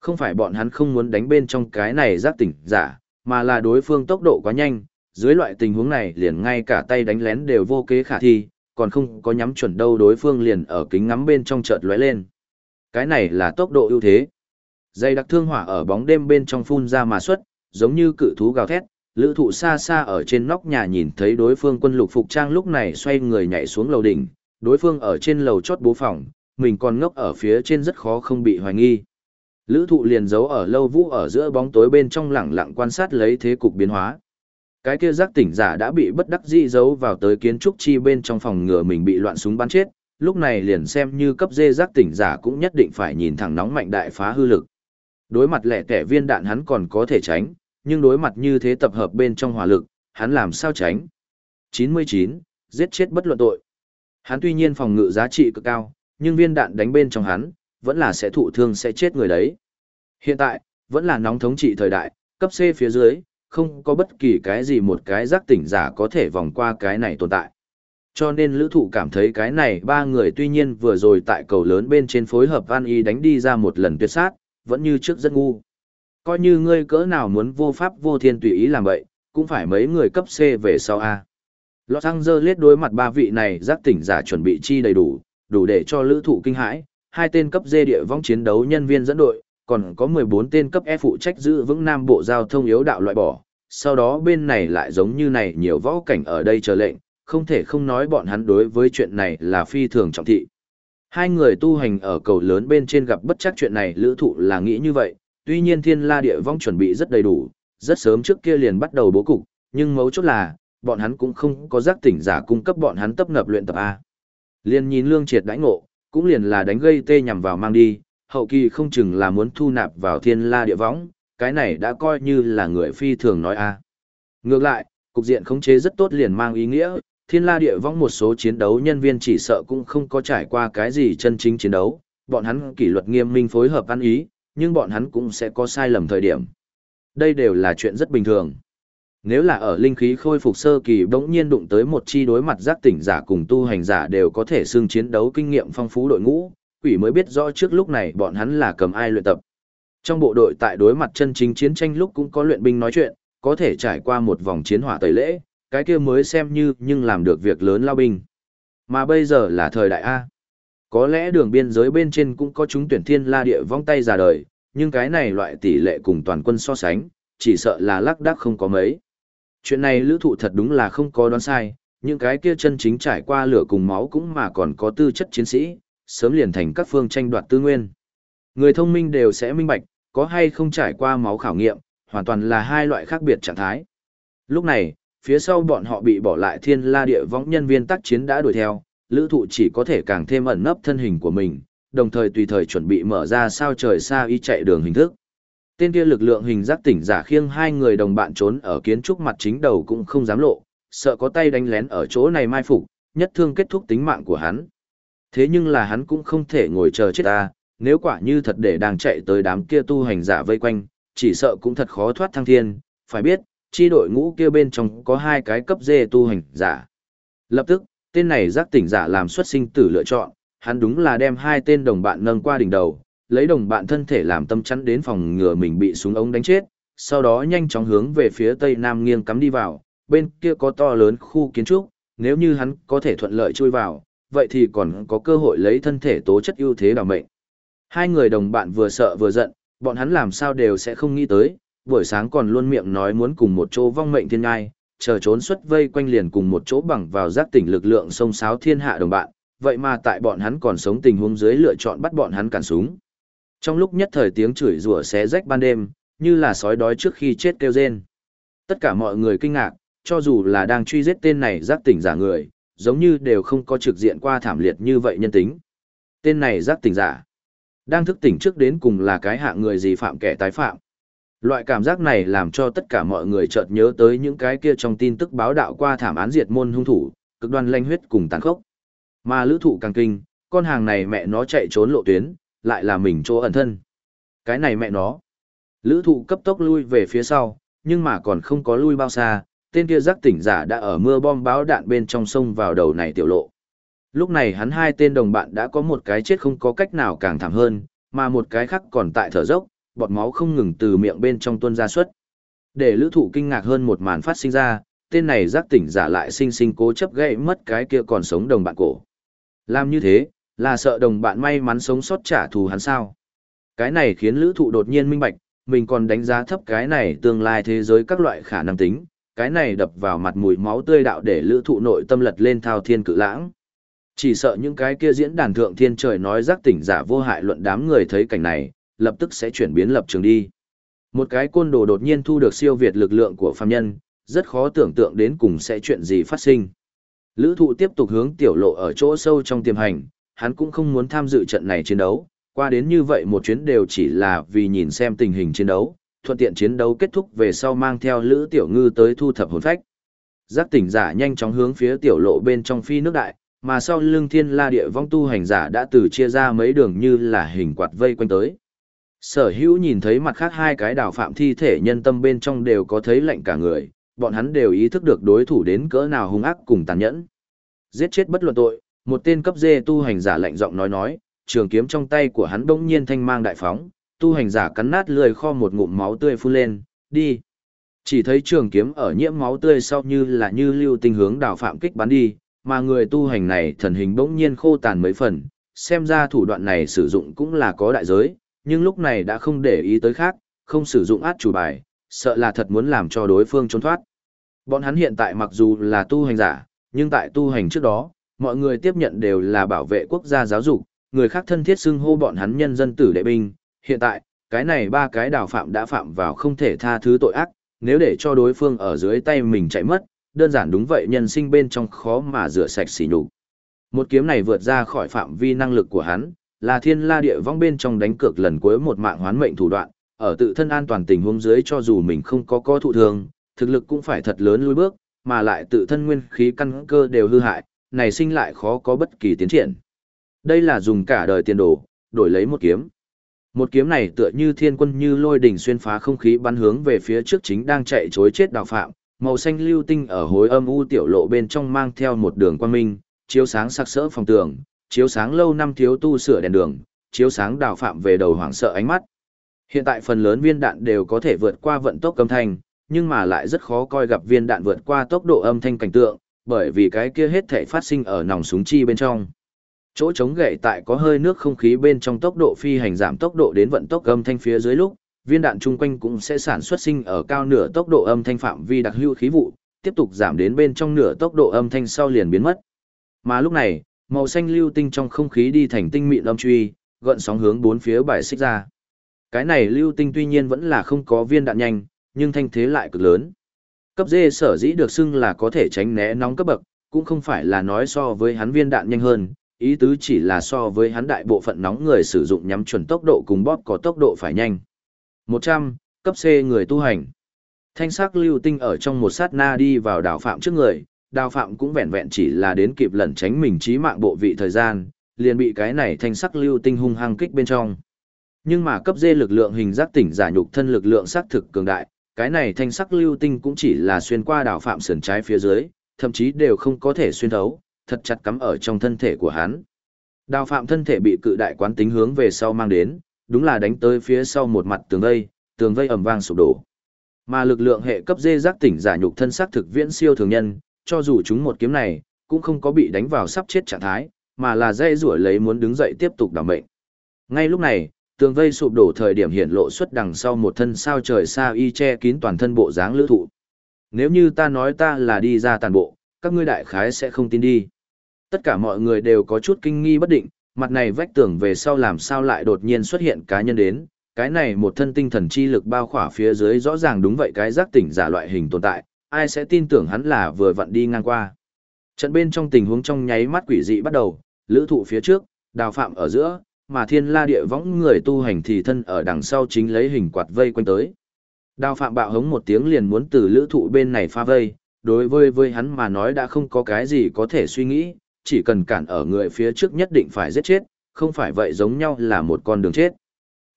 Không phải bọn hắn không muốn đánh bên trong cái này giác tỉnh giả, mà là đối phương tốc độ quá nhanh, dưới loại tình huống này liền ngay cả tay đánh lén đều vô kế khả thi, còn không có nhắm chuẩn đâu đối phương liền ở kính ngắm bên trong chợt lóe lên. Cái này là tốc độ ưu thế. Dây đặc thương hỏa ở bóng đêm bên trong phun ra mà xuất, giống như cự thú gào thét, lữ thụ xa xa ở trên nóc nhà nhìn thấy đối phương quân lục phục trang lúc này xoay người nhảy xuống lầu đỉnh, đối phương ở trên lầu chót bố phòng, mình còn ngốc ở phía trên rất khó không bị hoài nghi. Lữ thụ liền giấu ở lâu vũ ở giữa bóng tối bên trong lặng lặng quan sát lấy thế cục biến hóa. Cái kia giác tỉnh giả đã bị bất đắc dĩ giấu vào tới kiến trúc chi bên trong phòng ngừa mình bị loạn súng bắn chết, lúc này liền xem như cấp dê giác tỉnh giả cũng nhất định phải nhìn thẳng nóng mạnh đại phá hư lực. Đối mặt lẻ kẻ viên đạn hắn còn có thể tránh, nhưng đối mặt như thế tập hợp bên trong hỏa lực, hắn làm sao tránh? 99, giết chết bất luận tội. Hắn tuy nhiên phòng ngự giá trị cực cao, nhưng viên đạn đánh bên trong hắn, vẫn là sẽ thụ thương sẽ chết người đấy. Hiện tại, vẫn là nóng thống trị thời đại, cấp C phía dưới, không có bất kỳ cái gì một cái giác tỉnh giả có thể vòng qua cái này tồn tại. Cho nên lữ thụ cảm thấy cái này ba người tuy nhiên vừa rồi tại cầu lớn bên trên phối hợp An Y đánh đi ra một lần tuyệt sát, vẫn như trước rất ngu. Coi như ngươi cỡ nào muốn vô pháp vô thiên tùy ý làm vậy, cũng phải mấy người cấp C về sau A. Los Angeles đối mặt ba vị này giác tỉnh giả chuẩn bị chi đầy đủ, đủ để cho lữ thụ kinh hãi, hai tên cấp D địa vong chiến đấu nhân viên dẫn đội, còn có 14 tên cấp E phụ trách giữ vững nam bộ giao thông yếu đạo loại bỏ. Sau đó bên này lại giống như này nhiều võ cảnh ở đây chờ lệnh, không thể không nói bọn hắn đối với chuyện này là phi thường trọng thị. Hai người tu hành ở cầu lớn bên trên gặp bất chắc chuyện này lữ thụ là nghĩ như vậy, tuy nhiên thiên la địa vong chuẩn bị rất đầy đủ, rất sớm trước kia liền bắt đầu bố cục, nhưng mấu chốt là, bọn hắn cũng không có giác tỉnh giả cung cấp bọn hắn tập ngập luyện tập A. Liên nhìn lương triệt đãi ngộ, cũng liền là đánh gây tê nhằm vào mang đi, hậu kỳ không chừng là muốn thu nạp vào thiên la địa võng, cái này đã coi như là người phi thường nói a. À. Ngược lại, cục diện khống chế rất tốt liền mang ý nghĩa, thiên la địa vong một số chiến đấu nhân viên chỉ sợ cũng không có trải qua cái gì chân chính chiến đấu, bọn hắn kỷ luật nghiêm minh phối hợp ăn ý, nhưng bọn hắn cũng sẽ có sai lầm thời điểm. Đây đều là chuyện rất bình thường. Nếu là ở linh khí khôi phục sơ kỳ bỗng nhiên đụng tới một chi đối mặt giác tỉnh giả cùng tu hành giả đều có thể xưng chiến đấu kinh nghiệm phong phú đội ngũ, quỷ mới biết rõ trước lúc này bọn hắn là cầm ai luyện tập. Trong bộ đội tại đối mặt chân chính chiến tranh lúc cũng có luyện binh nói chuyện, có thể trải qua một vòng chiến hỏa tẩy lễ, cái kia mới xem như nhưng làm được việc lớn lao binh. Mà bây giờ là thời đại A. Có lẽ đường biên giới bên trên cũng có chúng tuyển thiên la địa vong tay ra đời, nhưng cái này loại tỷ lệ cùng toàn quân so sánh, chỉ sợ là lắc đắc không có mấy. Chuyện này lữ thụ thật đúng là không có đoán sai, những cái kia chân chính trải qua lửa cùng máu cũng mà còn có tư chất chiến sĩ, sớm liền thành các phương tranh đoạt tư nguyên. Người thông minh đều sẽ minh bạch, có hay không trải qua máu khảo nghiệm, hoàn toàn là hai loại khác biệt trạng thái. Lúc này, phía sau bọn họ bị bỏ lại thiên la địa võng nhân viên tác chiến đã đuổi theo, lữ thụ chỉ có thể càng thêm ẩn nấp thân hình của mình, đồng thời tùy thời chuẩn bị mở ra sao trời xa y chạy đường hình thức. Tên kia lực lượng hình giác tỉnh giả khiêng hai người đồng bạn trốn ở kiến trúc mặt chính đầu cũng không dám lộ, sợ có tay đánh lén ở chỗ này mai phục, nhất thương kết thúc tính mạng của hắn. Thế nhưng là hắn cũng không thể ngồi chờ chết ta, nếu quả như thật để đang chạy tới đám kia tu hành giả vây quanh, chỉ sợ cũng thật khó thoát thăng thiên, phải biết, chi đội ngũ kia bên trong có hai cái cấp dê tu hành giả. Lập tức, tên này giác tỉnh giả làm xuất sinh tử lựa chọn, hắn đúng là đem hai tên đồng bạn nâng qua đỉnh đầu, lấy đồng bạn thân thể làm tâm chắn đến phòng ngừa mình bị súng ống đánh chết, sau đó nhanh chóng hướng về phía tây nam nghiêng cắm đi vào, bên kia có to lớn khu kiến trúc, nếu như hắn có thể thuận lợi chui vào, vậy thì còn có cơ hội lấy thân thể tố chất ưu thế đảm mệnh. Hai người đồng bạn vừa sợ vừa giận, bọn hắn làm sao đều sẽ không nghĩ tới, buổi sáng còn luôn miệng nói muốn cùng một chỗ vong mệnh thiên ngai, chờ trốn xuất vây quanh liền cùng một chỗ bằng vào giác tỉnh lực lượng sông sáo thiên hạ đồng bạn, vậy mà tại bọn hắn còn sống tình huống dưới lựa chọn bắt bọn hắn cản súng. Trong lúc nhất thời tiếng chửi rủa xé rách ban đêm, như là sói đói trước khi chết kêu rên. Tất cả mọi người kinh ngạc, cho dù là đang truy giết tên này giác tỉnh giả người, giống như đều không có trực diện qua thảm liệt như vậy nhân tính. Tên này giác tỉnh giả, đang thức tỉnh trước đến cùng là cái hạng người gì phạm kẻ tái phạm. Loại cảm giác này làm cho tất cả mọi người chợt nhớ tới những cái kia trong tin tức báo đạo qua thảm án diệt môn hung thủ, cực đoan lanh huyết cùng tàn khốc. Mà lữ thụ càng kinh, con hàng này mẹ nó chạy trốn lộ tuyến, lại là mình chỗ ẩn thân. Cái này mẹ nó. Lữ thụ cấp tốc lui về phía sau, nhưng mà còn không có lui bao xa, tên kia giác tỉnh giả đã ở mưa bom báo đạn bên trong sông vào đầu này tiểu lộ. Lúc này hắn hai tên đồng bạn đã có một cái chết không có cách nào càng thảm hơn, mà một cái khác còn tại thở dốc, bọt máu không ngừng từ miệng bên trong tuôn ra suốt. Để lữ thụ kinh ngạc hơn một màn phát sinh ra, tên này giác tỉnh giả lại sinh sinh cố chấp gãy mất cái kia còn sống đồng bạn cổ. Làm như thế, là sợ đồng bạn may mắn sống sót trả thù hắn sao. Cái này khiến lữ thụ đột nhiên minh bạch, mình còn đánh giá thấp cái này tương lai thế giới các loại khả năng tính, cái này đập vào mặt mùi máu tươi đạo để lữ thụ nội tâm lật lên thao thiên cự lãng. Chỉ sợ những cái kia diễn đàn thượng thiên trời nói giác tỉnh giả vô hại luận đám người thấy cảnh này, lập tức sẽ chuyển biến lập trường đi. Một cái côn đồ đột nhiên thu được siêu việt lực lượng của phàm nhân, rất khó tưởng tượng đến cùng sẽ chuyện gì phát sinh. Lữ thụ tiếp tục hướng tiểu lộ ở chỗ sâu trong tiềm hành, hắn cũng không muốn tham dự trận này chiến đấu, qua đến như vậy một chuyến đều chỉ là vì nhìn xem tình hình chiến đấu, thuận tiện chiến đấu kết thúc về sau mang theo Lữ Tiểu Ngư tới thu thập hồn phách. Giác tỉnh giả nhanh chóng hướng phía tiểu lộ bên trong phi nước đại, mà sau lưng thiên la địa vong tu hành giả đã từ chia ra mấy đường như là hình quạt vây quanh tới. Sở hữu nhìn thấy mặt khác hai cái đào phạm thi thể nhân tâm bên trong đều có thấy lạnh cả người, bọn hắn đều ý thức được đối thủ đến cỡ nào hung ác cùng tàn nhẫn. Giết chết bất luận tội, một tên cấp dê tu hành giả lạnh giọng nói nói, trường kiếm trong tay của hắn bỗng nhiên thanh mang đại phóng, tu hành giả cắn nát lười kho một ngụm máu tươi phun lên, đi. Chỉ thấy trường kiếm ở nhiễm máu tươi sau như là như lưu tình hướng đào phạm kích bắn đi, mà người tu hành này thần hình bỗng nhiên khô tàn mấy phần, xem ra thủ đoạn này sử dụng cũng là có đại giới, nhưng lúc này đã không để ý tới khác, không sử dụng át chủ bài, sợ là thật muốn làm cho đối phương trốn thoát. Bọn hắn hiện tại mặc dù là tu hành giả, nhưng tại tu hành trước đó, mọi người tiếp nhận đều là bảo vệ quốc gia giáo dục, người khác thân thiết xưng hô bọn hắn nhân dân tử đệ binh. Hiện tại, cái này ba cái đào phạm đã phạm vào không thể tha thứ tội ác, nếu để cho đối phương ở dưới tay mình chạy mất, đơn giản đúng vậy nhân sinh bên trong khó mà rửa sạch xỉ nhục. Một kiếm này vượt ra khỏi phạm vi năng lực của hắn, là thiên la địa vong bên trong đánh cược lần cuối một mạng hoán mệnh thủ đoạn, ở tự thân an toàn tình huống dưới cho dù mình không có có thụ thường, thực lực cũng phải thật lớn lui bước, mà lại tự thân nguyên khí căn cơ đều hư hại, này sinh lại khó có bất kỳ tiến triển. Đây là dùng cả đời tiền đồ, đổi lấy một kiếm. Một kiếm này tựa như thiên quân như lôi đỉnh xuyên phá không khí bắn hướng về phía trước chính đang chạy chối chết đào phạm, màu xanh lưu tinh ở hối âm u tiểu lộ bên trong mang theo một đường quang minh, chiếu sáng sắc sỡ phòng tường, chiếu sáng lâu năm thiếu tu sửa đèn đường, chiếu sáng đào phạm về đầu hoảng sợ ánh mắt. Hiện tại phần lớn viên đạn đều có thể vượt qua vận tốc âm thanh, nhưng mà lại rất khó coi gặp viên đạn vượt qua tốc độ âm thanh cảnh tượng, bởi vì cái kia hết thể phát sinh ở nòng súng chi bên trong. Chỗ chống gậy tại có hơi nước không khí bên trong tốc độ phi hành giảm tốc độ đến vận tốc âm thanh phía dưới lúc, viên đạn chung quanh cũng sẽ sản xuất sinh ở cao nửa tốc độ âm thanh phạm vi đặc hữu khí vụ, tiếp tục giảm đến bên trong nửa tốc độ âm thanh sau liền biến mất. Mà lúc này, màu xanh lưu tinh trong không khí đi thành tinh mịn âm truy, gợn sóng hướng bốn phía bài xích ra. Cái này lưu tinh tuy nhiên vẫn là không có viên đạn nhanh, nhưng thanh thế lại cực lớn. Cấp D sở dĩ được xưng là có thể tránh né nóng cấp bậc, cũng không phải là nói so với hắn viên đạn nhanh hơn, ý tứ chỉ là so với hắn đại bộ phận nóng người sử dụng nhắm chuẩn tốc độ cùng bóp có tốc độ phải nhanh. 100, cấp C người tu hành. Thanh sắc lưu tinh ở trong một sát na đi vào đào phạm trước người, đào phạm cũng vẹn vẹn chỉ là đến kịp lẩn tránh mình trí mạng bộ vị thời gian, liền bị cái này thanh sắc lưu tinh hung hăng kích bên trong. Nhưng mà cấp D lực lượng hình giác tỉnh giả nhục thân lực lượng xác thực cường đại, cái này thanh sắc lưu tinh cũng chỉ là xuyên qua đào phạm sườn trái phía dưới, thậm chí đều không có thể xuyên thấu, thật chặt cắm ở trong thân thể của hắn. Đào phạm thân thể bị cự đại quán tính hướng về sau mang đến, đúng là đánh tới phía sau một mặt tường vây, tường vây ầm vang sụp đổ. Mà lực lượng hệ cấp dê giác tỉnh giả nhục thân xác thực viễn siêu thường nhân, cho dù chúng một kiếm này, cũng không có bị đánh vào sắp chết trạng thái, mà là dây rủa lấy muốn đứng dậy tiếp tục đảm mệnh. Ngay lúc này, tường vây sụp đổ thời điểm hiện lộ xuất đằng sau một thân sao trời xa y che kín toàn thân bộ dáng lữ thụ. Nếu như ta nói ta là đi ra tàn bộ, các ngươi đại khái sẽ không tin đi. Tất cả mọi người đều có chút kinh nghi bất định, mặt này vách tường về sau làm sao lại đột nhiên xuất hiện cá nhân đến, cái này một thân tinh thần chi lực bao khỏa phía dưới rõ ràng đúng vậy cái giác tỉnh giả loại hình tồn tại, ai sẽ tin tưởng hắn là vừa vặn đi ngang qua. Trận bên trong tình huống trong nháy mắt quỷ dị bắt đầu, lữ thụ phía trước, đào phạm ở giữa, mà thiên la địa võng người tu hành thì thân ở đằng sau chính lấy hình quạt vây quanh tới. Đào phạm bạo hống một tiếng liền muốn từ lữ thụ bên này pha vây, đối với với hắn mà nói đã không có cái gì có thể suy nghĩ, chỉ cần cản ở người phía trước nhất định phải giết chết, không phải vậy giống nhau là một con đường chết.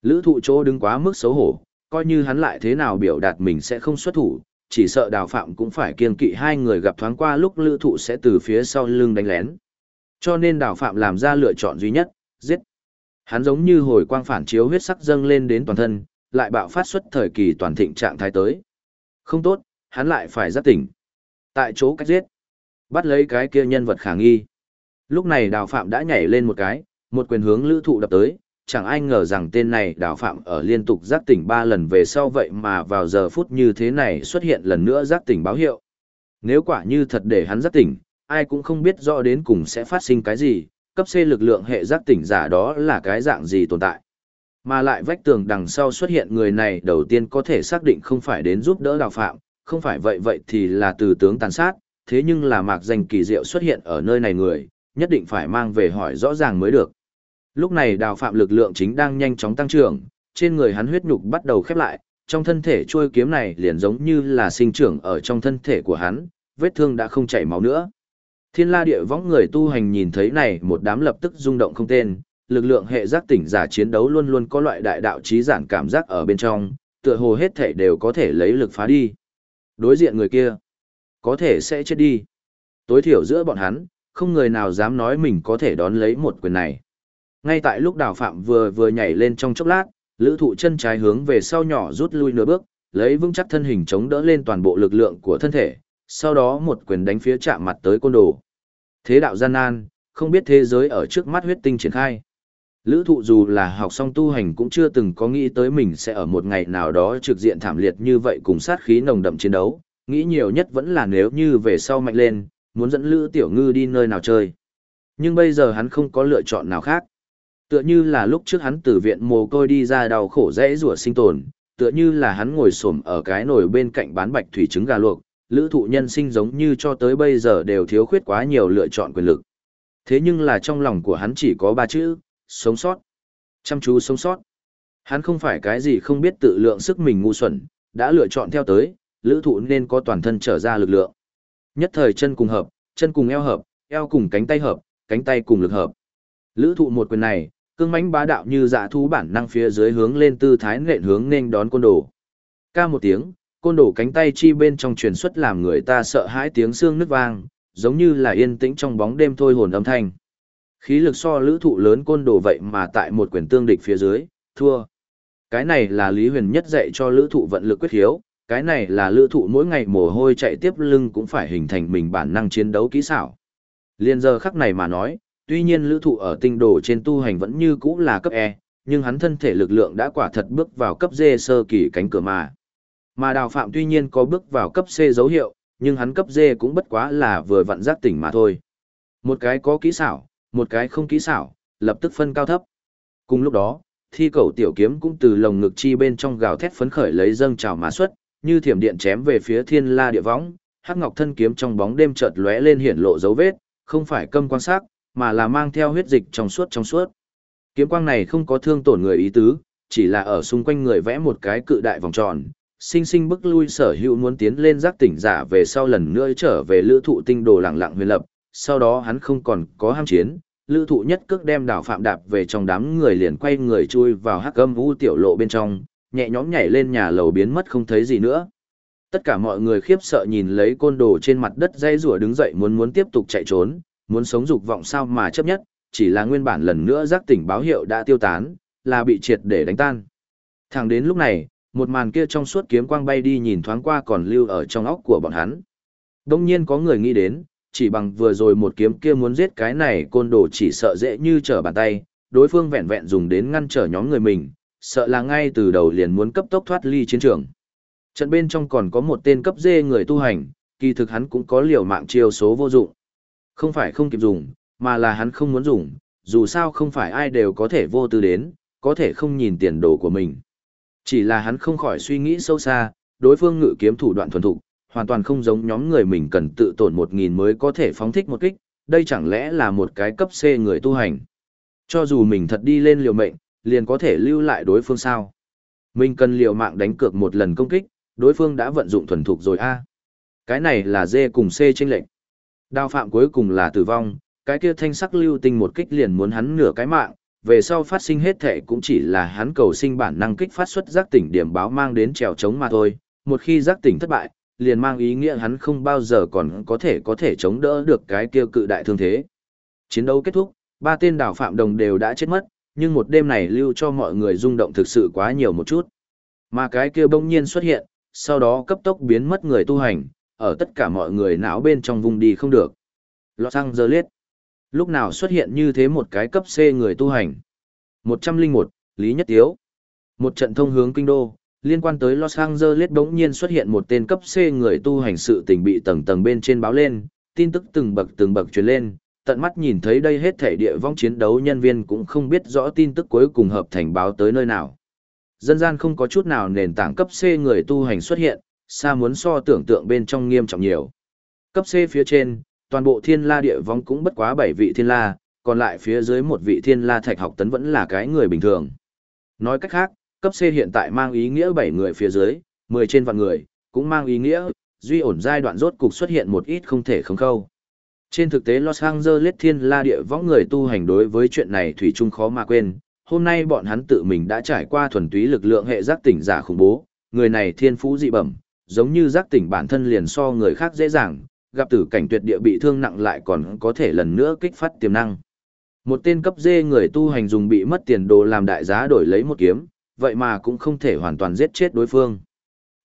Lữ thụ chỗ đứng quá mức xấu hổ, coi như hắn lại thế nào biểu đạt mình sẽ không xuất thủ, chỉ sợ đào phạm cũng phải kiên kỵ hai người gặp thoáng qua lúc lữ thụ sẽ từ phía sau lưng đánh lén. Cho nên đào phạm làm ra lựa chọn duy nhất, giết. Hắn giống như hồi quang phản chiếu huyết sắc dâng lên đến toàn thân, lại bạo phát xuất thời kỳ toàn thịnh trạng thái tới. Không tốt, hắn lại phải giác tỉnh. Tại chỗ cách giết. Bắt lấy cái kia nhân vật khả nghi. Lúc này đào phạm đã nhảy lên một cái, một quyền hướng lữ thụ đập tới, chẳng ai ngờ rằng tên này đào phạm ở liên tục giác tỉnh ba lần về sau vậy mà vào giờ phút như thế này xuất hiện lần nữa giác tỉnh báo hiệu. Nếu quả như thật để hắn giác tỉnh, ai cũng không biết rõ đến cùng sẽ phát sinh cái gì, cấp C lực lượng hệ giác tỉnh giả đó là cái dạng gì tồn tại. Mà lại vách tường đằng sau xuất hiện người này đầu tiên có thể xác định không phải đến giúp đỡ đào phạm, không phải vậy vậy thì là từ tướng tàn sát, thế nhưng là mạc danh kỳ diệu xuất hiện ở nơi này người, nhất định phải mang về hỏi rõ ràng mới được. Lúc này đào phạm lực lượng chính đang nhanh chóng tăng trưởng, trên người hắn huyết nhục bắt đầu khép lại, trong thân thể trôi kiếm này liền giống như là sinh trưởng ở trong thân thể của hắn, vết thương đã không chảy máu nữa. Thiên la địa võng người tu hành nhìn thấy này một đám lập tức rung động không tên, lực lượng hệ giác tỉnh giả chiến đấu luôn luôn có loại đại đạo trí giản cảm giác ở bên trong, tựa hồ hết thể đều có thể lấy lực phá đi. Đối diện người kia, có thể sẽ chết đi. Tối thiểu giữa bọn hắn, không người nào dám nói mình có thể đón lấy một quyền này. Ngay tại lúc đào phạm vừa vừa nhảy lên trong chốc lát, lữ thụ chân trái hướng về sau nhỏ rút lui nửa bước, lấy vững chắc thân hình chống đỡ lên toàn bộ lực lượng của thân thể, sau đó một quyền đánh phía chạm mặt tới côn đồ. Thế đạo gian nan, không biết thế giới ở trước mắt huyết tinh triển khai. Lữ thụ dù là học xong tu hành cũng chưa từng có nghĩ tới mình sẽ ở một ngày nào đó trực diện thảm liệt như vậy cùng sát khí nồng đậm chiến đấu, nghĩ nhiều nhất vẫn là nếu như về sau mạnh lên, muốn dẫn Lữ Tiểu Ngư đi nơi nào chơi. Nhưng bây giờ hắn không có lựa chọn nào khác. Tựa như là lúc trước hắn từ viện mồ côi đi ra đau khổ rẽ rủa sinh tồn, tựa như là hắn ngồi xổm ở cái nồi bên cạnh bán bạch thủy trứng gà luộc, lữ thụ nhân sinh giống như cho tới bây giờ đều thiếu khuyết quá nhiều lựa chọn quyền lực. Thế nhưng là trong lòng của hắn chỉ có ba chữ, sống sót. Chăm chú sống sót. Hắn không phải cái gì không biết tự lượng sức mình ngu xuẩn, đã lựa chọn theo tới, lữ thụ nên có toàn thân trở ra lực lượng. Nhất thời chân cùng hợp, chân cùng eo hợp, eo cùng cánh tay hợp, cánh tay cùng lực hợp. Lữ thụ một quyền này, cương mãnh bá đạo như dạ thú bản năng phía dưới hướng lên tư thái nện hướng nên đón côn đồ. Ca một tiếng, côn đồ cánh tay chi bên trong truyền xuất làm người ta sợ hãi tiếng xương nứt vang, giống như là yên tĩnh trong bóng đêm thôi hồn âm thanh. Khí lực so lữ thụ lớn côn đồ vậy mà tại một quyền tương địch phía dưới, thua. Cái này là Lý Huyền nhất dạy cho lữ thụ vận lực quyết hiếu, cái này là lữ thụ mỗi ngày mồ hôi chạy tiếp lưng cũng phải hình thành mình bản năng chiến đấu kỹ xảo. Liên giờ khắc này mà nói, tuy nhiên lữ thụ ở tinh đồ trên tu hành vẫn như cũ là cấp E, nhưng hắn thân thể lực lượng đã quả thật bước vào cấp D sơ kỳ cánh cửa mà. Mà đào phạm tuy nhiên có bước vào cấp C dấu hiệu, nhưng hắn cấp D cũng bất quá là vừa vặn giác tỉnh mà thôi. Một cái có kỹ xảo, một cái không kỹ xảo, lập tức phân cao thấp. Cùng lúc đó, thi cầu tiểu kiếm cũng từ lồng ngực chi bên trong gào thét phấn khởi lấy dâng trào mà xuất, như thiểm điện chém về phía thiên la địa võng, hắc ngọc thân kiếm trong bóng đêm chợt lóe lên hiển lộ dấu vết, không phải câm quan sát, mà là mang theo huyết dịch trong suốt trong suốt. Kiếm quang này không có thương tổn người ý tứ, chỉ là ở xung quanh người vẽ một cái cự đại vòng tròn, sinh sinh bức lui sở hữu muốn tiến lên giác tỉnh giả về sau lần nữa trở về lữ thụ tinh đồ lặng lặng huyền lập, sau đó hắn không còn có ham chiến, lữ thụ nhất cước đem đảo phạm đạp về trong đám người liền quay người chui vào hắc âm u tiểu lộ bên trong, nhẹ nhõm nhảy lên nhà lầu biến mất không thấy gì nữa. Tất cả mọi người khiếp sợ nhìn lấy côn đồ trên mặt đất dây rùa đứng dậy muốn muốn tiếp tục chạy trốn, muốn sống dục vọng sao mà chấp nhất, chỉ là nguyên bản lần nữa giác tỉnh báo hiệu đã tiêu tán, là bị triệt để đánh tan. Thẳng đến lúc này, một màn kia trong suốt kiếm quang bay đi nhìn thoáng qua còn lưu ở trong óc của bọn hắn. Đông nhiên có người nghĩ đến, chỉ bằng vừa rồi một kiếm kia muốn giết cái này côn đồ chỉ sợ dễ như trở bàn tay, đối phương vẹn vẹn dùng đến ngăn trở nhóm người mình, sợ là ngay từ đầu liền muốn cấp tốc thoát ly chiến trường. Trận bên trong còn có một tên cấp dê người tu hành, kỳ thực hắn cũng có liều mạng chiêu số vô dụng. Không phải không kịp dùng, mà là hắn không muốn dùng, dù sao không phải ai đều có thể vô tư đến, có thể không nhìn tiền đồ của mình. Chỉ là hắn không khỏi suy nghĩ sâu xa, đối phương ngự kiếm thủ đoạn thuần thục, hoàn toàn không giống nhóm người mình cần tự tổn một nghìn mới có thể phóng thích một kích, đây chẳng lẽ là một cái cấp C người tu hành. Cho dù mình thật đi lên liều mệnh, liền có thể lưu lại đối phương sao. Mình cần liều mạng đánh cược một lần công kích, đối phương đã vận dụng thuần thục rồi a. Cái này là D cùng C chênh lệnh. Đao phạm cuối cùng là tử vong, cái kia thanh sắc lưu tinh một kích liền muốn hắn nửa cái mạng, về sau phát sinh hết thể cũng chỉ là hắn cầu sinh bản năng kích phát xuất giác tỉnh điểm báo mang đến trèo chống mà thôi. Một khi giác tỉnh thất bại, liền mang ý nghĩa hắn không bao giờ còn có thể có thể chống đỡ được cái kia cự đại thương thế. Chiến đấu kết thúc, ba tên đảo phạm đồng đều đã chết mất, nhưng một đêm này lưu cho mọi người rung động thực sự quá nhiều một chút. Mà cái kia bỗng nhiên xuất hiện, sau đó cấp tốc biến mất người tu hành, ở tất cả mọi người não bên trong vùng đi không được. Los Angeles. Lúc nào xuất hiện như thế một cái cấp C người tu hành? 101, Lý Nhất Tiếu. Một trận thông hướng kinh đô, liên quan tới Los Angeles bỗng nhiên xuất hiện một tên cấp C người tu hành sự tình bị tầng tầng bên trên báo lên, tin tức từng bậc từng bậc truyền lên, tận mắt nhìn thấy đây hết thể địa vong chiến đấu nhân viên cũng không biết rõ tin tức cuối cùng hợp thành báo tới nơi nào. Dân gian không có chút nào nền tảng cấp C người tu hành xuất hiện, xa muốn so tưởng tượng bên trong nghiêm trọng nhiều. Cấp C phía trên, toàn bộ thiên la địa vong cũng bất quá 7 vị thiên la, còn lại phía dưới một vị thiên la thạch học tấn vẫn là cái người bình thường. Nói cách khác, cấp C hiện tại mang ý nghĩa 7 người phía dưới, 10 trên vạn người, cũng mang ý nghĩa, duy ổn giai đoạn rốt cục xuất hiện một ít không thể không khâu. Trên thực tế Los Angeles thiên la địa võng người tu hành đối với chuyện này thủy chung khó mà quên, hôm nay bọn hắn tự mình đã trải qua thuần túy lực lượng hệ giác tỉnh giả khủng bố, người này thiên phú dị bẩm, giống như giác tỉnh bản thân liền so người khác dễ dàng, gặp tử cảnh tuyệt địa bị thương nặng lại còn có thể lần nữa kích phát tiềm năng. Một tên cấp dê người tu hành dùng bị mất tiền đồ làm đại giá đổi lấy một kiếm, vậy mà cũng không thể hoàn toàn giết chết đối phương.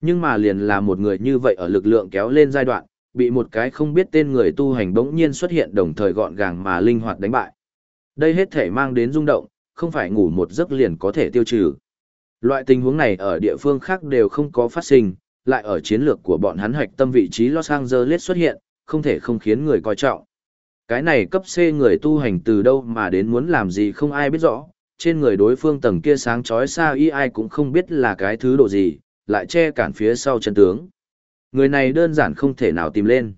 Nhưng mà liền là một người như vậy ở lực lượng kéo lên giai đoạn, bị một cái không biết tên người tu hành bỗng nhiên xuất hiện đồng thời gọn gàng mà linh hoạt đánh bại. Đây hết thể mang đến rung động, không phải ngủ một giấc liền có thể tiêu trừ. Loại tình huống này ở địa phương khác đều không có phát sinh, lại ở chiến lược của bọn hắn hoạch tâm vị trí Los Angeles xuất hiện, không thể không khiến người coi trọng. Cái này cấp C người tu hành từ đâu mà đến muốn làm gì không ai biết rõ, trên người đối phương tầng kia sáng chói xa y ai cũng không biết là cái thứ độ gì, lại che cản phía sau chân tướng. Người này đơn giản không thể nào tìm lên.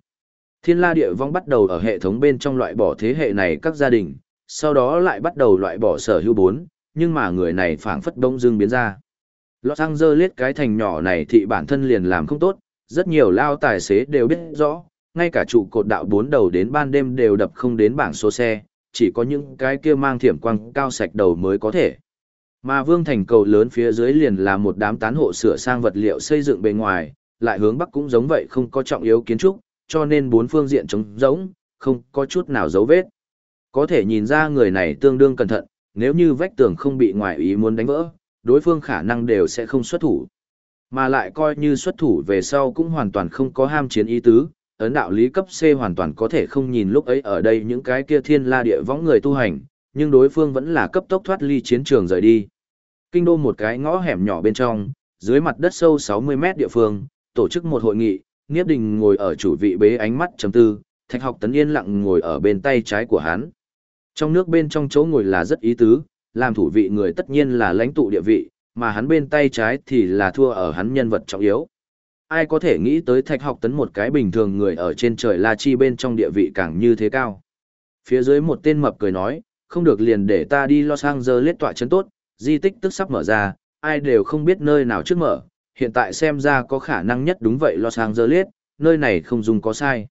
Thiên la địa vong bắt đầu ở hệ thống bên trong loại bỏ thế hệ này các gia đình, sau đó lại bắt đầu loại bỏ sở hữu bốn, nhưng mà người này phảng phất đông dương biến ra. Los Angeles cái thành nhỏ này thì bản thân liền làm không tốt, rất nhiều lao tài xế đều biết rõ, ngay cả trụ cột đạo bốn đầu đến ban đêm đều đập không đến bảng số xe, chỉ có những cái kia mang thiểm quang cao sạch đầu mới có thể. Mà vương thành cầu lớn phía dưới liền là một đám tán hộ sửa sang vật liệu xây dựng bề ngoài, lại hướng bắc cũng giống vậy không có trọng yếu kiến trúc, cho nên bốn phương diện trống rỗng, không có chút nào dấu vết. Có thể nhìn ra người này tương đương cẩn thận, nếu như vách tường không bị ngoại ý muốn đánh vỡ, đối phương khả năng đều sẽ không xuất thủ. Mà lại coi như xuất thủ về sau cũng hoàn toàn không có ham chiến ý tứ, ấn đạo lý cấp C hoàn toàn có thể không nhìn lúc ấy ở đây những cái kia thiên la địa võng người tu hành, nhưng đối phương vẫn là cấp tốc thoát ly chiến trường rời đi. Kinh đô một cái ngõ hẻm nhỏ bên trong, dưới mặt đất sâu 60 mét địa phương, tổ chức một hội nghị, Niếp Đình ngồi ở chủ vị bế ánh mắt chấm tư, Thạch Học Tấn yên lặng ngồi ở bên tay trái của hắn. Trong nước bên trong chỗ ngồi là rất ý tứ, làm thủ vị người tất nhiên là lãnh tụ địa vị, mà hắn bên tay trái thì là thua ở hắn nhân vật trọng yếu. Ai có thể nghĩ tới Thạch Học Tấn một cái bình thường người ở trên trời La Chi bên trong địa vị càng như thế cao. Phía dưới một tên mập cười nói, không được liền để ta đi Los Angeles tọa chấn tốt, di tích tức sắp mở ra, ai đều không biết nơi nào trước mở, hiện tại xem ra có khả năng nhất đúng vậy Los Angeles, nơi này không dùng có sai.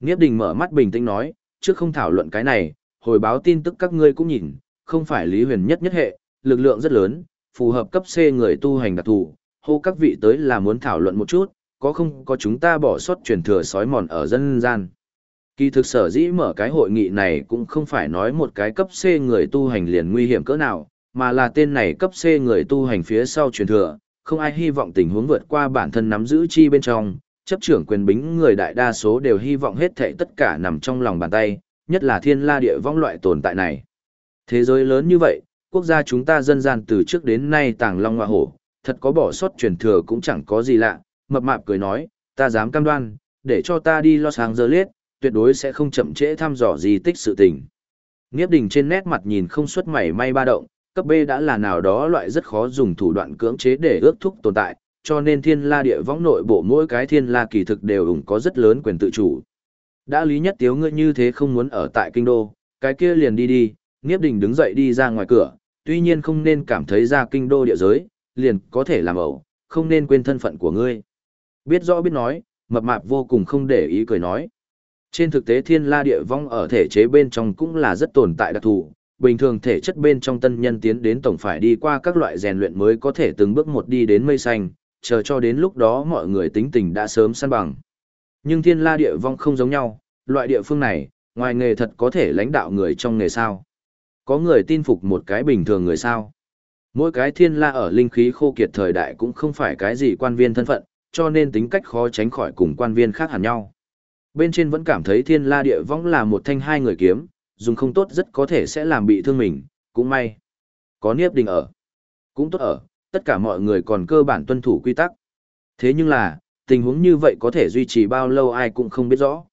Nghiếp đình mở mắt bình tĩnh nói, trước không thảo luận cái này, hồi báo tin tức các ngươi cũng nhìn, không phải Lý Huyền nhất nhất hệ, lực lượng rất lớn, phù hợp cấp C người tu hành đặc thù, hô các vị tới là muốn thảo luận một chút, có không có chúng ta bỏ sót truyền thừa sói mòn ở dân gian. Kỳ thực sở dĩ mở cái hội nghị này cũng không phải nói một cái cấp C người tu hành liền nguy hiểm cỡ nào, mà là tên này cấp C người tu hành phía sau truyền thừa, không ai hy vọng tình huống vượt qua bản thân nắm giữ chi bên trong, chấp trưởng quyền bính người đại đa số đều hy vọng hết thảy tất cả nằm trong lòng bàn tay, nhất là thiên la địa vong loại tồn tại này. Thế giới lớn như vậy, quốc gia chúng ta dân gian từ trước đến nay tàng long hoa hổ, thật có bỏ sót truyền thừa cũng chẳng có gì lạ, mập mạp cười nói, ta dám cam đoan, để cho ta đi lo sáng giờ liết, tuyệt đối sẽ không chậm trễ thăm dò gì tích sự tình. Nghiếp đình trên nét mặt nhìn không xuất mảy may ba động, cấp B đã là nào đó loại rất khó dùng thủ đoạn cưỡng chế để ước thúc tồn tại, cho nên thiên la địa võng nội bộ mỗi cái thiên la kỳ thực đều ủng có rất lớn quyền tự chủ. Đã lý nhất tiếu ngươi như thế không muốn ở tại kinh đô, cái kia liền đi đi, Niếp Đình đứng dậy đi ra ngoài cửa, tuy nhiên không nên cảm thấy ra kinh đô địa giới, liền có thể làm ẩu, không nên quên thân phận của ngươi. Biết rõ biết nói, mập mạp vô cùng không để ý cười nói. Trên thực tế thiên la địa vong ở thể chế bên trong cũng là rất tồn tại đặc thù, bình thường thể chất bên trong tân nhân tiến đến tổng phải đi qua các loại rèn luyện mới có thể từng bước một đi đến mây xanh, chờ cho đến lúc đó mọi người tính tình đã sớm săn bằng. Nhưng thiên la địa vong không giống nhau, loại địa phương này, ngoài nghề thật có thể lãnh đạo người trong nghề sao. Có người tin phục một cái bình thường người sao. Mỗi cái thiên la ở linh khí khô kiệt thời đại cũng không phải cái gì quan viên thân phận, cho nên tính cách khó tránh khỏi cùng quan viên khác hẳn nhau. Bên trên vẫn cảm thấy thiên la địa vong là một thanh hai người kiếm, dùng không tốt rất có thể sẽ làm bị thương mình, cũng may. Có niếp đình ở. Cũng tốt ở, tất cả mọi người còn cơ bản tuân thủ quy tắc. Thế nhưng là, tình huống như vậy có thể duy trì bao lâu ai cũng không biết rõ.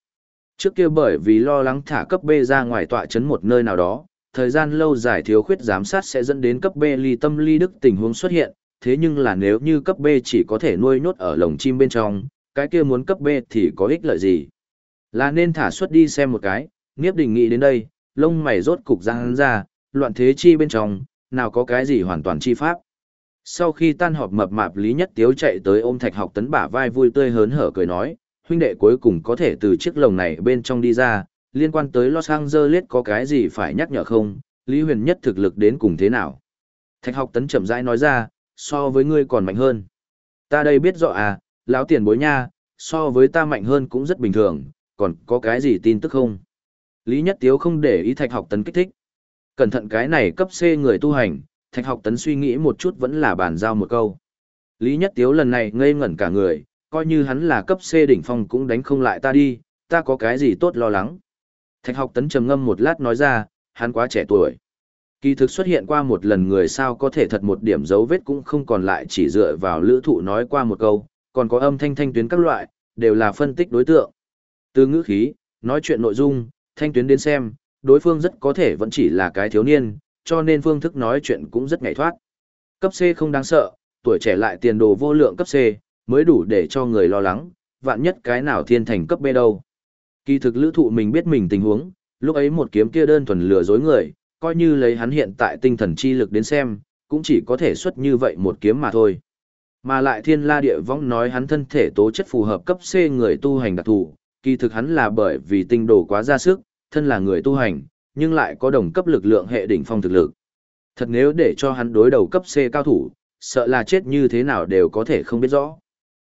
Trước kia bởi vì lo lắng thả cấp B ra ngoài tọa chấn một nơi nào đó, thời gian lâu dài thiếu khuyết giám sát sẽ dẫn đến cấp B ly tâm ly đức tình huống xuất hiện, thế nhưng là nếu như cấp B chỉ có thể nuôi nhốt ở lồng chim bên trong, cái kia muốn cấp B thì có ích lợi gì? Là nên thả xuất đi xem một cái, Niếp Đình nghĩ đến đây, lông mày rốt cục răng hắn ra, loạn thế chi bên trong, nào có cái gì hoàn toàn chi pháp. Sau khi tan họp mập mạp Lý Nhất Tiếu chạy tới ôm Thạch Học Tấn bả vai vui tươi hớn hở cười nói, huynh đệ cuối cùng có thể từ chiếc lồng này bên trong đi ra, liên quan tới Los Angeles có cái gì phải nhắc nhở không, Lý Huyền Nhất thực lực đến cùng thế nào. Thạch Học Tấn chậm rãi nói ra, so với ngươi còn mạnh hơn. Ta đây biết rõ à, lão tiền bối nha, so với ta mạnh hơn cũng rất bình thường, còn có cái gì tin tức không? Lý Nhất Tiếu không để ý Thạch Học Tấn kích thích. Cẩn thận cái này cấp C người tu hành, Thạch Học Tấn suy nghĩ một chút vẫn là bàn giao một câu. Lý Nhất Tiếu lần này ngây ngẩn cả người, coi như hắn là cấp C đỉnh phong cũng đánh không lại ta đi, ta có cái gì tốt lo lắng. Thạch Học Tấn trầm ngâm một lát nói ra, hắn quá trẻ tuổi. Kỳ thực xuất hiện qua một lần người sao có thể thật một điểm dấu vết cũng không còn lại chỉ dựa vào lữ thụ nói qua một câu, còn có âm thanh thanh tuyến các loại, đều là phân tích đối tượng. Từ ngữ khí, nói chuyện nội dung, thanh tuyến đến xem, đối phương rất có thể vẫn chỉ là cái thiếu niên, cho nên phương thức nói chuyện cũng rất ngảy thoát. Cấp C không đáng sợ, tuổi trẻ lại tiền đồ vô lượng cấp C, mới đủ để cho người lo lắng, vạn nhất cái nào thiên thành cấp B đâu. Kỳ thực lữ thụ mình biết mình tình huống, lúc ấy một kiếm kia đơn thuần lừa dối người, coi như lấy hắn hiện tại tinh thần chi lực đến xem, cũng chỉ có thể xuất như vậy một kiếm mà thôi. Mà lại thiên la địa vong nói hắn thân thể tố chất phù hợp cấp C người tu hành đặc thù, kỳ thực hắn là bởi vì tinh đồ quá ra sức, thân là người tu hành, nhưng lại có đồng cấp lực lượng hệ đỉnh phong thực lực. Thật nếu để cho hắn đối đầu cấp C cao thủ, sợ là chết như thế nào đều có thể không biết rõ.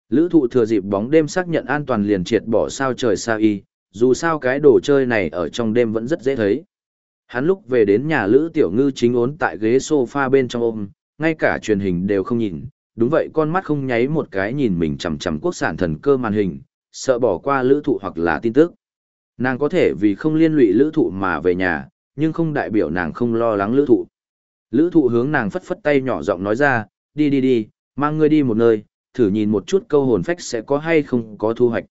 Lữ thụ thừa dịp bóng đêm xác nhận an toàn liền triệt bỏ sao trời sao y, dù sao cái đồ chơi này ở trong đêm vẫn rất dễ thấy. Hắn lúc về đến nhà Lữ Tiểu Ngư chính ốn tại ghế sofa bên trong ôm, ngay cả truyền hình đều không nhìn, đúng vậy con mắt không nháy một cái nhìn mình chằm chằm quốc sản thần cơ màn hình, sợ bỏ qua lữ thụ hoặc là tin tức. Nàng có thể vì không liên lụy lữ thụ mà về nhà, nhưng không đại biểu nàng không lo lắng lữ thụ. Lữ thụ hướng nàng phất phất tay nhỏ giọng nói ra, đi đi đi, mang ngươi đi một nơi, thử nhìn một chút câu hồn phách sẽ có hay không có thu hoạch.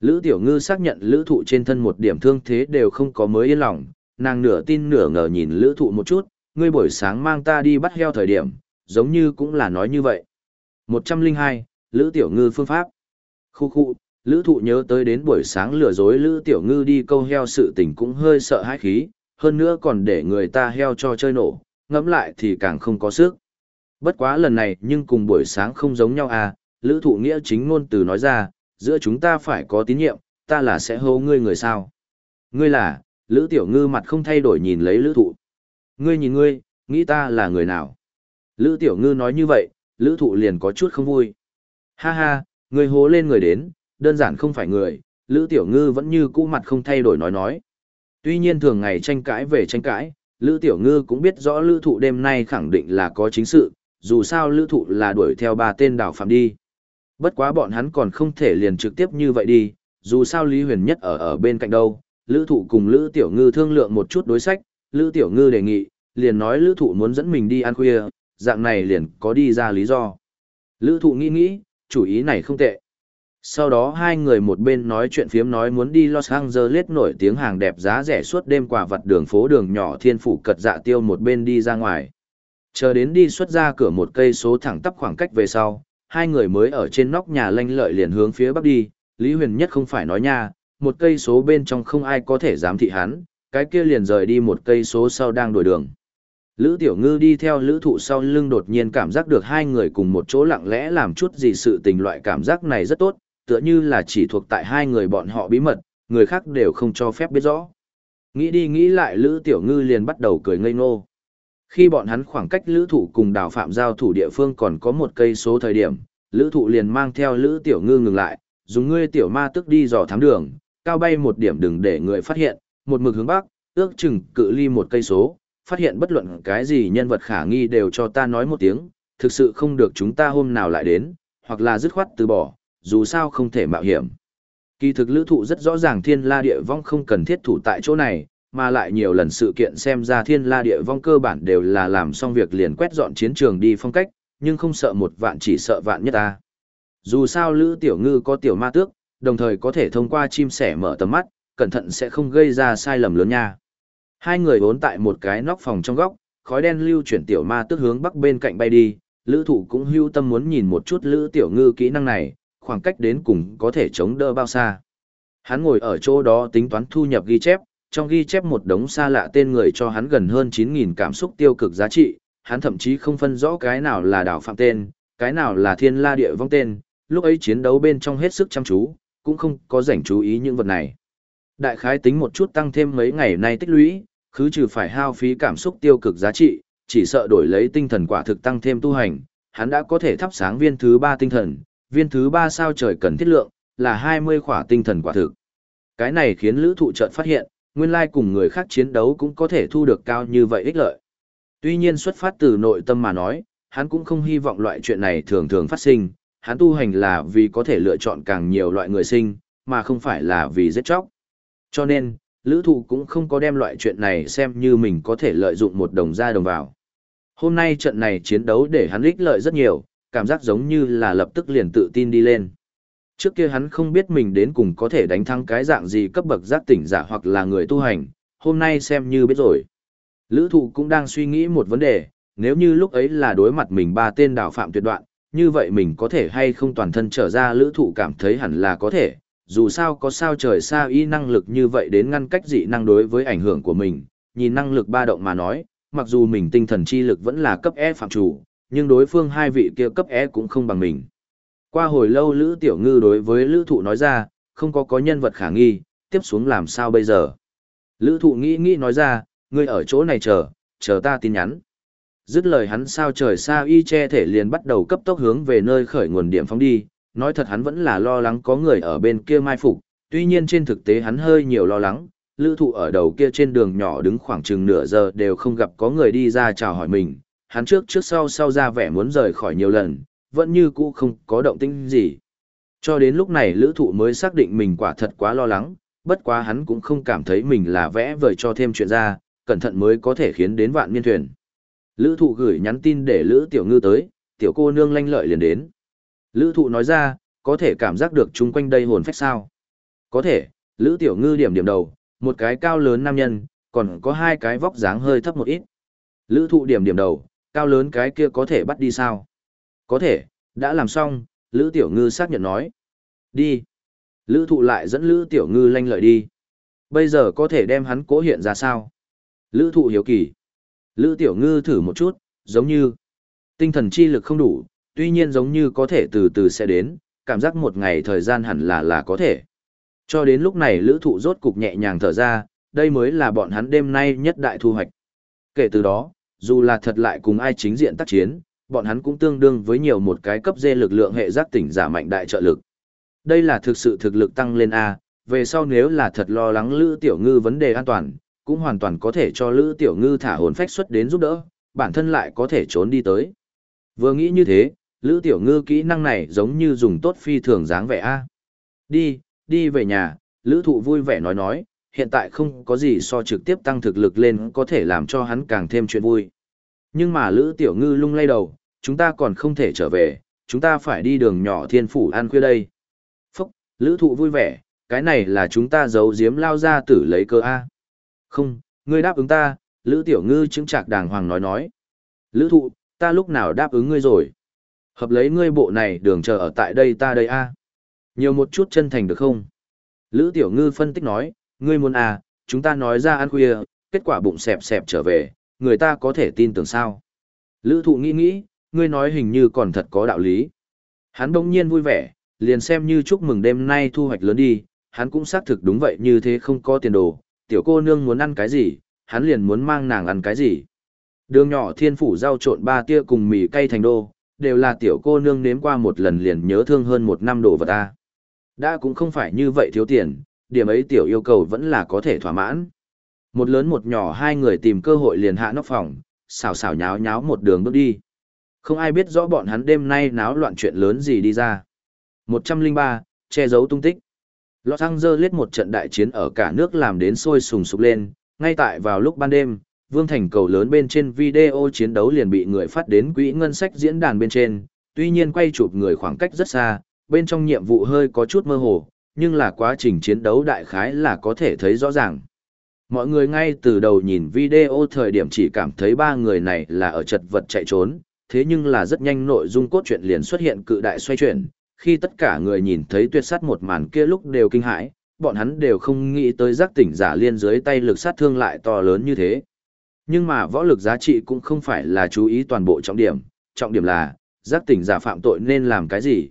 Lữ tiểu ngư xác nhận lữ thụ trên thân một điểm thương thế đều không có mới yên lòng, nàng nửa tin nửa ngờ nhìn lữ thụ một chút, ngươi buổi sáng mang ta đi bắt heo thời điểm, giống như cũng là nói như vậy. 102, Lữ Tiểu Ngư phương pháp. Khu khu, Lữ Thụ nhớ tới đến buổi sáng lừa dối Lữ Tiểu Ngư đi câu heo sự tình cũng hơi sợ hãi khí, hơn nữa còn để người ta heo cho chơi nổ, ngẫm lại thì càng không có sức. Bất quá lần này nhưng cùng buổi sáng không giống nhau à, Lữ Thụ nghĩa chính ngôn từ nói ra, giữa chúng ta phải có tín nhiệm, ta là sẽ hô ngươi người sao. Ngươi là, Lữ Tiểu Ngư mặt không thay đổi nhìn lấy Lữ Thụ. Ngươi nhìn ngươi, nghĩ ta là người nào? Lữ Tiểu Ngư nói như vậy, Lữ Thụ liền có chút không vui. Ha ha, ngươi hố lên người đến, đơn giản không phải người, Lữ Tiểu Ngư vẫn như cũ mặt không thay đổi nói nói. Tuy nhiên thường ngày tranh cãi về tranh cãi, Lữ Tiểu Ngư cũng biết rõ Lữ Thụ đêm nay khẳng định là có chính sự, dù sao Lữ Thụ là đuổi theo ba tên đảo phạm đi. Bất quá bọn hắn còn không thể liền trực tiếp như vậy đi, dù sao Lý Huyền Nhất ở ở bên cạnh đâu. Lữ Thụ cùng Lữ Tiểu Ngư thương lượng một chút đối sách, Lữ Tiểu Ngư đề nghị, liền nói Lữ Thụ muốn dẫn mình đi ăn khuya, dạng này liền có đi ra lý do. Lữ Thụ nghĩ nghĩ, chủ ý này không tệ. Sau đó hai người một bên nói chuyện phiếm nói muốn đi Los Angeles nổi tiếng hàng đẹp giá rẻ suốt đêm quả vật đường phố đường nhỏ thiên phủ cật dạ tiêu một bên đi ra ngoài. Chờ đến đi xuất ra cửa một cây số thẳng tắp khoảng cách về sau, hai người mới ở trên nóc nhà lanh lợi liền hướng phía bắc đi, Lý Huyền Nhất không phải nói nha, một cây số bên trong không ai có thể dám thị hắn, cái kia liền rời đi một cây số sau đang đổi đường. Lữ Tiểu Ngư đi theo Lữ Thụ sau lưng đột nhiên cảm giác được hai người cùng một chỗ lặng lẽ làm chút gì sự tình loại cảm giác này rất tốt, tựa như là chỉ thuộc tại hai người bọn họ bí mật, người khác đều không cho phép biết rõ. Nghĩ đi nghĩ lại Lữ Tiểu Ngư liền bắt đầu cười ngây ngô. Khi bọn hắn khoảng cách Lữ Thụ cùng đào phạm giao thủ địa phương còn có một cây số thời điểm, Lữ Thụ liền mang theo Lữ Tiểu Ngư ngừng lại, dùng ngươi tiểu ma tức đi dò thám đường, cao bay một điểm đừng để người phát hiện, một mực hướng bắc, ước chừng cự ly một cây số, phát hiện bất luận cái gì nhân vật khả nghi đều cho ta nói một tiếng, thực sự không được chúng ta hôm nào lại đến, hoặc là dứt khoát từ bỏ, dù sao không thể mạo hiểm. Kỳ thực lữ thụ rất rõ ràng thiên la địa vong không cần thiết thủ tại chỗ này, mà lại nhiều lần sự kiện xem ra thiên la địa vong cơ bản đều là làm xong việc liền quét dọn chiến trường đi phong cách, nhưng không sợ một vạn chỉ sợ vạn nhất ta. Dù sao lữ tiểu ngư có tiểu ma tước, đồng thời có thể thông qua chim sẻ mở tầm mắt, cẩn thận sẽ không gây ra sai lầm lớn nha. Hai người bốn tại một cái nóc phòng trong góc, khói đen lưu chuyển tiểu ma tước hướng bắc bên cạnh bay đi, lữ thủ cũng hưu tâm muốn nhìn một chút lữ tiểu ngư kỹ năng này, khoảng cách đến cùng có thể chống đỡ bao xa. Hắn ngồi ở chỗ đó tính toán thu nhập ghi chép, trong ghi chép một đống xa lạ tên người cho hắn gần hơn 9.000 cảm xúc tiêu cực giá trị, hắn thậm chí không phân rõ cái nào là đảo phạm tên, cái nào là thiên la địa vong tên, lúc ấy chiến đấu bên trong hết sức chăm chú, cũng không có rảnh chú ý những vật này. Đại khái tính một chút tăng thêm mấy ngày nay tích lũy, cứ trừ phải hao phí cảm xúc tiêu cực giá trị, chỉ sợ đổi lấy tinh thần quả thực tăng thêm tu hành, hắn đã có thể thắp sáng viên thứ ba tinh thần, viên thứ ba sao trời cần thiết lượng, là 20 khỏa tinh thần quả thực. Cái này khiến lữ thụ chợt phát hiện, nguyên lai cùng người khác chiến đấu cũng có thể thu được cao như vậy ích lợi. Tuy nhiên xuất phát từ nội tâm mà nói, hắn cũng không hy vọng loại chuyện này thường thường phát sinh, hắn tu hành là vì có thể lựa chọn càng nhiều loại người sinh, mà không phải là vì giết chóc. Cho nên, lữ thụ cũng không có đem loại chuyện này xem như mình có thể lợi dụng một đồng ra đồng vào. Hôm nay trận này chiến đấu để hắn ích lợi rất nhiều, cảm giác giống như là lập tức liền tự tin đi lên. Trước kia hắn không biết mình đến cùng có thể đánh thắng cái dạng gì cấp bậc giác tỉnh giả hoặc là người tu hành, hôm nay xem như biết rồi. Lữ thụ cũng đang suy nghĩ một vấn đề, nếu như lúc ấy là đối mặt mình ba tên đào phạm tuyệt đoạn, như vậy mình có thể hay không toàn thân trở ra lữ thụ cảm thấy hẳn là có thể, dù sao có sao trời xa y năng lực như vậy đến ngăn cách dị năng đối với ảnh hưởng của mình, nhìn năng lực ba động mà nói, mặc dù mình tinh thần chi lực vẫn là cấp E phạm chủ, nhưng đối phương hai vị kia cấp é cũng không bằng mình. Qua hồi lâu Lữ Tiểu Ngư đối với Lữ Thụ nói ra, không có có nhân vật khả nghi, tiếp xuống làm sao bây giờ. Lữ Thụ nghĩ nghĩ nói ra, ngươi ở chỗ này chờ, chờ ta tin nhắn. Dứt lời hắn sao trời xa y che thể liền bắt đầu cấp tốc hướng về nơi khởi nguồn điểm phóng đi, nói thật hắn vẫn là lo lắng có người ở bên kia mai phục, tuy nhiên trên thực tế hắn hơi nhiều lo lắng, lữ thụ ở đầu kia trên đường nhỏ đứng khoảng chừng nửa giờ đều không gặp có người đi ra chào hỏi mình, hắn trước trước sau sau ra vẻ muốn rời khỏi nhiều lần, vẫn như cũ không có động tĩnh gì. Cho đến lúc này lữ thụ mới xác định mình quả thật quá lo lắng, bất quá hắn cũng không cảm thấy mình là vẽ vời cho thêm chuyện ra, cẩn thận mới có thể khiến đến vạn miên thuyền. Lữ thụ gửi nhắn tin để Lữ Tiểu Ngư tới, tiểu cô nương lanh lợi liền đến. Lữ thụ nói ra, có thể cảm giác được chung quanh đây hồn phách sao? Có thể, Lữ Tiểu Ngư điểm điểm đầu, một cái cao lớn nam nhân, còn có hai cái vóc dáng hơi thấp một ít. Lữ thụ điểm điểm đầu, cao lớn cái kia có thể bắt đi sao? Có thể, đã làm xong, Lữ Tiểu Ngư xác nhận nói. Đi. Lữ thụ lại dẫn Lữ Tiểu Ngư lanh lợi đi. Bây giờ có thể đem hắn cố hiện ra sao? Lữ thụ hiếu kỳ. Lữ Tiểu Ngư thử một chút, giống như tinh thần chi lực không đủ, tuy nhiên giống như có thể từ từ sẽ đến, cảm giác một ngày thời gian hẳn là là có thể. Cho đến lúc này lữ thụ rốt cục nhẹ nhàng thở ra, đây mới là bọn hắn đêm nay nhất đại thu hoạch. Kể từ đó, dù là thật lại cùng ai chính diện tác chiến, bọn hắn cũng tương đương với nhiều một cái cấp dê lực lượng hệ giác tỉnh giả mạnh đại trợ lực. Đây là thực sự thực lực tăng lên A, về sau nếu là thật lo lắng Lữ Tiểu Ngư vấn đề an toàn, cũng hoàn toàn có thể cho Lữ Tiểu Ngư thả hồn phách xuất đến giúp đỡ, bản thân lại có thể trốn đi tới. Vừa nghĩ như thế, Lữ Tiểu Ngư kỹ năng này giống như dùng tốt phi thường dáng vẻ A. Đi, đi về nhà, Lữ Thụ vui vẻ nói nói, hiện tại không có gì so trực tiếp tăng thực lực lên có thể làm cho hắn càng thêm chuyện vui. Nhưng mà Lữ Tiểu Ngư lung lay đầu, chúng ta còn không thể trở về, chúng ta phải đi đường nhỏ thiên phủ ăn khuya đây. Phúc, Lữ Thụ vui vẻ, cái này là chúng ta giấu giếm lao ra tử lấy cơ A. Không, ngươi đáp ứng ta, Lữ Tiểu Ngư chứng trạc đàng hoàng nói nói. Lữ Thụ, ta lúc nào đáp ứng ngươi rồi? Hợp lấy ngươi bộ này đường chờ ở tại đây ta đây A. Nhiều một chút chân thành được không? Lữ Tiểu Ngư phân tích nói, ngươi muốn à, chúng ta nói ra ăn khuya, kết quả bụng xẹp xẹp trở về, người ta có thể tin tưởng sao? Lữ thụ nghĩ nghĩ, ngươi nói hình như còn thật có đạo lý. Hắn đông nhiên vui vẻ, liền xem như chúc mừng đêm nay thu hoạch lớn đi, hắn cũng xác thực đúng vậy như thế không có tiền đồ, tiểu cô nương muốn ăn cái gì, hắn liền muốn mang nàng ăn cái gì. Đường nhỏ thiên phủ rau trộn ba tia cùng mì cay thành đô, đều là tiểu cô nương nếm qua một lần liền nhớ thương hơn một năm đồ vật ta. Đã cũng không phải như vậy thiếu tiền, điểm ấy tiểu yêu cầu vẫn là có thể thỏa mãn. Một lớn một nhỏ hai người tìm cơ hội liền hạ nóc phòng, xào xào nháo nháo một đường bước đi. Không ai biết rõ bọn hắn đêm nay náo loạn chuyện lớn gì đi ra. 103, che giấu tung tích. Los Angeles một trận đại chiến ở cả nước làm đến sôi sùng sục lên, ngay tại vào lúc ban đêm, Vương Thành cầu lớn bên trên video chiến đấu liền bị người phát đến quỹ ngân sách diễn đàn bên trên, tuy nhiên quay chụp người khoảng cách rất xa, bên trong nhiệm vụ hơi có chút mơ hồ, nhưng là quá trình chiến đấu đại khái là có thể thấy rõ ràng. Mọi người ngay từ đầu nhìn video thời điểm chỉ cảm thấy ba người này là ở chật vật chạy trốn, thế nhưng là rất nhanh nội dung cốt truyện liền xuất hiện cự đại xoay chuyển, khi tất cả người nhìn thấy tuyệt sát một màn kia lúc đều kinh hãi, bọn hắn đều không nghĩ tới giác tỉnh giả liên dưới tay lực sát thương lại to lớn như thế. Nhưng mà võ lực giá trị cũng không phải là chú ý toàn bộ trọng điểm, trọng điểm là, giác tỉnh giả phạm tội nên làm cái gì.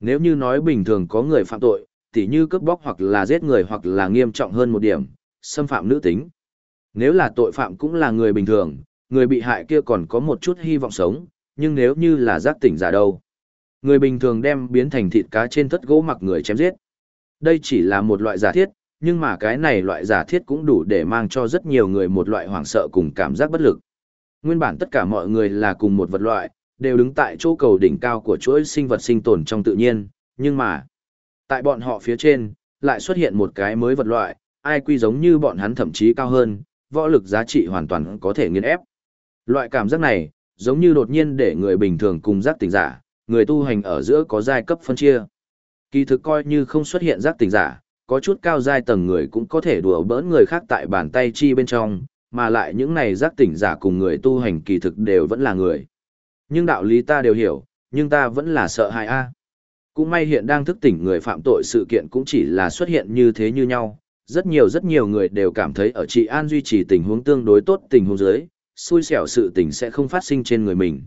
Nếu như nói bình thường có người phạm tội, tỉ như cướp bóc hoặc là giết người hoặc là nghiêm trọng hơn một điểm, xâm phạm nữ tính. Nếu là tội phạm cũng là người bình thường, người bị hại kia còn có một chút hy vọng sống, nhưng nếu như là giác tỉnh giả đâu. Người bình thường đem biến thành thịt cá trên thất gỗ mặc người chém giết. Đây chỉ là một loại giả thiết, nhưng mà cái này loại giả thiết cũng đủ để mang cho rất nhiều người một loại hoảng sợ cùng cảm giác bất lực. Nguyên bản tất cả mọi người là cùng một vật loại, đều đứng tại chỗ cầu đỉnh cao của chuỗi sinh vật sinh tồn trong tự nhiên, nhưng mà, tại bọn họ phía trên, lại xuất hiện một cái mới vật loại, ai quy giống như bọn hắn thậm chí cao hơn, võ lực giá trị hoàn toàn có thể nghiền ép. Loại cảm giác này, giống như đột nhiên để người bình thường cùng giác tỉnh giả, người tu hành ở giữa có giai cấp phân chia. Kỳ thực coi như không xuất hiện giác tỉnh giả, có chút cao giai tầng người cũng có thể đùa bỡn người khác tại bàn tay chi bên trong, mà lại những này giác tỉnh giả cùng người tu hành kỳ thực đều vẫn là người. Nhưng đạo lý ta đều hiểu, nhưng ta vẫn là sợ hại a. Cũng may hiện đang thức tỉnh người phạm tội sự kiện cũng chỉ là xuất hiện như thế như nhau, rất nhiều rất nhiều người đều cảm thấy ở trị an duy trì tình huống tương đối tốt tình huống dưới, xui xẻo sự tình sẽ không phát sinh trên người mình.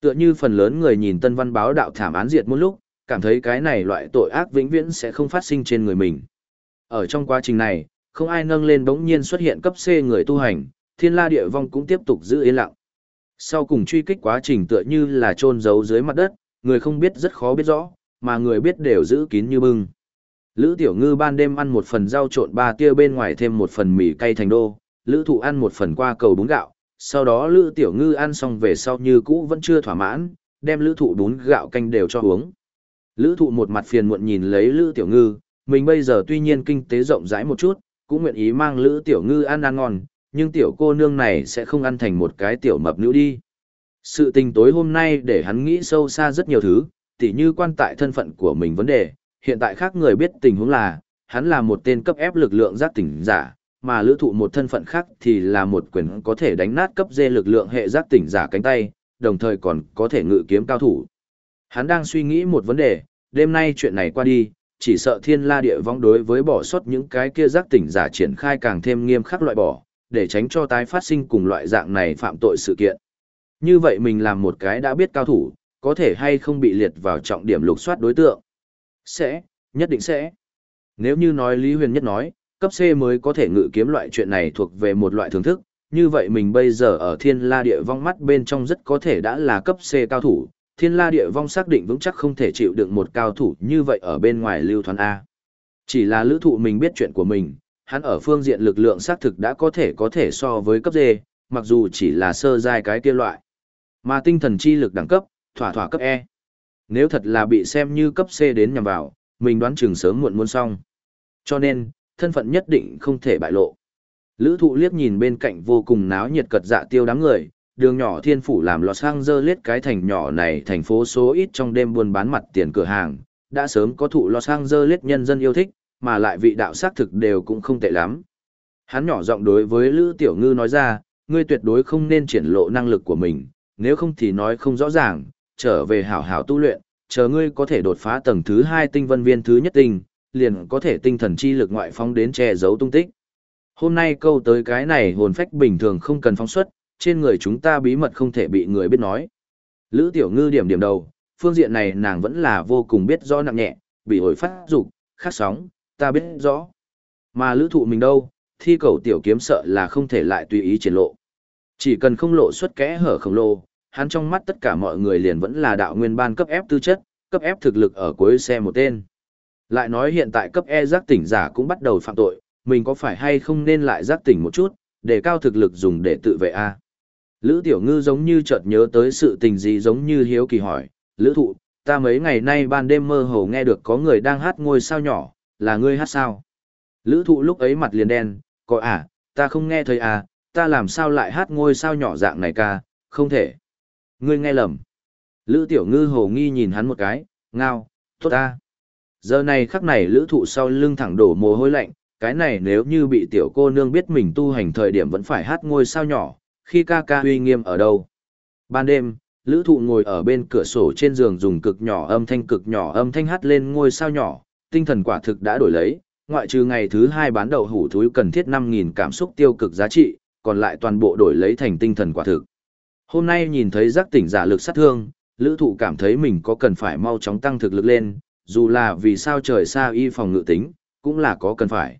Tựa như phần lớn người nhìn tân văn báo đạo thảm án diệt một lúc, cảm thấy cái này loại tội ác vĩnh viễn sẽ không phát sinh trên người mình. Ở trong quá trình này, không ai nâng lên bỗng nhiên xuất hiện cấp C người tu hành, thiên la địa vong cũng tiếp tục giữ yên lặng. Sau cùng truy kích quá trình tựa như là trôn giấu dưới mặt đất, người không biết rất khó biết rõ, mà người biết đều giữ kín như bưng. Lữ Tiểu Ngư ban đêm ăn một phần rau trộn ba tia bên ngoài thêm một phần mì cay thành đô, Lữ Thụ ăn một phần qua cầu bún gạo, sau đó Lữ Tiểu Ngư ăn xong về sau như cũ vẫn chưa thỏa mãn, đem Lữ Thụ bún gạo canh đều cho uống. Lữ Thụ một mặt phiền muộn nhìn lấy Lữ Tiểu Ngư, mình bây giờ tuy nhiên kinh tế rộng rãi một chút, cũng nguyện ý mang Lữ Tiểu Ngư ăn ăn ngon, nhưng tiểu cô nương này sẽ không ăn thành một cái tiểu mập nữ đi. Sự tình tối hôm nay để hắn nghĩ sâu xa rất nhiều thứ, tỉ như quan tại thân phận của mình vấn đề, hiện tại khác người biết tình huống là, hắn là một tên cấp ép lực lượng giác tỉnh giả, mà lữ thụ một thân phận khác thì là một quyền có thể đánh nát cấp dê lực lượng hệ giác tỉnh giả cánh tay, đồng thời còn có thể ngự kiếm cao thủ. Hắn đang suy nghĩ một vấn đề, đêm nay chuyện này qua đi, chỉ sợ thiên la địa vong đối với bỏ sót những cái kia giác tỉnh giả triển khai càng thêm nghiêm khắc loại bỏ, để tránh cho tái phát sinh cùng loại dạng này phạm tội sự kiện. Như vậy mình làm một cái đã biết cao thủ, có thể hay không bị liệt vào trọng điểm lục soát đối tượng? Sẽ, nhất định sẽ. Nếu như nói Lý Huyền Nhất nói, cấp C mới có thể ngự kiếm loại chuyện này thuộc về một loại thưởng thức, như vậy mình bây giờ ở thiên la địa vong mắt bên trong rất có thể đã là cấp C cao thủ, thiên la địa vong xác định vững chắc không thể chịu đựng một cao thủ như vậy ở bên ngoài lưu thoán A. Chỉ là lữ thụ mình biết chuyện của mình, hắn ở phương diện lực lượng xác thực đã có thể có thể so với cấp D, mặc dù chỉ là sơ giai cái kia loại. Mà tinh thần chi lực đẳng cấp, thỏa thỏa cấp E. Nếu thật là bị xem như cấp C đến nhằm vào, mình đoán chừng sớm muộn muốn xong. Cho nên, thân phận nhất định không thể bại lộ. Lữ thụ liếc nhìn bên cạnh vô cùng náo nhiệt cật dạ tiêu đám người, đường nhỏ thiên phủ làm lọt sang dơ lết cái thành nhỏ này thành phố số ít trong đêm buôn bán mặt tiền cửa hàng, đã sớm có thụ lọt sang dơ lết nhân dân yêu thích, mà lại vị đạo xác thực đều cũng không tệ lắm. Hắn nhỏ giọng đối với Lữ Tiểu Ngư nói ra, ngươi tuyệt đối không nên triển lộ năng lực của mình, nếu không thì nói không rõ ràng, trở về hảo hảo tu luyện, chờ ngươi có thể đột phá tầng thứ hai tinh vân viên thứ nhất tinh, liền có thể tinh thần chi lực ngoại phóng đến che giấu tung tích. Hôm nay câu tới cái này hồn phách bình thường không cần phóng xuất, trên người chúng ta bí mật không thể bị người biết nói. Lữ tiểu ngư điểm điểm đầu, phương diện này nàng vẫn là vô cùng biết rõ nặng nhẹ, bị hồi phát dục khát sóng, ta biết rõ. Mà lữ thụ mình đâu, thi cầu tiểu kiếm sợ là không thể lại tùy ý triển lộ. Chỉ cần không lộ xuất kẽ hở khổng lồ, hắn trong mắt tất cả mọi người liền vẫn là đạo nguyên ban cấp F tư chất, cấp F thực lực ở cuối xe một tên. Lại nói hiện tại cấp E giác tỉnh giả cũng bắt đầu phạm tội, mình có phải hay không nên lại giác tỉnh một chút, để cao thực lực dùng để tự vệ a Lữ Tiểu Ngư giống như chợt nhớ tới sự tình gì giống như hiếu kỳ hỏi, Lữ Thụ, ta mấy ngày nay ban đêm mơ hồ nghe được có người đang hát ngôi sao nhỏ, là ngươi hát sao? Lữ Thụ lúc ấy mặt liền đen, có à, ta không nghe thấy à, ta làm sao lại hát ngôi sao nhỏ dạng này ca, không thể. Ngươi nghe lầm. Lữ Tiểu Ngư hồ nghi nhìn hắn một cái, ngao, tốt ta. Giờ này khắc này lữ thụ sau lưng thẳng đổ mồ hôi lạnh, cái này nếu như bị tiểu cô nương biết mình tu hành thời điểm vẫn phải hát ngôi sao nhỏ, khi ca ca uy nghiêm ở đâu. Ban đêm, lữ thụ ngồi ở bên cửa sổ trên giường dùng cực nhỏ âm thanh cực nhỏ âm thanh hát lên ngôi sao nhỏ, tinh thần quả thực đã đổi lấy, ngoại trừ ngày thứ hai bán đậu hủ thúi cần thiết 5.000 cảm xúc tiêu cực giá trị, còn lại toàn bộ đổi lấy thành tinh thần quả thực. Hôm nay nhìn thấy giác tỉnh giả lực sát thương, lữ thụ cảm thấy mình có cần phải mau chóng tăng thực lực lên, dù là vì sao trời xa y phòng ngự tính, cũng là có cần phải.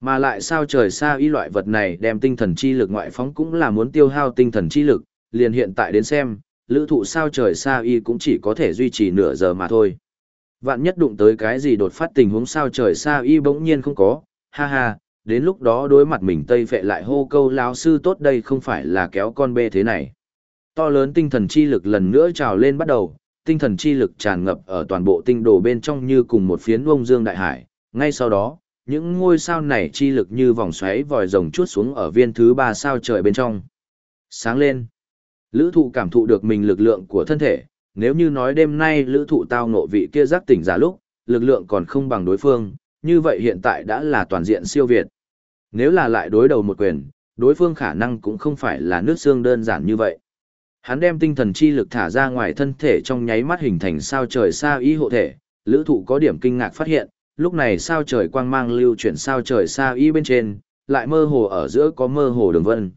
Mà lại sao trời xa y loại vật này đem tinh thần chi lực ngoại phóng cũng là muốn tiêu hao tinh thần chi lực, liền hiện tại đến xem, lữ thụ sao trời xa y cũng chỉ có thể duy trì nửa giờ mà thôi. Vạn nhất đụng tới cái gì đột phát tình huống sao trời xa y bỗng nhiên không có, ha ha, đến lúc đó đối mặt mình tây phệ lại hô câu lão sư tốt đây không phải là kéo con bê thế này. To lớn tinh thần chi lực lần nữa trào lên bắt đầu, tinh thần chi lực tràn ngập ở toàn bộ tinh đồ bên trong như cùng một phiến vông dương đại hải. Ngay sau đó, những ngôi sao này chi lực như vòng xoáy vòi rồng chuốt xuống ở viên thứ ba sao trời bên trong. Sáng lên. Lữ thụ cảm thụ được mình lực lượng của thân thể, nếu như nói đêm nay lữ thụ tao ngộ vị kia giác tỉnh giả lúc, lực lượng còn không bằng đối phương, như vậy hiện tại đã là toàn diện siêu việt. Nếu là lại đối đầu một quyền, đối phương khả năng cũng không phải là nước xương đơn giản như vậy. Hắn đem tinh thần chi lực thả ra ngoài thân thể trong nháy mắt hình thành sao trời xa y hộ thể, lữ thụ có điểm kinh ngạc phát hiện, lúc này sao trời quang mang lưu chuyển sao trời xa y bên trên, lại mơ hồ ở giữa có mơ hồ đường vân.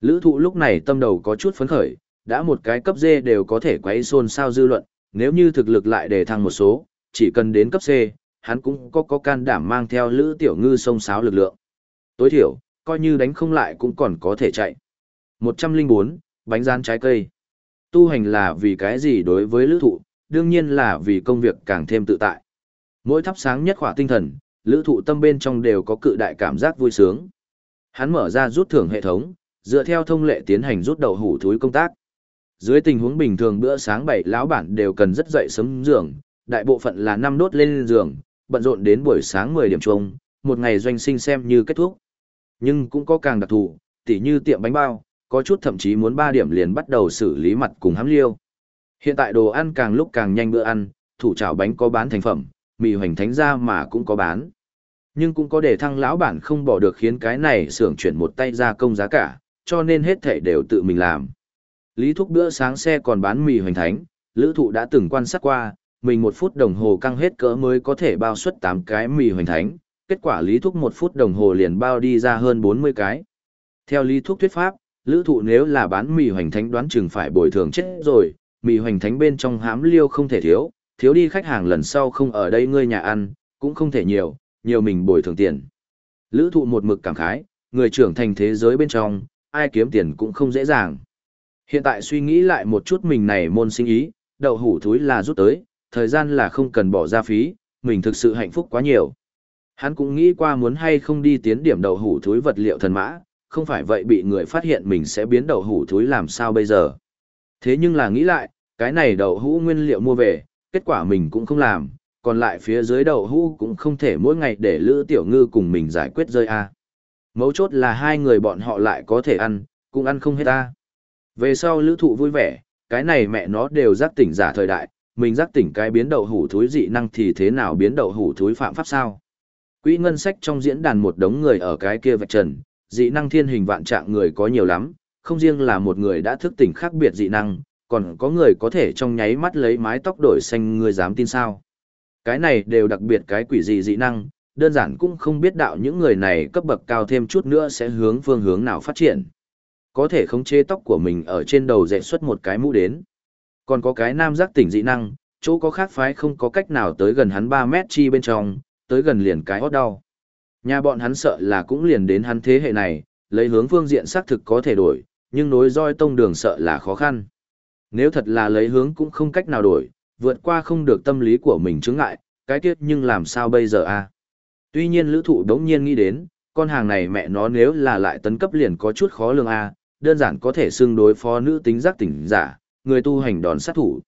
Lữ thụ lúc này tâm đầu có chút phấn khởi, đã một cái cấp D đều có thể quấy xôn sao dư luận, nếu như thực lực lại đề thăng một số, chỉ cần đến cấp C, hắn cũng có có can đảm mang theo lữ tiểu ngư sông sáo lực lượng. Tối thiểu, coi như đánh không lại cũng còn có thể chạy. 104, bánh rán trái cây. Tu hành là vì cái gì đối với lữ thụ, đương nhiên là vì công việc càng thêm tự tại. Mỗi thắp sáng nhất khỏa tinh thần, lữ thụ tâm bên trong đều có cự đại cảm giác vui sướng. Hắn mở ra rút thưởng hệ thống, dựa theo thông lệ tiến hành rút đầu hủ thúi công tác. Dưới tình huống bình thường bữa sáng bảy lão bản đều cần rất dậy sớm giường, đại bộ phận là năm đốt lên giường, bận rộn đến buổi sáng 10 điểm chung, một ngày doanh sinh xem như kết thúc. Nhưng cũng có càng đặc thù, tỉ như tiệm bánh bao, có chút thậm chí muốn ba điểm liền bắt đầu xử lý mặt cùng hám liêu. Hiện tại đồ ăn càng lúc càng nhanh bữa ăn, thủ chảo bánh có bán thành phẩm, mì hoành thánh ra mà cũng có bán. Nhưng cũng có để thăng lão bản không bỏ được khiến cái này xưởng chuyển một tay ra công giá cả, cho nên hết thảy đều tự mình làm. Lý Thúc bữa sáng xe còn bán mì hoành thánh, lữ thụ đã từng quan sát qua, mình một phút đồng hồ căng hết cỡ mới có thể bao suất 8 cái mì hoành thánh, kết quả Lý Thúc một phút đồng hồ liền bao đi ra hơn 40 cái. Theo Lý Thúc thuyết pháp, lữ thụ nếu là bán mì hoành thánh đoán chừng phải bồi thường chết rồi, mì hoành thánh bên trong hám liêu không thể thiếu, thiếu đi khách hàng lần sau không ở đây ngươi nhà ăn, cũng không thể nhiều, nhiều mình bồi thường tiền. Lữ thụ một mực cảm khái, người trưởng thành thế giới bên trong, ai kiếm tiền cũng không dễ dàng. Hiện tại suy nghĩ lại một chút mình này môn sinh ý, đậu hủ thúi là rút tới, thời gian là không cần bỏ ra phí, mình thực sự hạnh phúc quá nhiều. Hắn cũng nghĩ qua muốn hay không đi tiến điểm đậu hủ thúi vật liệu thần mã, không phải vậy bị người phát hiện mình sẽ biến đậu hủ thúi làm sao bây giờ. Thế nhưng là nghĩ lại, cái này đậu hũ nguyên liệu mua về, kết quả mình cũng không làm, còn lại phía dưới đậu hũ cũng không thể mỗi ngày để Lữ Tiểu Ngư cùng mình giải quyết rơi a. Mấu chốt là hai người bọn họ lại có thể ăn, cũng ăn không hết a. Về sau Lữ Thụ vui vẻ, cái này mẹ nó đều giác tỉnh giả thời đại, mình giác tỉnh cái biến đậu hủ thúi dị năng thì thế nào biến đậu hủ thúi phạm pháp sao? Quỹ ngân sách trong diễn đàn một đống người ở cái kia vạch trần, dị năng thiên hình vạn trạng người có nhiều lắm, không riêng là một người đã thức tỉnh khác biệt dị năng, còn có người có thể trong nháy mắt lấy mái tóc đổi xanh người dám tin sao. Cái này đều đặc biệt cái quỷ gì dị năng, đơn giản cũng không biết đạo những người này cấp bậc cao thêm chút nữa sẽ hướng phương hướng nào phát triển. Có thể khống chế tóc của mình ở trên đầu dạy xuất một cái mũ đến. Còn có cái nam giác tỉnh dị năng, chỗ có khác phái không có cách nào tới gần hắn 3 mét chi bên trong, tới gần liền cái hót đau. Nhà bọn hắn sợ là cũng liền đến hắn thế hệ này, lấy hướng phương diện xác thực có thể đổi, nhưng nối roi tông đường sợ là khó khăn. Nếu thật là lấy hướng cũng không cách nào đổi, vượt qua không được tâm lý của mình chứng ngại, cái tiết nhưng làm sao bây giờ a? Tuy nhiên lữ thụ đống nhiên nghĩ đến, con hàng này mẹ nó nếu là lại tấn cấp liền có chút khó lường a, đơn giản có thể xưng đối phó nữ tính giác tỉnh giả, người tu hành đòn sát thủ.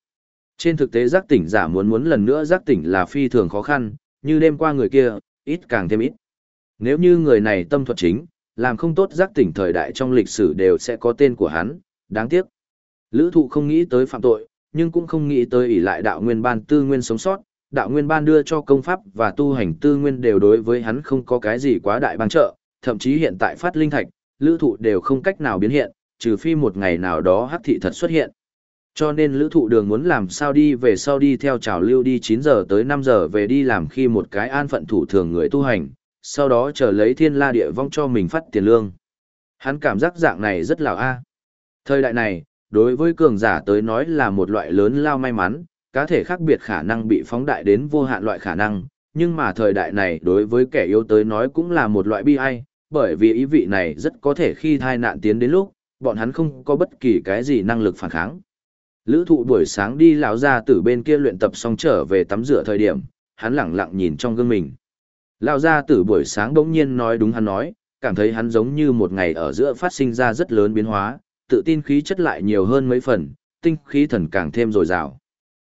Trên thực tế giác tỉnh giả muốn muốn lần nữa giác tỉnh là phi thường khó khăn, như đêm qua người kia, ít càng thêm ít. Nếu như người này tâm thuật chính, làm không tốt giác tỉnh thời đại trong lịch sử đều sẽ có tên của hắn, đáng tiếc. Lữ thụ không nghĩ tới phạm tội, nhưng cũng không nghĩ tới ỷ lại đạo nguyên ban tư nguyên sống sót, đạo nguyên ban đưa cho công pháp và tu hành tư nguyên đều đối với hắn không có cái gì quá đại ban trợ, thậm chí hiện tại phát linh thạch, lữ thụ đều không cách nào biến hiện, trừ phi một ngày nào đó hắc thị thật xuất hiện. Cho nên lữ thụ đường muốn làm sao đi về sau đi theo trào lưu đi 9 giờ tới 5 giờ về đi làm khi một cái an phận thủ thường người tu hành, sau đó chờ lấy thiên la địa vong cho mình phát tiền lương. Hắn cảm giác dạng này rất là a Thời đại này, đối với cường giả tới nói là một loại lớn lao may mắn, cá thể khác biệt khả năng bị phóng đại đến vô hạn loại khả năng, nhưng mà thời đại này đối với kẻ yếu tới nói cũng là một loại bi ai, bởi vì ý vị này rất có thể khi thai nạn tiến đến lúc, bọn hắn không có bất kỳ cái gì năng lực phản kháng. Lữ thụ buổi sáng đi lão ra từ bên kia luyện tập xong trở về tắm rửa thời điểm, hắn lặng lặng nhìn trong gương mình. Lão ra từ buổi sáng đống nhiên nói đúng hắn nói, cảm thấy hắn giống như một ngày ở giữa phát sinh ra rất lớn biến hóa, tự tin khí chất lại nhiều hơn mấy phần, tinh khí thần càng thêm dồi dào.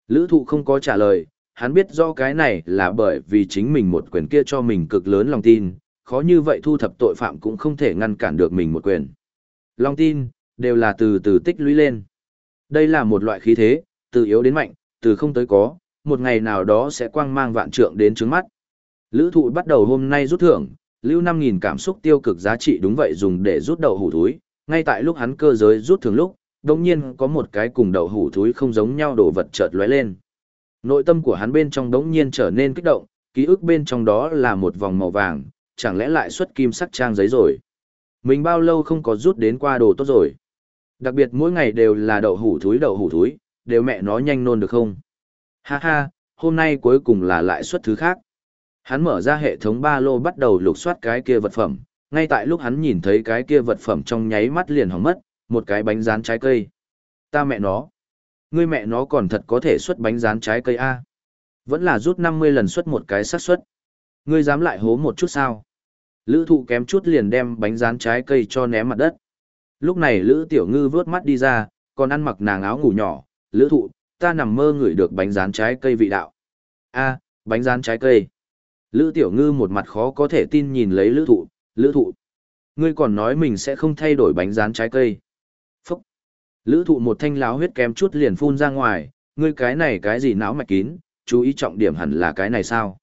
Lữ thụ không có trả lời, hắn biết do cái này là bởi vì chính mình một quyền kia cho mình cực lớn lòng tin, khó như vậy thu thập tội phạm cũng không thể ngăn cản được mình một quyền. Lòng tin, đều là từ từ tích lũy lên. Đây là một loại khí thế, từ yếu đến mạnh, từ không tới có, một ngày nào đó sẽ quang mang vạn trượng đến trước mắt. Lữ thụ bắt đầu hôm nay rút thưởng, lưu 5.000 cảm xúc tiêu cực giá trị đúng vậy dùng để rút đầu hủ thúi, ngay tại lúc hắn cơ giới rút thưởng lúc, đồng nhiên có một cái cùng đậu hủ thúi không giống nhau đồ vật chợt lóe lên. Nội tâm của hắn bên trong đống nhiên trở nên kích động, ký ức bên trong đó là một vòng màu vàng, chẳng lẽ lại xuất kim sắc trang giấy rồi. Mình bao lâu không có rút đến qua đồ tốt rồi. Đặc biệt mỗi ngày đều là đậu hủ thúi đậu hủ thúi, đều mẹ nó nhanh nôn được không? Ha ha, hôm nay cuối cùng là lại xuất thứ khác. Hắn mở ra hệ thống ba lô bắt đầu lục soát cái kia vật phẩm, ngay tại lúc hắn nhìn thấy cái kia vật phẩm trong nháy mắt liền hỏng mất, một cái bánh rán trái cây. Ta mẹ nó. Ngươi mẹ nó còn thật có thể xuất bánh rán trái cây A. Vẫn là rút 50 lần xuất một cái xác suất. Ngươi dám lại hố một chút sao? Lữ thụ kém chút liền đem bánh rán trái cây cho ném mặt đất. Lúc này Lữ Tiểu Ngư vớt mắt đi ra, còn ăn mặc nàng áo ngủ nhỏ. Lữ thụ, ta nằm mơ ngửi được bánh rán trái cây vị đạo. a bánh rán trái cây. Lữ Tiểu Ngư một mặt khó có thể tin nhìn lấy Lữ thụ, Lữ thụ. Ngươi còn nói mình sẽ không thay đổi bánh rán trái cây. Phúc! Lữ thụ một thanh láo huyết kém chút liền phun ra ngoài, ngươi cái này cái gì não mạch kín, chú ý trọng điểm hẳn là cái này sao?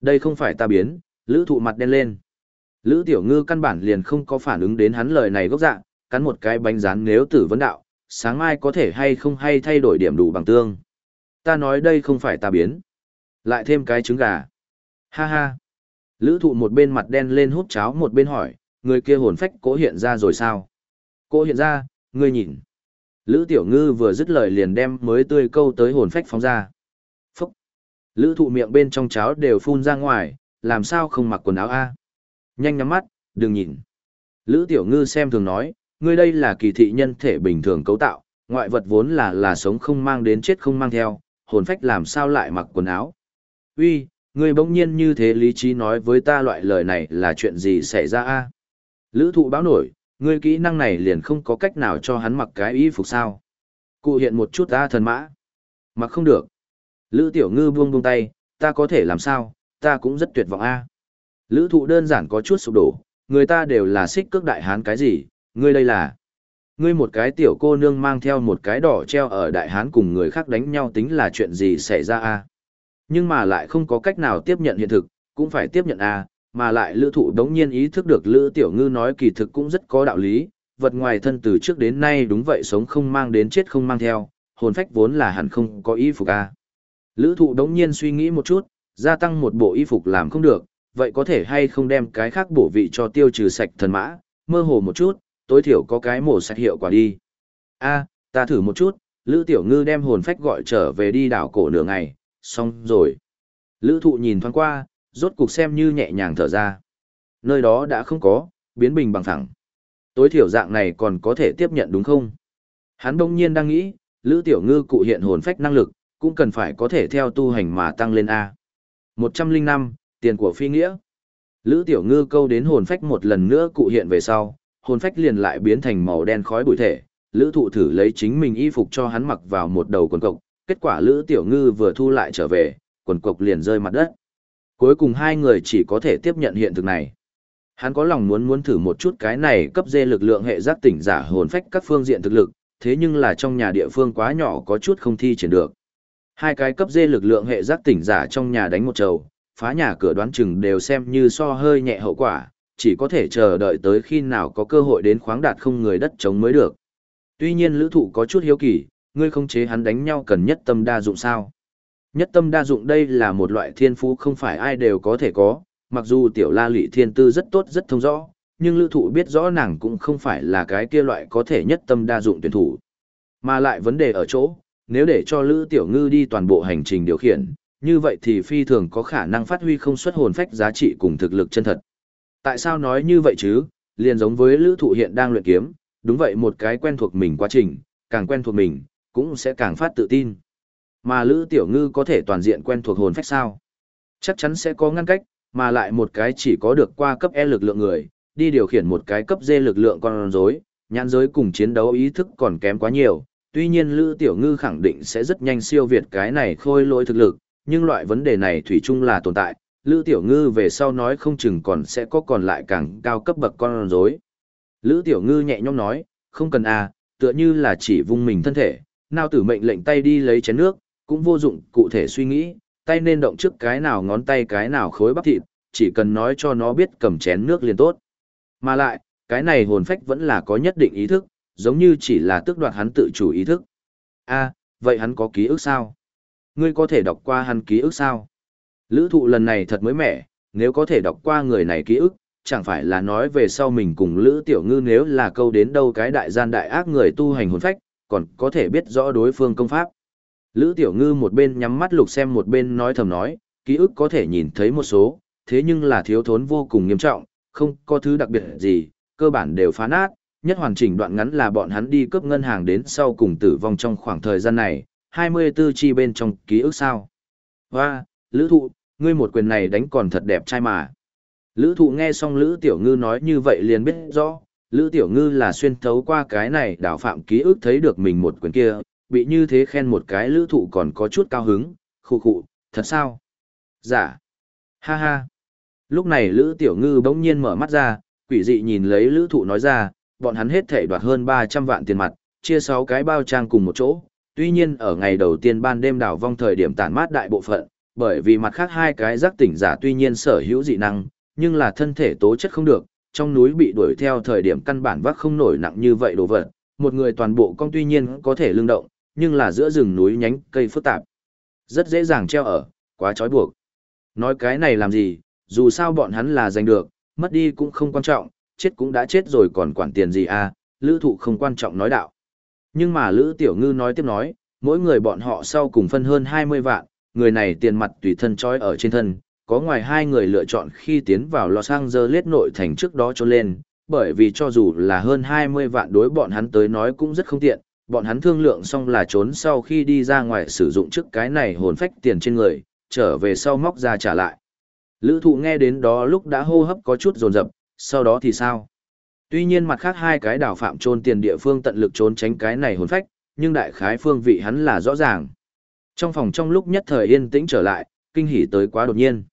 Đây không phải ta biến, lữ thụ mặt đen lên. Lữ tiểu ngư căn bản liền không có phản ứng đến hắn lời này gốc dạng, cắn một cái bánh rán nếu tử vấn đạo, sáng mai có thể hay không hay thay đổi điểm đủ bằng tương. Ta nói đây không phải ta biến. Lại thêm cái trứng gà. Ha ha. Lữ thụ một bên mặt đen lên hút cháo một bên hỏi, người kia hồn phách cố hiện ra rồi sao? Cố hiện ra, ngươi nhìn. Lữ tiểu ngư vừa dứt lời liền đem mới tươi câu tới hồn phách phóng ra. Phúc. Lữ thụ miệng bên trong cháo đều phun ra ngoài, làm sao không mặc quần áo a Nhanh nhắm mắt, đừng nhìn. Lữ tiểu ngư xem thường nói, ngươi đây là kỳ thị nhân thể bình thường cấu tạo, ngoại vật vốn là là sống không mang đến chết không mang theo, hồn phách làm sao lại mặc quần áo. Uy, ngươi bỗng nhiên như thế lý trí nói với ta loại lời này là chuyện gì xảy ra a Lữ thụ báo nổi, ngươi kỹ năng này liền không có cách nào cho hắn mặc cái y phục sao. Cụ hiện một chút ta thần mã. Mặc không được. Lữ tiểu ngư buông buông tay, ta có thể làm sao, ta cũng rất tuyệt vọng a Lữ thụ đơn giản có chút sụp đổ, người ta đều là xích cước đại hán cái gì, ngươi đây là. Ngươi một cái tiểu cô nương mang theo một cái đỏ treo ở đại hán cùng người khác đánh nhau tính là chuyện gì xảy ra a nhưng mà lại không có cách nào tiếp nhận hiện thực, cũng phải tiếp nhận à mà lại lữ thụ đống nhiên ý thức được lữ tiểu ngư nói kỳ thực cũng rất có đạo lý, vật ngoài thân từ trước đến nay đúng vậy sống không mang đến chết không mang theo, hồn phách vốn là hẳn không có y phục a Lữ thụ đống nhiên suy nghĩ một chút, gia tăng một bộ y phục làm không được, vậy có thể hay không đem cái khác bổ vị cho tiêu trừ sạch thần mã, mơ hồ một chút, tối thiểu có cái mổ sạch hiệu quả đi. a ta thử một chút, Lữ Tiểu Ngư đem hồn phách gọi trở về đi đảo cổ nửa ngày, xong rồi. Lữ thụ nhìn thoáng qua, rốt cục xem như nhẹ nhàng thở ra. Nơi đó đã không có, biến bình bằng thẳng. Tối thiểu dạng này còn có thể tiếp nhận đúng không? Hắn đông nhiên đang nghĩ, Lữ Tiểu Ngư cụ hiện hồn phách năng lực, cũng cần phải có thể theo tu hành mà tăng lên A. 105, tiền của phi nghĩa. Lữ Tiểu Ngư câu đến hồn phách một lần nữa cụ hiện về sau, hồn phách liền lại biến thành màu đen khói bụi thể. Lữ thụ thử lấy chính mình y phục cho hắn mặc vào một đầu quần cộc, kết quả Lữ Tiểu Ngư vừa thu lại trở về, quần cộc liền rơi mặt đất. Cuối cùng hai người chỉ có thể tiếp nhận hiện thực này. Hắn có lòng muốn muốn thử một chút cái này cấp dê lực lượng hệ giác tỉnh giả hồn phách các phương diện thực lực, thế nhưng là trong nhà địa phương quá nhỏ có chút không thi triển được. Hai cái cấp dê lực lượng hệ giác tỉnh giả trong nhà đánh một trầu, phá nhà cửa đoán chừng đều xem như so hơi nhẹ hậu quả, chỉ có thể chờ đợi tới khi nào có cơ hội đến khoáng đạt không người đất chống mới được. Tuy nhiên lữ thụ có chút hiếu kỳ, ngươi không chế hắn đánh nhau cần nhất tâm đa dụng sao. Nhất tâm đa dụng đây là một loại thiên phú không phải ai đều có thể có, mặc dù tiểu la lị thiên tư rất tốt rất thông rõ, nhưng lữ thụ biết rõ nàng cũng không phải là cái kia loại có thể nhất tâm đa dụng tuyển thủ. Mà lại vấn đề ở chỗ, nếu để cho lữ tiểu ngư đi toàn bộ hành trình điều khiển, như vậy thì phi thường có khả năng phát huy không xuất hồn phách giá trị cùng thực lực chân thật. Tại sao nói như vậy chứ, liền giống với lữ thụ hiện đang luyện kiếm, đúng vậy một cái quen thuộc mình quá trình, càng quen thuộc mình, cũng sẽ càng phát tự tin. Mà lữ tiểu ngư có thể toàn diện quen thuộc hồn phách sao? Chắc chắn sẽ có ngăn cách, mà lại một cái chỉ có được qua cấp E lực lượng người, đi điều khiển một cái cấp D lực lượng con rối, nhãn giới cùng chiến đấu ý thức còn kém quá nhiều. Tuy nhiên Lữ Tiểu Ngư khẳng định sẽ rất nhanh siêu việt cái này khôi lỗi thực lực, nhưng loại vấn đề này thủy chung là tồn tại, Lữ Tiểu Ngư về sau nói không chừng còn sẽ có còn lại càng cao cấp bậc con rối. Lữ Tiểu Ngư nhẹ nhõm nói, không cần à, tựa như là chỉ vung mình thân thể, nào tử mệnh lệnh tay đi lấy chén nước, cũng vô dụng cụ thể suy nghĩ, tay nên động trước cái nào ngón tay cái nào khối bắp thịt, chỉ cần nói cho nó biết cầm chén nước liền tốt. Mà lại, cái này hồn phách vẫn là có nhất định ý thức, giống như chỉ là tước đoạt hắn tự chủ ý thức. a vậy hắn có ký ức sao? Ngươi có thể đọc qua hắn ký ức sao? Lữ thụ lần này thật mới mẻ, nếu có thể đọc qua người này ký ức, chẳng phải là nói về sau mình cùng Lữ Tiểu Ngư nếu là câu đến đâu cái đại gian đại ác người tu hành hồn phách, còn có thể biết rõ đối phương công pháp. Lữ Tiểu Ngư một bên nhắm mắt lục xem một bên nói thầm nói, ký ức có thể nhìn thấy một số, thế nhưng là thiếu thốn vô cùng nghiêm trọng, không có thứ đặc biệt gì, cơ bản đều phá nát, nhất hoàn chỉnh đoạn ngắn là bọn hắn đi cướp ngân hàng đến sau cùng tử vong trong khoảng thời gian này, 24 chi bên trong ký ức sao. Và, Lữ Thụ, ngươi một quyền này đánh còn thật đẹp trai mà. Lữ Thụ nghe xong Lữ Tiểu Ngư nói như vậy liền biết rõ, Lữ Tiểu Ngư là xuyên thấu qua cái này đảo phạm ký ức thấy được mình một quyền kia, bị như thế khen một cái lữ thụ còn có chút cao hứng, khu khụ, thật sao? Dạ. Ha ha. Lúc này lữ tiểu ngư bỗng nhiên mở mắt ra, Quỷ dị nhìn lấy lữ thụ nói ra, bọn hắn hết thể đoạt hơn 300 vạn tiền mặt, chia 6 cái bao trang cùng một chỗ. Tuy nhiên ở ngày đầu tiên ban đêm đảo vong thời điểm tản mát đại bộ phận, bởi vì mặt khác hai cái giác tỉnh giả tuy nhiên sở hữu dị năng, nhưng là thân thể tố chất không được, trong núi bị đuổi theo thời điểm căn bản vác không nổi nặng như vậy đồ vật. Một người toàn bộ con tuy nhiên có thể lưng động, nhưng là giữa rừng núi nhánh cây phức tạp. Rất dễ dàng treo ở, quá trói buộc. Nói cái này làm gì, dù sao bọn hắn là giành được, mất đi cũng không quan trọng, chết cũng đã chết rồi còn quản tiền gì à, lữ thụ không quan trọng nói đạo. Nhưng mà lữ tiểu ngư nói tiếp nói, mỗi người bọn họ sau cùng phân hơn 20 vạn, người này tiền mặt tùy thân trói ở trên thân, có ngoài hai người lựa chọn khi tiến vào Los Angeles nội thành trước đó cho lên, bởi vì cho dù là hơn 20 vạn đối bọn hắn tới nói cũng rất không tiện, bọn hắn thương lượng xong là trốn sau khi đi ra ngoài sử dụng trước cái này hồn phách tiền trên người, trở về sau móc ra trả lại. Lữ thụ nghe đến đó lúc đã hô hấp có chút dồn rập, sau đó thì sao? Tuy nhiên mặt khác hai cái đảo phạm trôn tiền địa phương tận lực trốn tránh cái này hồn phách, nhưng đại khái phương vị hắn là rõ ràng. Trong phòng trong lúc nhất thời yên tĩnh trở lại, kinh hỉ tới quá đột nhiên.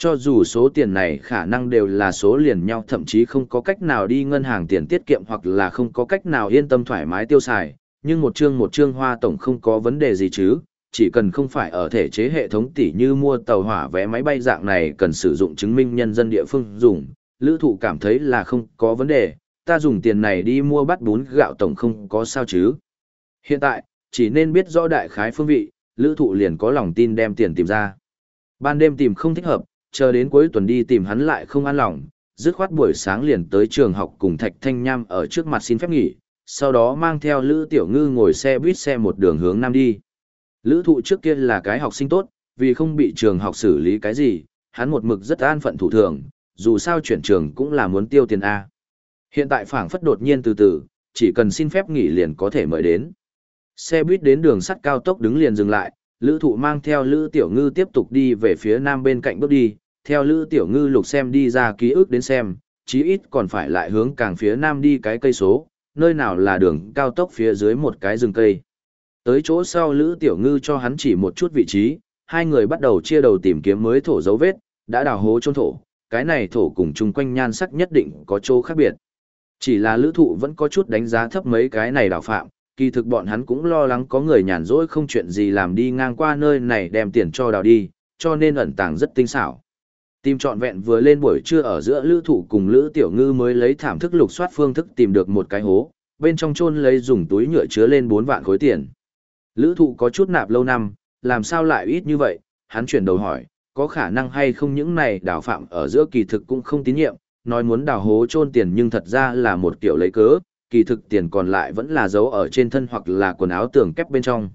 Cho dù số tiền này khả năng đều là số liền nhau thậm chí không có cách nào đi ngân hàng tiền tiết kiệm hoặc là không có cách nào yên tâm thoải mái tiêu xài, nhưng một chương một chương hoa tổng không có vấn đề gì chứ, chỉ cần không phải ở thể chế hệ thống tỷ như mua tàu hỏa vé máy bay dạng này cần sử dụng chứng minh nhân dân địa phương dùng, lữ thụ cảm thấy là không có vấn đề, ta dùng tiền này đi mua bát bún gạo tổng không có sao chứ. Hiện tại, chỉ nên biết rõ đại khái phương vị, lữ thụ liền có lòng tin đem tiền tìm ra. Ban đêm tìm không thích hợp, chờ đến cuối tuần đi tìm hắn lại không an lòng, dứt khoát buổi sáng liền tới trường học cùng Thạch Thanh Nham ở trước mặt xin phép nghỉ, sau đó mang theo Lữ Tiểu Ngư ngồi xe buýt xe một đường hướng nam đi. Lữ thụ trước kia là cái học sinh tốt, vì không bị trường học xử lý cái gì, hắn một mực rất an phận thủ thường, dù sao chuyển trường cũng là muốn tiêu tiền A. Hiện tại phảng phất đột nhiên từ từ, chỉ cần xin phép nghỉ liền có thể mời đến. Xe buýt đến đường sắt cao tốc đứng liền dừng lại, Lữ thụ mang theo Lữ Tiểu Ngư tiếp tục đi về phía nam bên cạnh bước đi, theo Lữ Tiểu Ngư lục xem đi ra ký ức đến xem, chí ít còn phải lại hướng càng phía nam đi cái cây số, nơi nào là đường cao tốc phía dưới một cái rừng cây. Tới chỗ sau Lữ Tiểu Ngư cho hắn chỉ một chút vị trí, hai người bắt đầu chia đầu tìm kiếm mới thổ dấu vết, đã đào hố chôn thổ, cái này thổ cùng chung quanh nhan sắc nhất định có chỗ khác biệt. Chỉ là lữ thụ vẫn có chút đánh giá thấp mấy cái này đào phạm, kỳ thực bọn hắn cũng lo lắng có người nhàn rỗi không chuyện gì làm đi ngang qua nơi này đem tiền cho đào đi, cho nên ẩn tàng rất tinh xảo. Tìm trọn vẹn vừa lên buổi trưa ở giữa lữ thụ cùng lữ tiểu ngư mới lấy thảm thức lục soát phương thức tìm được một cái hố, bên trong chôn lấy dùng túi nhựa chứa lên 4 vạn khối tiền. Lữ thụ có chút nạp lâu năm, làm sao lại ít như vậy, hắn chuyển đầu hỏi, có khả năng hay không những này đào phạm ở giữa kỳ thực cũng không tín nhiệm, nói muốn đào hố chôn tiền nhưng thật ra là một kiểu lấy cớ, kỳ thực tiền còn lại vẫn là giấu ở trên thân hoặc là quần áo tường kép bên trong.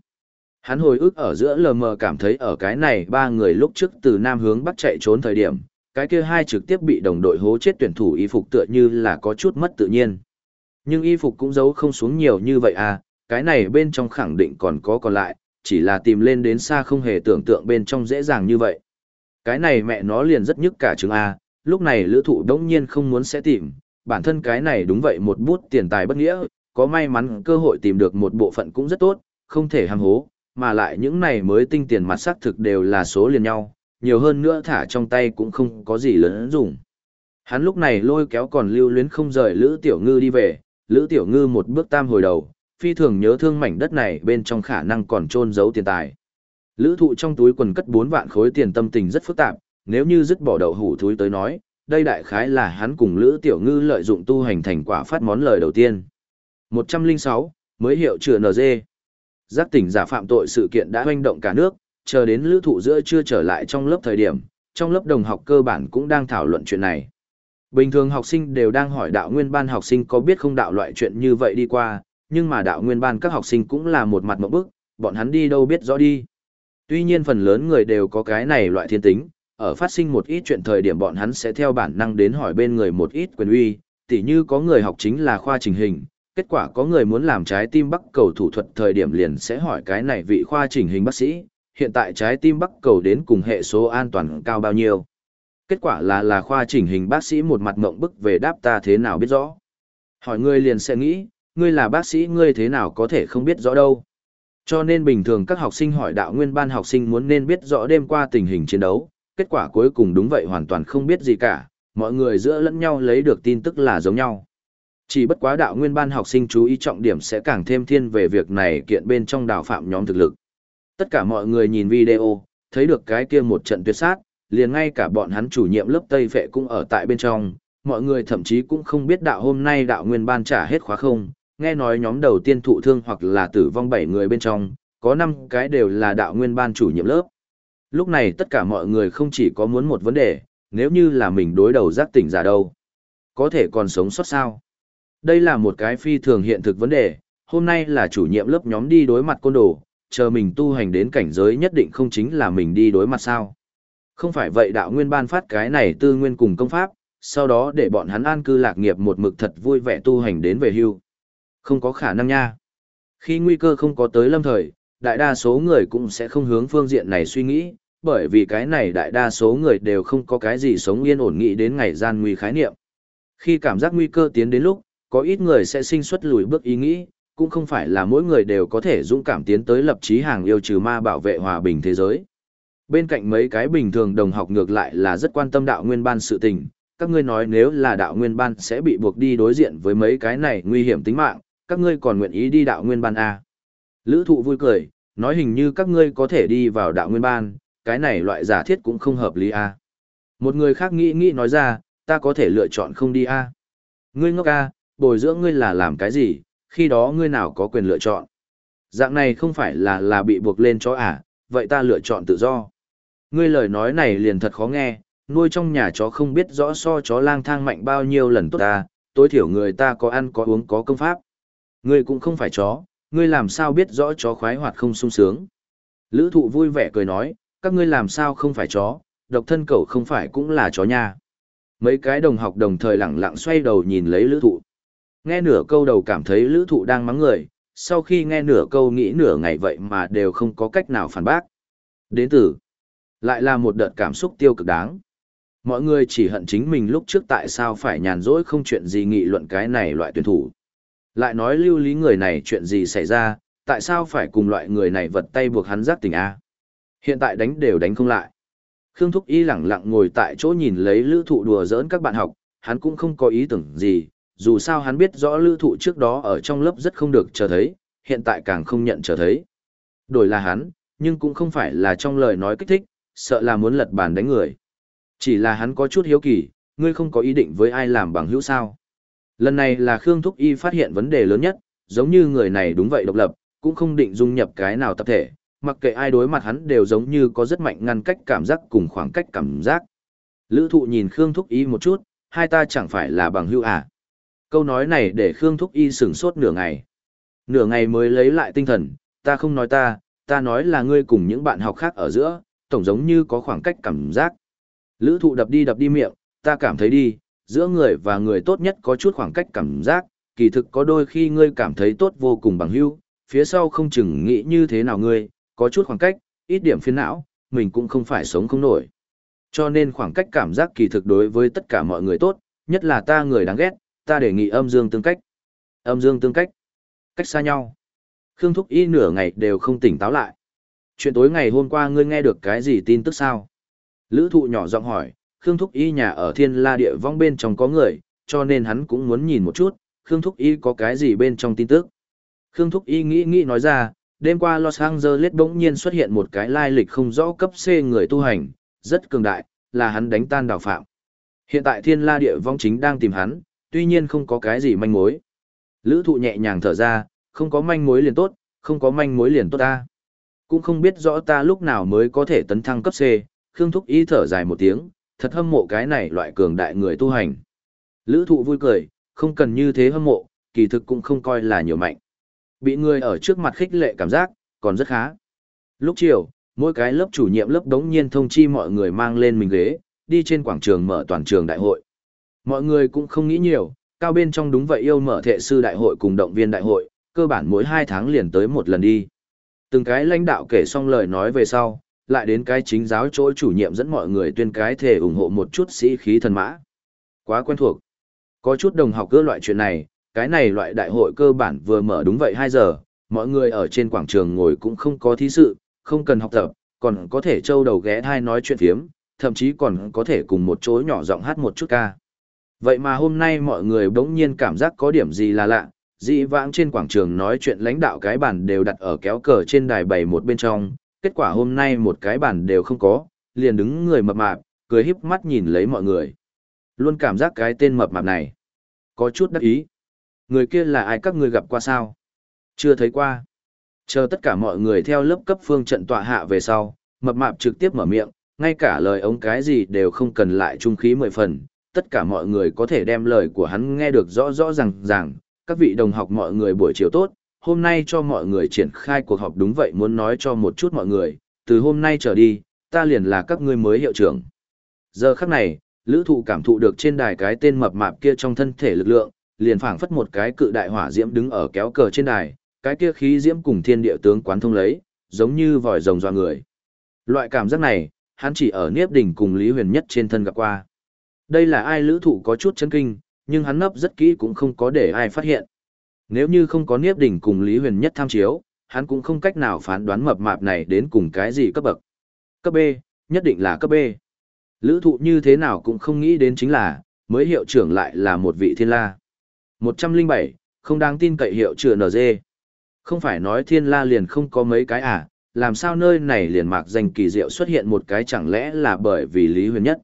Hắn hồi ức ở giữa lờ mờ cảm thấy ở cái này ba người lúc trước từ nam hướng bắc chạy trốn thời điểm, cái kia hai trực tiếp bị đồng đội hố chết tuyển thủ y phục tựa như là có chút mất tự nhiên. Nhưng y phục cũng giấu không xuống nhiều như vậy à, cái này bên trong khẳng định còn có còn lại, chỉ là tìm lên đến xa không hề tưởng tượng bên trong dễ dàng như vậy. Cái này mẹ nó liền rất nhức cả chứng A, à, lúc này lữ thụ đống nhiên không muốn sẽ tìm, bản thân cái này đúng vậy một bút tiền tài bất nghĩa, có may mắn cơ hội tìm được một bộ phận cũng rất tốt, không thể ham hố, mà lại những này mới tinh tiền mặt xác thực đều là số liền nhau, nhiều hơn nữa thả trong tay cũng không có gì lớn dùng. Hắn lúc này lôi kéo còn lưu luyến không rời Lữ Tiểu Ngư đi về, Lữ Tiểu Ngư một bước tam hồi đầu, phi thường nhớ thương mảnh đất này bên trong khả năng còn trôn giấu tiền tài. Lữ thụ trong túi quần cất 4 vạn khối tiền tâm tình rất phức tạp, nếu như dứt bỏ đầu hủ thúi tới nói, đây đại khái là hắn cùng Lữ Tiểu Ngư lợi dụng tu hành thành quả phát món lời đầu tiên. 106, mới hiệu chữa NG. Giác tỉnh giả phạm tội sự kiện đã hoành động cả nước, chờ đến lữ thụ giữa chưa trở lại trong lớp thời điểm, trong lớp đồng học cơ bản cũng đang thảo luận chuyện này. Bình thường học sinh đều đang hỏi đạo nguyên ban học sinh có biết không đạo loại chuyện như vậy đi qua, nhưng mà đạo nguyên ban các học sinh cũng là một mặt mộng bức, bọn hắn đi đâu biết rõ đi. Tuy nhiên phần lớn người đều có cái này loại thiên tính, ở phát sinh một ít chuyện thời điểm bọn hắn sẽ theo bản năng đến hỏi bên người một ít quyền uy, tỉ như có người học chính là khoa trình hình, kết quả có người muốn làm trái tim bắc cầu thủ thuật thời điểm liền sẽ hỏi cái này vị khoa trình hình bác sĩ, hiện tại trái tim bắc cầu đến cùng hệ số an toàn cao bao nhiêu. Kết quả là là khoa chỉnh hình bác sĩ một mặt mộng bức về đáp ta thế nào biết rõ. Hỏi ngươi liền sẽ nghĩ, ngươi là bác sĩ ngươi thế nào có thể không biết rõ đâu. Cho nên bình thường các học sinh hỏi đạo nguyên ban học sinh muốn nên biết rõ đêm qua tình hình chiến đấu, kết quả cuối cùng đúng vậy hoàn toàn không biết gì cả, mọi người giữa lẫn nhau lấy được tin tức là giống nhau. Chỉ bất quá đạo nguyên ban học sinh chú ý trọng điểm sẽ càng thêm thiên về việc này kiện bên trong đào phạm nhóm thực lực. Tất cả mọi người nhìn video, thấy được cái kia một trận tuyệt sát, liền ngay cả bọn hắn chủ nhiệm lớp Tây Phệ cũng ở tại bên trong, mọi người thậm chí cũng không biết đạo hôm nay đạo nguyên ban trả hết khóa không, nghe nói nhóm đầu tiên thụ thương hoặc là tử vong 7 người bên trong, có 5 cái đều là đạo nguyên ban chủ nhiệm lớp. Lúc này tất cả mọi người không chỉ có muốn một vấn đề, nếu như là mình đối đầu giác tỉnh giả đâu, có thể còn sống sót sao? Đây là một cái phi thường hiện thực vấn đề, hôm nay là chủ nhiệm lớp nhóm đi đối mặt côn đồ, chờ mình tu hành đến cảnh giới nhất định không chính là mình đi đối mặt sao. Không phải vậy đạo nguyên ban phát cái này tư nguyên cùng công pháp, sau đó để bọn hắn an cư lạc nghiệp một mực thật vui vẻ tu hành đến về hưu. Không có khả năng nha. Khi nguy cơ không có tới lâm thời, đại đa số người cũng sẽ không hướng phương diện này suy nghĩ, bởi vì cái này đại đa số người đều không có cái gì sống yên ổn nghĩ đến ngày gian nguy khái niệm. Khi cảm giác nguy cơ tiến đến lúc, có ít người sẽ sinh xuất lùi bước ý nghĩ, cũng không phải là mỗi người đều có thể dũng cảm tiến tới lập chí hàng yêu trừ ma bảo vệ hòa bình thế giới. Bên cạnh mấy cái bình thường đồng học ngược lại là rất quan tâm đạo nguyên ban sự tình, các ngươi nói nếu là đạo nguyên ban sẽ bị buộc đi đối diện với mấy cái này nguy hiểm tính mạng, các ngươi còn nguyện ý đi đạo nguyên ban à? Lữ thụ vui cười, nói hình như các ngươi có thể đi vào đạo nguyên ban, cái này loại giả thiết cũng không hợp lý à? Một người khác nghĩ nghĩ nói ra, ta có thể lựa chọn không đi à? Ngươi ngốc à, bồi dưỡng ngươi là làm cái gì, khi đó ngươi nào có quyền lựa chọn. Dạng này không phải là là bị buộc lên chó à, vậy ta lựa chọn tự do. Ngươi lời nói này liền thật khó nghe, nuôi trong nhà chó không biết rõ so chó lang thang mạnh bao nhiêu lần tốt ta, tối thiểu người ta có ăn có uống có công pháp. Ngươi cũng không phải chó, ngươi làm sao biết rõ chó khoái hoạt không sung sướng. Lữ thụ vui vẻ cười nói, các ngươi làm sao không phải chó, độc thân cậu không phải cũng là chó nha. Mấy cái đồng học đồng thời lặng lặng xoay đầu nhìn lấy lữ thụ. Nghe nửa câu đầu cảm thấy lữ thụ đang mắng người, sau khi nghe nửa câu nghĩ nửa ngày vậy mà đều không có cách nào phản bác. Đến từ, lại là một đợt cảm xúc tiêu cực đáng. Mọi người chỉ hận chính mình lúc trước tại sao phải nhàn rỗi không chuyện gì nghị luận cái này loại tuyển thủ. Lại nói lưu lý người này chuyện gì xảy ra, tại sao phải cùng loại người này vật tay buộc hắn giác tình A. Hiện tại đánh đều đánh không lại. Khương Thúc Y lẳng lặng ngồi tại chỗ nhìn lấy lữ thụ đùa giỡn các bạn học, hắn cũng không có ý tưởng gì, dù sao hắn biết rõ lữ thụ trước đó ở trong lớp rất không được chờ thấy, hiện tại càng không nhận chờ thấy. Đổi là hắn, nhưng cũng không phải là trong lời nói kích thích, sợ là muốn lật bàn đánh người. Chỉ là hắn có chút hiếu kỳ, ngươi không có ý định với ai làm bằng hữu sao. Lần này là Khương Thúc Y phát hiện vấn đề lớn nhất, giống như người này đúng vậy độc lập, cũng không định dung nhập cái nào tập thể, mặc kệ ai đối mặt hắn đều giống như có rất mạnh ngăn cách cảm giác cùng khoảng cách cảm giác. Lữ thụ nhìn Khương Thúc Y một chút, hai ta chẳng phải là bằng hữu à. Câu nói này để Khương Thúc Y sửng sốt nửa ngày. Nửa ngày mới lấy lại tinh thần, ta không nói ta, ta nói là ngươi cùng những bạn học khác ở giữa, tổng giống như có khoảng cách cảm giác. Lữ thụ đập đi đập đi miệng, ta cảm thấy đi, giữa người và người tốt nhất có chút khoảng cách cảm giác, kỳ thực có đôi khi ngươi cảm thấy tốt vô cùng bằng hữu, phía sau không chừng nghĩ như thế nào ngươi, có chút khoảng cách, ít điểm phiền não, mình cũng không phải sống không nổi. Cho nên khoảng cách cảm giác kỳ thực đối với tất cả mọi người tốt, nhất là ta người đáng ghét, ta đề nghị âm dương tương cách. Âm dương tương cách. Cách xa nhau. Khương Thúc Y nửa ngày đều không tỉnh táo lại. Chuyện tối ngày hôm qua ngươi nghe được cái gì tin tức sao? Lữ thụ nhỏ giọng hỏi, Khương Thúc Y nhà ở thiên la địa vong bên trong có người, cho nên hắn cũng muốn nhìn một chút, Khương Thúc Y có cái gì bên trong tin tức. Khương Thúc Y nghĩ nghĩ nói ra, đêm qua Los Angeles bỗng nhiên xuất hiện một cái lai lịch không rõ cấp C người tu hành, rất cường đại, là hắn đánh tan đào phạm. Hiện tại thiên la địa vong chính đang tìm hắn, tuy nhiên không có cái gì manh mối. Lữ thụ nhẹ nhàng thở ra, không có manh mối liền tốt, không có manh mối liền tốt ta. Cũng không biết rõ ta lúc nào mới có thể tấn thăng cấp C, Khương Thúc Y thở dài một tiếng, thật hâm mộ cái này loại cường đại người tu hành. Lữ thụ vui cười, không cần như thế hâm mộ, kỳ thực cũng không coi là nhiều mạnh. Bị người ở trước mặt khích lệ cảm giác, còn rất khá. Lúc chiều, mỗi cái lớp chủ nhiệm lớp đống nhiên thông chi mọi người mang lên mình ghế, đi trên quảng trường mở toàn trường đại hội. Mọi người cũng không nghĩ nhiều, cao bên trong đúng vậy yêu mở thệ sư đại hội cùng động viên đại hội, cơ bản mỗi 2 tháng liền tới một lần đi. Từng cái lãnh đạo kể xong lời nói về sau, lại đến cái chính giáo chỗ chủ nhiệm dẫn mọi người tuyên cái thể ủng hộ một chút sĩ khí thần mã. Quá quen thuộc. Có chút đồng học cơ loại chuyện này, cái này loại đại hội cơ bản vừa mở đúng vậy 2 giờ, mọi người ở trên quảng trường ngồi cũng không có thí sự, không cần học tập, còn có thể trâu đầu ghé thai nói chuyện phiếm, thậm chí còn có thể cùng một chỗ nhỏ giọng hát một chút ca. Vậy mà hôm nay mọi người bỗng nhiên cảm giác có điểm gì là lạ, dị vãng trên quảng trường nói chuyện lãnh đạo cái bàn đều đặt ở kéo cờ trên đài bày một bên trong, kết quả hôm nay một cái bàn đều không có, liền đứng người mập mạp, cười híp mắt nhìn lấy mọi người. Luôn cảm giác cái tên mập mạp này. Có chút đắc ý. Người kia là ai các ngươi gặp qua sao? Chưa thấy qua. Chờ tất cả mọi người theo lớp cấp phương trận tọa hạ về sau, mập mạp trực tiếp mở miệng, ngay cả lời ống cái gì đều không cần lại trung khí mười phần, tất cả mọi người có thể đem lời của hắn nghe được rõ rõ ràng ràng, các vị đồng học mọi người buổi chiều tốt, hôm nay cho mọi người triển khai cuộc họp đúng vậy muốn nói cho một chút mọi người, từ hôm nay trở đi, ta liền là các ngươi mới hiệu trưởng. Giờ khắc này, lữ thụ cảm thụ được trên đài cái tên mập mạp kia trong thân thể lực lượng, liền phảng phất một cái cự đại hỏa diễm đứng ở kéo cờ trên đài, cái kia khí diễm cùng thiên địa tướng quán thông lấy, giống như vòi rồng doa người. Loại cảm giác này, hắn chỉ ở Niếp Đỉnh cùng Lý Huyền Nhất trên thân gặp qua. Đây là ai lữ thụ có chút chấn kinh, nhưng hắn nấp rất kỹ cũng không có để ai phát hiện. Nếu như không có Niếp Đỉnh cùng Lý Huyền Nhất tham chiếu, hắn cũng không cách nào phán đoán mập mạp này đến cùng cái gì cấp bậc. Cấp B, nhất định là cấp B. Lữ thụ như thế nào cũng không nghĩ đến chính là, mới hiệu trưởng lại là một vị thiên la. 107, không đáng tin cậy hiệu trưởng NG. Không phải nói thiên la liền không có mấy cái à, làm sao nơi này liền mạc danh kỳ diệu xuất hiện một cái chẳng lẽ là bởi vì Lý Huyền Nhất.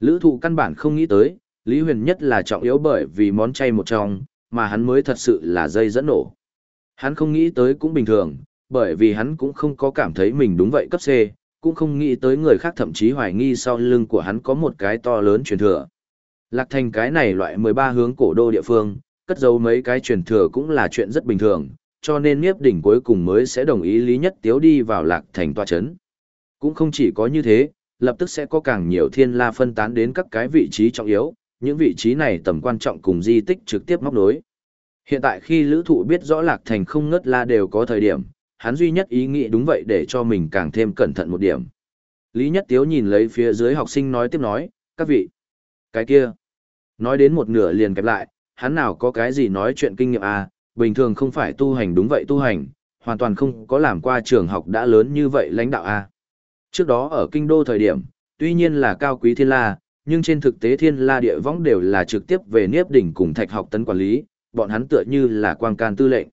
Lữ thụ căn bản không nghĩ tới, Lý Huyền Nhất là trọng yếu bởi vì món chay một trong, mà hắn mới thật sự là dây dẫn nổ. Hắn không nghĩ tới cũng bình thường, bởi vì hắn cũng không có cảm thấy mình đúng vậy cấp C, cũng không nghĩ tới người khác thậm chí hoài nghi sau lưng của hắn có một cái to lớn truyền thừa. Lạc thành cái này loại 13 hướng cổ đô địa phương, cất giấu mấy cái truyền thừa cũng là chuyện rất bình thường, cho nên Niếp Đỉnh cuối cùng mới sẽ đồng ý Lý Nhất Tiếu đi vào Lạc thành tòa chấn. Cũng không chỉ có như thế, lập tức sẽ có càng nhiều thiên la phân tán đến các cái vị trí trọng yếu, những vị trí này tầm quan trọng cùng di tích trực tiếp móc nối. Hiện tại khi lữ thụ biết rõ Lạc Thành không ngất la đều có thời điểm, hắn duy nhất ý nghĩ đúng vậy để cho mình càng thêm cẩn thận một điểm. Lý Nhất Tiếu nhìn lấy phía dưới học sinh nói tiếp nói, các vị, cái kia, nói đến một nửa liền kẹp lại, hắn nào có cái gì nói chuyện kinh nghiệm à, bình thường không phải tu hành đúng vậy tu hành, hoàn toàn không có làm qua trường học đã lớn như vậy lãnh đạo à. Trước đó ở kinh đô thời điểm, tuy nhiên là cao quý thiên la, nhưng trên thực tế thiên la địa võng đều là trực tiếp về niếp đỉnh cùng thạch học tấn quản lý, bọn hắn tựa như là quang can tư lệnh.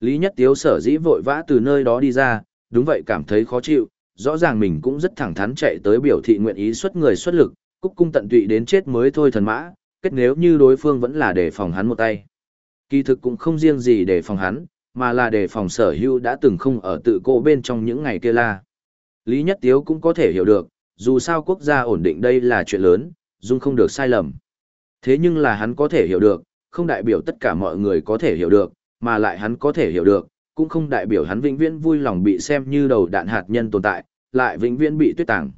Lý Nhất Tiếu sở dĩ vội vã từ nơi đó đi ra, đúng vậy cảm thấy khó chịu, rõ ràng mình cũng rất thẳng thắn chạy tới biểu thị nguyện ý xuất người xuất lực, cúc cung tận tụy đến chết mới thôi thần mã, kết nếu như đối phương vẫn là để phòng hắn một tay. Kỳ thực cũng không riêng gì để phòng hắn, mà là để phòng sở hữu đã từng không ở tự cô bên trong những ngày kia la. Lý Nhất Tiếu cũng có thể hiểu được, dù sao quốc gia ổn định đây là chuyện lớn, dung không được sai lầm. Thế nhưng là hắn có thể hiểu được, không đại biểu tất cả mọi người có thể hiểu được, mà lại hắn có thể hiểu được, cũng không đại biểu hắn vĩnh viễn vui lòng bị xem như đầu đạn hạt nhân tồn tại, lại vĩnh viễn bị tuyết tàng.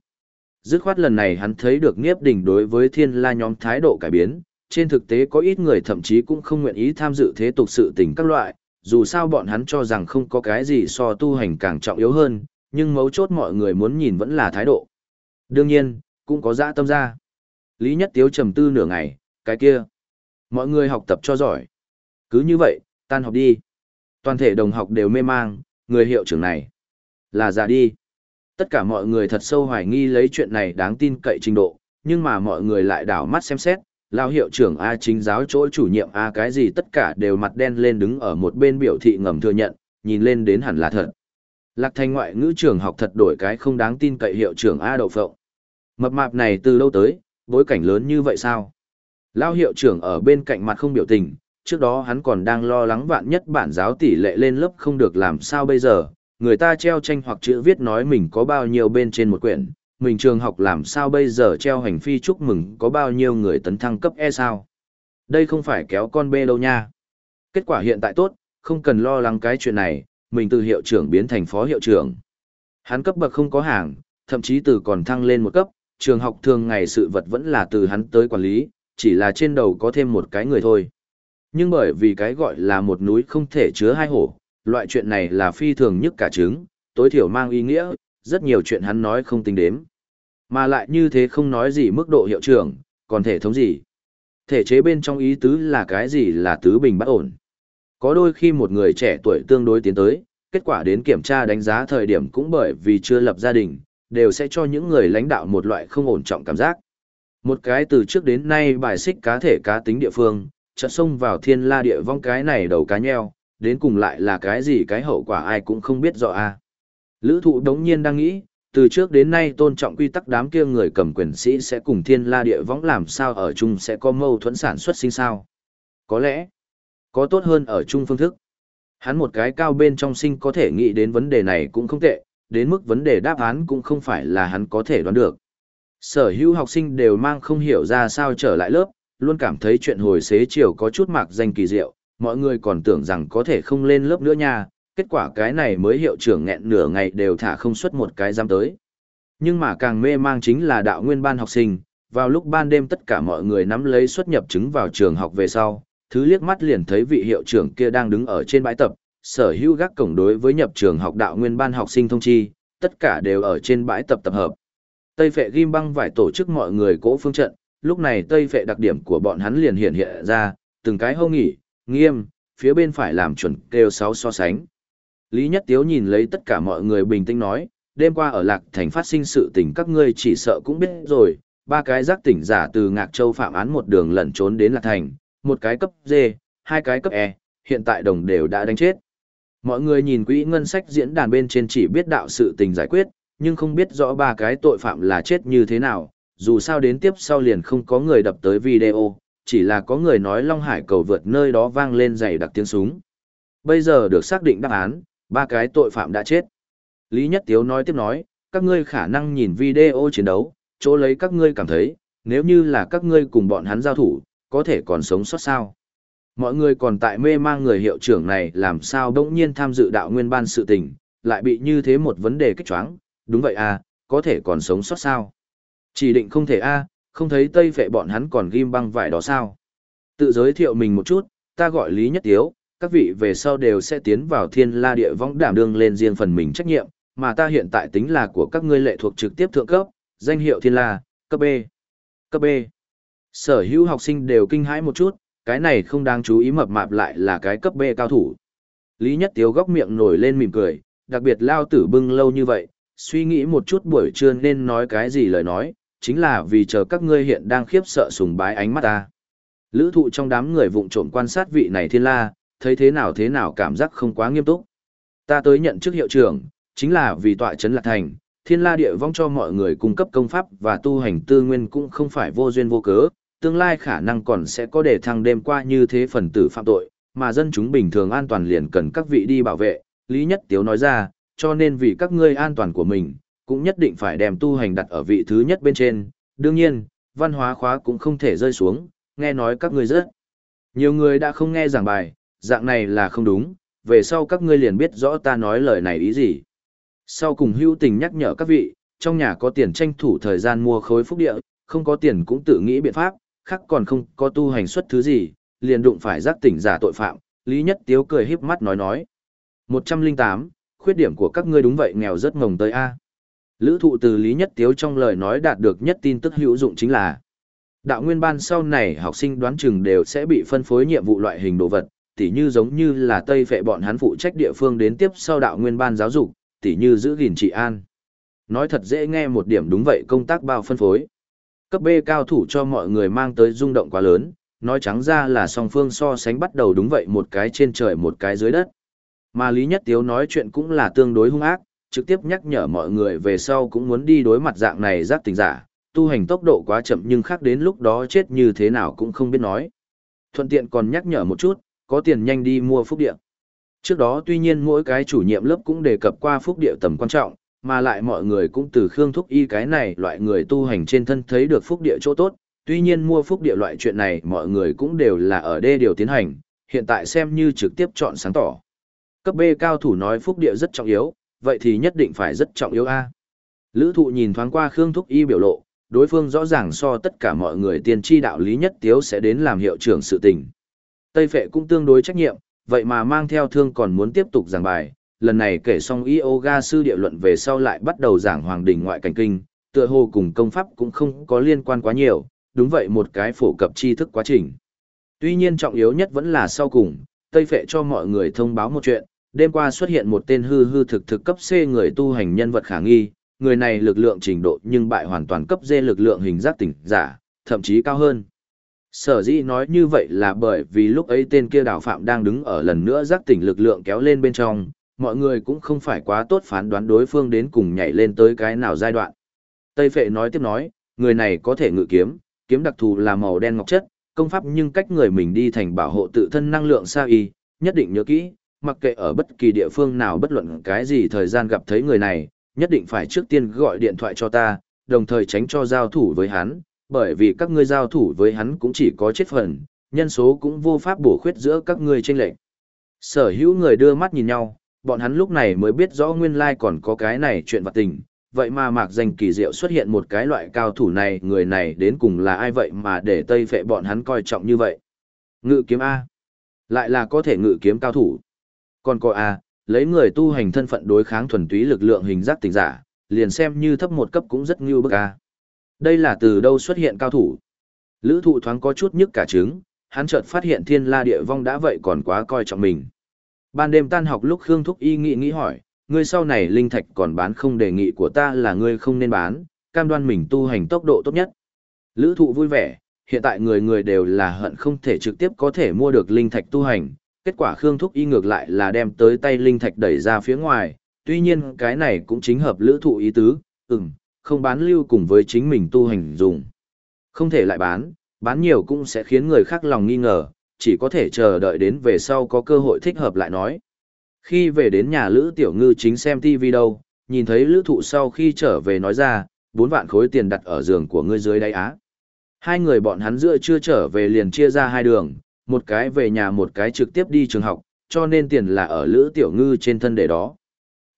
Dứt khoát lần này hắn thấy được Niếp Đình đối với thiên la nhóm thái độ cải biến, trên thực tế có ít người thậm chí cũng không nguyện ý tham dự thế tục sự tình các loại, dù sao bọn hắn cho rằng không có cái gì so tu hành càng trọng yếu hơn, nhưng mấu chốt mọi người muốn nhìn vẫn là thái độ. Đương nhiên, cũng có dã tâm ra. Lý Nhất Tiếu trầm tư nửa ngày, cái kia. Mọi người học tập cho giỏi. Cứ như vậy, tan học đi. Toàn thể đồng học đều mê mang, người hiệu trưởng này. Là già đi. Tất cả mọi người thật sâu hoài nghi lấy chuyện này đáng tin cậy trình độ, nhưng mà mọi người lại đảo mắt xem xét, lao hiệu trưởng A chính giáo chỗ chủ nhiệm A cái gì tất cả đều mặt đen lên đứng ở một bên biểu thị ngầm thừa nhận, nhìn lên đến hẳn là thật. Lạc thành ngoại ngữ trường học thật đổi cái không đáng tin cậy hiệu trưởng A đậu phộng. Mập mạp này từ lâu tới, bối cảnh lớn như vậy sao? Lao hiệu trưởng ở bên cạnh mặt không biểu tình, trước đó hắn còn đang lo lắng vạn nhất bản giáo tỷ lệ lên lớp không được làm sao bây giờ, người ta treo tranh hoặc chữ viết nói mình có bao nhiêu bên trên một quyển, mình trường học làm sao bây giờ treo hành phi chúc mừng có bao nhiêu người tấn thăng cấp E sao. Đây không phải kéo con bê đâu nha. Kết quả hiện tại tốt, không cần lo lắng cái chuyện này, mình từ hiệu trưởng biến thành phó hiệu trưởng. Hắn cấp bậc không có hàng, thậm chí từ còn thăng lên một cấp, trường học thường ngày sự vật vẫn là từ hắn tới quản lý, chỉ là trên đầu có thêm một cái người thôi. Nhưng bởi vì cái gọi là một núi không thể chứa hai hổ, loại chuyện này là phi thường nhất cả trứng, tối thiểu mang ý nghĩa, rất nhiều chuyện hắn nói không tính đếm. Mà lại như thế không nói gì mức độ hiệu trưởng, còn thể thống gì. Thể chế bên trong ý tứ là cái gì là tứ bình bất ổn. Có đôi khi một người trẻ tuổi tương đối tiến tới, kết quả đến kiểm tra đánh giá thời điểm cũng bởi vì chưa lập gia đình, đều sẽ cho những người lãnh đạo một loại không ổn trọng cảm giác. Một cái từ trước đến nay bài xích cá thể cá tính địa phương, chợt xông vào thiên la địa vong cái này đầu cá nheo, đến cùng lại là cái gì cái hậu quả ai cũng không biết rõ a. Lữ thụ đống nhiên đang nghĩ, từ trước đến nay tôn trọng quy tắc đám kia người cầm quyền sĩ sẽ cùng thiên la địa võng làm sao ở chung sẽ có mâu thuẫn sản xuất sinh sao. Có lẽ, có tốt hơn ở chung phương thức. Hắn một cái cao bên trong sinh có thể nghĩ đến vấn đề này cũng không tệ, đến mức vấn đề đáp án cũng không phải là hắn có thể đoán được. Sở hữu học sinh đều mang không hiểu ra sao trở lại lớp, luôn cảm thấy chuyện hồi xế chiều có chút mạc danh kỳ diệu, mọi người còn tưởng rằng có thể không lên lớp nữa nha, kết quả cái này mới hiệu trưởng nghẹn nửa ngày đều thả không xuất một cái giam tới. Nhưng mà càng mê mang chính là đạo nguyên ban học sinh, vào lúc ban đêm tất cả mọi người nắm lấy xuất nhập chứng vào trường học về sau, thứ liếc mắt liền thấy vị hiệu trưởng kia đang đứng ở trên bãi tập, sở hữu gác cổng đối với nhập trường học đạo nguyên ban học sinh thông chi, tất cả đều ở trên bãi tập tập hợp. Tây Phệ Ghim băng vải tổ chức mọi người cỗ phương trận, lúc này Tây Phệ đặc điểm của bọn hắn liền hiện hiện ra, từng cái hô nghỉ, nghiêm, phía bên phải làm chuẩn kêu sáu so sánh. Lý Nhất Tiếu nhìn lấy tất cả mọi người bình tĩnh nói, đêm qua ở Lạc Thành phát sinh sự tình các ngươi chỉ sợ cũng biết rồi, ba cái giác tỉnh giả từ Ngạc Châu phạm án một đường lẩn trốn đến Lạc Thành, một cái cấp D, hai cái cấp E, hiện tại đồng đều đã đánh chết. Mọi người nhìn quỹ ngân sách diễn đàn bên trên chỉ biết đạo sự tình giải quyết, nhưng không biết rõ ba cái tội phạm là chết như thế nào, dù sao đến tiếp sau liền không có người đập tới video, chỉ là có người nói Long Hải cầu vượt nơi đó vang lên dày đặc tiếng súng. Bây giờ được xác định đáp án, ba cái tội phạm đã chết. Lý Nhất Tiếu nói tiếp nói, các ngươi khả năng nhìn video chiến đấu, chỗ lấy các ngươi cảm thấy, nếu như là các ngươi cùng bọn hắn giao thủ, có thể còn sống sót sao. Mọi người còn tại mê mang người hiệu trưởng này làm sao đỗng nhiên tham dự đạo nguyên ban sự tình, lại bị như thế một vấn đề kích choáng, đúng vậy à, có thể còn sống sót sao. Chỉ định không thể a à, không thấy tây phệ bọn hắn còn ghim băng vải đó sao. Tự giới thiệu mình một chút, ta gọi Lý Nhất Tiếu, các vị về sau đều sẽ tiến vào thiên la địa võng đảm đương lên riêng phần mình trách nhiệm, mà ta hiện tại tính là của các ngươi lệ thuộc trực tiếp thượng cấp, danh hiệu thiên la, cấp B. Cấp B. Sở hữu học sinh đều kinh hãi một chút, cái này không đáng chú ý mập mạp lại là cái cấp B cao thủ. Lý Nhất Tiếu góc miệng nổi lên mỉm cười, đặc biệt lao tử bưng lâu như vậy, suy nghĩ một chút buổi trưa nên nói cái gì lời nói, chính là vì chờ các ngươi hiện đang khiếp sợ sùng bái ánh mắt ta. Lữ thụ trong đám người vụng trộm quan sát vị này thiên la, thấy thế nào thế nào cảm giác không quá nghiêm túc. Ta tới nhận chức hiệu trưởng, chính là vì tọa trấn lạc thành, thiên la địa vong cho mọi người cung cấp công pháp và tu hành tư nguyên cũng không phải vô duyên vô cớ, tương lai khả năng còn sẽ có để thăng đêm qua như thế phần tử phạm tội, mà dân chúng bình thường an toàn liền cần các vị đi bảo vệ, Lý Nhất Tiếu nói ra, cho nên vì các ngươi an toàn của mình, cũng nhất định phải đem tu hành đặt ở vị thứ nhất bên trên, đương nhiên, văn hóa khóa cũng không thể rơi xuống, nghe nói các ngươi rất. Nhiều người đã không nghe giảng bài, dạng này là không đúng, về sau các ngươi liền biết rõ ta nói lời này ý gì. Sau cùng hữu tình nhắc nhở các vị, trong nhà có tiền tranh thủ thời gian mua khối phúc địa, không có tiền cũng tự nghĩ biện pháp, khác còn không có tu hành xuất thứ gì, liền đụng phải giác tỉnh giả tội phạm, Lý Nhất Tiếu cười híp mắt nói nói. 108, khuyết điểm của các ngươi đúng vậy nghèo rất ngồng tới A. Lữ thụ từ Lý Nhất Tiếu trong lời nói đạt được nhất tin tức hữu dụng chính là Đạo nguyên ban sau này học sinh đoán chừng đều sẽ bị phân phối nhiệm vụ loại hình đồ vật, tỉ như giống như là Tây Phệ bọn hắn phụ trách địa phương đến tiếp sau đạo nguyên ban giáo dục, tỉ như giữ gìn trị an. Nói thật dễ nghe một điểm đúng vậy công tác bao phân phối. Cấp B cao thủ cho mọi người mang tới rung động quá lớn, nói trắng ra là song phương so sánh bắt đầu đúng vậy một cái trên trời một cái dưới đất. Mà Lý Nhất Tiếu nói chuyện cũng là tương đối hung ác, trực tiếp nhắc nhở mọi người về sau cũng muốn đi đối mặt dạng này giác tình giả, tu hành tốc độ quá chậm nhưng khác đến lúc đó chết như thế nào cũng không biết nói. Thuận tiện còn nhắc nhở một chút, có tiền nhanh đi mua phúc địa. Trước đó tuy nhiên mỗi cái chủ nhiệm lớp cũng đề cập qua phúc địa tầm quan trọng, mà lại mọi người cũng từ khương thúc y cái này loại người tu hành trên thân thấy được phúc địa chỗ tốt, tuy nhiên mua phúc địa loại chuyện này mọi người cũng đều là ở đê điều tiến hành, hiện tại xem như trực tiếp chọn sáng tỏ. Cấp B cao thủ nói phúc địa rất trọng yếu, vậy thì nhất định phải rất trọng yếu A. Lữ thụ nhìn thoáng qua Khương Thúc Y biểu lộ, đối phương rõ ràng so tất cả mọi người tiên tri đạo lý nhất tiếu sẽ đến làm hiệu trưởng sự tình. Tây Phệ cũng tương đối trách nhiệm, vậy mà mang theo thương còn muốn tiếp tục giảng bài, lần này kể xong yoga sư địa luận về sau lại bắt đầu giảng hoàng đỉnh ngoại cảnh kinh, tựa hồ cùng công pháp cũng không có liên quan quá nhiều, đúng vậy một cái phổ cập tri thức quá trình. Tuy nhiên trọng yếu nhất vẫn là sau cùng, Tây Phệ cho mọi người thông báo một chuyện, đêm qua xuất hiện một tên hư hư thực thực cấp C người tu hành nhân vật khả nghi, người này lực lượng trình độ nhưng bại hoàn toàn cấp D lực lượng hình giác tỉnh giả, thậm chí cao hơn. Sở dĩ nói như vậy là bởi vì lúc ấy tên kia đào phạm đang đứng ở lần nữa giác tỉnh lực lượng kéo lên bên trong, mọi người cũng không phải quá tốt phán đoán đối phương đến cùng nhảy lên tới cái nào giai đoạn. Tây Phệ nói tiếp nói, người này có thể ngự kiếm, kiếm đặc thù là màu đen ngọc chất, công pháp nhưng cách người mình đi thành bảo hộ tự thân năng lượng xa y, nhất định nhớ kỹ, mặc kệ ở bất kỳ địa phương nào bất luận cái gì thời gian gặp thấy người này, nhất định phải trước tiên gọi điện thoại cho ta, đồng thời tránh cho giao thủ với hắn, bởi vì các ngươi giao thủ với hắn cũng chỉ có chết phần, nhân số cũng vô pháp bổ khuyết giữa các ngươi tranh lệch. Sở hữu người đưa mắt nhìn nhau, bọn hắn lúc này mới biết rõ nguyên lai còn có cái này chuyện vật tình, vậy mà mạc danh kỳ diệu xuất hiện một cái loại cao thủ này, người này đến cùng là ai vậy mà để Tây Phệ bọn hắn coi trọng như vậy. Ngự kiếm A. Lại là có thể ngự kiếm cao thủ. Còn có A, lấy người tu hành thân phận đối kháng thuần túy lực lượng hình giác tình giả, liền xem như thấp một cấp cũng rất ngưu bức A. Đây là từ đâu xuất hiện cao thủ. Lữ thụ thoáng có chút nhức cả trứng, hắn chợt phát hiện thiên la địa vong đã vậy còn quá coi trọng mình. Ban đêm tan học lúc Khương Thúc Y nghĩ nghĩ hỏi, ngươi sau này linh thạch còn bán không đề nghị của ta là ngươi không nên bán, cam đoan mình tu hành tốc độ tốt nhất. Lữ thụ vui vẻ, hiện tại người người đều là hận không thể trực tiếp có thể mua được linh thạch tu hành, kết quả Khương Thúc Y ngược lại là đem tới tay linh thạch đẩy ra phía ngoài, tuy nhiên cái này cũng chính hợp lữ thụ ý tứ, ừm, không bán lưu cùng với chính mình tu hành dùng. Không thể lại bán, bán nhiều cũng sẽ khiến người khác lòng nghi ngờ, chỉ có thể chờ đợi đến về sau có cơ hội thích hợp lại nói. Khi về đến nhà Lữ Tiểu Ngư chính xem TV đâu, nhìn thấy Lữ Thụ sau khi trở về nói ra, 4 vạn khối tiền đặt ở giường của ngươi dưới đáy á. Hai người bọn hắn giữa chưa trở về liền chia ra hai đường, một cái về nhà một cái trực tiếp đi trường học, cho nên tiền là ở Lữ Tiểu Ngư trên thân để đó.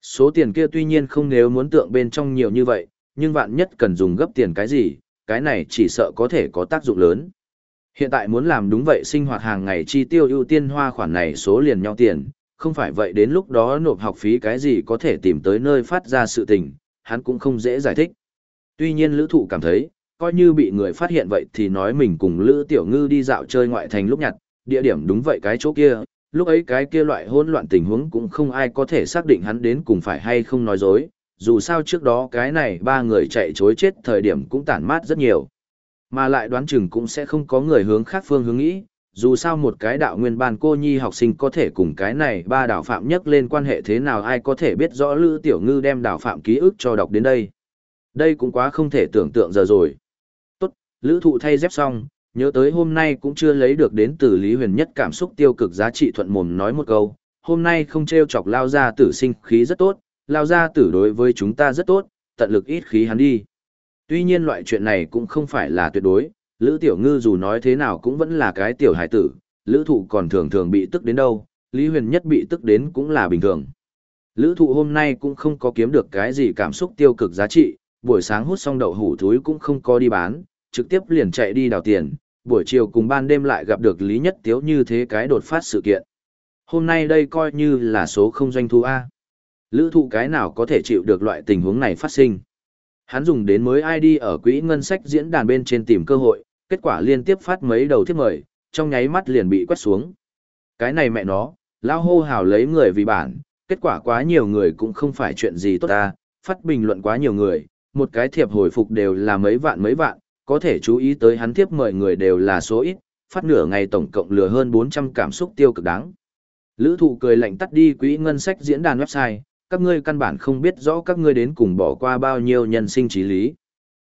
Số tiền kia tuy nhiên không nếu muốn tượng bên trong nhiều như vậy, nhưng vạn nhất cần dùng gấp tiền cái gì, cái này chỉ sợ có thể có tác dụng lớn. Hiện tại muốn làm đúng vậy sinh hoạt hàng ngày chi tiêu ưu tiên hoa khoản này số liền nhau tiền, không phải vậy đến lúc đó nộp học phí cái gì có thể tìm tới nơi phát ra sự tình, hắn cũng không dễ giải thích. Tuy nhiên lữ thụ cảm thấy, coi như bị người phát hiện vậy thì nói mình cùng lữ tiểu ngư đi dạo chơi ngoại thành lúc nhặt, địa điểm đúng vậy cái chỗ kia, lúc ấy cái kia loại hỗn loạn tình huống cũng không ai có thể xác định hắn đến cùng phải hay không nói dối, dù sao trước đó cái này ba người chạy chối chết thời điểm cũng tản mát rất nhiều. Mà lại đoán chừng cũng sẽ không có người hướng khác phương hướng nghĩ, dù sao một cái đạo nguyên ban cô nhi học sinh có thể cùng cái này ba đạo phạm nhất lên quan hệ thế nào ai có thể biết rõ Lữ Tiểu Ngư đem đạo phạm ký ức cho đọc đến đây. Đây cũng quá không thể tưởng tượng giờ rồi. Lữ thụ thay dép xong, nhớ tới hôm nay cũng chưa lấy được đến từ Lý Huyền nhất cảm xúc tiêu cực giá trị thuận mồm nói một câu, hôm nay không treo chọc lao ra tử sinh khí rất tốt, lao ra tử đối với chúng ta rất tốt, tận lực ít khí hắn đi. Tuy nhiên loại chuyện này cũng không phải là tuyệt đối, Lữ Tiểu Ngư dù nói thế nào cũng vẫn là cái tiểu hải tử, Lữ Thụ còn thường thường bị tức đến đâu, Lý Huyền Nhất bị tức đến cũng là bình thường. Lữ Thụ hôm nay cũng không có kiếm được cái gì cảm xúc tiêu cực giá trị, buổi sáng hút xong đậu hủ thúi cũng không có đi bán, trực tiếp liền chạy đi đào tiền, buổi chiều cùng ban đêm lại gặp được Lý Nhất Tiếu như thế cái đột phát sự kiện. Hôm nay đây coi như là số không doanh thu A. Lữ thụ cái nào có thể chịu được loại tình huống này phát sinh. Hắn dùng đến mới ID ở quỹ ngân sách diễn đàn bên trên tìm cơ hội, kết quả liên tiếp phát mấy đầu thiết mời, trong nháy mắt liền bị quét xuống. Cái này mẹ nó, lao hô hào lấy người vì bản, kết quả quá nhiều người cũng không phải chuyện gì tốt ta, phát bình luận quá nhiều người, một cái thiệp hồi phục đều là mấy vạn mấy vạn, có thể chú ý tới hắn tiếp mời người đều là số ít, phát nửa ngày tổng cộng lừa hơn 400 cảm xúc tiêu cực đáng. Lữ thụ cười lạnh tắt đi quỹ ngân sách diễn đàn website, các ngươi căn bản không biết rõ các ngươi đến cùng bỏ qua bao nhiêu nhân sinh trí lý.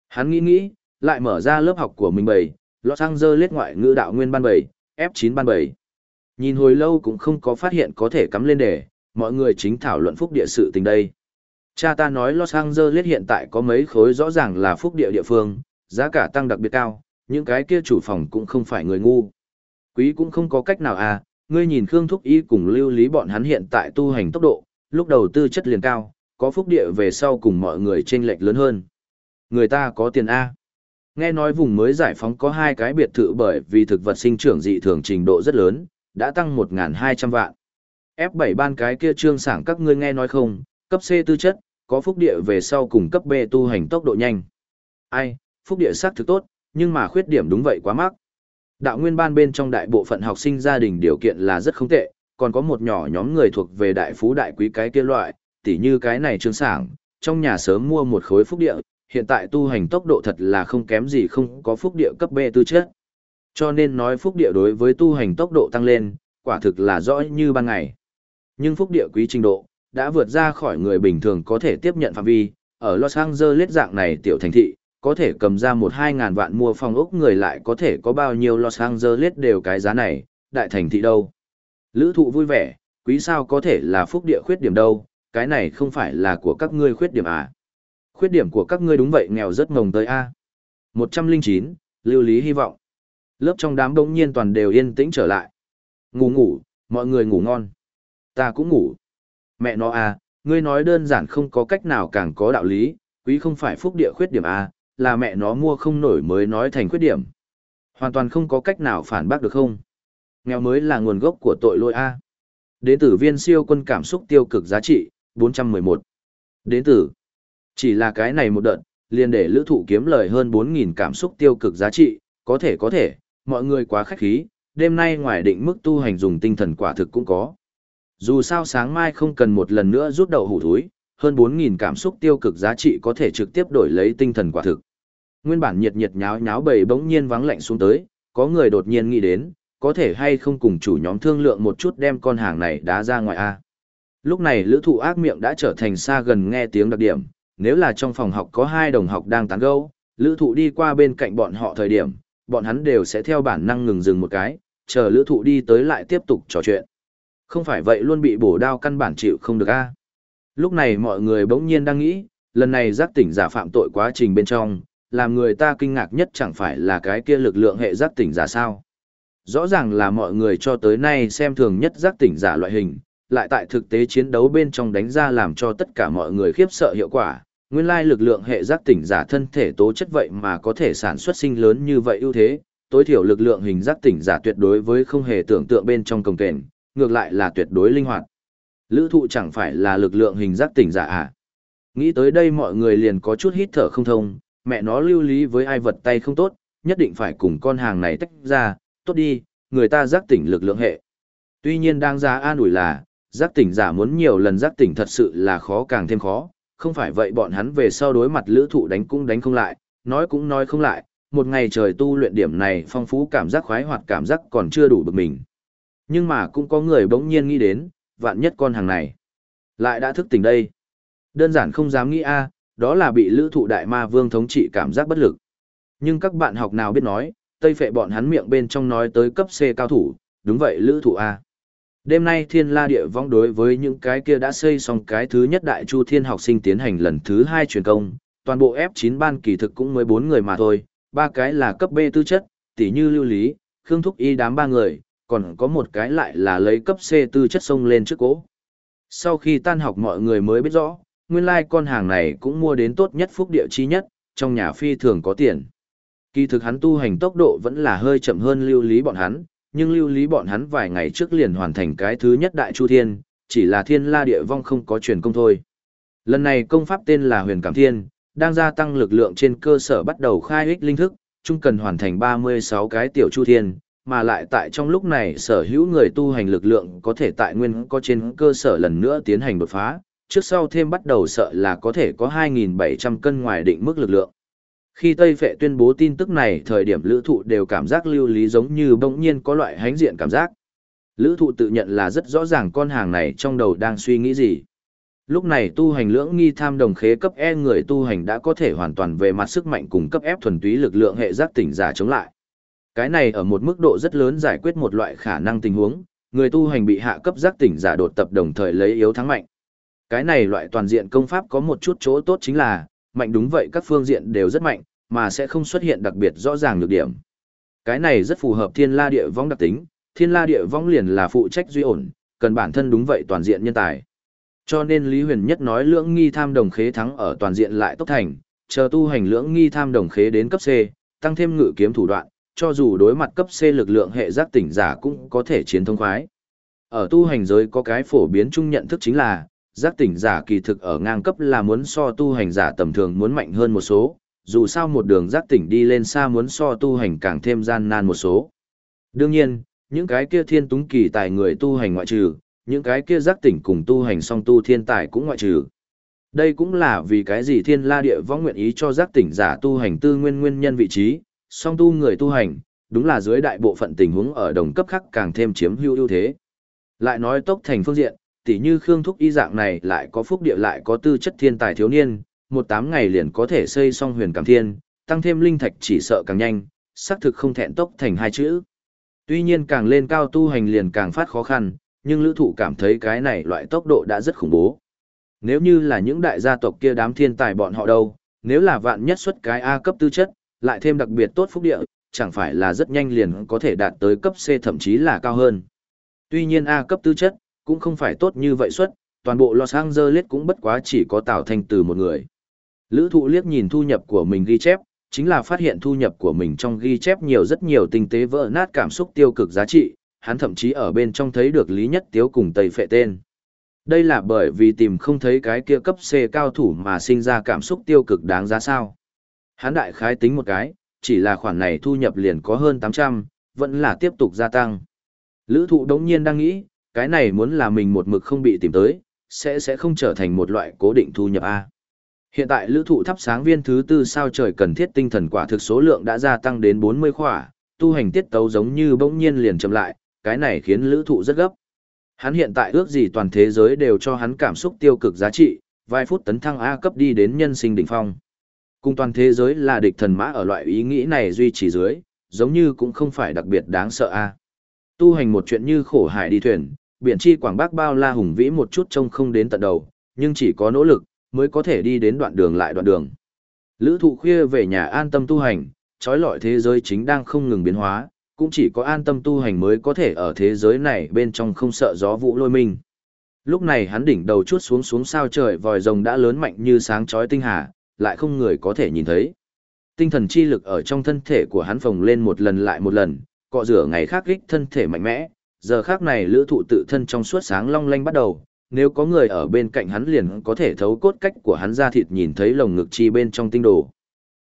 Hắn nghĩ nghĩ, lại mở ra lớp học của mình bầy, Los Angeles ngoại ngữ đạo nguyên ban bầy, F9 ban bầy. Nhìn hồi lâu cũng không có phát hiện có thể cắm lên đề, mọi người chính thảo luận phúc địa sự tình đây. Cha ta nói Los Angeles hiện tại có mấy khối rõ ràng là phúc địa địa phương, giá cả tăng đặc biệt cao, những cái kia chủ phòng cũng không phải người ngu. Quý cũng không có cách nào à, ngươi nhìn Khương Thúc Y cùng lưu lý bọn hắn hiện tại tu hành tốc độ, lúc đầu tư chất liền cao, có phúc địa về sau cùng mọi người chênh lệch lớn hơn. Người ta có tiền A. Nghe nói vùng mới giải phóng có hai cái biệt thự bởi vì thực vật sinh trưởng dị thường trình độ rất lớn, đã tăng 1.200 vạn. F7 ban cái kia trương sảng các ngươi nghe nói không, cấp C tư chất, có phúc địa về sau cùng cấp B tu hành tốc độ nhanh. Ai, phúc địa xác thực tốt, nhưng mà khuyết điểm đúng vậy quá mắc. Đạo nguyên ban bên trong đại bộ phận học sinh gia đình điều kiện là rất không tệ, còn có một nhỏ nhóm người thuộc về đại phú đại quý cái kia loại, tỉ như cái này trương sảng, trong nhà sớm mua một khối phúc địa, hiện tại tu hành tốc độ thật là không kém gì không có phúc địa cấp B tư chất. Cho nên nói phúc địa đối với tu hành tốc độ tăng lên, quả thực là rõ như ban ngày. Nhưng phúc địa quý trình độ, đã vượt ra khỏi người bình thường có thể tiếp nhận phạm vi, ở Los Angeles dạng này tiểu thành thị, có thể cầm ra một hai ngàn vạn mua phòng ốc người lại có thể có bao nhiêu Los Angeles đều cái giá này, đại thành thị đâu. Lữ thụ vui vẻ, quý sao có thể là phúc địa khuyết điểm đâu, cái này không phải là của các ngươi khuyết điểm à. Khuyết điểm của các ngươi đúng vậy nghèo rất ngồng tới A. 109, lưu lý hy vọng. Lớp trong đám đông nhiên toàn đều yên tĩnh trở lại. Ngủ ngủ, mọi người ngủ ngon. Ta cũng ngủ. Mẹ nó à, ngươi nói đơn giản không có cách nào càng có đạo lý, quý không phải phúc địa khuyết điểm à, là mẹ nó mua không nổi mới nói thành khuyết điểm. Hoàn toàn không có cách nào phản bác được không? Nghèo mới là nguồn gốc của tội lỗi A. Đến tử viên siêu quân cảm xúc tiêu cực giá trị, 411. Đến tử. Chỉ là cái này một đợt, liền để lữ thụ kiếm lời hơn 4.000 cảm xúc tiêu cực giá trị, có thể có thể, mọi người quá khách khí, đêm nay ngoài định mức tu hành dùng tinh thần quả thực cũng có. Dù sao sáng mai không cần một lần nữa rút đầu hủ thúi, hơn 4.000 cảm xúc tiêu cực giá trị có thể trực tiếp đổi lấy tinh thần quả thực. Nguyên bản nhiệt nhiệt nháo nháo bầy bỗng nhiên vắng lạnh xuống tới, có người đột nhiên nghĩ đến, có thể hay không cùng chủ nhóm thương lượng một chút đem con hàng này đá ra ngoài A. Lúc này lữ thụ ác miệng đã trở thành xa gần nghe tiếng đặc điểm, nếu là trong phòng học có hai đồng học đang tán gẫu, lữ thụ đi qua bên cạnh bọn họ thời điểm, bọn hắn đều sẽ theo bản năng ngừng dừng một cái, chờ lữ thụ đi tới lại tiếp tục trò chuyện. Không phải vậy luôn bị bổ đao căn bản chịu không được a Lúc này mọi người bỗng nhiên đang nghĩ, lần này giác tỉnh giả phạm tội quá trình bên trong, làm người ta kinh ngạc nhất chẳng phải là cái kia lực lượng hệ giác tỉnh giả sao. Rõ ràng là mọi người cho tới nay xem thường nhất giác tỉnh giả loại hình, lại tại thực tế chiến đấu bên trong đánh ra làm cho tất cả mọi người khiếp sợ hiệu quả. Nguyên lai lực lượng hệ giác tỉnh giả thân thể tố chất vậy mà có thể sản xuất sinh lớn như vậy ưu thế, tối thiểu lực lượng hình giác tỉnh giả tuyệt đối với không hề tưởng tượng bên trong công kềnh, ngược lại là tuyệt đối linh hoạt. Lữ thụ chẳng phải là lực lượng hình giác tỉnh giả à? Nghĩ tới đây mọi người liền có chút hít thở không thông, mẹ nó lưu lý với ai vật tay không tốt, nhất định phải cùng con hàng này tách ra, tốt đi, người ta giác tỉnh lực lượng hệ. Tuy nhiên đang ra an ủi là, giác tỉnh giả muốn nhiều lần giác tỉnh thật sự là khó càng thêm khó, không phải vậy bọn hắn về sau đối mặt lữ thụ đánh cũng đánh không lại, nói cũng nói không lại, một ngày trời tu luyện điểm này phong phú cảm giác khoái hoạt cảm giác còn chưa đủ bực mình. Nhưng mà cũng có người bỗng nhiên nghĩ đến, vạn nhất con hàng này lại đã thức tỉnh đây. Đơn giản không dám nghĩ a đó là bị lữ thụ đại ma vương thống trị cảm giác bất lực. Nhưng các bạn học nào biết nói, tây phệ bọn hắn miệng bên trong nói tới cấp C cao thủ, đúng vậy lữ thụ A. Đêm nay thiên la địa vong đối với những cái kia đã xây xong cái thứ nhất đại chu thiên học sinh tiến hành lần thứ hai truyền công, toàn bộ F9 ban kỳ thực cũng mới 4 người mà thôi, ba cái là cấp B tư chất, tỉ như lưu lý, khương thúc y đám ba người, còn có một cái lại là lấy cấp C tư chất sông lên trước cố. Sau khi tan học mọi người mới biết rõ, nguyên lai like con hàng này cũng mua đến tốt nhất phúc địa chi nhất, trong nhà phi thường có tiền. Kỳ thực hắn tu hành tốc độ vẫn là hơi chậm hơn lưu lý bọn hắn, nhưng lưu lý bọn hắn vài ngày trước liền hoàn thành cái thứ nhất đại chu thiên, chỉ là thiên la địa vong không có truyền công thôi. Lần này công pháp tên là huyền cảm thiên, đang gia tăng lực lượng trên cơ sở bắt đầu khai ích linh thức, chung cần hoàn thành 36 cái tiểu chu thiên, mà lại tại trong lúc này sở hữu người tu hành lực lượng có thể tại nguyên có trên cơ sở lần nữa tiến hành đột phá, trước sau thêm bắt đầu sợ là có thể có 2.700 cân ngoài định mức lực lượng. Khi Tây Phệ tuyên bố tin tức này thời điểm lữ thụ đều cảm giác lưu lý giống như bỗng nhiên có loại hánh diện cảm giác. Lữ thụ tự nhận là rất rõ ràng con hàng này trong đầu đang suy nghĩ gì. Lúc này tu hành lưỡng nghi tham đồng khế cấp E người tu hành đã có thể hoàn toàn về mặt sức mạnh cùng cấp F thuần túy lực lượng hệ giác tỉnh giả chống lại. Cái này ở một mức độ rất lớn giải quyết một loại khả năng tình huống, người tu hành bị hạ cấp giác tỉnh giả đột tập đồng thời lấy yếu thắng mạnh. Cái này loại toàn diện công pháp có một chút chỗ tốt chính là, mạnh đúng vậy các phương diện đều rất mạnh, mà sẽ không xuất hiện đặc biệt rõ ràng nhược điểm. Cái này rất phù hợp thiên la địa vong đặc tính, thiên la địa vong liền là phụ trách duy ổn, cần bản thân đúng vậy toàn diện nhân tài. Cho nên Lý Huyền Nhất nói lưỡng nghi tham đồng khế thắng ở toàn diện lại tốc thành, chờ tu hành lưỡng nghi tham đồng khế đến cấp C, tăng thêm ngự kiếm thủ đoạn, cho dù đối mặt cấp C lực lượng hệ giác tỉnh giả cũng có thể chiến thông khoái. Ở tu hành giới có cái phổ biến chung nhận thức chính là, giác tỉnh giả kỳ thực ở ngang cấp là muốn so tu hành giả tầm thường muốn mạnh hơn một số, dù sao một đường giác tỉnh đi lên xa muốn so tu hành càng thêm gian nan một số. Đương nhiên, những cái kia thiên túng kỳ tài người tu hành ngoại trừ, những cái kia giác tỉnh cùng tu hành song tu thiên tài cũng ngoại trừ. Đây cũng là vì cái gì thiên la địa vong nguyện ý cho giác tỉnh giả tu hành tư nguyên nguyên nhân vị trí, song tu người tu hành, đúng là dưới đại bộ phận tình huống ở đồng cấp khác càng thêm chiếm hữu ưu thế. Lại nói tốc thành phương diện, tỉ như Khương Thúc y dạng này lại có phúc địa lại có tư chất thiên tài thiếu niên, một tám ngày liền có thể xây xong huyền cảm thiên, tăng thêm linh thạch chỉ sợ càng nhanh, xác thực không thẹn tốc thành hai chữ. Tuy nhiên càng lên cao tu hành liền càng phát khó khăn, nhưng lữ thụ cảm thấy cái này loại tốc độ đã rất khủng bố. Nếu như là những đại gia tộc kia đám thiên tài bọn họ đâu, nếu là vạn nhất xuất cái A cấp tư chất, lại thêm đặc biệt tốt phúc địa, chẳng phải là rất nhanh liền có thể đạt tới cấp C thậm chí là cao hơn. Tuy nhiên A cấp tư chất, cũng không phải tốt như vậy xuất, toàn bộ Los Angeles cũng bất quá chỉ có Tào Thanh từ một người. Lữ thụ liếc nhìn thu nhập của mình ghi chép, chính là phát hiện thu nhập của mình trong ghi chép nhiều rất nhiều tinh tế vỡ nát cảm xúc tiêu cực giá trị, hắn thậm chí ở bên trong thấy được Lý Nhất Tiếu cùng Tây Phệ tên. Đây là bởi vì tìm không thấy cái kia cấp C cao thủ mà sinh ra cảm xúc tiêu cực đáng giá sao. Hắn đại khái tính một cái, chỉ là khoản này thu nhập liền có hơn 800, vẫn là tiếp tục gia tăng. Lữ thụ đống nhiên đang nghĩ, cái này muốn là mình một mực không bị tìm tới, sẽ sẽ không trở thành một loại cố định thu nhập A. Hiện tại lữ thụ thắp sáng viên thứ tư sao trời cần thiết tinh thần quả thực số lượng đã gia tăng đến 40 khỏa, tu hành tiết tấu giống như bỗng nhiên liền chậm lại, cái này khiến lữ thụ rất gấp. Hắn hiện tại ước gì toàn thế giới đều cho hắn cảm xúc tiêu cực giá trị, vài phút tấn thăng A cấp đi đến nhân sinh đỉnh phong. Cùng toàn thế giới là địch thần mã ở loại ý nghĩ này duy trì dưới, giống như cũng không phải đặc biệt đáng sợ A. Tu hành một chuyện như khổ hải đi thuyền, biển chi quảng bác bao la hùng vĩ một chút trông không đến tận đầu, nhưng chỉ có nỗ lực, mới có thể đi đến đoạn đường lại đoạn đường. Lữ thụ khuya về nhà an tâm tu hành, trói lọi thế giới chính đang không ngừng biến hóa, cũng chỉ có an tâm tu hành mới có thể ở thế giới này bên trong không sợ gió vũ lôi mình. Lúc này hắn đỉnh đầu chút xuống xuống sao trời vòi rồng đã lớn mạnh như sáng chói tinh hà, lại không người có thể nhìn thấy. Tinh thần chi lực ở trong thân thể của hắn phồng lên một lần lại một lần, cọ rửa ngày khác kích thân thể mạnh mẽ, giờ khác này lữ thụ tự thân trong suốt sáng long lanh bắt đầu, nếu có người ở bên cạnh hắn liền có thể thấu cốt cách của hắn ra thịt nhìn thấy lồng ngực chi bên trong tinh đồ.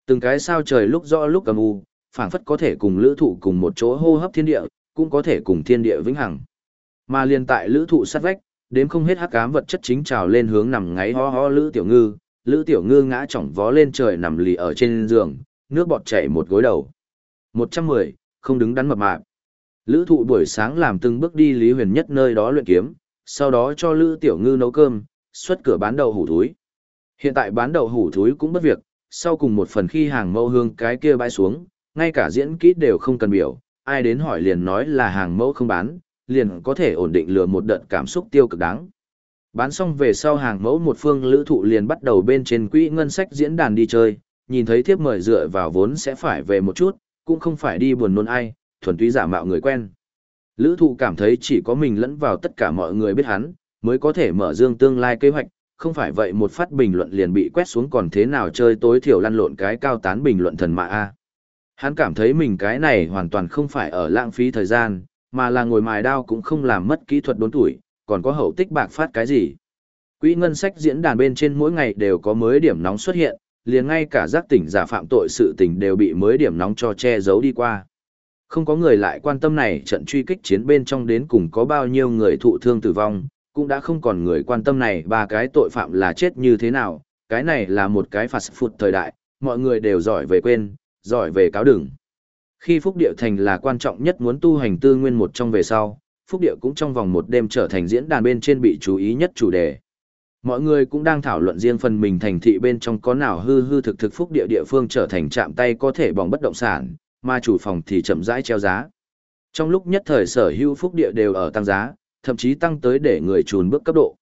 Từng cái sao trời lúc rõ lúc cầm u, phảng phất có thể cùng lữ thụ cùng một chỗ hô hấp thiên địa, cũng có thể cùng thiên địa vĩnh hằng. Mà liền tại lữ thụ sát vách, đếm không hết hắc ám vật chất chính trào lên hướng nằm ngáy ho ho lữ tiểu ngư, lữ tiểu ngư ngã chỏng vó lên trời nằm lì ở trên giường, nước bọt chảy một gối đầu. 110, không đứng đắn mập mạp. Lữ thụ buổi sáng làm từng bước đi Lý Huyền nhất nơi đó luyện kiếm, sau đó cho Lữ Tiểu Ngư nấu cơm, xuất cửa bán đậu hủ thúi. Hiện tại bán đậu hủ thúi cũng bất việc, sau cùng một phần khi hàng mẫu hương cái kia bãi xuống, ngay cả diễn kỹ đều không cần biểu, ai đến hỏi liền nói là hàng mẫu không bán, liền có thể ổn định lừa một đợt cảm xúc tiêu cực đáng. Bán xong về sau hàng mẫu một phương lữ thụ liền bắt đầu bên trên quỹ ngân sách diễn đàn đi chơi, nhìn thấy thiếp mời dựa vào vốn sẽ phải về một chút, cũng không phải đi buồn nôn ai, thuần túy giả mạo người quen. Lữ thụ cảm thấy chỉ có mình lẫn vào tất cả mọi người biết hắn, mới có thể mở dương tương lai kế hoạch, không phải vậy một phát bình luận liền bị quét xuống còn thế nào chơi tối thiểu lăn lộn cái cao tán bình luận thần mạ A. Hắn cảm thấy mình cái này hoàn toàn không phải ở lãng phí thời gian, mà là ngồi mài đao cũng không làm mất kỹ thuật đốn tuổi, còn có hậu tích bạc phát cái gì. Quỹ ngân sách diễn đàn bên trên mỗi ngày đều có mới điểm nóng xuất hiện, liền ngay cả giác tỉnh giả phạm tội sự tình đều bị mới điểm nóng cho che giấu đi qua. Không có người lại quan tâm này trận truy kích chiến bên trong đến cùng có bao nhiêu người thụ thương tử vong, cũng đã không còn người quan tâm này ba cái tội phạm là chết như thế nào, cái này là một cái phạt phụt thời đại, mọi người đều giỏi về quên, giỏi về cáo đừng. Khi Phúc Điệu Thành là quan trọng nhất muốn tu hành tư nguyên một trong về sau, Phúc Điệu cũng trong vòng một đêm trở thành diễn đàn bên trên bị chú ý nhất chủ đề. Mọi người cũng đang thảo luận riêng phần mình thành thị bên trong có nào hư hư thực thực Phúc Địa địa phương trở thành chạm tay có thể bỏng bất động sản, mà chủ phòng thì chậm rãi treo giá. Trong lúc nhất thời sở hữu Phúc Địa đều ở tăng giá, thậm chí tăng tới để người trùn bước cấp độ.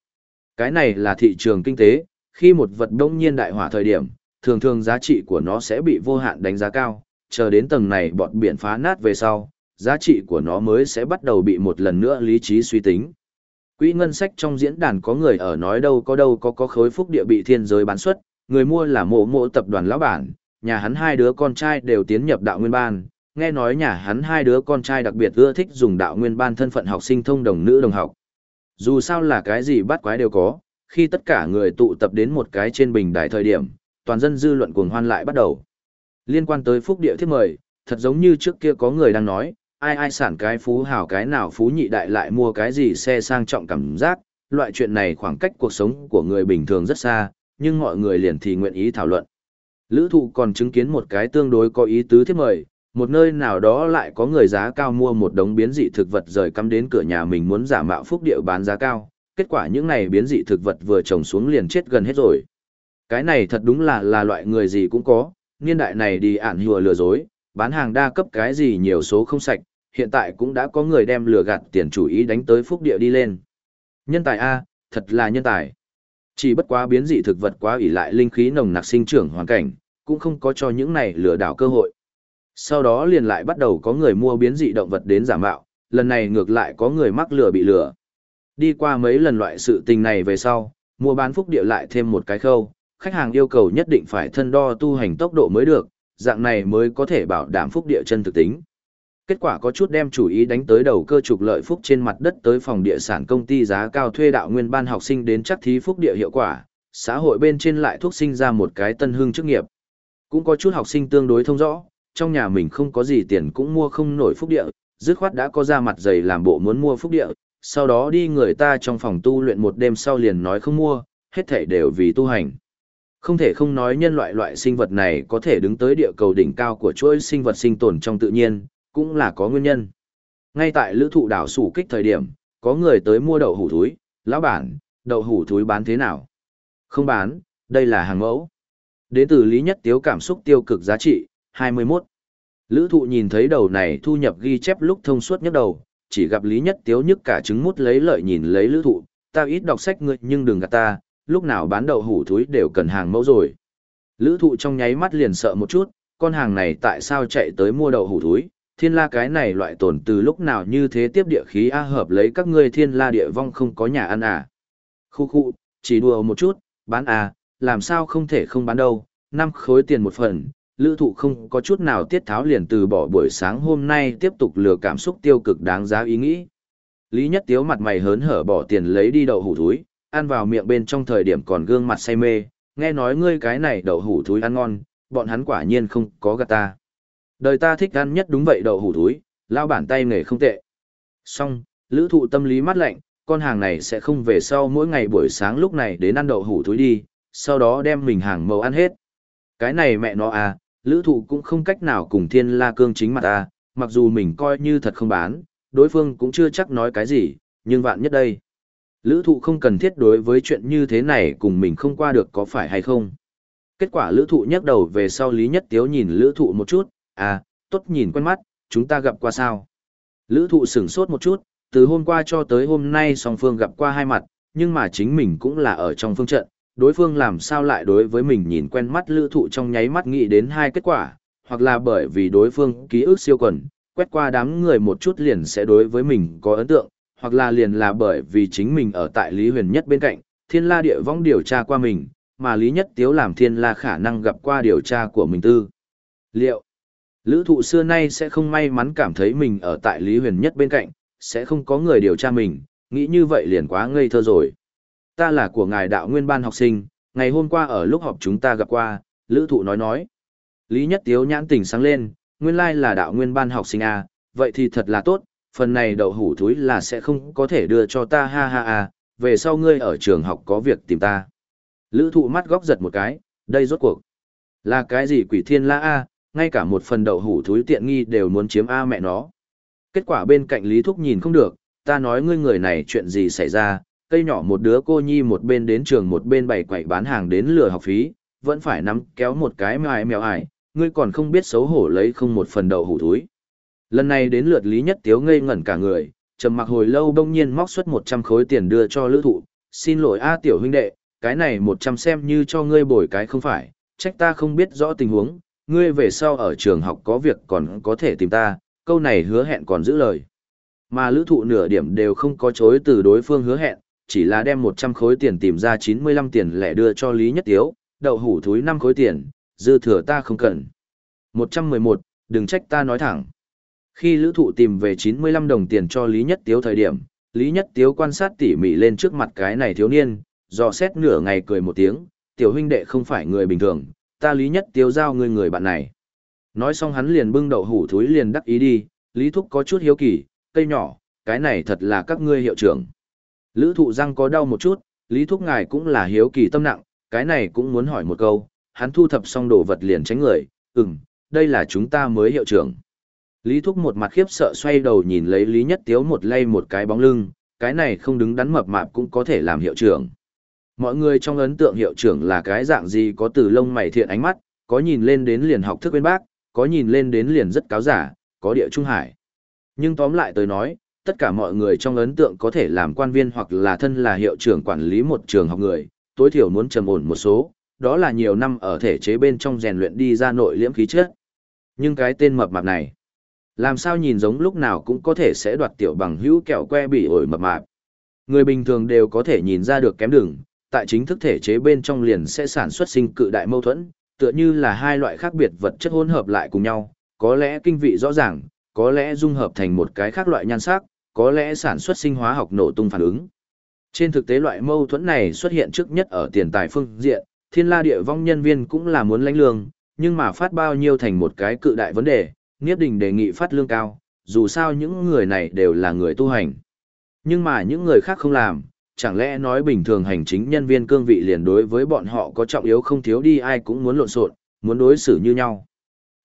Cái này là thị trường kinh tế, khi một vật đông nhiên đại hỏa thời điểm, thường thường giá trị của nó sẽ bị vô hạn đánh giá cao, chờ đến tầng này bọt biển phá nát về sau, giá trị của nó mới sẽ bắt đầu bị một lần nữa lý trí suy tính. Quỹ ngân sách trong diễn đàn có người ở nói đâu có đâu có có khối phúc địa bị thiên giới bán xuất, người mua là mộ mộ tập đoàn lão bản, nhà hắn hai đứa con trai đều tiến nhập đạo nguyên ban, nghe nói nhà hắn hai đứa con trai đặc biệt ưa thích dùng đạo nguyên ban thân phận học sinh thông đồng nữ đồng học. Dù sao là cái gì bắt quái đều có, khi tất cả người tụ tập đến một cái trên bình đài thời điểm, toàn dân dư luận cuồng hoan lại bắt đầu. Liên quan tới phúc địa thiết mời, thật giống như trước kia có người đang nói, ai ai sản cái phú hào cái nào phú nhị đại lại mua cái gì xe sang trọng cảm giác, loại chuyện này khoảng cách cuộc sống của người bình thường rất xa, nhưng mọi người liền thì nguyện ý thảo luận. Lữ thụ còn chứng kiến một cái tương đối có ý tứ thiết mời, một nơi nào đó lại có người giá cao mua một đống biến dị thực vật rời cắm đến cửa nhà mình muốn giả mạo phúc điệu bán giá cao, kết quả những này biến dị thực vật vừa trồng xuống liền chết gần hết rồi. Cái này thật đúng là là loại người gì cũng có, niên đại này đi ản hùa lừa dối, bán hàng đa cấp cái gì nhiều số không sạch, hiện tại cũng đã có người đem lừa gạt tiền chủ ý đánh tới phúc địa đi lên. Nhân tài A, thật là nhân tài. Chỉ bất quá biến dị thực vật quá ỷ lại linh khí nồng nặc sinh trưởng hoàn cảnh, cũng không có cho những này lừa đảo cơ hội. Sau đó liền lại bắt đầu có người mua biến dị động vật đến giả mạo, lần này ngược lại có người mắc lừa bị lừa. Đi qua mấy lần loại sự tình này về sau, mua bán phúc địa lại thêm một cái khâu, khách hàng yêu cầu nhất định phải thân đo tu hành tốc độ mới được, dạng này mới có thể bảo đảm phúc địa chân thực tính. Kết quả có chút đem chủ ý đánh tới đầu cơ trục lợi phúc trên mặt đất tới phòng địa sản công ty giá cao thuê đạo nguyên ban học sinh đến chắc thí phúc địa hiệu quả, xã hội bên trên lại thuốc sinh ra một cái tân hương chức nghiệp. Cũng có chút học sinh tương đối thông rõ, trong nhà mình không có gì tiền cũng mua không nổi phúc địa, dứt khoát đã có ra mặt giày làm bộ muốn mua phúc địa, sau đó đi người ta trong phòng tu luyện một đêm sau liền nói không mua, hết thể đều vì tu hành. Không thể không nói nhân loại loại sinh vật này có thể đứng tới địa cầu đỉnh cao của chuỗi sinh vật sinh tồn trong tự nhiên, cũng là có nguyên nhân. Ngay tại lữ thụ đảo sủ kích thời điểm, có người tới mua đậu hủ thúi, lão bản, đậu hủ thúi bán thế nào? Không bán, đây là hàng mẫu. Đến từ Lý Nhất Tiếu cảm xúc tiêu cực giá trị, 21. Lữ thụ nhìn thấy đầu này thu nhập ghi chép lúc thông suốt nhất đầu, chỉ gặp Lý Nhất Tiếu nhức cả trứng mút lấy lợi nhìn lấy lữ thụ, ta ít đọc sách ngươi nhưng đừng gạt ta, lúc nào bán đậu hủ thúi đều cần hàng mẫu rồi. Lữ thụ trong nháy mắt liền sợ một chút, con hàng này tại sao chạy tới mua đậu hủ thúi, thiên la cái này loại tổn từ lúc nào như thế tiếp địa khí a hợp lấy các ngươi thiên la địa vong không có nhà ăn à. Khu khu, chỉ đùa một chút, bán à, làm sao không thể không bán đâu, năm khối tiền một phần, lữ thụ không có chút nào tiết tháo liền từ bỏ buổi sáng hôm nay tiếp tục lừa cảm xúc tiêu cực đáng giá ý nghĩ. Lý Nhất Tiếu mặt mày hớn hở bỏ tiền lấy đi đậu hủ thúi, ăn vào miệng bên trong thời điểm còn gương mặt say mê, nghe nói ngươi cái này đậu hủ thúi ăn ngon, bọn hắn quả nhiên không có gạt ta. Đời ta thích ăn nhất đúng vậy đậu hủ thúi, lao bản tay nghề không tệ. Xong, lữ thụ tâm lý mắt lạnh, con hàng này sẽ không về sau mỗi ngày buổi sáng lúc này đến ăn đậu hủ thúi đi, sau đó đem mình hàng màu ăn hết. Cái này mẹ nó à, lữ thụ cũng không cách nào cùng thiên la cương chính mặt à, mặc dù mình coi như thật không bán, đối phương cũng chưa chắc nói cái gì, nhưng vạn nhất đây. Lữ thụ không cần thiết đối với chuyện như thế này cùng mình không qua được có phải hay không. Kết quả lữ thụ nhắc đầu về sau Lý Nhất Tiếu nhìn lữ thụ một chút, à, tốt nhìn quen mắt, chúng ta gặp qua sao. Lữ thụ sửng sốt một chút, từ hôm qua cho tới hôm nay song phương gặp qua hai mặt, nhưng mà chính mình cũng là ở trong phương trận, đối phương làm sao lại đối với mình nhìn quen mắt lữ thụ trong nháy mắt nghĩ đến hai kết quả, hoặc là bởi vì đối phương ký ức siêu quần, quét qua đám người một chút liền sẽ đối với mình có ấn tượng, hoặc là liền là bởi vì chính mình ở tại Lý Huyền Nhất bên cạnh, thiên la địa vong điều tra qua mình, mà Lý Nhất Tiếu làm thiên la khả năng gặp qua điều tra của mình tư. Liệu, lữ thụ xưa nay sẽ không may mắn cảm thấy mình ở tại Lý Huyền Nhất bên cạnh, sẽ không có người điều tra mình, nghĩ như vậy liền quá ngây thơ rồi. Ta là của ngài đạo nguyên ban học sinh, ngày hôm qua ở lúc họp chúng ta gặp qua, lữ thụ nói nói. Lý Nhất Tiếu nhãn tỉnh sáng lên, nguyên lai là đạo nguyên ban học sinh à, vậy thì thật là tốt, phần này đậu hủ thúi là sẽ không có thể đưa cho ta ha ha ha, về sau ngươi ở trường học có việc tìm ta. Lữ thụ mắt góc giật một cái, đây rốt cuộc. Là cái gì quỷ thiên la a ngay cả một phần đậu hủ thúi tiện nghi đều muốn chiếm a mẹ nó. Kết quả bên cạnh Lý Thúc nhìn không được, ta nói ngươi người này chuyện gì xảy ra, cây nhỏ một đứa cô nhi một bên đến trường một bên bày quậy bán hàng đến lừa học phí, vẫn phải nắm kéo một cái mèo mèo ải, ngươi còn không biết xấu hổ lấy không một phần đậu hủ túi Lần này đến lượt Lý Nhất Tiếu ngây ngẩn cả người, trầm mặc hồi lâu bỗng nhiên móc xuất 100 khối tiền đưa cho lữ thụ. Xin lỗi A tiểu huynh đệ, cái này 100 xem như cho ngươi bồi cái không phải, trách ta không biết rõ tình huống, ngươi về sau ở trường học có việc còn có thể tìm ta, câu này hứa hẹn còn giữ lời. Mà lữ thụ nửa điểm đều không có chối từ đối phương hứa hẹn, chỉ là đem 100 khối tiền tìm ra 95 tiền lẻ đưa cho Lý Nhất Tiếu, đậu hủ thúi 5 khối tiền, dư thừa ta không cần. 111, đừng trách ta nói thẳng. Khi lữ thụ tìm về 95 đồng tiền cho Lý Nhất Tiếu thời điểm, Lý Nhất Tiếu quan sát tỉ mỉ lên trước mặt cái này thiếu niên, dò xét nửa ngày cười một tiếng, tiểu huynh đệ không phải người bình thường, ta Lý Nhất Tiếu giao người người bạn này. Nói xong hắn liền bưng đậu hủ thúi liền đắc ý đi, Lý Thúc có chút hiếu kỳ, cây nhỏ, cái này thật là các ngươi hiệu trưởng. Lữ thụ răng có đau một chút, Lý Thúc ngài cũng là hiếu kỳ tâm nặng, cái này cũng muốn hỏi một câu, hắn thu thập xong đồ vật liền tránh người, ừm, đây là chúng ta mới hiệu trưởng. Lý Thúc một mặt khiếp sợ xoay đầu nhìn lấy Lý Nhất Tiếu một lay một cái bóng lưng, cái này không đứng đắn mập mạp cũng có thể làm hiệu trưởng. Mọi người trong ấn tượng hiệu trưởng là cái dạng gì có từ lông mày thiện ánh mắt, có nhìn lên đến liền học thức bên bác, có nhìn lên đến liền rất cáo giả, có địa trung hải. Nhưng tóm lại tôi nói, tất cả mọi người trong ấn tượng có thể làm quan viên hoặc là thân là hiệu trưởng quản lý một trường học người, tối thiểu muốn trầm ổn một số, đó là nhiều năm ở thể chế bên trong rèn luyện đi ra nội liễm khí chất. Nhưng cái tên mập mạp này, làm sao nhìn giống lúc nào cũng có thể sẽ đoạt tiểu bằng hữu kẹo que bị ổi mập mạp. Người bình thường đều có thể nhìn ra được kém đường, tại chính thức thể chế bên trong liền sẽ sản xuất sinh cự đại mâu thuẫn, tựa như là hai loại khác biệt vật chất hỗn hợp lại cùng nhau, có lẽ kinh vị rõ ràng, có lẽ dung hợp thành một cái khác loại nhan sắc, có lẽ sản xuất sinh hóa học nổ tung phản ứng. Trên thực tế loại mâu thuẫn này xuất hiện trước nhất ở tiền tài phương diện, thiên la địa vong nhân viên cũng là muốn lãnh lương, nhưng mà phát bao nhiêu thành một cái cự đại vấn đề, Niếp Đình đề nghị phát lương cao, dù sao những người này đều là người tu hành. Nhưng mà những người khác không làm, chẳng lẽ nói bình thường hành chính nhân viên cương vị liền đối với bọn họ có trọng yếu không thiếu đi ai cũng muốn lộn xộn, muốn đối xử như nhau.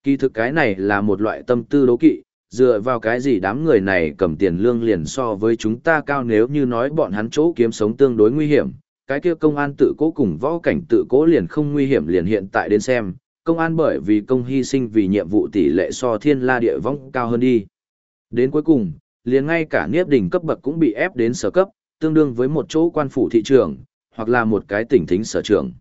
Kỳ thực cái này là một loại tâm tư đố kỵ, dựa vào cái gì đám người này cầm tiền lương liền so với chúng ta cao nếu như nói bọn hắn chỗ kiếm sống tương đối nguy hiểm, cái kia công an tự cố cùng võ cảnh tự cố liền không nguy hiểm liền hiện tại đến xem, công an bởi vì công hy sinh vì nhiệm vụ tỷ lệ so thiên la địa vong cao hơn đi. Đến cuối cùng, liền ngay cả niếp đỉnh cấp bậc cũng bị ép đến sở cấp, tương đương với một chỗ quan phủ thị trường, hoặc là một cái tỉnh thính sở trường.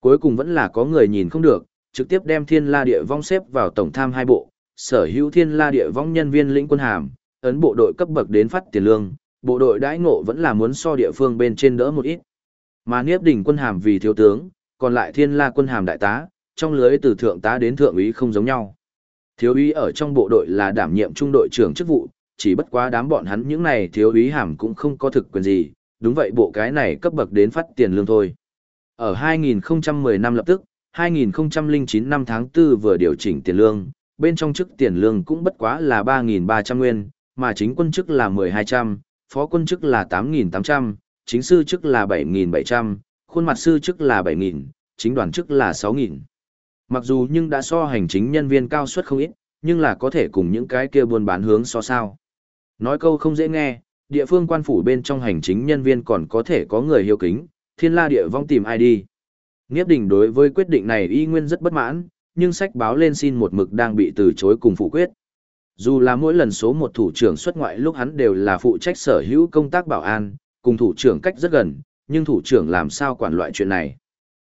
Cuối cùng vẫn là có người nhìn không được, trực tiếp đem thiên la địa vong xếp vào tổng tham hai bộ, sở hữu thiên la địa vong nhân viên lĩnh quân hàm, ấn bộ đội cấp bậc đến phát tiền lương, bộ đội đãi ngộ vẫn là muốn so địa phương bên trên đỡ một ít. Mà Niếp Đỉnh quân hàm vì thiếu tướng, còn lại thiên la quân hàm đại tá, trong lưới từ thượng tá đến thượng úy không giống nhau. Thiếu úy ở trong bộ đội là đảm nhiệm trung đội trưởng chức vụ, chỉ bất quá đám bọn hắn những này thiếu úy hàm cũng không có thực quyền gì, đúng vậy bộ cái này cấp bậc đến phát tiền lương thôi. Ở 2010 năm lập tức, 2009 năm tháng 4 vừa điều chỉnh tiền lương, bên trong chức tiền lương cũng bất quá là 3.300 nguyên, mà chính quân chức là 1.200, phó quân chức là 8.800, chính sư chức là 7.700, khuôn mặt sư chức là 7.000, chính đoàn chức là 6.000. Mặc dù nhưng đã so hành chính nhân viên cao suất không ít, nhưng là có thể cùng những cái kia buôn bán hướng so sao. Nói câu không dễ nghe, địa phương quan phủ bên trong hành chính nhân viên còn có thể có người hiếu kính, thiên la địa vong tìm ai đi. Nghiếp đình đối với quyết định này y nguyên rất bất mãn, nhưng sách báo lên xin một mực đang bị từ chối cùng phụ quyết. Dù là mỗi lần số một thủ trưởng xuất ngoại lúc hắn đều là phụ trách sở hữu công tác bảo an, cùng thủ trưởng cách rất gần, nhưng thủ trưởng làm sao quản loại chuyện này.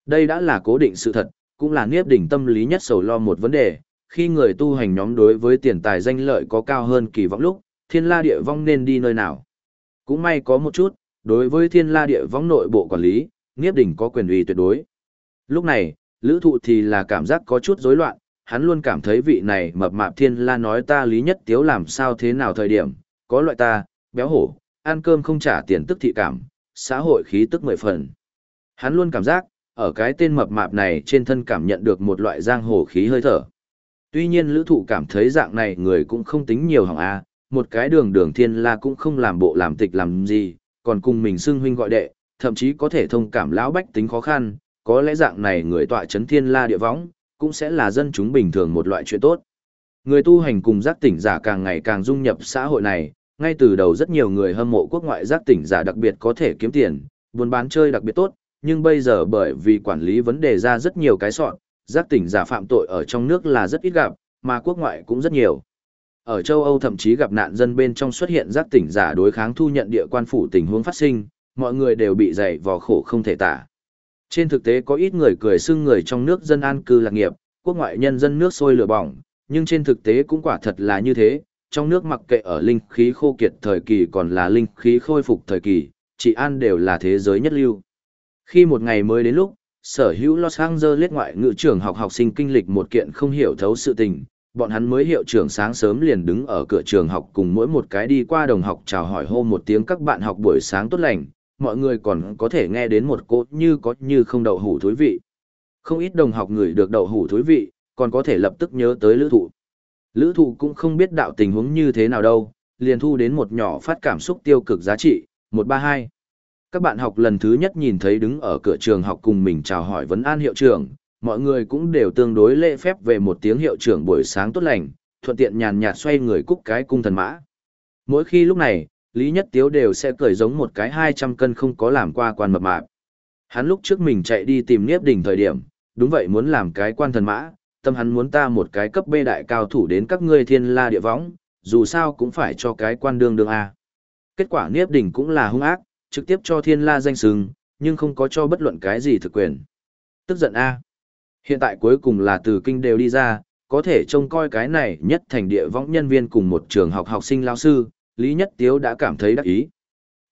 Đây đã là cố định sự thật, cũng là nghiếp đỉnh tâm lý nhất sầu lo một vấn đề, khi người tu hành nhóm đối với tiền tài danh lợi có cao hơn kỳ vọng lúc, thiên la địa vong nên đi nơi nào. Cũng may có một chút, đối với thiên la địa vong nội bộ quản lý, nghiếp đỉnh có quyền uy tuyệt đối. Lúc này, lữ thụ thì là cảm giác có chút rối loạn, hắn luôn cảm thấy vị này mập mạp thiên la nói ta lý nhất tiếu làm sao thế nào thời điểm, có loại ta, béo hổ, ăn cơm không trả tiền tức thị cảm, xã hội khí tức mười phần. Hắn luôn cảm giác, ở cái tên mập mạp này trên thân cảm nhận được một loại giang hồ khí hơi thở. Tuy nhiên lữ thụ cảm thấy dạng này người cũng không tính nhiều hỏng A, một cái đường đường thiên la cũng không làm bộ làm tịch làm gì, còn cùng mình xưng huynh gọi đệ, thậm chí có thể thông cảm lão bách tính khó khăn, có lẽ dạng này người tọa chấn thiên la địa võng, cũng sẽ là dân chúng bình thường một loại chuyện tốt. Người tu hành cùng giác tỉnh giả càng ngày càng dung nhập xã hội này, ngay từ đầu rất nhiều người hâm mộ quốc ngoại giác tỉnh giả đặc biệt có thể kiếm tiền, buôn bán chơi đặc biệt tốt, nhưng bây giờ bởi vì quản lý vấn đề ra rất nhiều cái soạn, giác tỉnh giả phạm tội ở trong nước là rất ít gặp, mà quốc ngoại cũng rất nhiều. Ở châu Âu thậm chí gặp nạn dân bên trong xuất hiện giác tỉnh giả đối kháng thu nhận địa quan phủ tình huống phát sinh, mọi người đều bị dày vò khổ không thể tả. Trên thực tế có ít người cười xưng người trong nước dân an cư lạc nghiệp, quốc ngoại nhân dân nước sôi lửa bỏng, nhưng trên thực tế cũng quả thật là như thế, trong nước mặc kệ ở linh khí khô kiệt thời kỳ còn là linh khí khôi phục thời kỳ, trị an đều là thế giới nhất lưu. Khi một ngày mới đến lúc, sở hữu Los Angeles ngoại ngữ trường học học sinh kinh lịch một kiện không hiểu thấu sự tình, bọn hắn mới hiệu trưởng sáng sớm liền đứng ở cửa trường học cùng mỗi một cái đi qua đồng học chào hỏi hô một tiếng các bạn học buổi sáng tốt lành, mọi người còn có thể nghe đến một cốt như có như không đậu hủ thúi vị. Không ít đồng học người được đậu hủ thúi vị, còn có thể lập tức nhớ tới lữ thụ. Lữ thụ cũng không biết đạo tình huống như thế nào đâu, liền thu đến một nhỏ phát cảm xúc tiêu cực giá trị, 132. Các bạn học lần thứ nhất nhìn thấy đứng ở cửa trường học cùng mình chào hỏi vấn an hiệu trưởng, mọi người cũng đều tương đối lễ phép về một tiếng hiệu trưởng buổi sáng tốt lành, thuận tiện nhàn nhạt xoay người cúc cái cung thần mã. Mỗi khi lúc này, Lý Nhất Tiếu đều sẽ cười giống một cái 200 cân không có làm qua quan mập mạp. Hắn lúc trước mình chạy đi tìm Niếp Đỉnh thời điểm, đúng vậy muốn làm cái quan thần mã, tâm hắn muốn ta một cái cấp bê đại cao thủ đến các ngươi thiên la địa võng, dù sao cũng phải cho cái quan đương đương A. Kết quả Niếp Đỉnh cũng là hung ác, trực tiếp cho thiên la danh sừng, nhưng không có cho bất luận cái gì thực quyền. Tức giận A. Hiện tại cuối cùng là từ kinh đều đi ra, có thể trông coi cái này nhất thành địa võng nhân viên cùng một trường học học sinh lao sư, Lý Nhất Tiếu đã cảm thấy đắc ý.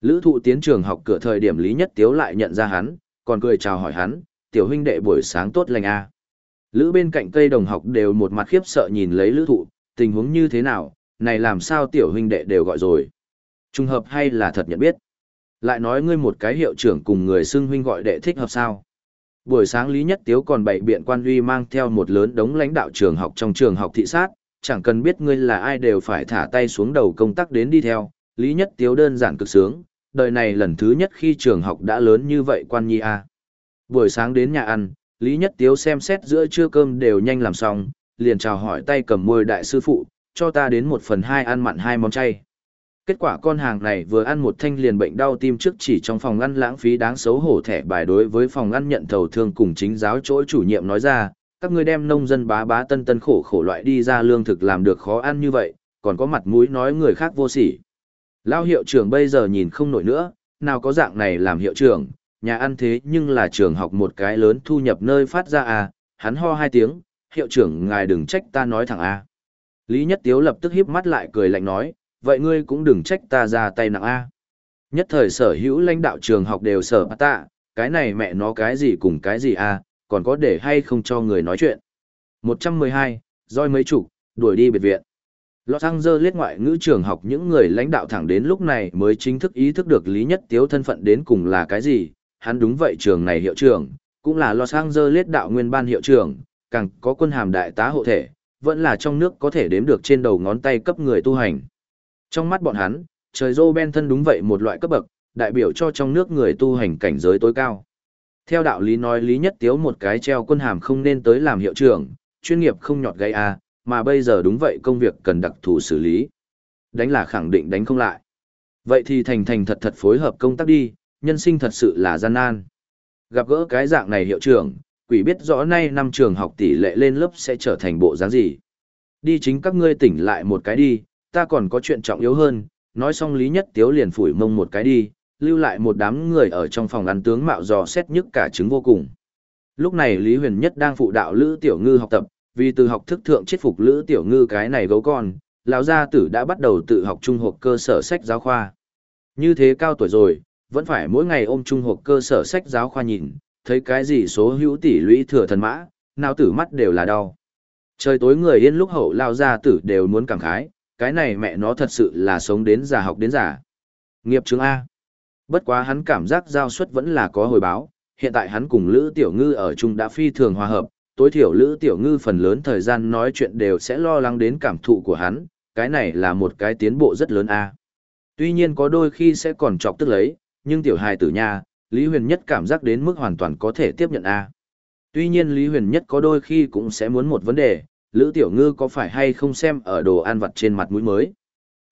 Lữ thụ tiến trường học cửa thời điểm Lý Nhất Tiếu lại nhận ra hắn, còn cười chào hỏi hắn, tiểu huynh đệ buổi sáng tốt lành a Lữ bên cạnh cây đồng học đều một mặt khiếp sợ nhìn lấy lữ thụ, tình huống như thế nào, này làm sao tiểu huynh đệ đều gọi rồi. Trùng hợp hay là thật nhận biết. Lại nói ngươi một cái hiệu trưởng cùng người xưng huynh gọi đệ thích hợp sao. Buổi sáng Lý Nhất Tiếu còn bảy biện quan uy mang theo một lớn đống lãnh đạo trường học trong trường học thị sát, chẳng cần biết ngươi là ai đều phải thả tay xuống đầu công tác đến đi theo. Lý Nhất Tiếu đơn giản cực sướng, đời này lần thứ nhất khi trường học đã lớn như vậy quan nhi a. Buổi sáng đến nhà ăn, Lý Nhất Tiếu xem xét giữa trưa cơm đều nhanh làm xong, liền chào hỏi tay cầm môi đại sư phụ, cho ta đến một phần hai ăn mặn hai món chay. Kết quả con hàng này vừa ăn một thanh liền bệnh đau tim trước chỉ trong phòng ăn lãng phí đáng xấu hổ thẻ bài đối với phòng ăn nhận thầu thương cùng chính giáo chỗ chủ nhiệm nói ra, các ngươi đem nông dân bá bá tân tân khổ khổ loại đi ra lương thực làm được khó ăn như vậy, còn có mặt mũi nói người khác vô sỉ. Lao hiệu trưởng bây giờ nhìn không nổi nữa, nào có dạng này làm hiệu trưởng, nhà ăn thế nhưng là trường học một cái lớn thu nhập nơi phát ra à, hắn ho hai tiếng, hiệu trưởng ngài đừng trách ta nói thẳng a. Lý Nhất Tiếu lập tức híp mắt lại cười lạnh nói, vậy ngươi cũng đừng trách ta ra tay nặng a. Nhất thời sở hữu lãnh đạo trường học đều sở bắt cái này mẹ nó cái gì cùng cái gì a, còn có để hay không cho người nói chuyện. 112, roi mấy chục, đuổi đi biệt viện. Los Angeles ngoại ngữ trường học những người lãnh đạo thẳng đến lúc này mới chính thức ý thức được Lý Nhất Tiếu thân phận đến cùng là cái gì, hắn đúng vậy trường này hiệu trưởng, cũng là Los Angeles đạo nguyên ban hiệu trưởng, càng có quân hàm đại tá hộ thể, vẫn là trong nước có thể đếm được trên đầu ngón tay cấp người tu hành. Trong mắt bọn hắn, trời Joe Benton đúng vậy một loại cấp bậc, đại biểu cho trong nước người tu hành cảnh giới tối cao. Theo đạo lý nói lý nhất tiếu một cái treo quân hàm không nên tới làm hiệu trưởng, chuyên nghiệp không nhọt gây à, mà bây giờ đúng vậy công việc cần đặc thù xử lý. Đánh là khẳng định đánh không lại. Vậy thì thành thành thật thật phối hợp công tác đi, nhân sinh thật sự là gian nan. Gặp gỡ cái dạng này hiệu trưởng, quỷ biết rõ nay năm trường học tỷ lệ lên lớp sẽ trở thành bộ dáng gì. Đi chính các ngươi tỉnh lại một cái đi, ta còn có chuyện trọng yếu hơn, nói xong Lý Nhất Tiếu liền phủi mông một cái đi, lưu lại một đám người ở trong phòng ăn tướng mạo dò xét nhức cả trứng vô cùng. Lúc này Lý Huyền Nhất đang phụ đạo Lữ Tiểu Ngư học tập, vì từ học thức thượng chết phục Lữ Tiểu Ngư cái này gấu con, lão gia tử đã bắt đầu tự học trung học cơ sở sách giáo khoa. Như thế cao tuổi rồi, vẫn phải mỗi ngày ôm trung học cơ sở sách giáo khoa nhìn, thấy cái gì số hữu tỷ lũy thừa thần mã, nào tử mắt đều là đau. Trời tối người yên lúc hậu lao gia tử đều muốn cảm khái, cái này mẹ nó thật sự là sống đến già học đến già. Nghiệp chứng A. Bất quá hắn cảm giác giao suất vẫn là có hồi báo, hiện tại hắn cùng Lữ Tiểu Ngư ở chung đã phi thường hòa hợp, tối thiểu Lữ Tiểu Ngư phần lớn thời gian nói chuyện đều sẽ lo lắng đến cảm thụ của hắn, cái này là một cái tiến bộ rất lớn A. Tuy nhiên có đôi khi sẽ còn chọc tức lấy, nhưng tiểu hài tử nha, Lý Huyền Nhất cảm giác đến mức hoàn toàn có thể tiếp nhận A. Tuy nhiên Lý Huyền Nhất có đôi khi cũng sẽ muốn một vấn đề, Lữ Tiểu Ngư có phải hay không xem ở đồ ăn vặt trên mặt mũi mới.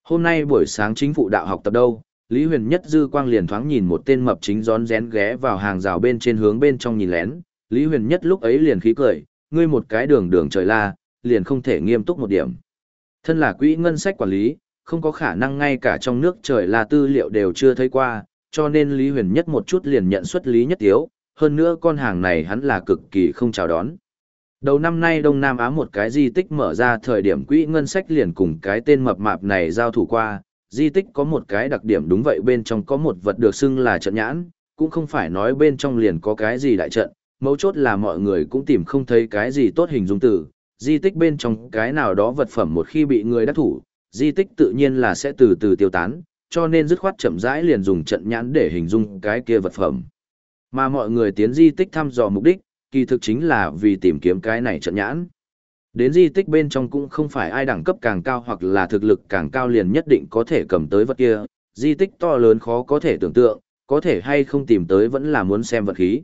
Hôm nay buổi sáng chính phủ đạo học tập đâu, Lý Huyền Nhất dư quang liền thoáng nhìn một tên mập chính rón rén ghé vào hàng rào bên trên hướng bên trong nhìn lén, Lý Huyền Nhất lúc ấy liền khí cười, ngươi một cái đường đường trời la, liền không thể nghiêm túc một điểm. Thân là quỹ ngân sách quản lý, không có khả năng ngay cả trong nước trời la tư liệu đều chưa thấy qua, cho nên Lý Huyền Nhất một chút liền nhận xuất Lý Nhất Tiếu, hơn nữa con hàng này hắn là cực kỳ không chào đón. Đầu năm nay Đông Nam Á một cái di tích mở ra thời điểm quỹ ngân sách liền cùng cái tên mập mạp này giao thủ qua, di tích có một cái đặc điểm đúng vậy bên trong có một vật được xưng là trận nhãn, cũng không phải nói bên trong liền có cái gì đại trận, mấu chốt là mọi người cũng tìm không thấy cái gì tốt hình dung từ, di tích bên trong cái nào đó vật phẩm một khi bị người đắc thủ, di tích tự nhiên là sẽ từ từ tiêu tán, cho nên dứt khoát chậm rãi liền dùng trận nhãn để hình dung cái kia vật phẩm. Mà mọi người tiến di tích thăm dò mục đích, kỳ thực chính là vì tìm kiếm cái này trận nhãn. Đến di tích bên trong cũng không phải ai đẳng cấp càng cao hoặc là thực lực càng cao liền nhất định có thể cầm tới vật kia, di tích to lớn khó có thể tưởng tượng, có thể hay không tìm tới vẫn là muốn xem vật khí.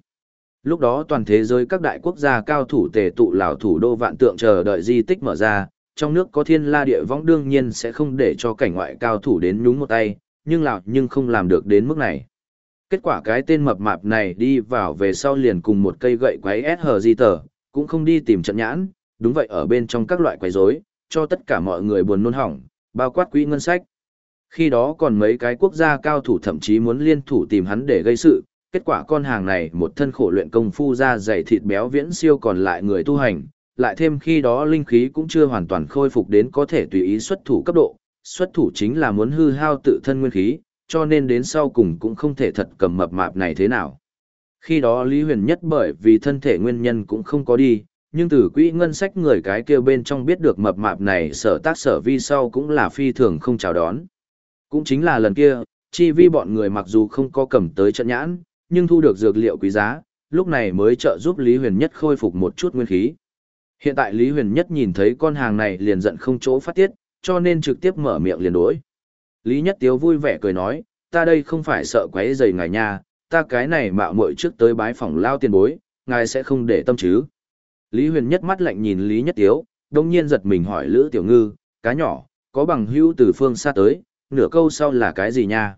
Lúc đó toàn thế giới các đại quốc gia cao thủ tề tụ lão thủ đô vạn tượng chờ đợi di tích mở ra, trong nước có thiên la địa võng đương nhiên sẽ không để cho cảnh ngoại cao thủ đến nhúng một tay, nhưng lão nhưng không làm được đến mức này. Kết quả cái tên mập mạp này đi vào về sau liền cùng một cây gậy quái SH di tờ, cũng không đi tìm trận nhãn, đúng vậy ở bên trong các loại quấy rối, cho tất cả mọi người buồn nôn hỏng, bao quát quỹ ngân sách. Khi đó còn mấy cái quốc gia cao thủ thậm chí muốn liên thủ tìm hắn để gây sự, kết quả con hàng này một thân khổ luyện công phu ra dày thịt béo viễn siêu còn lại người tu hành, lại thêm khi đó linh khí cũng chưa hoàn toàn khôi phục đến có thể tùy ý xuất thủ cấp độ, xuất thủ chính là muốn hư hao tự thân nguyên khí, cho nên đến sau cùng cũng không thể thật cầm mập mạp này thế nào. Khi đó Lý Huyền Nhất bởi vì thân thể nguyên nhân cũng không có đi, nhưng từ quỹ ngân sách người cái kia bên trong biết được mập mạp này sở tác sở vi sau cũng là phi thường không chào đón. Cũng chính là lần kia, chi vi bọn người mặc dù không có cầm tới trận nhãn, nhưng thu được dược liệu quý giá, lúc này mới trợ giúp Lý Huyền Nhất khôi phục một chút nguyên khí. Hiện tại Lý Huyền Nhất nhìn thấy con hàng này liền giận không chỗ phát tiết, cho nên trực tiếp mở miệng liền đối. Lý Nhất Tiếu vui vẻ cười nói, ta đây không phải sợ quấy rầy ngài nha, ta cái này mạo muội trước tới bái phòng lao tiền bối, ngài sẽ không để tâm chứ. Lý Huyền Nhất mắt lạnh nhìn Lý Nhất Tiếu, đông nhiên giật mình hỏi Lữ Tiểu Ngư, cá nhỏ, có bằng hữu từ phương xa tới, nửa câu sau là cái gì nha?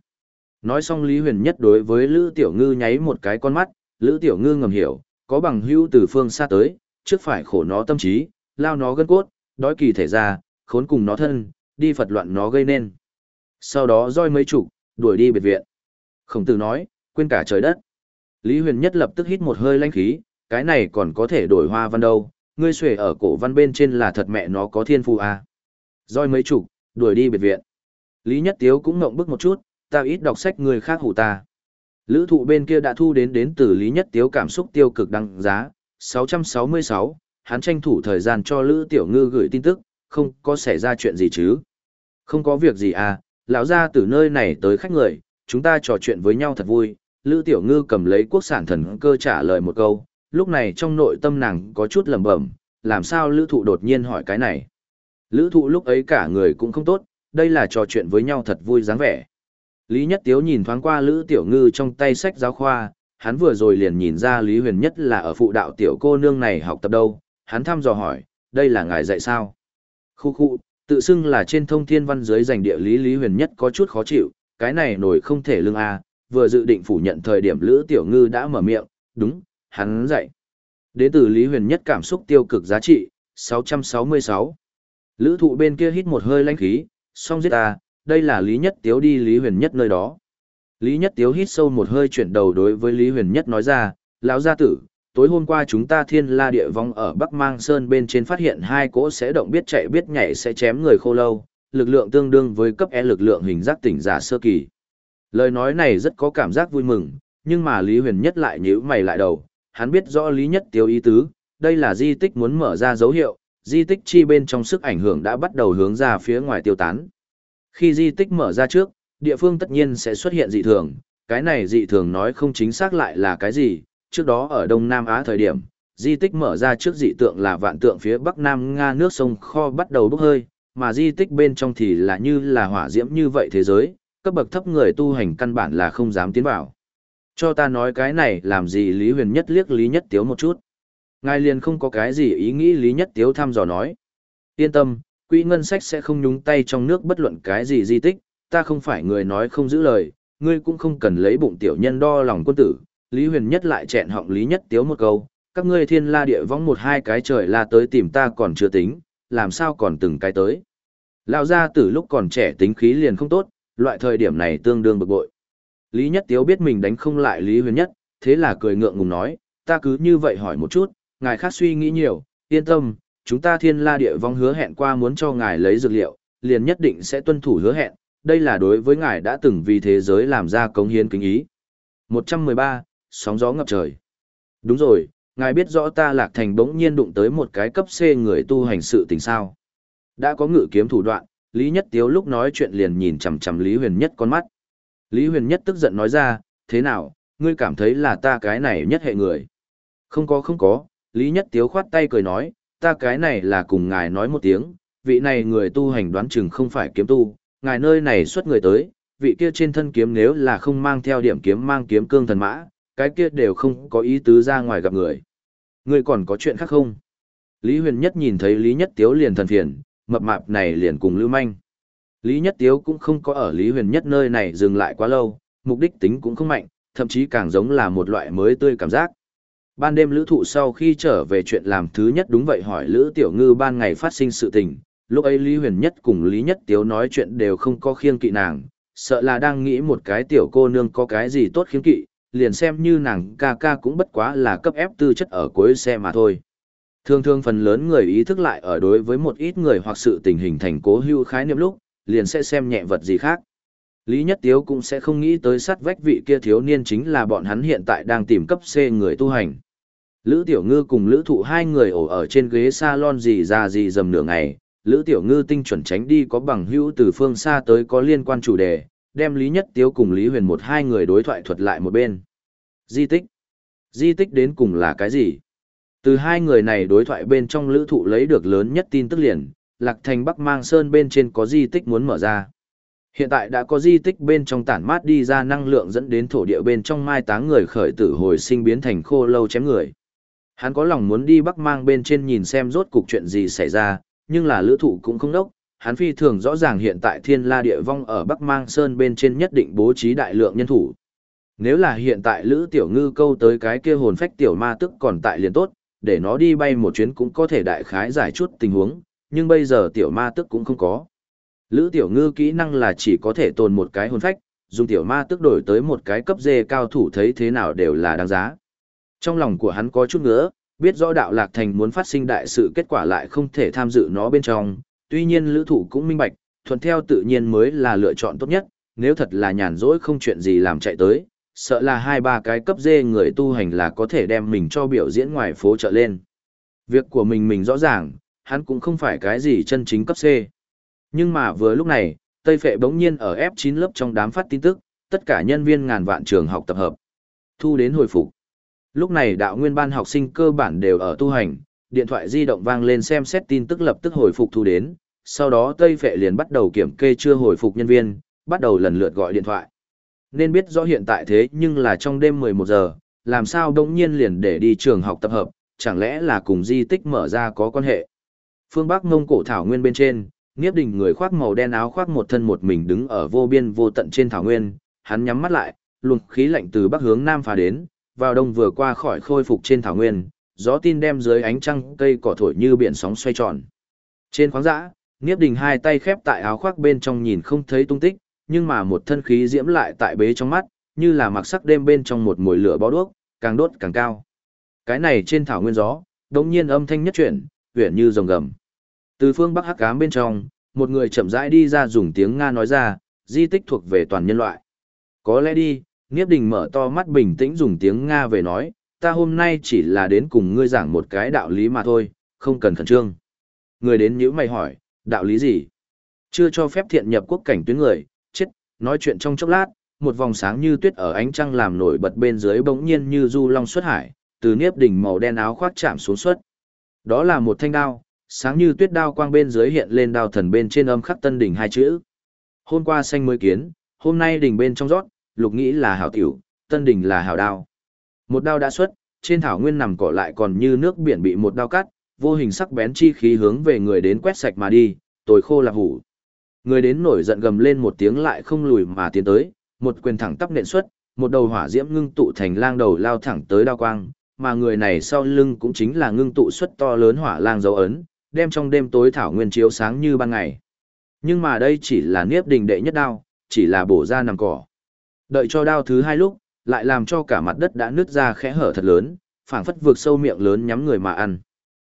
Nói xong Lý Huyền Nhất đối với Lữ Tiểu Ngư nháy một cái con mắt, Lữ Tiểu Ngư ngầm hiểu, có bằng hữu từ phương xa tới, trước phải khổ nó tâm trí, lao nó gân cốt, đói kỳ thể ra, khốn cùng nó thân, đi phật loạn nó gây nên. Sau đó roi mấy chục, đuổi đi biệt viện. Khổng tử nói, quên cả trời đất. Lý Huyền Nhất lập tức hít một hơi lanh khí, cái này còn có thể đổi hoa văn đâu, ngươi xuể ở cổ văn bên trên là thật mẹ nó có thiên phù à. Roi mấy chục, đuổi đi biệt viện. Lý Nhất Tiếu cũng ngộng bức một chút, ta ít đọc sách người khác hủ ta. Lữ thụ bên kia đã thu đến đến từ Lý Nhất Tiếu cảm xúc tiêu cực đăng giá, 666, hắn tranh thủ thời gian cho Lữ Tiểu Ngư gửi tin tức, không có xảy ra chuyện gì chứ. Không có việc gì à, lão ra từ nơi này tới khách người, chúng ta trò chuyện với nhau thật vui. Lữ Tiểu Ngư cầm lấy quốc sản thần cơ trả lời một câu, lúc này trong nội tâm nàng có chút lẩm bẩm, làm sao Lữ Thụ đột nhiên hỏi cái này. Lữ Thụ lúc ấy cả người cũng không tốt, đây là trò chuyện với nhau thật vui dáng vẻ. Lý Nhất Tiếu nhìn thoáng qua Lữ Tiểu Ngư trong tay sách giáo khoa, hắn vừa rồi liền nhìn ra Lý Huyền Nhất là ở phụ đạo tiểu cô nương này học tập đâu, hắn thăm dò hỏi, đây là ngài dạy sao? Khu khu, tự xưng là trên thông thiên văn dưới giành địa lý Lý Huyền Nhất có chút khó chịu, cái này nổi không thể lương a à, vừa dự định phủ nhận thời điểm Lữ Tiểu Ngư đã mở miệng, đúng, hắn dạy. Đến từ Lý Huyền Nhất cảm xúc tiêu cực giá trị, 666. Lữ thụ bên kia hít một hơi lãnh khí, song giết ta, đây là Lý Nhất Tiếu đi Lý Huyền Nhất nơi đó. Lý Nhất Tiếu hít sâu một hơi chuyển đầu đối với Lý Huyền Nhất nói ra, lão gia tử, tối hôm qua chúng ta thiên la địa vong ở Bắc Mang Sơn bên trên phát hiện hai cỗ sẽ động biết chạy biết nhảy sẽ chém người khô lâu, lực lượng tương đương với cấp E lực lượng hình giác tỉnh giả sơ kỳ. Lời nói này rất có cảm giác vui mừng, nhưng mà Lý Huyền Nhất lại nhíu mày lại đầu, hắn biết rõ Lý Nhất tiêu ý tứ, đây là di tích muốn mở ra dấu hiệu, di tích chi bên trong sức ảnh hưởng đã bắt đầu hướng ra phía ngoài tiêu tán. Khi di tích mở ra trước, địa phương tất nhiên sẽ xuất hiện dị thường, cái này dị thường nói không chính xác lại là cái gì, trước đó ở Đông Nam Á thời điểm, di tích mở ra trước dị tượng là vạn tượng phía Bắc Nam Nga nước sông kho bắt đầu bốc hơi, mà di tích bên trong thì là như là hỏa diễm như vậy thế giới, cấp bậc thấp người tu hành căn bản là không dám tiến vào. Cho ta nói cái này làm gì Lý Huyền Nhất liếc Lý Nhất Tiếu một chút. Ngài liền không có cái gì ý nghĩ Lý Nhất Tiếu thăm dò nói. Yên tâm, quỹ ngân sách sẽ không nhúng tay trong nước bất luận cái gì di tích, ta không phải người nói không giữ lời, ngươi cũng không cần lấy bụng tiểu nhân đo lòng quân tử. Lý Huyền Nhất lại chẹn họng Lý Nhất Tiếu một câu, các ngươi thiên la địa vong một hai cái trời la tới tìm ta còn chưa tính, làm sao còn từng cái tới. Lão gia tử lúc còn trẻ tính khí liền không tốt, loại thời điểm này tương đương bực bội. Lý Nhất Tiếu biết mình đánh không lại Lý Huyền Nhất, thế là cười ngượng ngùng nói, ta cứ như vậy hỏi một chút, ngài khác suy nghĩ nhiều, yên tâm, chúng ta thiên la địa vong hứa hẹn qua muốn cho ngài lấy dược liệu, liền nhất định sẽ tuân thủ hứa hẹn, đây là đối với ngài đã từng vì thế giới làm ra cống hiến kính ý. 113, sóng gió ngập trời. Đúng rồi, ngài biết rõ ta lạc thành bỗng nhiên đụng tới một cái cấp C người tu hành sự tình sao. Đã có ngự kiếm thủ đoạn, Lý Nhất Tiếu lúc nói chuyện liền nhìn chằm chằm Lý Huyền Nhất con mắt. Lý Huyền Nhất tức giận nói ra, thế nào, ngươi cảm thấy là ta cái này nhất hệ người. Không có không có, Lý Nhất Tiếu khoát tay cười nói, ta cái này là cùng ngài nói một tiếng, vị này người tu hành đoán chừng không phải kiếm tu, ngài nơi này xuất người tới, vị kia trên thân kiếm nếu là không mang theo điểm kiếm mang kiếm cương thần mã, cái kia đều không có ý tứ ra ngoài gặp người. Ngươi còn có chuyện khác không? Lý Huyền Nhất nhìn thấy Lý Nhất Tiếu liền thần phiền, mập mạp này liền cùng lưu manh. Lý Nhất Tiếu cũng không có ở Lý Huyền Nhất nơi này dừng lại quá lâu, mục đích tính cũng không mạnh, thậm chí càng giống là một loại mới tươi cảm giác. Ban đêm lữ thụ sau khi trở về chuyện làm thứ nhất đúng vậy hỏi lữ tiểu ngư ban ngày phát sinh sự tình, lúc ấy Lý Huyền Nhất cùng Lý Nhất Tiếu nói chuyện đều không có khiêng kỵ nàng, sợ là đang nghĩ một cái tiểu cô nương có cái gì tốt khiêng kỵ, liền xem như nàng ca ca cũng bất quá là cấp ép tư chất ở cuối xe mà thôi. Thường thường phần lớn người ý thức lại ở đối với một ít người hoặc sự tình hình thành cố hưu khái niệm lúc, liền sẽ xem nhẹ vật gì khác. Lý Nhất Tiếu cũng sẽ không nghĩ tới sát vách vị kia thiếu niên chính là bọn hắn hiện tại đang tìm cấp C người tu hành. Lữ Tiểu Ngư cùng Lữ Thụ hai người ổ ở trên ghế salon gì ra gì dầm nửa ngày, Lữ Tiểu Ngư tinh chuẩn tránh đi có bằng hữu từ phương xa tới có liên quan chủ đề, đem Lý Nhất Tiếu cùng Lý Huyền một hai người đối thoại thuật lại một bên. Di tích. Di tích đến cùng là cái gì? Từ hai người này đối thoại bên trong lữ thụ lấy được lớn nhất tin tức liền, Lạc Thành Bắc Mang Sơn bên trên có di tích muốn mở ra. Hiện tại đã có di tích bên trong tản mát đi ra năng lượng dẫn đến thổ địa bên trong mai táng người khởi tử hồi sinh biến thành khô lâu chém người. Hắn có lòng muốn đi Bắc Mang bên trên nhìn xem rốt cục chuyện gì xảy ra, nhưng là lữ thụ cũng không đốc. Hắn phi thường rõ ràng hiện tại thiên la địa vong ở Bắc Mang Sơn bên trên nhất định bố trí đại lượng nhân thủ. Nếu là hiện tại Lữ Tiểu Ngư câu tới cái kia hồn phách tiểu ma tức còn tại liền tốt, để nó đi bay một chuyến cũng có thể đại khái giải chút tình huống, nhưng bây giờ tiểu ma tức cũng không có. Lữ Tiểu Ngư kỹ năng là chỉ có thể tồn một cái hồn phách, dùng tiểu ma tức đổi tới một cái cấp dê cao thủ thấy thế nào đều là đáng giá. Trong lòng của hắn có chút nữa, biết rõ đạo lạc thành muốn phát sinh đại sự kết quả lại không thể tham dự nó bên trong, tuy nhiên lữ thủ cũng minh bạch, thuận theo tự nhiên mới là lựa chọn tốt nhất, nếu thật là nhàn rỗi không chuyện gì làm chạy tới, sợ là hai ba cái cấp dê người tu hành là có thể đem mình cho biểu diễn ngoài phố chợ lên. Việc của mình mình rõ ràng, hắn cũng không phải cái gì chân chính cấp C. Nhưng mà vừa lúc này, Tây Phệ bỗng nhiên ở F9 lớp trong đám phát tin tức, tất cả nhân viên ngàn vạn trường học tập hợp. Thu đến hồi phục. Lúc này đạo nguyên ban học sinh cơ bản đều ở tu hành, điện thoại di động vang lên xem xét tin tức lập tức hồi phục thu đến, sau đó Tây Phệ liền bắt đầu kiểm kê chưa hồi phục nhân viên, bắt đầu lần lượt gọi điện thoại. Nên biết rõ hiện tại thế nhưng là trong đêm 11 giờ, làm sao đông nhiên liền để đi trường học tập hợp, chẳng lẽ là cùng di tích mở ra có quan hệ. Phương Bắc Mông Cổ Thảo Nguyên bên trên, Niếp Đình người khoác màu đen áo khoác một thân một mình đứng ở vô biên vô tận trên Thảo Nguyên, hắn nhắm mắt lại, luồng khí lạnh từ bắc hướng nam phá đến, vào đông vừa qua khỏi khôi phục trên Thảo Nguyên, gió tin đem dưới ánh trăng cây cỏ thổi như biển sóng xoay tròn. Trên khoáng dã, Niếp Đình hai tay khép tại áo khoác bên trong nhìn không thấy tung tích, nhưng mà một thân khí diễm lại tại bế trong mắt, như là mặc sắc đêm bên trong một mùi lửa bó đuốc, càng đốt càng cao. Cái này trên thảo nguyên gió, đống nhiên âm thanh nhất chuyển, huyền như rồng gầm. Từ phương bắc hắc ám bên trong, một người chậm rãi đi ra dùng tiếng Nga nói ra, di tích thuộc về toàn nhân loại. Có lẽ đi, Niếp Đình mở to mắt bình tĩnh dùng tiếng Nga về nói, ta hôm nay chỉ là đến cùng ngươi giảng một cái đạo lý mà thôi, không cần khẩn trương. Người đến nhữ mày hỏi, đạo lý gì? Chưa cho phép thiện nhập quốc cảnh tuyến người, Chết. Nói chuyện trong chốc lát, một vòng sáng như tuyết ở ánh trăng làm nổi bật bên dưới bỗng nhiên như du long xuất hải, từ niếp đỉnh màu đen áo khoác chạm xuống xuất. Đó là một thanh đao, sáng như tuyết đao quang bên dưới hiện lên đao thần bên trên âm khắc tân đỉnh hai chữ. Hôm qua xanh mới kiến, hôm nay đỉnh bên trong rót, lục nghĩ là hảo tiểu, tân đỉnh là hảo đao. Một đao đã xuất, trên thảo nguyên nằm cỏ lại còn như nước biển bị một đao cắt, vô hình sắc bén chi khí hướng về người đến quét sạch mà đi, tồi khô là hủ. Người đến nổi giận gầm lên một tiếng lại không lùi mà tiến tới, một quyền thẳng tắp nện xuất, một đầu hỏa diễm ngưng tụ thành lang đầu lao thẳng tới đao quang, mà người này sau lưng cũng chính là ngưng tụ xuất to lớn hỏa lang dấu ấn, đem trong đêm tối thảo nguyên chiếu sáng như ban ngày. Nhưng mà đây chỉ là niếp đình đệ nhất đao, chỉ là bổ ra nằm cỏ. Đợi cho đao thứ hai lúc, lại làm cho cả mặt đất đã nứt ra khẽ hở thật lớn, phảng phất vượt sâu miệng lớn nhắm người mà ăn.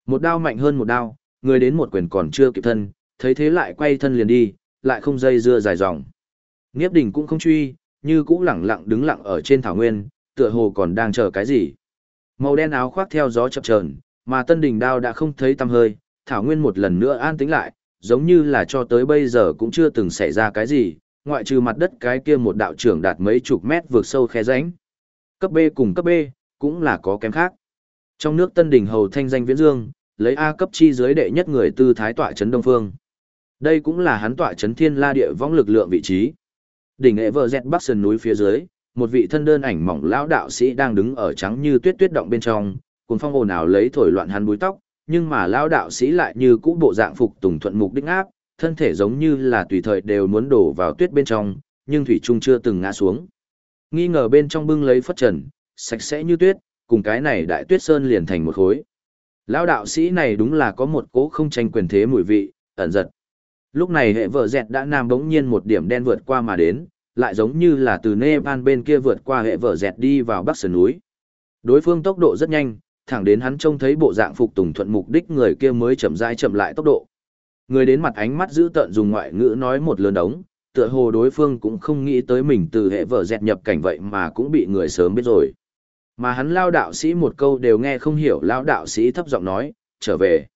Một đao mạnh hơn một đao, người đến một quyền còn chưa kịp thân, thấy thế lại quay thân liền đi, lại không dây dưa dài dòng. Niếp đình cũng không truy, như cũ lẳng lặng đứng lặng ở trên thảo nguyên, tựa hồ còn đang chờ cái gì. Màu đen áo khoác theo gió chập chờn, mà tân đình đao đã không thấy tăm hơi, thảo nguyên một lần nữa an tĩnh lại, giống như là cho tới bây giờ cũng chưa từng xảy ra cái gì, ngoại trừ mặt đất cái kia một đạo trưởng đạt mấy chục mét vượt sâu khe rãnh. Cấp B cùng cấp B, cũng là có kém khác. Trong nước tân đình hầu thanh danh viễn dương, lấy A cấp chi dưới đệ nhất người tư thái tọa chấn đông phương. Đây cũng là hắn tọa chấn thiên la địa vong lực lượng vị trí. Đỉnh nghệ vợ dẹt bắc sườn núi phía dưới, một vị thân đơn ảnh mỏng lão đạo sĩ đang đứng ở trắng như tuyết tuyết động bên trong, cuốn phong ồn ào lấy thổi loạn hắn búi tóc, nhưng mà lão đạo sĩ lại như cũ bộ dạng phục tùng thuận mục đích áp, thân thể giống như là tùy thời đều muốn đổ vào tuyết bên trong, nhưng thủy trung chưa từng ngã xuống. Nghi ngờ bên trong bưng lấy phất trần, sạch sẽ như tuyết, cùng cái này đại tuyết sơn liền thành một khối. Lão đạo sĩ này đúng là có một cố không tranh quyền thế mùi vị, ẩn giật. Lúc này hệ vợ dẹt đã nam bỗng nhiên một điểm đen vượt qua mà đến, lại giống như là từ Nepal bên kia vượt qua hệ vợ dẹt đi vào bắc sườn núi. Đối phương tốc độ rất nhanh, thẳng đến hắn trông thấy bộ dạng phục tùng thuận mục đích người kia mới chậm rãi chậm lại tốc độ. Người đến mặt ánh mắt giữ tợn dùng ngoại ngữ nói một lớn đống, tựa hồ đối phương cũng không nghĩ tới mình từ hệ vợ dẹt nhập cảnh vậy mà cũng bị người sớm biết rồi. Mà hắn lao đạo sĩ một câu đều nghe không hiểu lao đạo sĩ thấp giọng nói, trở về.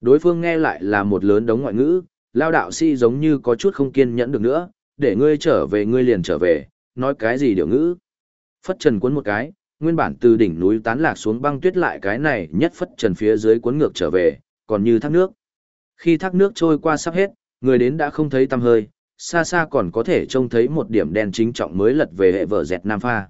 Đối phương nghe lại là một lớn đống ngoại ngữ, lao đạo sĩ giống như có chút không kiên nhẫn được nữa, để ngươi trở về ngươi liền trở về, nói cái gì điều ngữ. Phất trần cuốn một cái, nguyên bản từ đỉnh núi tán lạc xuống băng tuyết lại cái này nhất phất trần phía dưới cuốn ngược trở về, còn như thác nước. Khi thác nước trôi qua sắp hết, người đến đã không thấy tăm hơi, xa xa còn có thể trông thấy một điểm đen chính trọng mới lật về hệ vợ dẹt Nam Pha.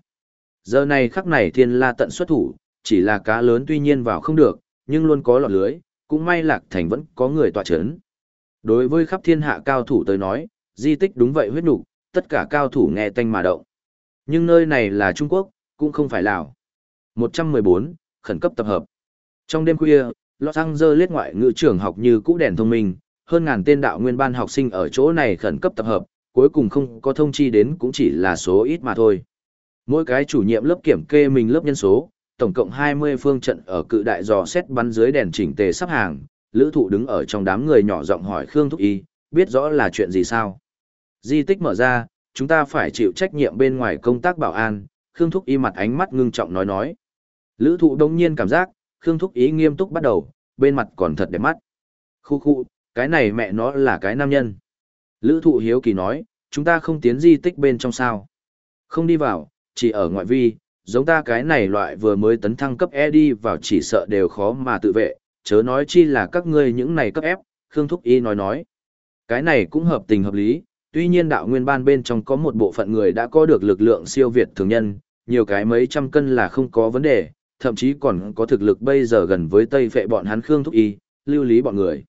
Giờ này khắc này thiên la tận xuất thủ, chỉ là cá lớn tuy nhiên vào không được, nhưng luôn có lọt lưới, cũng may lạc thành vẫn có người tọa chấn. Đối với khắp thiên hạ cao thủ tới nói, di tích đúng vậy huyết nục, tất cả cao thủ nghe tanh mà động. Nhưng nơi này là Trung Quốc, cũng không phải Lào. 114, khẩn cấp tập hợp. Trong đêm khuya, Los Angeles ngoại ngữ trường học như cũ đèn thông minh, hơn ngàn tên đạo nguyên ban học sinh ở chỗ này khẩn cấp tập hợp, cuối cùng không có thông chi đến cũng chỉ là số ít mà thôi. Mỗi cái chủ nhiệm lớp kiểm kê mình lớp nhân số, tổng cộng 20 phương trận ở cự đại dò xét bắn dưới đèn chỉnh tề sắp hàng, lữ thụ đứng ở trong đám người nhỏ giọng hỏi Khương Thúc Y, biết rõ là chuyện gì sao? Di tích mở ra, chúng ta phải chịu trách nhiệm bên ngoài công tác bảo an, Khương Thúc Y mặt ánh mắt ngưng trọng nói nói. Lữ thụ đông nhiên cảm giác, Khương Thúc Y nghiêm túc bắt đầu, bên mặt còn thật đẹp mắt. Khu khu, cái này mẹ nó là cái nam nhân. Lữ thụ hiếu kỳ nói, chúng ta không tiến di tích bên trong sao. Không đi vào, chỉ ở ngoại vi, giống ta cái này loại vừa mới tấn thăng cấp E đi vào chỉ sợ đều khó mà tự vệ, chớ nói chi là các ngươi những này cấp ép, Khương Thúc Y nói nói. Cái này cũng hợp tình hợp lý, tuy nhiên đạo nguyên ban bên trong có một bộ phận người đã có được lực lượng siêu việt thường nhân, nhiều cái mấy trăm cân là không có vấn đề, thậm chí còn có thực lực bây giờ gần với Tây phệ bọn hắn Khương Thúc Y, lưu lý bọn người.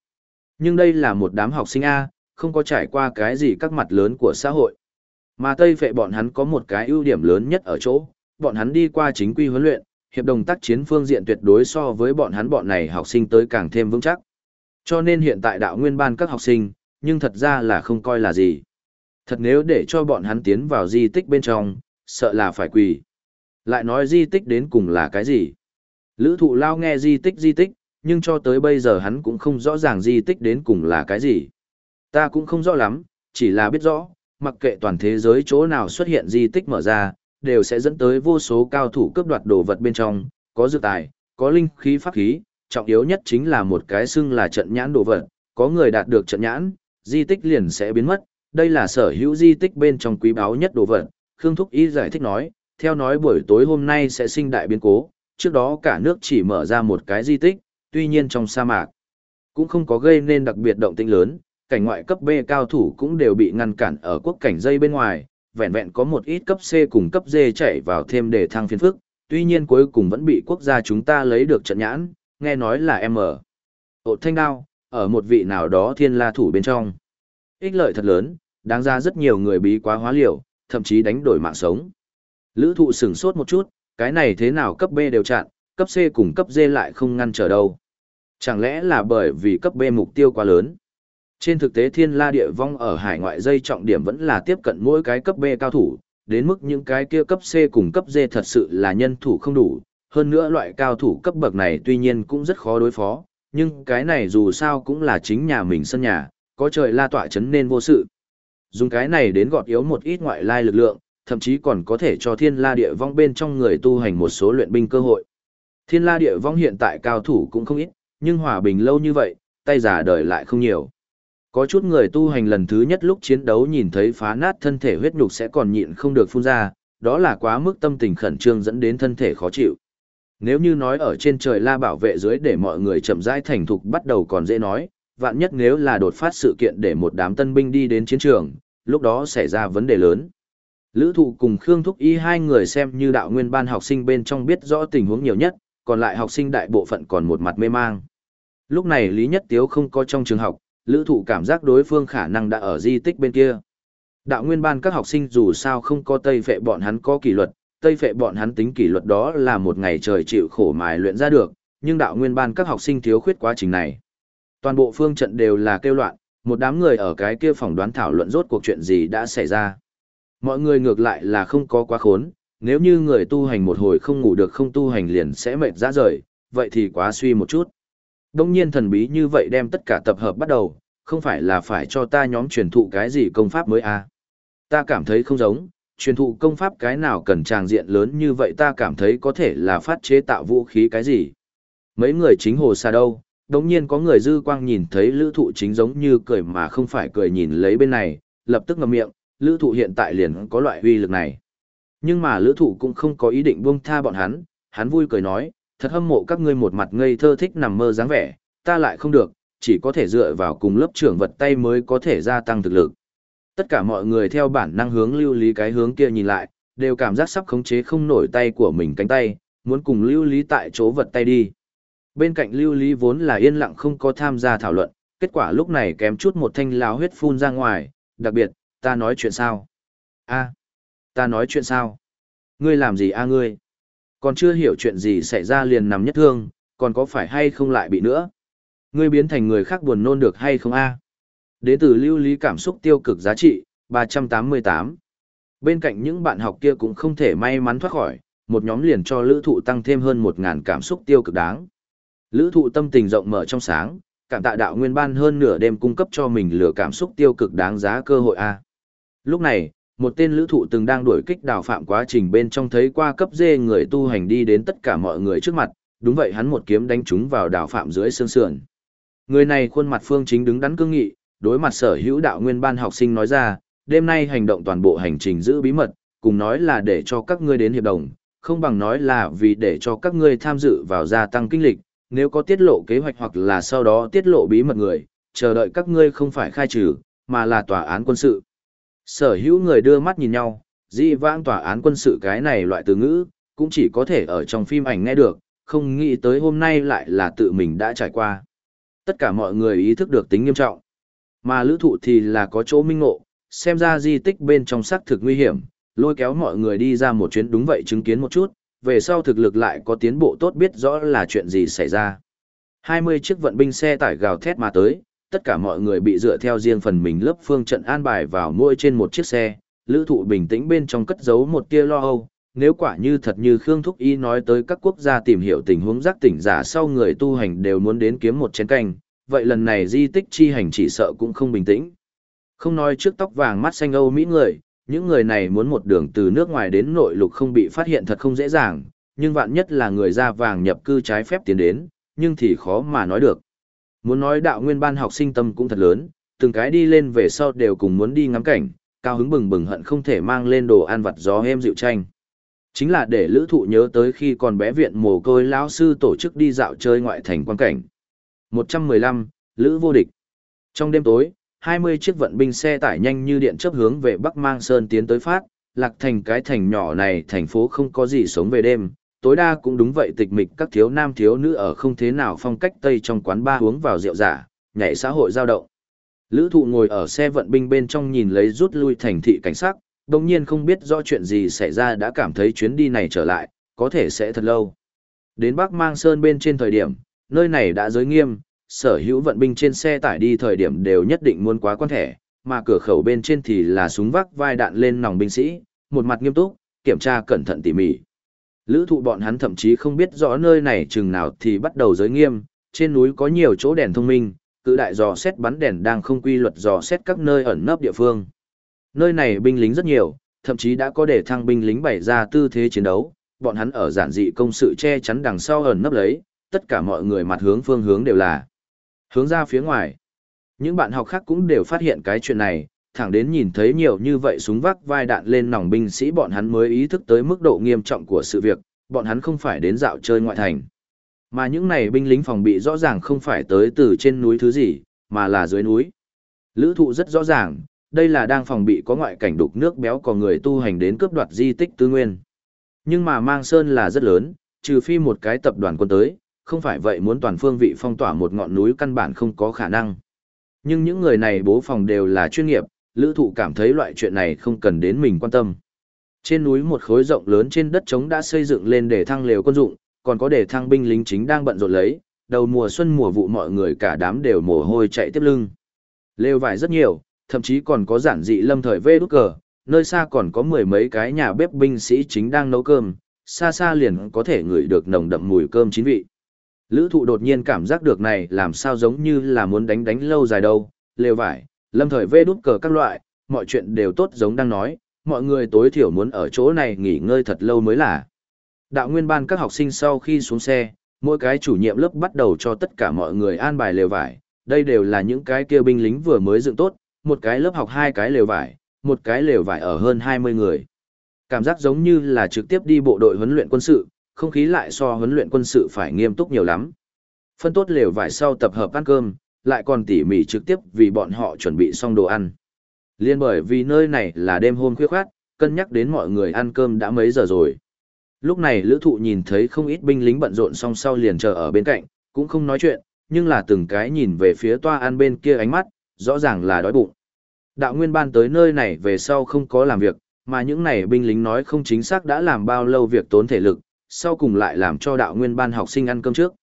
Nhưng đây là một đám học sinh A, không có trải qua cái gì các mặt lớn của xã hội. Mà Tây phệ bọn hắn có một cái ưu điểm lớn nhất ở chỗ, bọn hắn đi qua chính quy huấn luyện, hiệp đồng tác chiến phương diện tuyệt đối so với bọn hắn bọn này học sinh tới càng thêm vững chắc. Cho nên hiện tại đạo nguyên ban các học sinh, nhưng thật ra là không coi là gì. Thật nếu để cho bọn hắn tiến vào di tích bên trong, sợ là phải quỳ. Lại nói di tích đến cùng là cái gì? Lữ thụ lao nghe di tích di tích, nhưng cho tới bây giờ hắn cũng không rõ ràng di tích đến cùng là cái gì. Ta cũng không rõ lắm, chỉ là biết rõ, mặc kệ toàn thế giới chỗ nào xuất hiện di tích mở ra, đều sẽ dẫn tới vô số cao thủ cướp đoạt đồ vật bên trong, có dự tài, có linh khí pháp khí, trọng yếu nhất chính là một cái xưng là trận nhãn đồ vật, có người đạt được trận nhãn, di tích liền sẽ biến mất, đây là sở hữu di tích bên trong quý báu nhất đồ vật. Khương Thúc Ý giải thích nói, theo nói buổi tối hôm nay sẽ sinh đại biến cố, trước đó cả nước chỉ mở ra một cái di tích, tuy nhiên trong sa mạc cũng không có gây nên đặc biệt động tĩnh lớn, cảnh ngoại cấp B cao thủ cũng đều bị ngăn cản ở quốc cảnh dây bên ngoài, vẹn vẹn có một ít cấp C cùng cấp D chạy vào thêm để thăng phiên phức, tuy nhiên cuối cùng vẫn bị quốc gia chúng ta lấy được trận nhãn, nghe nói là M. Ổ thanh đao, ở một vị nào đó thiên la thủ bên trong. Ích lợi thật lớn, đáng ra rất nhiều người bí quá hóa liều, thậm chí đánh đổi mạng sống. Lữ thụ sửng sốt một chút, cái này thế nào cấp B đều chặn, cấp C cùng cấp D lại không ngăn trở đâu. Chẳng lẽ là bởi vì cấp B mục tiêu quá lớn? Trên thực tế thiên la địa vong ở hải ngoại dây trọng điểm vẫn là tiếp cận mỗi cái cấp B cao thủ, đến mức những cái kia cấp C cùng cấp D thật sự là nhân thủ không đủ. Hơn nữa loại cao thủ cấp bậc này tuy nhiên cũng rất khó đối phó, nhưng cái này dù sao cũng là chính nhà mình sân nhà, có trời la tọa chấn nên vô sự. Dùng cái này đến gọt yếu một ít ngoại lai lực lượng, thậm chí còn có thể cho thiên la địa vong bên trong người tu hành một số luyện binh cơ hội. Thiên la địa vong hiện tại cao thủ cũng không ít, nhưng hòa bình lâu như vậy, tay giả đời lại không nhiều. Có chút người tu hành lần thứ nhất lúc chiến đấu nhìn thấy phá nát thân thể huyết nhục sẽ còn nhịn không được phun ra, đó là quá mức tâm tình khẩn trương dẫn đến thân thể khó chịu. Nếu như nói ở trên trời la bảo vệ dưới để mọi người chậm rãi thành thục bắt đầu còn dễ nói, vạn nhất nếu là đột phát sự kiện để một đám tân binh đi đến chiến trường, lúc đó xảy ra vấn đề lớn. Lữ thụ cùng Khương Thúc Y hai người xem như đạo nguyên ban học sinh bên trong biết rõ tình huống nhiều nhất, còn lại học sinh đại bộ phận còn một mặt mê mang. Lúc này Lý Nhất Tiếu không có trong trường học, lữ thụ cảm giác đối phương khả năng đã ở di tích bên kia. Đạo nguyên ban các học sinh dù sao không có tây phệ bọn hắn có kỷ luật, tây phệ bọn hắn tính kỷ luật đó là một ngày trời chịu khổ mài luyện ra được, nhưng đạo nguyên ban các học sinh thiếu khuyết quá trình này. Toàn bộ phương trận đều là kêu loạn, một đám người ở cái kia phòng đoán thảo luận rốt cuộc chuyện gì đã xảy ra. Mọi người ngược lại là không có quá khốn, nếu như người tu hành một hồi không ngủ được không tu hành liền sẽ mệt ra rời, vậy thì quá suy một chút. Đông nhiên thần bí như vậy đem tất cả tập hợp bắt đầu, không phải là phải cho ta nhóm truyền thụ cái gì công pháp mới à. Ta cảm thấy không giống, truyền thụ công pháp cái nào cần tràng diện lớn như vậy ta cảm thấy có thể là phát chế tạo vũ khí cái gì. Mấy người chính hồ xa đâu, đồng nhiên có người dư quang nhìn thấy lữ thụ chính giống như cười mà không phải cười nhìn lấy bên này, lập tức ngậm miệng, lữ thụ hiện tại liền có loại uy lực này. Nhưng mà lữ thụ cũng không có ý định buông tha bọn hắn, hắn vui cười nói, thật hâm mộ các ngươi một mặt ngây thơ thích nằm mơ dáng vẻ, ta lại không được, chỉ có thể dựa vào cùng lớp trưởng vật tay mới có thể gia tăng thực lực. Tất cả mọi người theo bản năng hướng lưu lý cái hướng kia nhìn lại, đều cảm giác sắp khống chế không nổi tay của mình cánh tay, muốn cùng lưu lý tại chỗ vật tay đi. Bên cạnh lưu lý vốn là yên lặng không có tham gia thảo luận, kết quả lúc này kém chút một thanh láo huyết phun ra ngoài, đặc biệt, ta nói chuyện sao? a ta nói chuyện sao? Ngươi làm gì a ngươi? Còn chưa hiểu chuyện gì xảy ra liền nằm nhất thương, còn có phải hay không lại bị nữa? Ngươi biến thành người khác buồn nôn được hay không a? Đến từ lưu lý cảm xúc tiêu cực giá trị, 388. Bên cạnh những bạn học kia cũng không thể may mắn thoát khỏi, một nhóm liền cho lữ thụ tăng thêm hơn 1.000 cảm xúc tiêu cực đáng. Lữ thụ tâm tình rộng mở trong sáng, cảm tạ đạo nguyên ban hơn nửa đêm cung cấp cho mình lửa cảm xúc tiêu cực đáng giá cơ hội A. Lúc này, một tên lữ thụ từng đang đuổi kích đào phạm quá trình bên trong thấy qua cấp dê người tu hành đi đến tất cả mọi người trước mặt, đúng vậy hắn một kiếm đánh trúng vào đào phạm dưới xương sườn. Người này khuôn mặt phương chính đứng đắn cương nghị, đối mặt sở hữu đạo nguyên ban học sinh nói ra, đêm nay hành động toàn bộ hành trình giữ bí mật, cùng nói là để cho các ngươi đến hiệp đồng, không bằng nói là vì để cho các ngươi tham dự vào gia tăng kinh lịch, nếu có tiết lộ kế hoạch hoặc là sau đó tiết lộ bí mật người, chờ đợi các ngươi không phải khai trừ, mà là tòa án quân sự. Sở hữu người đưa mắt nhìn nhau, dĩ vãng tòa án quân sự cái này loại từ ngữ, cũng chỉ có thể ở trong phim ảnh nghe được, không nghĩ tới hôm nay lại là tự mình đã trải qua. Tất cả mọi người ý thức được tính nghiêm trọng. Mà lữ thụ thì là có chỗ minh ngộ, xem ra di tích bên trong xác thực nguy hiểm, lôi kéo mọi người đi ra một chuyến đúng vậy chứng kiến một chút, về sau thực lực lại có tiến bộ tốt biết rõ là chuyện gì xảy ra. 20 chiếc vận binh xe tải gào thét mà tới, tất cả mọi người bị dựa theo riêng phần mình lớp phương trận an bài vào mỗi trên một chiếc xe, lữ thụ bình tĩnh bên trong cất giấu một tia lo âu, nếu quả như thật như Khương Thúc Y nói tới các quốc gia tìm hiểu tình huống giác tỉnh giả sau người tu hành đều muốn đến kiếm một chén canh, vậy lần này di tích chi hành chỉ sợ cũng không bình tĩnh. Không nói trước tóc vàng mắt xanh Âu Mỹ người, những người này muốn một đường từ nước ngoài đến nội lục không bị phát hiện thật không dễ dàng, nhưng vạn nhất là người da vàng nhập cư trái phép tiến đến, nhưng thì khó mà nói được. Muốn nói đạo nguyên ban học sinh tâm cũng thật lớn, từng cái đi lên về sau đều cùng muốn đi ngắm cảnh, cao hứng bừng bừng hận không thể mang lên đồ ăn vặt gió êm dịu tranh. Chính là để lữ thụ nhớ tới khi còn bé viện mồ côi lão sư tổ chức đi dạo chơi ngoại thành quan cảnh. 115, Lữ vô địch. Trong đêm tối, 20 chiếc vận binh xe tải nhanh như điện chấp hướng về Bắc Mang Sơn tiến tới phát, lạc thành cái thành nhỏ này thành phố không có gì sống về đêm, tối đa cũng đúng vậy tịch mịch các thiếu nam thiếu nữ ở không thế nào phong cách Tây trong quán ba uống vào rượu giả, nhảy xã hội giao động. Lữ thụ ngồi ở xe vận binh bên trong nhìn lấy rút lui thành thị cảnh sát, đồng nhiên không biết rõ chuyện gì xảy ra đã cảm thấy chuyến đi này trở lại, có thể sẽ thật lâu. Đến Bắc Mang Sơn bên trên thời điểm, nơi này đã giới nghiêm, sở hữu vận binh trên xe tải đi thời điểm đều nhất định muốn quá quan thẻ, mà cửa khẩu bên trên thì là súng vác vai đạn lên nòng binh sĩ, một mặt nghiêm túc, kiểm tra cẩn thận tỉ mỉ. Lữ thụ bọn hắn thậm chí không biết rõ nơi này chừng nào thì bắt đầu giới nghiêm, trên núi có nhiều chỗ đèn thông minh, cự đại dò xét bắn đèn đang không quy luật dò xét các nơi ẩn nấp địa phương. Nơi này binh lính rất nhiều, thậm chí đã có để thăng binh lính bày ra tư thế chiến đấu, bọn hắn ở giản dị công sự che chắn đằng sau ẩn nấp lấy, tất cả mọi người mặt hướng phương hướng đều là hướng ra phía ngoài. Những bạn học khác cũng đều phát hiện cái chuyện này, thẳng đến nhìn thấy nhiều như vậy súng vác vai đạn lên nòng binh sĩ bọn hắn mới ý thức tới mức độ nghiêm trọng của sự việc, bọn hắn không phải đến dạo chơi ngoại thành. Mà những này binh lính phòng bị rõ ràng không phải tới từ trên núi thứ gì, mà là dưới núi. Lữ thụ rất rõ ràng, đây là đang phòng bị có ngoại cảnh đục nước béo có người tu hành đến cướp đoạt di tích tư nguyên. Nhưng mà mang sơn là rất lớn, trừ phi một cái tập đoàn quân tới, không phải vậy muốn toàn phương vị phong tỏa một ngọn núi căn bản không có khả năng. Nhưng những người này bố phòng đều là chuyên nghiệp, lữ thụ cảm thấy loại chuyện này không cần đến mình quan tâm. Trên núi một khối rộng lớn trên đất trống đã xây dựng lên để thăng lều quân dụng, còn có để thăng binh lính chính đang bận rộn lấy, đầu mùa xuân mùa vụ mọi người cả đám đều mồ hôi chạy tiếp lưng. Lều vải rất nhiều, thậm chí còn có giản dị lâm thời vê đút cờ, nơi xa còn có mười mấy cái nhà bếp binh sĩ chính đang nấu cơm, xa xa liền có thể ngửi được nồng đậm mùi cơm chín vị. Lữ thụ đột nhiên cảm giác được này làm sao giống như là muốn đánh đánh lâu dài đâu, lều vải, lâm thời vê đút cờ các loại, mọi chuyện đều tốt giống đang nói, mọi người tối thiểu muốn ở chỗ này nghỉ ngơi thật lâu mới là. Đạo nguyên ban các học sinh sau khi xuống xe, mỗi cái chủ nhiệm lớp bắt đầu cho tất cả mọi người an bài lều vải, đây đều là những cái kia binh lính vừa mới dựng tốt, một cái lớp học hai cái lều vải, một cái lều vải ở hơn 20 người. Cảm giác giống như là trực tiếp đi bộ đội huấn luyện quân sự, không khí lại so huấn luyện quân sự phải nghiêm túc nhiều lắm. Phân tốt lều vải sau tập hợp ăn cơm, lại còn tỉ mỉ trực tiếp vì bọn họ chuẩn bị xong đồ ăn. Liên bởi vì nơi này là đêm hôm khuya khoát, cân nhắc đến mọi người ăn cơm đã mấy giờ rồi. Lúc này lữ thụ nhìn thấy không ít binh lính bận rộn song sau liền chờ ở bên cạnh, cũng không nói chuyện, nhưng là từng cái nhìn về phía toa ăn bên kia ánh mắt, rõ ràng là đói bụng. Đạo nguyên ban tới nơi này về sau không có làm việc, mà những này binh lính nói không chính xác đã làm bao lâu việc tốn thể lực, sau cùng lại làm cho đạo nguyên ban học sinh ăn cơm trước.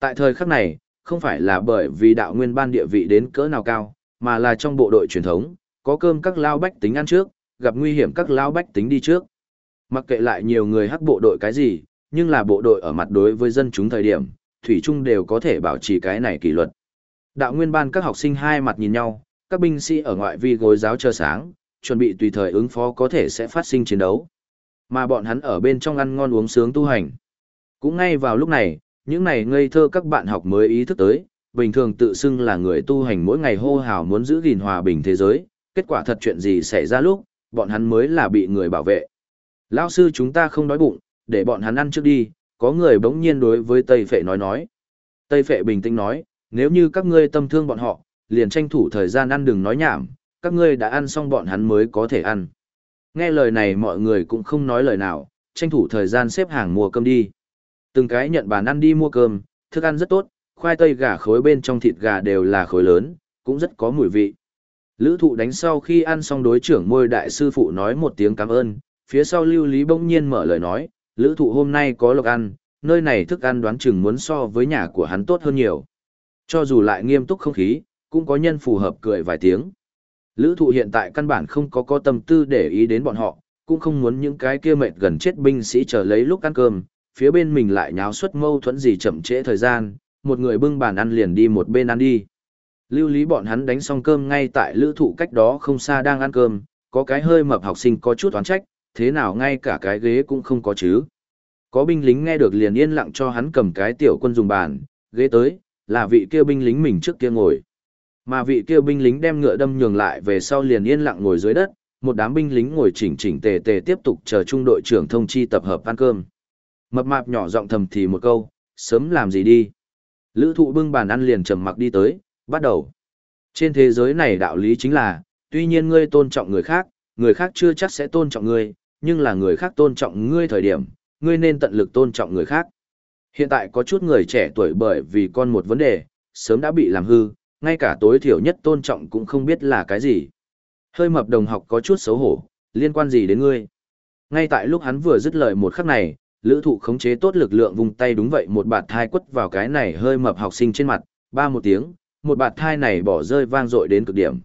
Tại thời khắc này, không phải là bởi vì đạo nguyên ban địa vị đến cỡ nào cao, mà là trong bộ đội truyền thống, có cơm các lao bách tính ăn trước, gặp nguy hiểm các lao bách tính đi trước. Mặc kệ lại nhiều người hắc bộ đội cái gì, nhưng là bộ đội ở mặt đối với dân chúng thời điểm, thủy chung đều có thể bảo trì cái này kỷ luật. Đạo nguyên ban các học sinh hai mặt nhìn nhau, các binh sĩ ở ngoại vi gối giáo chờ sáng, chuẩn bị tùy thời ứng phó có thể sẽ phát sinh chiến đấu. Mà bọn hắn ở bên trong ăn ngon uống sướng tu hành. Cũng ngay vào lúc này, những này ngây thơ các bạn học mới ý thức tới, bình thường tự xưng là người tu hành mỗi ngày hô hào muốn giữ gìn hòa bình thế giới, kết quả thật chuyện gì xảy ra lúc, bọn hắn mới là bị người bảo vệ. Lão sư chúng ta không đói bụng, để bọn hắn ăn trước đi, có người bỗng nhiên đối với Tây Phệ nói nói. Tây Phệ bình tĩnh nói, nếu như các ngươi tâm thương bọn họ, liền tranh thủ thời gian ăn đừng nói nhảm, các ngươi đã ăn xong bọn hắn mới có thể ăn. Nghe lời này mọi người cũng không nói lời nào, tranh thủ thời gian xếp hàng mua cơm đi. Từng cái nhận bàn ăn đi mua cơm, thức ăn rất tốt, khoai tây gà khối bên trong thịt gà đều là khối lớn, cũng rất có mùi vị. Lữ thụ đánh sau khi ăn xong đối trưởng môi đại sư phụ nói một tiếng cảm ơn, phía sau lưu lý bỗng nhiên mở lời nói, lữ thụ hôm nay có lộc ăn, nơi này thức ăn đoán chừng muốn so với nhà của hắn tốt hơn nhiều. Cho dù lại nghiêm túc không khí, cũng có nhân phù hợp cười vài tiếng. Lữ thụ hiện tại căn bản không có có tâm tư để ý đến bọn họ, cũng không muốn những cái kia mệt gần chết binh sĩ chờ lấy lúc ăn cơm, phía bên mình lại nháo xuất mâu thuẫn gì chậm trễ thời gian, một người bưng bàn ăn liền đi một bên ăn đi. Lưu lý bọn hắn đánh xong cơm ngay tại lữ thụ cách đó không xa đang ăn cơm, có cái hơi mập học sinh có chút oán trách, thế nào ngay cả cái ghế cũng không có chứ. Có binh lính nghe được liền yên lặng cho hắn cầm cái tiểu quân dùng bàn, ghế tới, là vị kia binh lính mình trước kia ngồi. Mà vị kia binh lính đem ngựa đâm nhường lại về sau liền yên lặng ngồi dưới đất, một đám binh lính ngồi chỉnh chỉnh tề tề tiếp tục chờ trung đội trưởng thông chi tập hợp ăn cơm. Mập mạp nhỏ giọng thầm thì một câu, sớm làm gì đi. Lữ thụ bưng bàn ăn liền trầm mặc đi tới, bắt đầu. Trên thế giới này đạo lý chính là, tuy nhiên ngươi tôn trọng người khác, người khác chưa chắc sẽ tôn trọng ngươi, nhưng là người khác tôn trọng ngươi thời điểm, ngươi nên tận lực tôn trọng người khác. Hiện tại có chút người trẻ tuổi bởi vì con một vấn đề, sớm đã bị làm hư, ngay cả tối thiểu nhất tôn trọng cũng không biết là cái gì. Hơi mập đồng học có chút xấu hổ, liên quan gì đến ngươi? Ngay tại lúc hắn vừa dứt lời một khắc này, lữ thụ khống chế tốt lực lượng vùng tay đúng vậy một bạt thai quất vào cái này hơi mập học sinh trên mặt, ba một tiếng, một bạt thai này bỏ rơi vang dội đến cực điểm.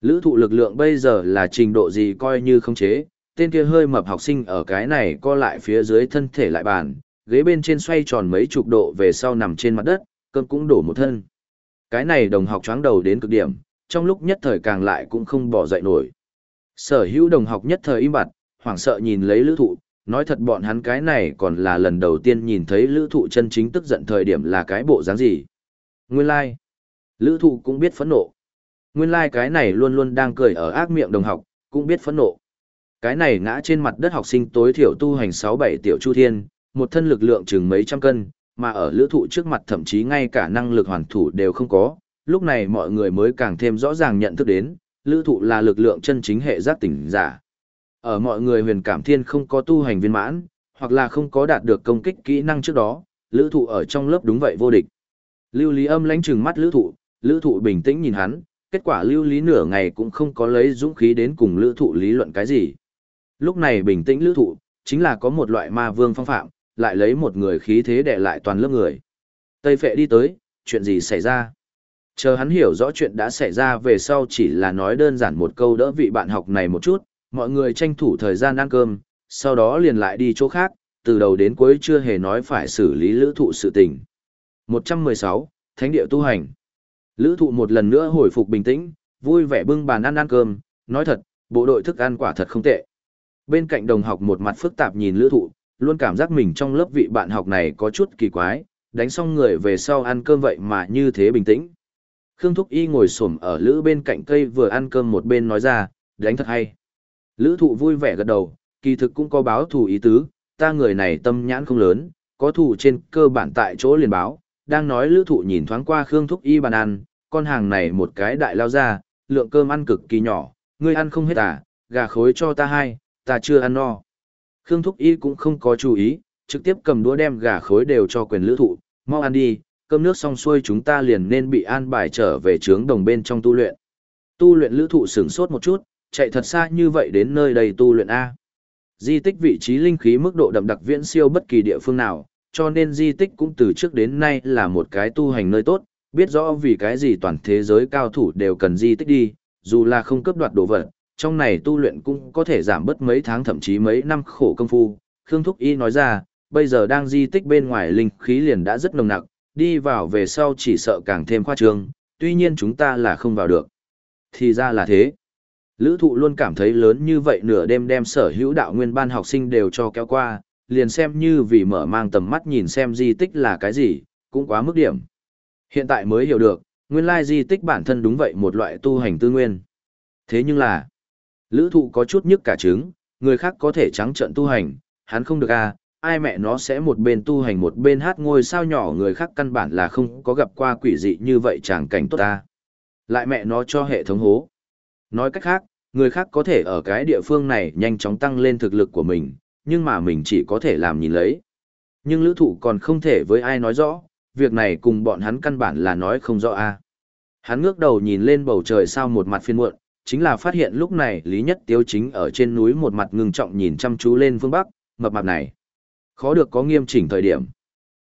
Lữ thụ lực lượng bây giờ là trình độ gì coi như khống chế, tên kia hơi mập học sinh ở cái này co lại phía dưới thân thể lại bàn, ghế bên trên xoay tròn mấy chục độ về sau nằm trên mặt đất, cơn cũng đổ một thân. Cái này đồng học chóng đầu đến cực điểm, trong lúc nhất thời càng lại cũng không bỏ dậy nổi. Sở hữu đồng học nhất thời im bặt, hoảng sợ nhìn lấy lữ thụ, nói thật bọn hắn cái này còn là lần đầu tiên nhìn thấy lữ thụ chân chính tức giận thời điểm là cái bộ dáng gì. Nguyên lai, like. lữ thụ cũng biết phẫn nộ. Nguyên lai like cái này luôn luôn đang cười ở ác miệng đồng học, cũng biết phẫn nộ. Cái này ngã trên mặt đất học sinh tối thiểu tu hành 6-7 tiểu chu thiên, một thân lực lượng chừng mấy trăm cân, mà ở lữ thụ trước mặt thậm chí ngay cả năng lực hoàn thủ đều không có, lúc này mọi người mới càng thêm rõ ràng nhận thức đến, lữ thụ là lực lượng chân chính hệ giác tỉnh giả. Ở mọi người huyền cảm thiên không có tu hành viên mãn, hoặc là không có đạt được công kích kỹ năng trước đó, lữ thụ ở trong lớp đúng vậy vô địch. Lưu Lý âm lánh trừng mắt lữ thụ, lữ thụ bình tĩnh nhìn hắn, kết quả lưu lý nửa ngày cũng không có lấy dũng khí đến cùng lữ thụ lý luận cái gì. Lúc này bình tĩnh lữ thụ, chính là có một loại ma vương phong phạm, lại lấy một người khí thế để lại toàn lớp người. Tây phệ đi tới, chuyện gì xảy ra? Chờ hắn hiểu rõ chuyện đã xảy ra về sau chỉ là nói đơn giản một câu đỡ vị bạn học này một chút, mọi người tranh thủ thời gian ăn cơm, sau đó liền lại đi chỗ khác, từ đầu đến cuối chưa hề nói phải xử lý lữ thụ sự tình. 116, Thánh địa tu hành. Lữ thụ một lần nữa hồi phục bình tĩnh, vui vẻ bưng bàn ăn ăn cơm, nói thật, bộ đội thức ăn quả thật không tệ. Bên cạnh đồng học một mặt phức tạp nhìn lữ thụ, luôn cảm giác mình trong lớp vị bạn học này có chút kỳ quái, đánh xong người về sau ăn cơm vậy mà như thế bình tĩnh. Khương Thúc Y ngồi xổm ở lữ bên cạnh cây vừa ăn cơm một bên nói ra, đánh thật hay. Lữ thụ vui vẻ gật đầu, kỳ thực cũng có báo thù ý tứ, ta người này tâm nhãn không lớn, có thù trên cơ bản tại chỗ liền báo, đang nói lữ thụ nhìn thoáng qua Khương Thúc Y bàn ăn, con hàng này một cái đại lao ra, lượng cơm ăn cực kỳ nhỏ, ngươi ăn không hết à, gà khối cho ta hai, ta chưa ăn no. Khương Thúc Y cũng không có chú ý, trực tiếp cầm đũa đem gà khối đều cho quyền lữ thụ, mau ăn đi, cơm nước xong xuôi chúng ta liền nên bị an bài trở về trướng đồng bên trong tu luyện. Tu luyện lữ thụ sửng sốt một chút, chạy thật xa như vậy đến nơi đầy tu luyện A. Di tích vị trí linh khí mức độ đậm đặc viễn siêu bất kỳ địa phương nào, cho nên di tích cũng từ trước đến nay là một cái tu hành nơi tốt, biết rõ vì cái gì toàn thế giới cao thủ đều cần di tích đi, dù là không cấp đoạt đồ vật, trong này tu luyện cũng có thể giảm bớt mấy tháng thậm chí mấy năm khổ công phu. Khương Thúc Y nói ra, bây giờ đang di tích bên ngoài linh khí liền đã rất nồng nặc, đi vào về sau chỉ sợ càng thêm khoa trương, tuy nhiên chúng ta là không vào được. Thì ra là thế. Lữ thụ luôn cảm thấy lớn như vậy nửa đêm đem sở hữu đạo nguyên ban học sinh đều cho kéo qua, liền xem như vì mở mang tầm mắt nhìn xem di tích là cái gì, cũng quá mức điểm. Hiện tại mới hiểu được, nguyên lai di tích bản thân đúng vậy một loại tu hành tư nguyên. Thế nhưng là, lữ thụ có chút nhức cả trứng, người khác có thể trắng trận tu hành, hắn không được à, ai mẹ nó sẽ một bên tu hành một bên hát ngôi sao nhỏ người khác căn bản là không có gặp qua quỷ dị như vậy chẳng cảnh tốt ta. Lại mẹ nó cho hệ thống hố. Nói cách khác, người khác có thể ở cái địa phương này nhanh chóng tăng lên thực lực của mình, nhưng mà mình chỉ có thể làm nhìn lấy. Nhưng lữ thụ còn không thể với ai nói rõ, việc này cùng bọn hắn căn bản là nói không rõ a Hắn ngước đầu nhìn lên bầu trời sao một mặt phiên muộn, chính là phát hiện lúc này Lý Nhất Tiếu chính ở trên núi một mặt ngưng trọng nhìn chăm chú lên phương Bắc, mập mạp này. Khó được có nghiêm chỉnh thời điểm.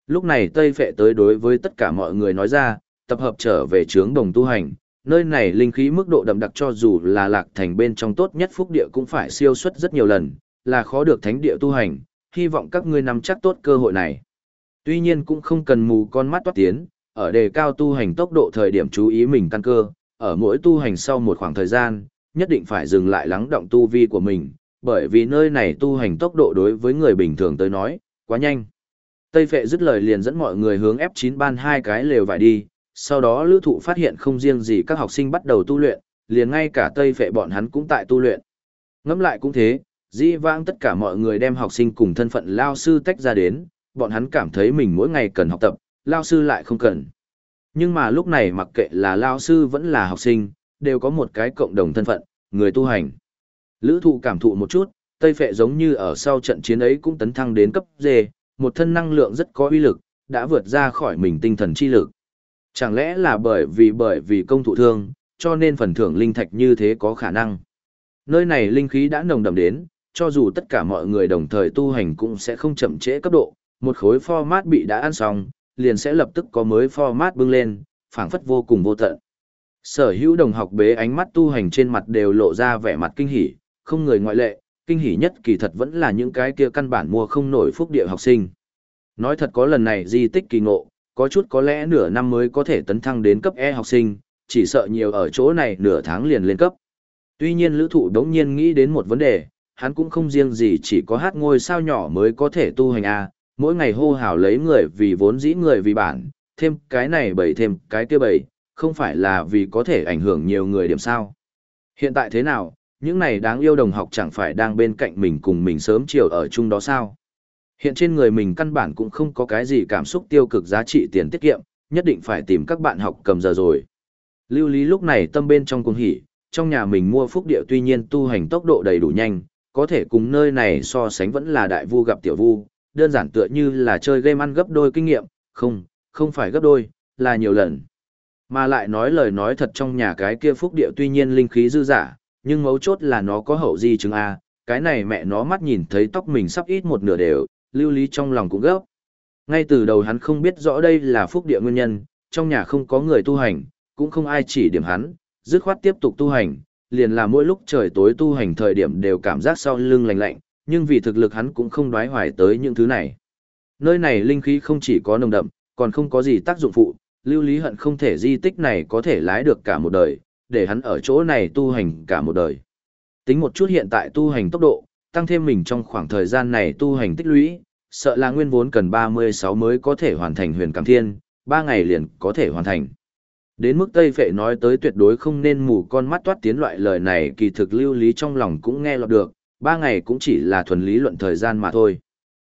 Lúc này Tây Phệ tới đối với tất cả mọi người nói ra, tập hợp trở về trướng đồng tu hành, nơi này linh khí mức độ đậm đặc cho dù là lạc thành bên trong tốt nhất phúc địa cũng phải siêu xuất rất nhiều lần, là khó được thánh địa tu hành, hy vọng các ngươi nắm chắc tốt cơ hội này. Tuy nhiên cũng không cần mù con mắt toát tiến, ở đề cao tu hành tốc độ thời điểm chú ý mình căn cơ, ở mỗi tu hành sau một khoảng thời gian, nhất định phải dừng lại lắng động tu vi của mình, bởi vì nơi này tu hành tốc độ đối với người bình thường tới nói, quá nhanh. Tây Phệ dứt lời liền dẫn mọi người hướng F9 ban hai cái lều vải đi, sau đó lữ thụ phát hiện không riêng gì các học sinh bắt đầu tu luyện, liền ngay cả Tây Phệ bọn hắn cũng tại tu luyện. Ngẫm lại cũng thế, dĩ vãng tất cả mọi người đem học sinh cùng thân phận lao sư tách ra đến, bọn hắn cảm thấy mình mỗi ngày cần học tập, lao sư lại không cần. Nhưng mà lúc này mặc kệ là lao sư vẫn là học sinh, đều có một cái cộng đồng thân phận, người tu hành. Lữ thụ cảm thụ một chút, Tây Phệ giống như ở sau trận chiến ấy cũng tấn thăng đến cấp D, một thân năng lượng rất có uy lực, đã vượt ra khỏi mình tinh thần chi lực. Chẳng lẽ là bởi vì bởi vì công thụ thương, cho nên phần thưởng linh thạch như thế có khả năng. Nơi này linh khí đã nồng đậm đến, cho dù tất cả mọi người đồng thời tu hành cũng sẽ không chậm trễ cấp độ, một khối format bị đã ăn xong, liền sẽ lập tức có mới format bưng lên, phảng phất vô cùng vô tận. Sở hữu đồng học bế ánh mắt tu hành trên mặt đều lộ ra vẻ mặt kinh hỉ, không người ngoại lệ, kinh hỉ nhất kỳ thật vẫn là những cái kia căn bản mua không nổi phúc địa học sinh. Nói thật có lần này di tích kỳ ngộ, có chút có lẽ nửa năm mới có thể tấn thăng đến cấp E học sinh, chỉ sợ nhiều ở chỗ này nửa tháng liền lên cấp. Tuy nhiên lữ thụ đống nhiên nghĩ đến một vấn đề, hắn cũng không riêng gì chỉ có hát ngôi sao nhỏ mới có thể tu hành A, mỗi ngày hô hào lấy người vì vốn dĩ người vì bản, thêm cái này bầy thêm cái kia bầy, không phải là vì có thể ảnh hưởng nhiều người điểm sao. Hiện tại thế nào, những này đáng yêu đồng học chẳng phải đang bên cạnh mình cùng mình sớm chiều ở chung đó sao. Hiện trên người mình căn bản cũng không có cái gì cảm xúc tiêu cực giá trị tiền tiết kiệm, nhất định phải tìm các bạn học cầm giờ rồi. Lưu Lý lúc này tâm bên trong cuồng hỉ, trong nhà mình mua phúc địa tuy nhiên tu hành tốc độ đầy đủ nhanh, có thể cùng nơi này so sánh vẫn là đại vu gặp tiểu vu, đơn giản tựa như là chơi game ăn gấp đôi kinh nghiệm, không, không phải gấp đôi, là nhiều lần. Mà lại nói lời nói thật trong nhà cái kia phúc địa tuy nhiên linh khí dư giả, nhưng mấu chốt là nó có hậu di chứng A, cái này mẹ nó mắt nhìn thấy tóc mình sắp ít một nửa đều, lưu lý trong lòng cũng gấp. Ngay từ đầu hắn không biết rõ đây là phúc địa nguyên nhân, trong nhà không có người tu hành, cũng không ai chỉ điểm hắn, dứt khoát tiếp tục tu hành, liền là mỗi lúc trời tối tu hành thời điểm đều cảm giác sau lưng lạnh lạnh, nhưng vì thực lực hắn cũng không đoái hoài tới những thứ này. Nơi này linh khí không chỉ có nồng đậm, còn không có gì tác dụng phụ, lưu lý hận không thể di tích này có thể lái được cả một đời, để hắn ở chỗ này tu hành cả một đời. Tính một chút hiện tại tu hành tốc độ, tăng thêm mình trong khoảng thời gian này tu hành tích lũy, sợ là nguyên vốn cần 36 mới có thể hoàn thành huyền cảm thiên, 3 ngày liền có thể hoàn thành. Đến mức Tây Phệ nói tới tuyệt đối không nên mù con mắt toát tiến loại lời này kỳ thực lưu lý trong lòng cũng nghe lọt được, 3 ngày cũng chỉ là thuần lý luận thời gian mà thôi.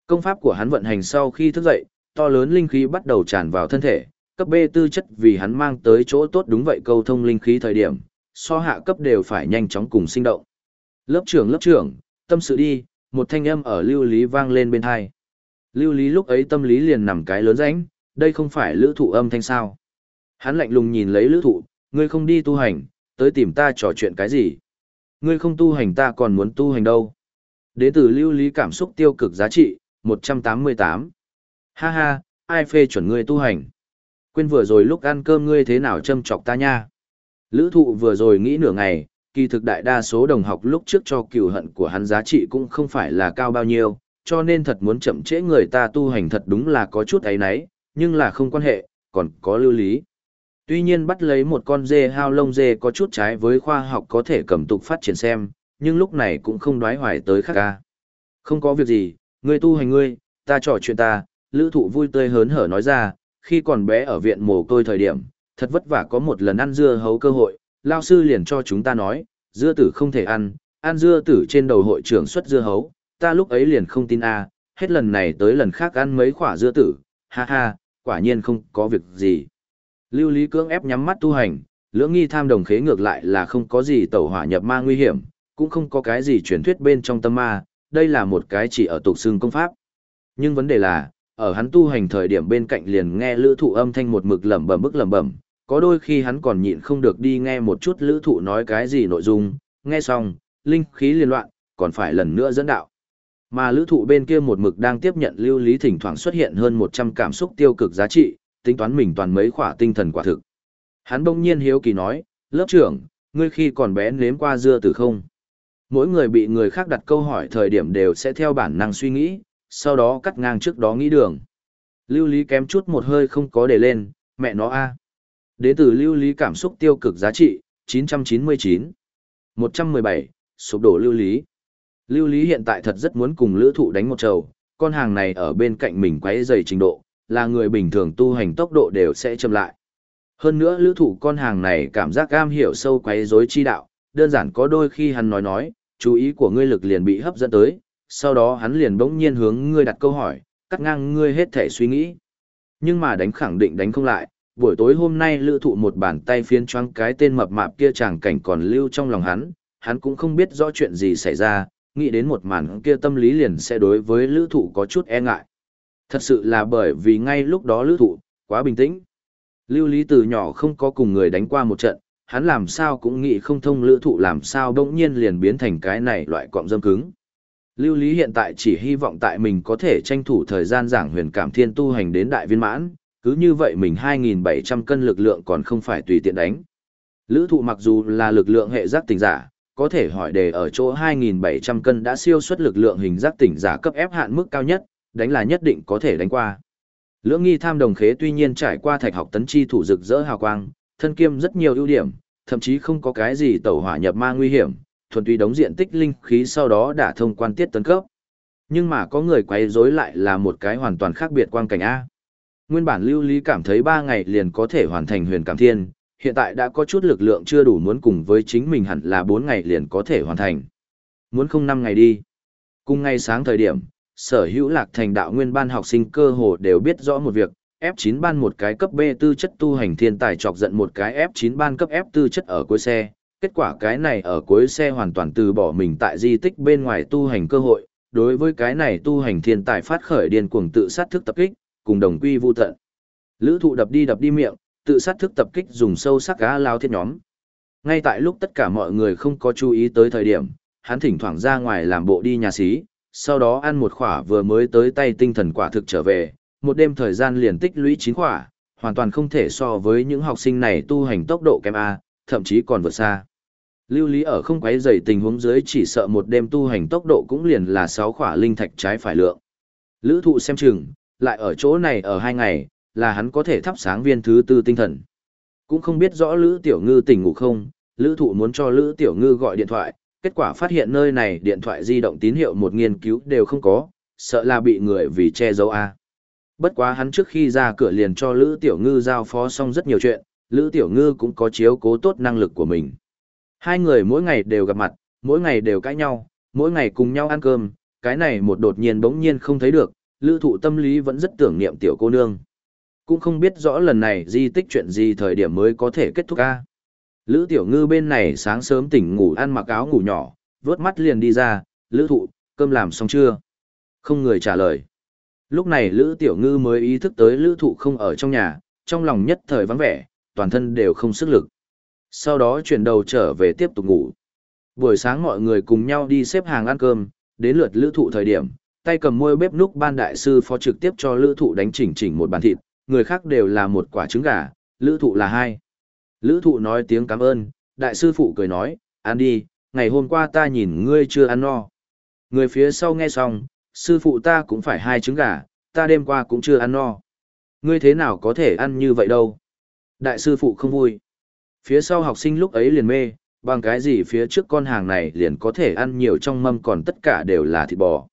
Công pháp của hắn vận hành sau khi thức dậy, to lớn linh khí bắt đầu tràn vào thân thể, cấp B tư chất vì hắn mang tới chỗ tốt đúng vậy câu thông linh khí thời điểm, so hạ cấp đều phải nhanh chóng cùng sinh động. Lớp trưởng lớp trưởng, tâm sự đi, một thanh âm ở lưu lý vang lên bên hai. Lưu lý lúc ấy tâm lý liền nằm cái lớn rãnh, đây không phải lữ thụ âm thanh sao. Hắn lạnh lùng nhìn lấy lữ thụ, ngươi không đi tu hành, tới tìm ta trò chuyện cái gì. Ngươi không tu hành ta còn muốn tu hành đâu. Đế tử lưu lý cảm xúc tiêu cực giá trị, 188. Ha ha, ai phê chuẩn ngươi tu hành. Quên vừa rồi lúc ăn cơm ngươi thế nào châm chọc ta nha. Lữ thụ vừa rồi nghĩ nửa ngày, kỳ thực đại đa số đồng học lúc trước cho cửu hận của hắn giá trị cũng không phải là cao bao nhiêu, cho nên thật muốn chậm trễ người ta tu hành thật đúng là có chút ấy nấy, nhưng là không quan hệ, còn có lưu lý. Tuy nhiên bắt lấy một con dê hao lông dê có chút trái với khoa học có thể cầm tục phát triển xem, nhưng lúc này cũng không đoái hoài tới khác ca. Không có việc gì, ngươi tu hành ngươi, ta trò chuyện ta, lữ thụ vui tươi hớn hở nói ra, khi còn bé ở viện mồ côi thời điểm, thật vất vả có một lần ăn dưa hấu cơ hội, lao sư liền cho chúng ta nói, dưa tử không thể ăn, ăn dưa tử trên đầu hội trưởng xuất dưa hấu, ta lúc ấy liền không tin a hết lần này tới lần khác ăn mấy quả dưa tử, ha ha, quả nhiên không có việc gì. Lưu Lý cưỡng ép nhắm mắt tu hành, lưỡng nghi tham đồng khế ngược lại là không có gì tẩu hỏa nhập ma nguy hiểm, cũng không có cái gì truyền thuyết bên trong tâm ma, đây là một cái chỉ ở tục xương công pháp. Nhưng vấn đề là, ở hắn tu hành thời điểm bên cạnh liền nghe lữ thụ âm thanh một mực lẩm bẩm bức lẩm bẩm, có đôi khi hắn còn nhịn không được đi nghe một chút lữ thụ nói cái gì nội dung, nghe xong, linh khí liên loạn, còn phải lần nữa dẫn đạo. Mà lữ thụ bên kia một mực đang tiếp nhận lưu lý thỉnh thoảng xuất hiện hơn 100 cảm xúc tiêu cực giá trị, tính toán mình toàn mấy khỏa tinh thần quả thực. Hắn bỗng nhiên hiếu kỳ nói, lớp trưởng, ngươi khi còn bé nếm qua dưa từ không? Mỗi người bị người khác đặt câu hỏi thời điểm đều sẽ theo bản năng suy nghĩ, sau đó cắt ngang trước đó nghĩ đường. Lưu lý kém chút một hơi không có để lên, mẹ nó a Đến từ lưu lý cảm xúc tiêu cực giá trị, 999. 117, sụp đổ lưu lý. Lưu lý hiện tại thật rất muốn cùng lữ thụ đánh một trầu, con hàng này ở bên cạnh mình quấy dày trình độ, là người bình thường tu hành tốc độ đều sẽ chậm lại. Hơn nữa lữ thụ con hàng này cảm giác gam hiểu sâu quấy rối chi đạo, đơn giản có đôi khi hắn nói nói, chú ý của ngươi lực liền bị hấp dẫn tới, sau đó hắn liền bỗng nhiên hướng ngươi đặt câu hỏi, cắt ngang ngươi hết thể suy nghĩ. Nhưng mà đánh khẳng định đánh không lại, buổi tối hôm nay lữ thụ một bàn tay phiến choáng cái tên mập mạp kia chàng cảnh còn lưu trong lòng hắn, hắn cũng không biết rõ chuyện gì xảy ra, nghĩ đến một màn kia tâm lý liền sẽ đối với lữ thụ có chút e ngại. Thật sự là bởi vì ngay lúc đó lữ thụ, quá bình tĩnh. Lưu Lý từ nhỏ không có cùng người đánh qua một trận, hắn làm sao cũng nghĩ không thông lữ thụ làm sao đông nhiên liền biến thành cái này loại cọng dâm cứng. Lưu Lý hiện tại chỉ hy vọng tại mình có thể tranh thủ thời gian giảng huyền cảm thiên tu hành đến đại viên mãn, cứ như vậy mình 2.700 cân lực lượng còn không phải tùy tiện đánh. Lữ thụ mặc dù là lực lượng hệ giác tình giả, có thể hỏi đề ở chỗ 2.700 cân đã siêu xuất lực lượng hình giác tỉnh giả cấp ép hạn mức cao nhất, đánh là nhất định có thể đánh qua. Lưỡng nghi tham đồng khế tuy nhiên trải qua thạch học tấn chi thủ rực rỡ hào quang, thân kiêm rất nhiều ưu điểm, thậm chí không có cái gì tẩu hỏa nhập ma nguy hiểm, thuần túy đóng diện tích linh khí sau đó đã thông quan tiết tấn cấp. Nhưng mà có người quay rối lại là một cái hoàn toàn khác biệt quang cảnh A. Nguyên bản lưu lý cảm thấy 3 ngày liền có thể hoàn thành huyền cảm thiên, hiện tại đã có chút lực lượng chưa đủ muốn cùng với chính mình hẳn là 4 ngày liền có thể hoàn thành. Muốn không 5 ngày đi. Cùng ngày sáng thời điểm, sở hữu lạc thành đạo nguyên ban học sinh cơ hồ đều biết rõ một việc, F9 ban một cái cấp B tư chất tu hành thiên tài chọc giận một cái F9 ban cấp F tư chất ở cuối xe, kết quả cái này ở cuối xe hoàn toàn từ bỏ mình tại di tích bên ngoài tu hành cơ hội, đối với cái này tu hành thiên tài phát khởi điên cuồng tự sát thức tập kích, cùng đồng quy vu tận. Lữ thụ đập đi đập đi miệng, tự sát thức tập kích dùng sâu sắc gã lao thiết nhóm. Ngay tại lúc tất cả mọi người không có chú ý tới thời điểm, hắn thỉnh thoảng ra ngoài làm bộ đi nhà xí, sau đó ăn một khỏa vừa mới tới tay tinh thần quả thực trở về, một đêm thời gian liền tích lũy chín khỏa, hoàn toàn không thể so với những học sinh này tu hành tốc độ kém A, thậm chí còn vượt xa. Lưu Lý ở không quấy dày tình huống dưới chỉ sợ một đêm tu hành tốc độ cũng liền là 6 khỏa linh thạch trái phải lượng. Lữ thụ xem chừng, lại ở chỗ này ở hai ngày, là hắn có thể thắp sáng viên thứ tư tinh thần. Cũng không biết rõ Lữ Tiểu Ngư tỉnh ngủ không, Lữ thụ muốn cho Lữ Tiểu Ngư gọi điện thoại, kết quả phát hiện nơi này điện thoại di động tín hiệu một nghiên cứu đều không có, sợ là bị người vì che giấu A. Bất quá hắn trước khi ra cửa liền cho Lữ Tiểu Ngư giao phó xong rất nhiều chuyện, Lữ Tiểu Ngư cũng có chiếu cố tốt năng lực của mình. Hai người mỗi ngày đều gặp mặt, mỗi ngày đều cãi nhau, mỗi ngày cùng nhau ăn cơm, cái này một đột nhiên bỗng nhiên không thấy được, Lữ thụ tâm lý vẫn rất tưởng niệm tiểu cô nương. Cũng không biết rõ lần này di tích chuyện gì thời điểm mới có thể kết thúc ca. Lữ tiểu ngư bên này sáng sớm tỉnh ngủ ăn mặc áo ngủ nhỏ, vớt mắt liền đi ra, lữ thụ, cơm làm xong chưa? Không người trả lời. Lúc này lữ tiểu ngư mới ý thức tới lữ thụ không ở trong nhà, trong lòng nhất thời vắng vẻ, toàn thân đều không sức lực. Sau đó chuyển đầu trở về tiếp tục ngủ. Buổi sáng mọi người cùng nhau đi xếp hàng ăn cơm, đến lượt lữ thụ thời điểm, tay cầm môi bếp núc ban đại sư phó trực tiếp cho lữ thụ đánh chỉnh chỉnh một bàn thịt, người khác đều là một quả trứng gà, lữ thụ là hai. Lữ thụ nói tiếng cảm ơn, đại sư phụ cười nói, ăn đi, ngày hôm qua ta nhìn ngươi chưa ăn no. Người phía sau nghe xong, sư phụ ta cũng phải hai trứng gà, ta đêm qua cũng chưa ăn no. Ngươi thế nào có thể ăn như vậy đâu? Đại sư phụ không vui. Phía sau học sinh lúc ấy liền mê, bằng cái gì phía trước con hàng này liền có thể ăn nhiều trong mâm còn tất cả đều là thịt bò.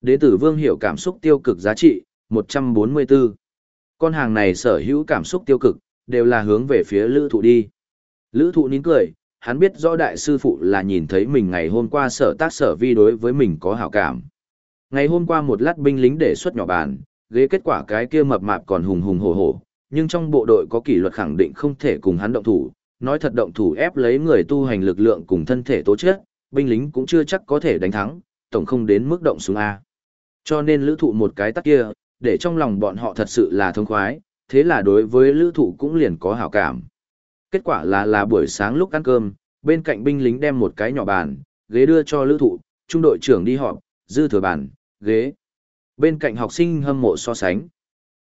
Đế tử vương hiểu cảm xúc tiêu cực giá trị, 144. Con hàng này sở hữu cảm xúc tiêu cực, đều là hướng về phía lữ thụ đi. Lữ thụ nín cười, hắn biết rõ đại sư phụ là nhìn thấy mình ngày hôm qua sở tác sở vi đối với mình có hảo cảm. Ngày hôm qua một lát binh lính để xuất nhỏ bàn, ghế kết quả cái kia mập mạp còn hùng hùng hổ hổ, nhưng trong bộ đội có kỷ luật khẳng định không thể cùng hắn động thủ, nói thật động thủ ép lấy người tu hành lực lượng cùng thân thể tố chất, binh lính cũng chưa chắc có thể đánh thắng, tổng không đến mức động xuống A. Cho nên lữ thụ một cái tắc kia, để trong lòng bọn họ thật sự là thông khoái, thế là đối với lữ thụ cũng liền có hảo cảm. Kết quả là là buổi sáng lúc ăn cơm, bên cạnh binh lính đem một cái nhỏ bàn, ghế đưa cho lữ thụ, trung đội trưởng đi họp, dư thừa bàn, ghế. Bên cạnh học sinh hâm mộ so sánh.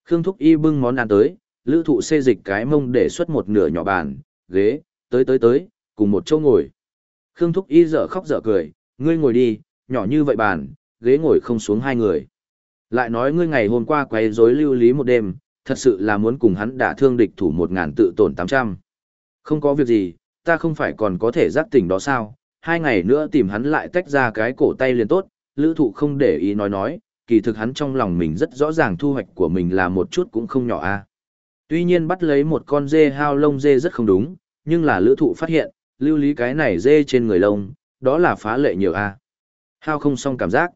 Khương Thúc Y bưng món ăn tới, lữ thụ xê dịch cái mông để xuất một nửa nhỏ bàn, ghế, tới tới tới, cùng một chỗ ngồi. Khương Thúc Y dở khóc dở cười, ngươi ngồi đi, nhỏ như vậy bàn, ghế ngồi không xuống hai người. Lại nói ngươi ngày hôm qua quấy rối lưu lý một đêm, thật sự là muốn cùng hắn đả thương địch thủ một ngàn tự tổn tám trăm. Không có việc gì, ta không phải còn có thể giác tỉnh đó sao, hai ngày nữa tìm hắn lại tách ra cái cổ tay liền tốt, lữ thụ không để ý nói nói, kỳ thực hắn trong lòng mình rất rõ ràng thu hoạch của mình là một chút cũng không nhỏ a Tuy nhiên bắt lấy một con dê hao lông dê rất không đúng, nhưng là lữ thụ phát hiện, lưu lý cái này dê trên người lông, đó là phá lệ nhiều a Hao không xong cảm giác.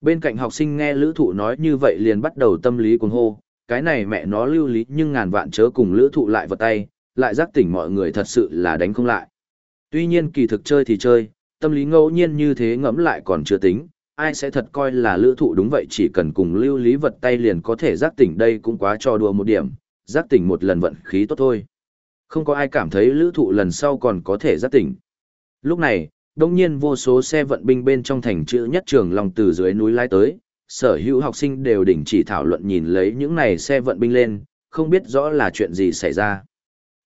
Bên cạnh học sinh nghe lữ thụ nói như vậy liền bắt đầu tâm lý cuồng hô, cái này mẹ nó lưu lý nhưng ngàn vạn chớ cùng lữ thụ lại vật tay, lại giác tỉnh mọi người thật sự là đánh không lại. Tuy nhiên kỳ thực chơi thì chơi, tâm lý ngẫu nhiên như thế ngẫm lại còn chưa tính, ai sẽ thật coi là lữ thụ đúng vậy chỉ cần cùng lưu lý vật tay liền có thể giác tỉnh đây cũng quá cho đùa một điểm, giác tỉnh một lần vận khí tốt thôi. Không có ai cảm thấy lữ thụ lần sau còn có thể giác tỉnh. Lúc này, đông nhiên vô số xe vận binh bên trong thành chữ nhất trường lòng từ dưới núi lái tới, sở hữu học sinh đều đình chỉ thảo luận nhìn lấy những này xe vận binh lên, không biết rõ là chuyện gì xảy ra.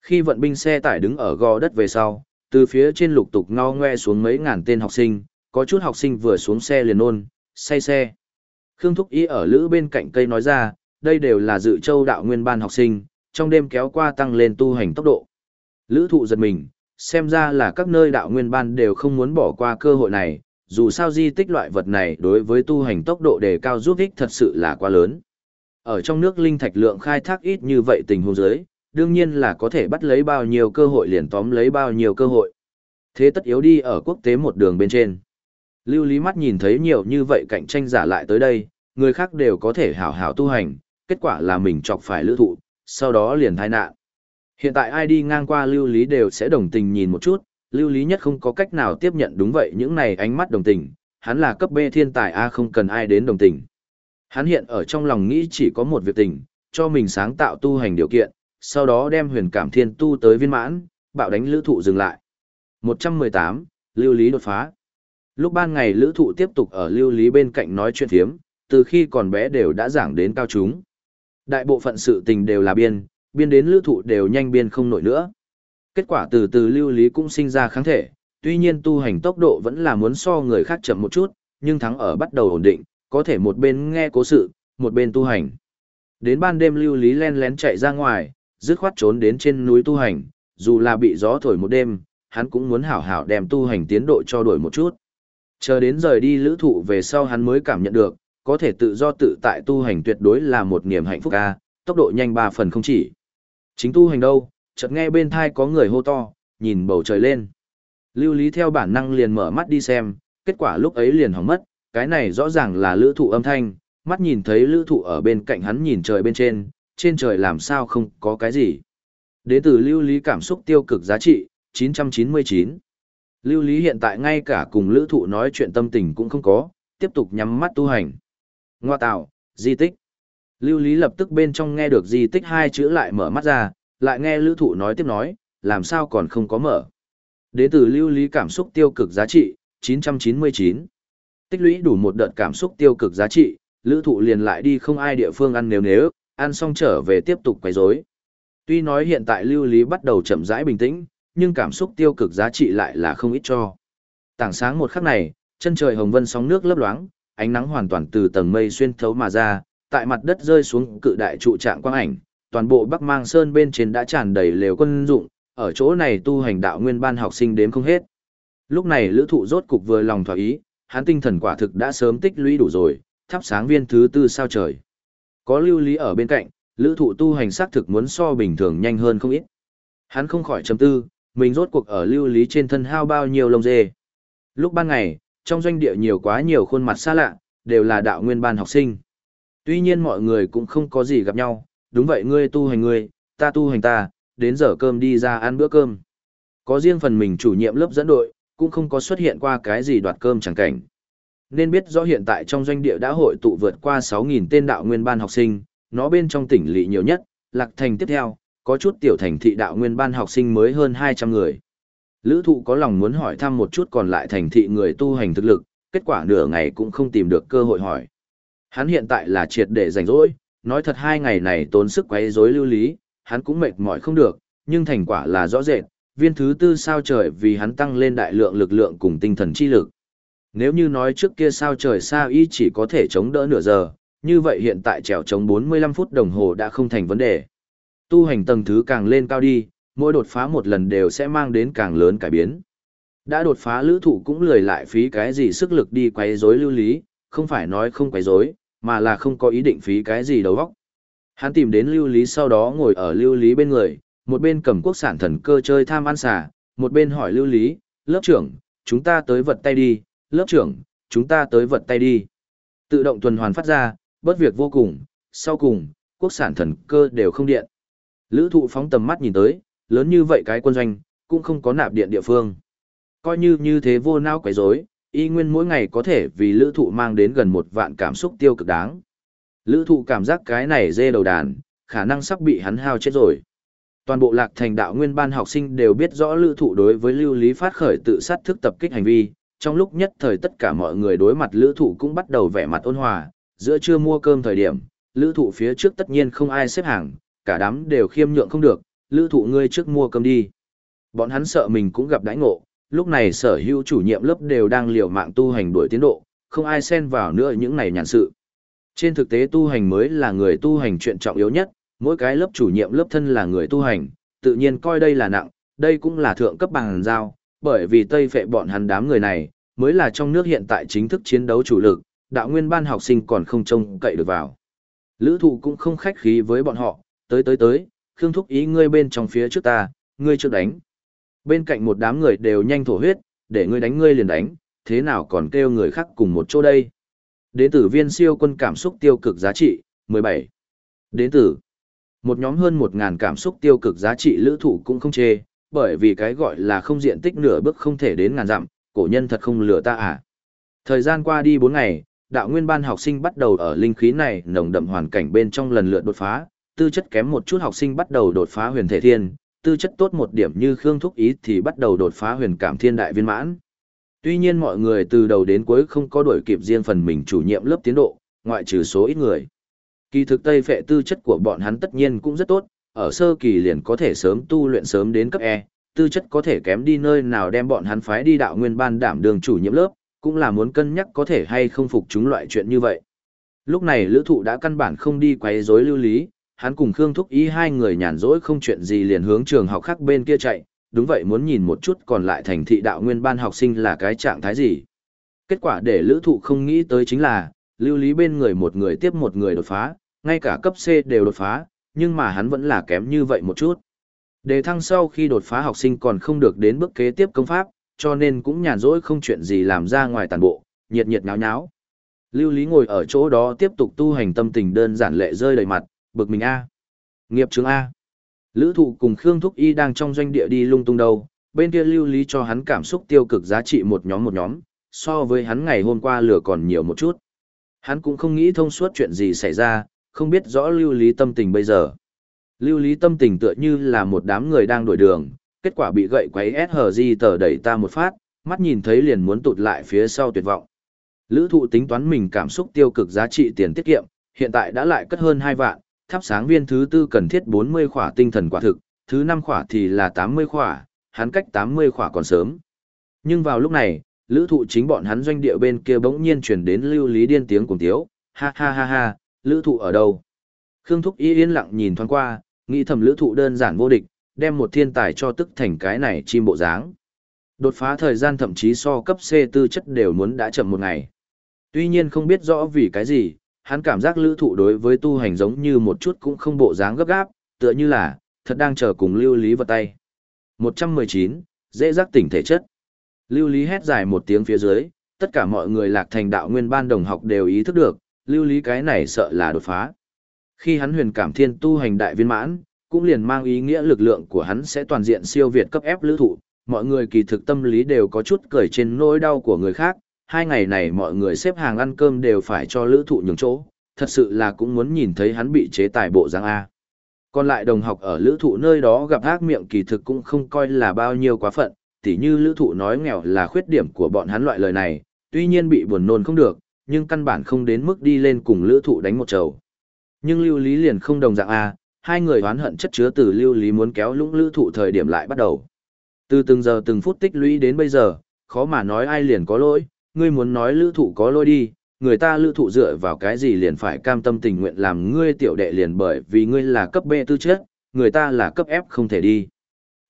Khi vận binh xe tải đứng ở gò đất về sau, từ phía trên lục tục ngao ngoe xuống mấy ngàn tên học sinh, có chút học sinh vừa xuống xe liền ôn, say xe. Khương Thúc Ý ở lữ bên cạnh cây nói ra, đây đều là dự châu đạo nguyên ban học sinh, trong đêm kéo qua tăng lên tu hành tốc độ. Lữ thụ giật mình, xem ra là các nơi đạo nguyên ban đều không muốn bỏ qua cơ hội này, dù sao di tích loại vật này đối với tu hành tốc độ đề cao giúp ích thật sự là quá lớn. Ở trong nước linh thạch lượng khai thác ít như vậy tình huống giới, đương nhiên là có thể bắt lấy bao nhiêu cơ hội liền tóm lấy bao nhiêu cơ hội. Thế tất yếu đi ở quốc tế một đường bên trên. Lưu Lý mắt nhìn thấy nhiều như vậy cạnh tranh giả lại tới đây, người khác đều có thể hảo hảo tu hành, kết quả là mình chọc phải lữ thụ, sau đó liền thai nạn. Hiện tại ai đi ngang qua Lưu Lý đều sẽ đồng tình nhìn một chút, lưu lý nhất không có cách nào tiếp nhận đúng vậy những này ánh mắt đồng tình, hắn là cấp B thiên tài A không cần ai đến đồng tình. Hắn hiện ở trong lòng nghĩ chỉ có một việc tình, cho mình sáng tạo tu hành điều kiện, sau đó đem huyền cảm thiên tu tới viên mãn, bạo đánh lữ thụ dừng lại. 118, lưu lý đột phá. Lúc ban ngày lữ thụ tiếp tục ở lưu lý bên cạnh nói chuyện thiếm, từ khi còn bé đều đã giảng đến cao chúng. Đại bộ phận sự tình đều là biên, biên đến lữ thụ đều nhanh biên không nổi nữa. Kết quả từ từ lưu lý cũng sinh ra kháng thể, tuy nhiên tu hành tốc độ vẫn là muốn so người khác chậm một chút, nhưng thắng ở bắt đầu ổn định, có thể một bên nghe cố sự, một bên tu hành. Đến ban đêm lưu lý len lén chạy ra ngoài, dứt khoát trốn đến trên núi tu hành, dù là bị gió thổi một đêm, hắn cũng muốn hảo hảo đem tu hành tiến độ cho đổi một chút. Chờ đến rời đi lữ thụ về sau hắn mới cảm nhận được, có thể tự do tự tại tu hành tuyệt đối là một niềm hạnh phúc ca, tốc độ nhanh 3 phần không chỉ. Chính tu hành đâu, chợt nghe bên thai có người hô to, nhìn bầu trời lên. Lưu Lý theo bản năng liền mở mắt đi xem, kết quả lúc ấy liền hỏng mất, cái này rõ ràng là lữ thụ âm thanh, mắt nhìn thấy lữ thụ ở bên cạnh hắn nhìn trời bên trên, trên trời làm sao không có cái gì. Đế tử lưu lý cảm xúc tiêu cực giá trị, 999. Lưu lý hiện tại ngay cả cùng lữ thụ nói chuyện tâm tình cũng không có, tiếp tục nhắm mắt tu hành. Ngoa tạo, di tích. Lưu lý lập tức bên trong nghe được di tích hai chữ lại mở mắt ra, lại nghe lữ thụ nói tiếp nói, làm sao còn không có mở. Đế tử lưu lý cảm xúc tiêu cực giá trị, 999. Tích lũy đủ một đợt cảm xúc tiêu cực giá trị, lữ thụ liền lại đi không ai địa phương ăn nếu nếu, ăn xong trở về tiếp tục quấy rối. Tuy nói hiện tại lưu lý bắt đầu chậm rãi bình tĩnh, nhưng cảm xúc tiêu cực giá trị lại là không ít cho. Tảng sáng một khắc này, chân trời hồng vân sóng nước lấp loáng, ánh nắng hoàn toàn từ tầng mây xuyên thấu mà ra, tại mặt đất rơi xuống cự đại trụ trạng quang ảnh, toàn bộ Bắc Mang Sơn bên trên đã tràn đầy lều quân dụng, ở chỗ này tu hành đạo nguyên ban học sinh đếm không hết. Lúc này lữ thụ rốt cục vừa lòng thỏa ý, hắn tinh thần quả thực đã sớm tích lũy đủ rồi, thắp sáng viên thứ tư sao trời. Có lưu lý ở bên cạnh, lữ thụ tu hành xác thực muốn so bình thường nhanh hơn không ít. Hắn không khỏi chấm tư, mình rốt cuộc ở lưu lý trên thân hao bao nhiêu lông dê. Lúc ban ngày, trong doanh địa nhiều quá nhiều khuôn mặt xa lạ, đều là đạo nguyên ban học sinh. Tuy nhiên mọi người cũng không có gì gặp nhau, đúng vậy ngươi tu hành ngươi, ta tu hành ta, đến giờ cơm đi ra ăn bữa cơm. Có riêng phần mình chủ nhiệm lớp dẫn đội, cũng không có xuất hiện qua cái gì đoạt cơm chẳng cảnh. Nên biết rõ hiện tại trong doanh địa đã hội tụ vượt qua 6.000 tên đạo nguyên ban học sinh, nó bên trong tỉnh lỵ nhiều nhất, lạc thành tiếp theo, có chút tiểu thành thị đạo nguyên ban học sinh mới hơn 200 người. Lữ thụ có lòng muốn hỏi thăm một chút còn lại thành thị người tu hành thực lực, kết quả nửa ngày cũng không tìm được cơ hội hỏi. Hắn hiện tại là triệt để rảnh rỗi, nói thật hai ngày này tốn sức quấy rối lưu lý, hắn cũng mệt mỏi không được, nhưng thành quả là rõ rệt, viên thứ tư sao trời vì hắn tăng lên đại lượng lực lượng cùng tinh thần chi lực. Nếu như nói trước kia sao trời sao y chỉ có thể chống đỡ nửa giờ, như vậy hiện tại trèo chống 45 phút đồng hồ đã không thành vấn đề. Tu hành tầng thứ càng lên cao đi, mỗi đột phá một lần đều sẽ mang đến càng lớn cải biến. Đã đột phá lữ thụ cũng lười lại phí cái gì sức lực đi quấy rối lưu lý, không phải nói không quấy rối, mà là không có ý định phí cái gì đầu óc. Hắn tìm đến lưu lý sau đó ngồi ở lưu lý bên người, một bên cầm quốc sản thần cơ chơi tham ăn xả, một bên hỏi lưu lý, lớp trưởng, chúng ta tới vật tay đi, lớp trưởng, chúng ta tới vật tay đi. Tự động tuần hoàn phát ra, bất việc vô cùng, sau cùng, quốc sản thần cơ đều không điện. Lữ thụ phóng tầm mắt nhìn tới, lớn như vậy cái quân doanh, cũng không có nạp điện địa phương. Coi như như thế vô não quấy rối y nguyên mỗi ngày có thể vì lữ thụ mang đến gần một vạn cảm xúc tiêu cực đáng. Lữ thụ cảm giác cái này dê đầu đàn, khả năng sắp bị hắn hao chết rồi. Toàn bộ lạc thành đạo nguyên ban học sinh đều biết rõ lữ thụ đối với lưu lý phát khởi tự sát thức tập kích hành vi, trong lúc nhất thời tất cả mọi người đối mặt lữ thụ cũng bắt đầu vẻ mặt ôn hòa, giữa trưa mua cơm thời điểm, lữ thụ phía trước tất nhiên không ai xếp hàng, cả đám đều khiêm nhượng không được, lữ thụ ngươi trước mua cơm đi. Bọn hắn sợ mình cũng gặp đãi ngộ, lúc này sở hữu chủ nhiệm lớp đều đang liều mạng tu hành đuổi tiến độ, không ai xen vào nữa những này nhàn sự. Trên thực tế tu hành mới là người tu hành chuyện trọng yếu nhất, mỗi cái lớp chủ nhiệm lớp thân là người tu hành, tự nhiên coi đây là nặng, đây cũng là thượng cấp bằng giao, bởi vì Tây phệ bọn hắn đám người này, mới là trong nước hiện tại chính thức chiến đấu chủ lực, đạo nguyên ban học sinh còn không trông cậy được vào. Lữ thụ cũng không khách khí với bọn họ, tới tới tới, Khương Thúc ý ngươi bên trong phía trước ta, ngươi trước đánh. Bên cạnh một đám người đều nhanh thổ huyết, để ngươi đánh ngươi liền đánh, thế nào còn kêu người khác cùng một chỗ đây. Đến tử viên siêu quân cảm xúc tiêu cực giá trị, 17. Đến tử. Một nhóm hơn 1.000 cảm xúc tiêu cực giá trị lữ thủ cũng không chê, bởi vì cái gọi là không diện tích nửa bước không thể đến ngàn dặm, cổ nhân thật không lừa ta à. Thời gian qua đi 4 ngày, đạo nguyên ban học sinh bắt đầu ở linh khí này nồng đậm hoàn cảnh bên trong lần lượt đột phá, tư chất kém một chút học sinh bắt đầu đột phá huyền thể thiên, tư chất tốt một điểm như Khương Thúc Ý thì bắt đầu đột phá huyền cảm thiên đại viên mãn. Tuy nhiên mọi người từ đầu đến cuối không có đổi kịp riêng phần mình chủ nhiệm lớp tiến độ, ngoại trừ số ít người. Kỳ thực Tây phệ tư chất của bọn hắn tất nhiên cũng rất tốt, ở sơ kỳ liền có thể sớm tu luyện sớm đến cấp E, tư chất có thể kém đi nơi nào đem bọn hắn phái đi đạo nguyên ban đảm đường chủ nhiệm lớp, cũng là muốn cân nhắc có thể hay không phục chúng loại chuyện như vậy. Lúc này lữ thụ đã căn bản không đi quấy rối lưu lý, hắn cùng Khương Thúc Ý hai người nhàn rỗi không chuyện gì liền hướng trường học khác bên kia chạy, đúng vậy muốn nhìn một chút còn lại thành thị đạo nguyên ban học sinh là cái trạng thái gì. Kết quả để lữ thụ không nghĩ tới chính là, lưu lý bên người một người tiếp một người đột phá, ngay cả cấp C đều đột phá, nhưng mà hắn vẫn là kém như vậy một chút. Đề thăng sau khi đột phá học sinh còn không được đến bước kế tiếp công pháp, cho nên cũng nhàn rỗi không chuyện gì làm ra ngoài tàn bộ, nhiệt nhiệt nháo nháo. Lưu Lý ngồi ở chỗ đó tiếp tục tu hành tâm tình đơn giản lệ rơi đầy mặt, bực mình A. Nghiệp chứng A. Lữ thụ cùng Khương Thúc Y đang trong doanh địa đi lung tung đâu, bên kia lưu lý cho hắn cảm xúc tiêu cực giá trị một nhóm một nhóm, so với hắn ngày hôm qua lửa còn nhiều một chút. Hắn cũng không nghĩ thông suốt chuyện gì xảy ra, không biết rõ lưu lý tâm tình bây giờ. Lưu lý tâm tình tựa như là một đám người đang đổi đường, kết quả bị gậy quấy SHG tờ đẩy ta một phát, mắt nhìn thấy liền muốn tụt lại phía sau tuyệt vọng. Lữ thụ tính toán mình cảm xúc tiêu cực giá trị tiền tiết kiệm, hiện tại đã lại cất hơn 2 vạn, thắp sáng viên thứ tư cần thiết 40 khỏa tinh thần quả thực, thứ 5 khỏa thì là 80 khỏa, hắn cách 80 khỏa còn sớm. Nhưng vào lúc này, lữ thụ chính bọn hắn doanh địa bên kia bỗng nhiên chuyển đến lưu lý điên tiếng cùng tiếu, ha ha ha ha, lữ thụ ở đâu? Khương Thúc Y yên lặng nhìn thoáng qua, nghĩ thầm lữ thụ đơn giản vô địch, đem một thiên tài cho tức thành cái này chim bộ dáng. Đột phá thời gian thậm chí so cấp C tư chất đều muốn đã chậm một ngày. Tuy nhiên không biết rõ vì cái gì, hắn cảm giác lữ thụ đối với tu hành giống như một chút cũng không bộ dáng gấp gáp, tựa như là, thật đang chờ cùng lưu lý vào tay. 119, dễ giác tỉnh thể chất. Lưu lý hét dài một tiếng phía dưới, tất cả mọi người lạc thành đạo nguyên ban đồng học đều ý thức được, lưu lý cái này sợ là đột phá. Khi hắn huyền cảm thiên tu hành đại viên mãn, cũng liền mang ý nghĩa lực lượng của hắn sẽ toàn diện siêu việt cấp ép lữ thụ, mọi người kỳ thực tâm lý đều có chút cười trên nỗi đau của người khác, hai ngày này mọi người xếp hàng ăn cơm đều phải cho lữ thụ nhường chỗ, thật sự là cũng muốn nhìn thấy hắn bị chế tài bộ giang A. Còn lại đồng học ở lữ thụ nơi đó gặp ác miệng kỳ thực cũng không coi là bao nhiêu quá phận, tỉ như lữ thụ nói nghèo là khuyết điểm của bọn hắn loại lời này, tuy nhiên bị buồn nôn không được, nhưng căn bản không đến mức đi lên cùng lữ thụ đánh một trầu. Nhưng lưu lý liền không đồng dạng A, hai người oán hận chất chứa từ lưu lý muốn kéo lũng lữ thụ thời điểm lại bắt đầu. Từ từng giờ từng phút tích lũy đến bây giờ, khó mà nói ai liền có lỗi, ngươi muốn nói lữ thụ có lôi đi, người ta lữ thụ dựa vào cái gì liền phải cam tâm tình nguyện làm ngươi tiểu đệ liền bởi vì ngươi là cấp B tư chất, người ta là cấp F không thể đi.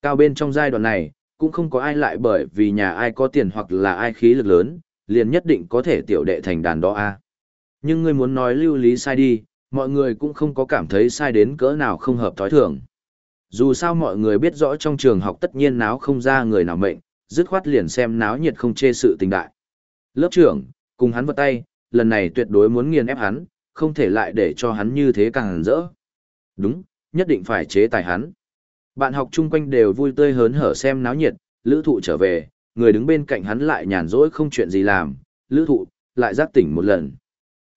Cao bên trong giai đoạn này, cũng không có ai lại bởi vì nhà ai có tiền hoặc là ai khí lực lớn, liền nhất định có thể tiểu đệ thành đàn đó a Nhưng ngươi muốn nói lưu lý sai đi, mọi người cũng không có cảm thấy sai đến cỡ nào không hợp thói thường. Dù sao mọi người biết rõ trong trường học tất nhiên náo không ra người nào mệnh, dứt khoát liền xem náo nhiệt không chê sự tình đại. Lớp trưởng, cùng hắn vật tay, lần này tuyệt đối muốn nghiền ép hắn, không thể lại để cho hắn như thế càng rỡ. Đúng, nhất định phải chế tài hắn. Bạn học chung quanh đều vui tươi hớn hở xem náo nhiệt, lữ thụ trở về, người đứng bên cạnh hắn lại nhàn rỗi không chuyện gì làm, lữ thụ, lại giác tỉnh một lần.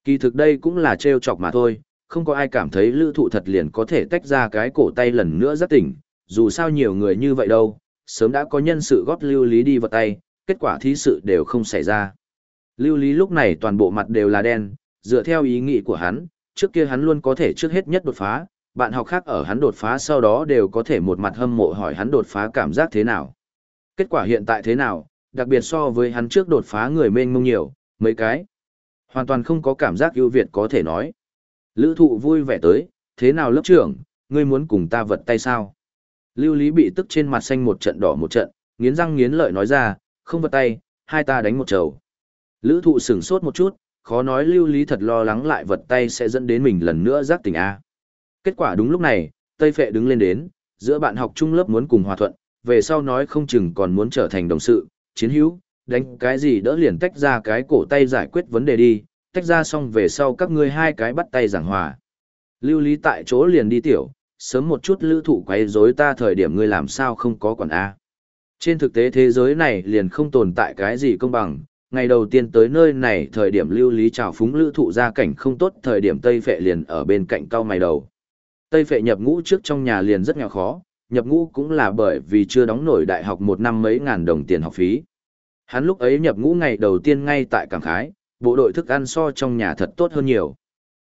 Kỳ thực đây cũng là trêu chọc mà thôi, không có ai cảm thấy lữ thụ thật liền có thể tách ra cái cổ tay lần nữa giác tỉnh, dù sao nhiều người như vậy đâu, sớm đã có nhân sự góp lưu lý đi vào tay, kết quả thí sự đều không xảy ra. Lưu lý lúc này toàn bộ mặt đều là đen, dựa theo ý nghĩ của hắn, trước kia hắn luôn có thể trước hết nhất đột phá, bạn học khác ở hắn đột phá sau đó đều có thể một mặt hâm mộ hỏi hắn đột phá cảm giác thế nào. Kết quả hiện tại thế nào, đặc biệt so với hắn trước đột phá người mênh mông nhiều, mấy cái. Hoàn toàn không có cảm giác ưu việt có thể nói. Lữ thụ vui vẻ tới, thế nào lớp trưởng, ngươi muốn cùng ta vật tay sao? Lưu Lý bị tức trên mặt xanh một trận đỏ một trận, nghiến răng nghiến lợi nói ra, không vật tay, hai ta đánh một trầu. Lữ thụ sửng sốt một chút, khó nói Lưu Lý thật lo lắng lại vật tay sẽ dẫn đến mình lần nữa giác tỉnh A. Kết quả đúng lúc này, Tây Phệ đứng lên đến, giữa bạn học trung lớp muốn cùng hòa thuận, về sau nói không chừng còn muốn trở thành đồng sự, chiến hữu, đánh cái gì đỡ liền tách ra cái cổ tay giải quyết vấn đề đi, tách ra xong về sau các ngươi hai cái bắt tay giảng hòa. Lưu Lý tại chỗ liền đi tiểu, sớm một chút lữ thụ quấy rối ta thời điểm ngươi làm sao không có quản A. Trên thực tế thế giới này liền không tồn tại cái gì công bằng, ngày đầu tiên tới nơi này thời điểm lưu lý trào phúng lữ thụ gia cảnh không tốt thời điểm Tây Phệ liền ở bên cạnh cao mày đầu. Tây Phệ nhập ngũ trước trong nhà liền rất nghèo khó, nhập ngũ cũng là bởi vì chưa đóng nổi đại học một năm mấy ngàn đồng tiền học phí. Hắn lúc ấy nhập ngũ ngày đầu tiên ngay tại Cảng Khái, bộ đội thức ăn so trong nhà thật tốt hơn nhiều.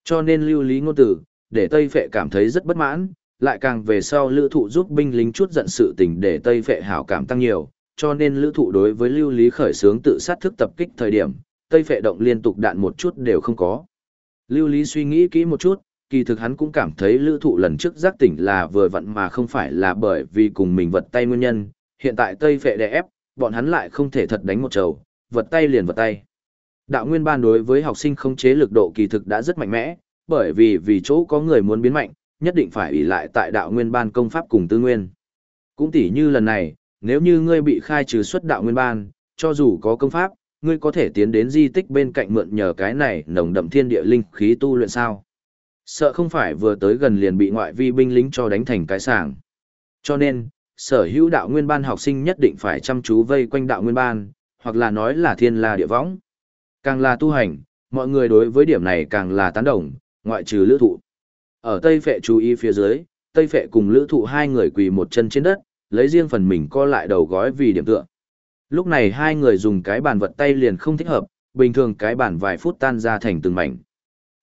Cho nên lưu lý ngôn tử, để Tây Phệ cảm thấy rất bất mãn, lại càng về sau lữ thụ giúp binh lính chút giận sự tình để Tây Phệ hảo cảm tăng nhiều, cho nên lữ thụ đối với lưu lý khởi sướng tự sát thức tập kích thời điểm, Tây Phệ động liên tục đạn một chút đều không có. Lưu lý suy nghĩ kỹ một chút, kỳ thực hắn cũng cảm thấy lữ thụ lần trước giác tỉnh là vừa vặn mà không phải là bởi vì cùng mình vật tay nguyên nhân, hiện tại Tây Phệ đè ép, bọn hắn lại không thể thật đánh một trầu, vật tay liền vật tay. Đạo nguyên ban đối với học sinh không chế lực độ kỳ thực đã rất mạnh mẽ, bởi vì vì chỗ có người muốn biến mạnh, nhất định phải ủy lại tại đạo nguyên ban công pháp cùng tư nguyên. Cũng tỉ như lần này, nếu như ngươi bị khai trừ xuất đạo nguyên ban, cho dù có công pháp, ngươi có thể tiến đến di tích bên cạnh mượn nhờ cái này nồng đậm thiên địa linh khí tu luyện sao. Sợ không phải vừa tới gần liền bị ngoại vi binh lính cho đánh thành cái sàng. Cho nên, sở hữu đạo nguyên ban học sinh nhất định phải chăm chú vây quanh đạo nguyên ban, hoặc là nói là thiên la địa võng. Càng là tu hành, mọi người đối với điểm này càng là tán đồng, ngoại trừ lữ thụ. Ở Tây Phệ chú ý phía dưới, Tây Phệ cùng lữ thụ hai người quỳ một chân trên đất, lấy riêng phần mình co lại đầu gói vì điểm tựa. Lúc này hai người dùng cái bàn vật tay liền không thích hợp, bình thường cái bàn vài phút tan ra thành từng mảnh.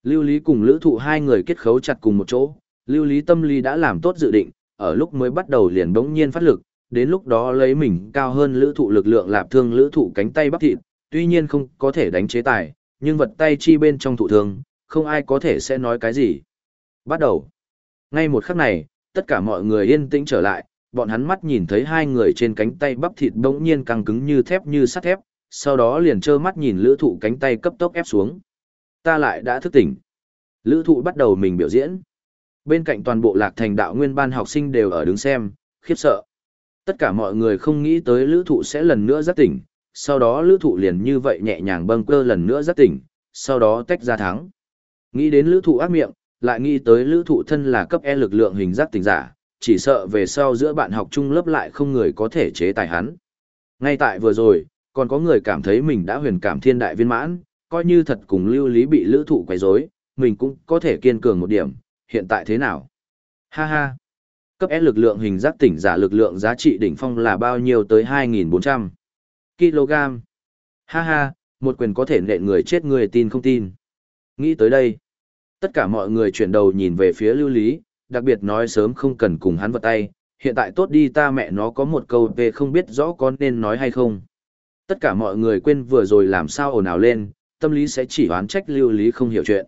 Lưu Lý cùng lữ thụ hai người kết khấu chặt cùng một chỗ, Lưu Lý tâm lý đã làm tốt dự định, ở lúc mới bắt đầu liền bỗng nhiên phát lực, đến lúc đó lấy mình cao hơn lữ thụ lực lượng lạp thương lữ thụ cánh tay bắp thịt, tuy nhiên không có thể đánh chế tài, nhưng vật tay chi bên trong thụ thương, không ai có thể sẽ nói cái gì. Bắt đầu. Ngay một khắc này, tất cả mọi người yên tĩnh trở lại, bọn hắn mắt nhìn thấy hai người trên cánh tay bắp thịt bỗng nhiên căng cứng như thép như sắt thép, sau đó liền trơ mắt nhìn lữ thụ cánh tay cấp tốc ép xuống. Ta lại đã thức tỉnh. Lữ thụ bắt đầu mình biểu diễn. Bên cạnh toàn bộ lạc thành đạo nguyên ban học sinh đều ở đứng xem, khiếp sợ. Tất cả mọi người không nghĩ tới lữ thụ sẽ lần nữa giác tỉnh, sau đó lữ thụ liền như vậy nhẹ nhàng bâng cơ lần nữa giác tỉnh, sau đó tách ra thắng. Nghĩ đến lữ thụ ác miệng, lại nghĩ tới lữ thụ thân là cấp E lực lượng hình giác tỉnh giả, chỉ sợ về sau giữa bạn học chung lớp lại không người có thể chế tài hắn. Ngay tại vừa rồi, còn có người cảm thấy mình đã huyền cảm thiên đại viên mãn, coi như thật cùng lưu lý bị lữ thụ quấy rối mình cũng có thể kiên cường một điểm, hiện tại thế nào? Ha ha! Cấp S lực lượng hình giác tỉnh giả lực lượng giá trị đỉnh phong là bao nhiêu tới 2.400 kg? Ha ha, một quyền có thể nện người chết người tin không tin. Nghĩ tới đây, tất cả mọi người chuyển đầu nhìn về phía lưu lý, đặc biệt nói sớm không cần cùng hắn vật tay, hiện tại tốt đi ta mẹ nó có một câu về không biết rõ con nên nói hay không. Tất cả mọi người quên vừa rồi làm sao ồn ào lên, tâm lý sẽ chỉ oán trách lưu lý không hiểu chuyện.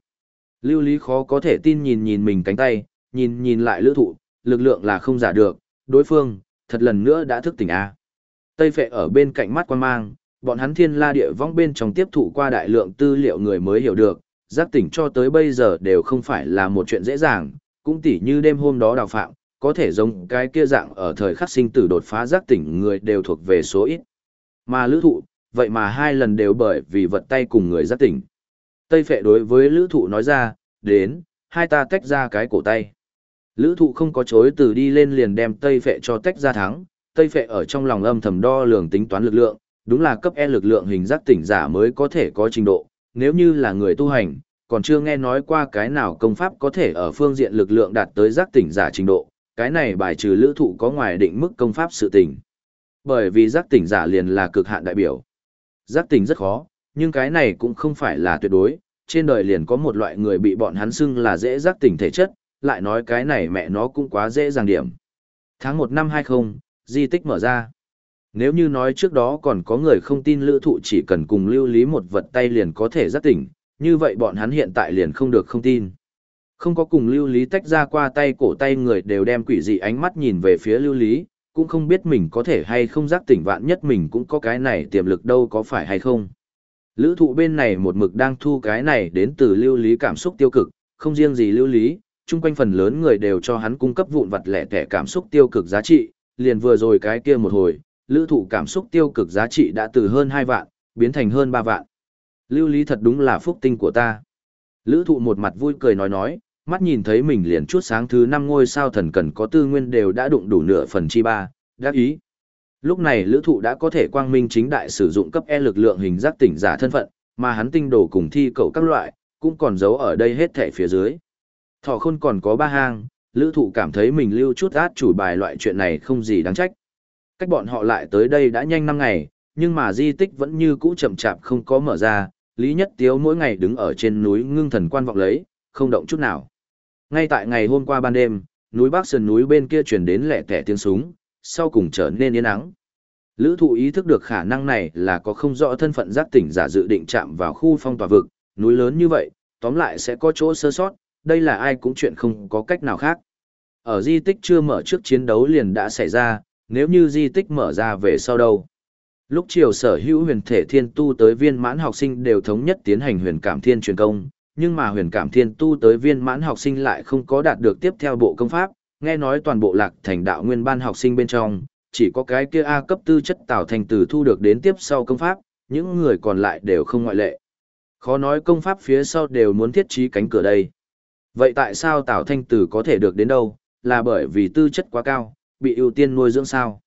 Lưu lý khó có thể tin nhìn nhìn mình cánh tay, nhìn nhìn lại lữ thụ, lực lượng là không giả được, đối phương, thật lần nữa đã thức tỉnh A. Tây phệ ở bên cạnh mắt quan mang, bọn hắn thiên la địa vong bên trong tiếp thụ qua đại lượng tư liệu người mới hiểu được, giác tỉnh cho tới bây giờ đều không phải là một chuyện dễ dàng, cũng tỉ như đêm hôm đó đào phạm, có thể giống cái kia dạng ở thời khắc sinh tử đột phá giác tỉnh người đều thuộc về số ít. Mà lữ thụ, vậy mà hai lần đều bởi vì vật tay cùng người giác tỉnh. Tây phệ đối với lữ thụ nói ra, đến, hai ta tách ra cái cổ tay. Lữ thụ không có chối từ đi lên liền đem Tây phệ cho tách ra thắng, Tây phệ ở trong lòng âm thầm đo lường tính toán lực lượng, đúng là cấp E lực lượng hình giác tỉnh giả mới có thể có trình độ, nếu như là người tu hành, còn chưa nghe nói qua cái nào công pháp có thể ở phương diện lực lượng đạt tới giác tỉnh giả trình độ, cái này bài trừ lữ thụ có ngoài định mức công pháp sự tỉnh. Bởi vì giác tỉnh giả liền là cực hạn đại biểu. Giác tỉnh rất khó, nhưng cái này cũng không phải là tuyệt đối, trên đời liền có một loại người bị bọn hắn xưng là dễ giác tỉnh thể chất, lại nói cái này mẹ nó cũng quá dễ dàng điểm. Tháng 1 năm 20, di tích mở ra. Nếu như nói trước đó còn có người không tin lữ thụ chỉ cần cùng lưu lý một vật tay liền có thể giác tỉnh, như vậy bọn hắn hiện tại liền không được không tin. Không có cùng lưu lý tách ra qua tay cổ tay người đều đem quỷ dị ánh mắt nhìn về phía lưu lý, cũng không biết mình có thể hay không giác tỉnh vạn nhất mình cũng có cái này tiềm lực đâu có phải hay không. Lữ thụ bên này một mực đang thu cái này đến từ lưu lý cảm xúc tiêu cực, không riêng gì lưu lý, chung quanh phần lớn người đều cho hắn cung cấp vụn vặt lẻ tẻ cảm xúc tiêu cực giá trị, liền vừa rồi cái kia một hồi, lữ thụ cảm xúc tiêu cực giá trị đã từ hơn 2 vạn, biến thành hơn 3 vạn. Lưu lý thật đúng là phúc tinh của ta. Lữ thụ một mặt vui cười nói nói, mắt nhìn thấy mình liền chút sáng thứ năm ngôi sao thần cần có tư nguyên đều đã đụng đủ nửa phần chi ba, Đáp ý. Lúc này lữ thụ đã có thể quang minh chính đại sử dụng cấp E lực lượng hình giác tỉnh giả thân phận, mà hắn tinh đồ cùng thi cầu các loại, cũng còn giấu ở đây hết thể phía dưới. Thỏ khôn còn có ba hang, lữ thụ cảm thấy mình lưu chút át chủ bài loại chuyện này không gì đáng trách. Cách bọn họ lại tới đây đã nhanh 5 ngày, nhưng mà di tích vẫn như cũ chậm chạp không có mở ra, Lý Nhất Tiếu mỗi ngày đứng ở trên núi ngưng thần quan vọng lấy, không động chút nào. Ngay tại ngày hôm qua ban đêm, núi Bắc Sơn núi bên kia truyền đến lẻ tẻ tiếng súng, sau cùng trở nên yên ắng. Lữ thụ ý thức được khả năng này là có không rõ thân phận giác tỉnh giả dự định chạm vào khu phong tỏa vực, núi lớn như vậy, tóm lại sẽ có chỗ sơ sót, đây là ai cũng chuyện không có cách nào khác. Ở di tích chưa mở trước chiến đấu liền đã xảy ra, nếu như di tích mở ra về sau đâu. Lúc chiều sở hữu huyền thể thiên tu tới viên mãn học sinh đều thống nhất tiến hành huyền cảm thiên truyền công, nhưng mà huyền cảm thiên tu tới viên mãn học sinh lại không có đạt được tiếp theo bộ công pháp, nghe nói toàn bộ lạc thành đạo nguyên ban học sinh bên trong, chỉ có cái kia A cấp tư chất tạo thành từ thu được đến tiếp sau công pháp, những người còn lại đều không ngoại lệ. Khó nói công pháp phía sau đều muốn thiết trí cánh cửa đây. Vậy tại sao Tào Thanh Tử có thể được đến đâu, là bởi vì tư chất quá cao, bị ưu tiên nuôi dưỡng sao?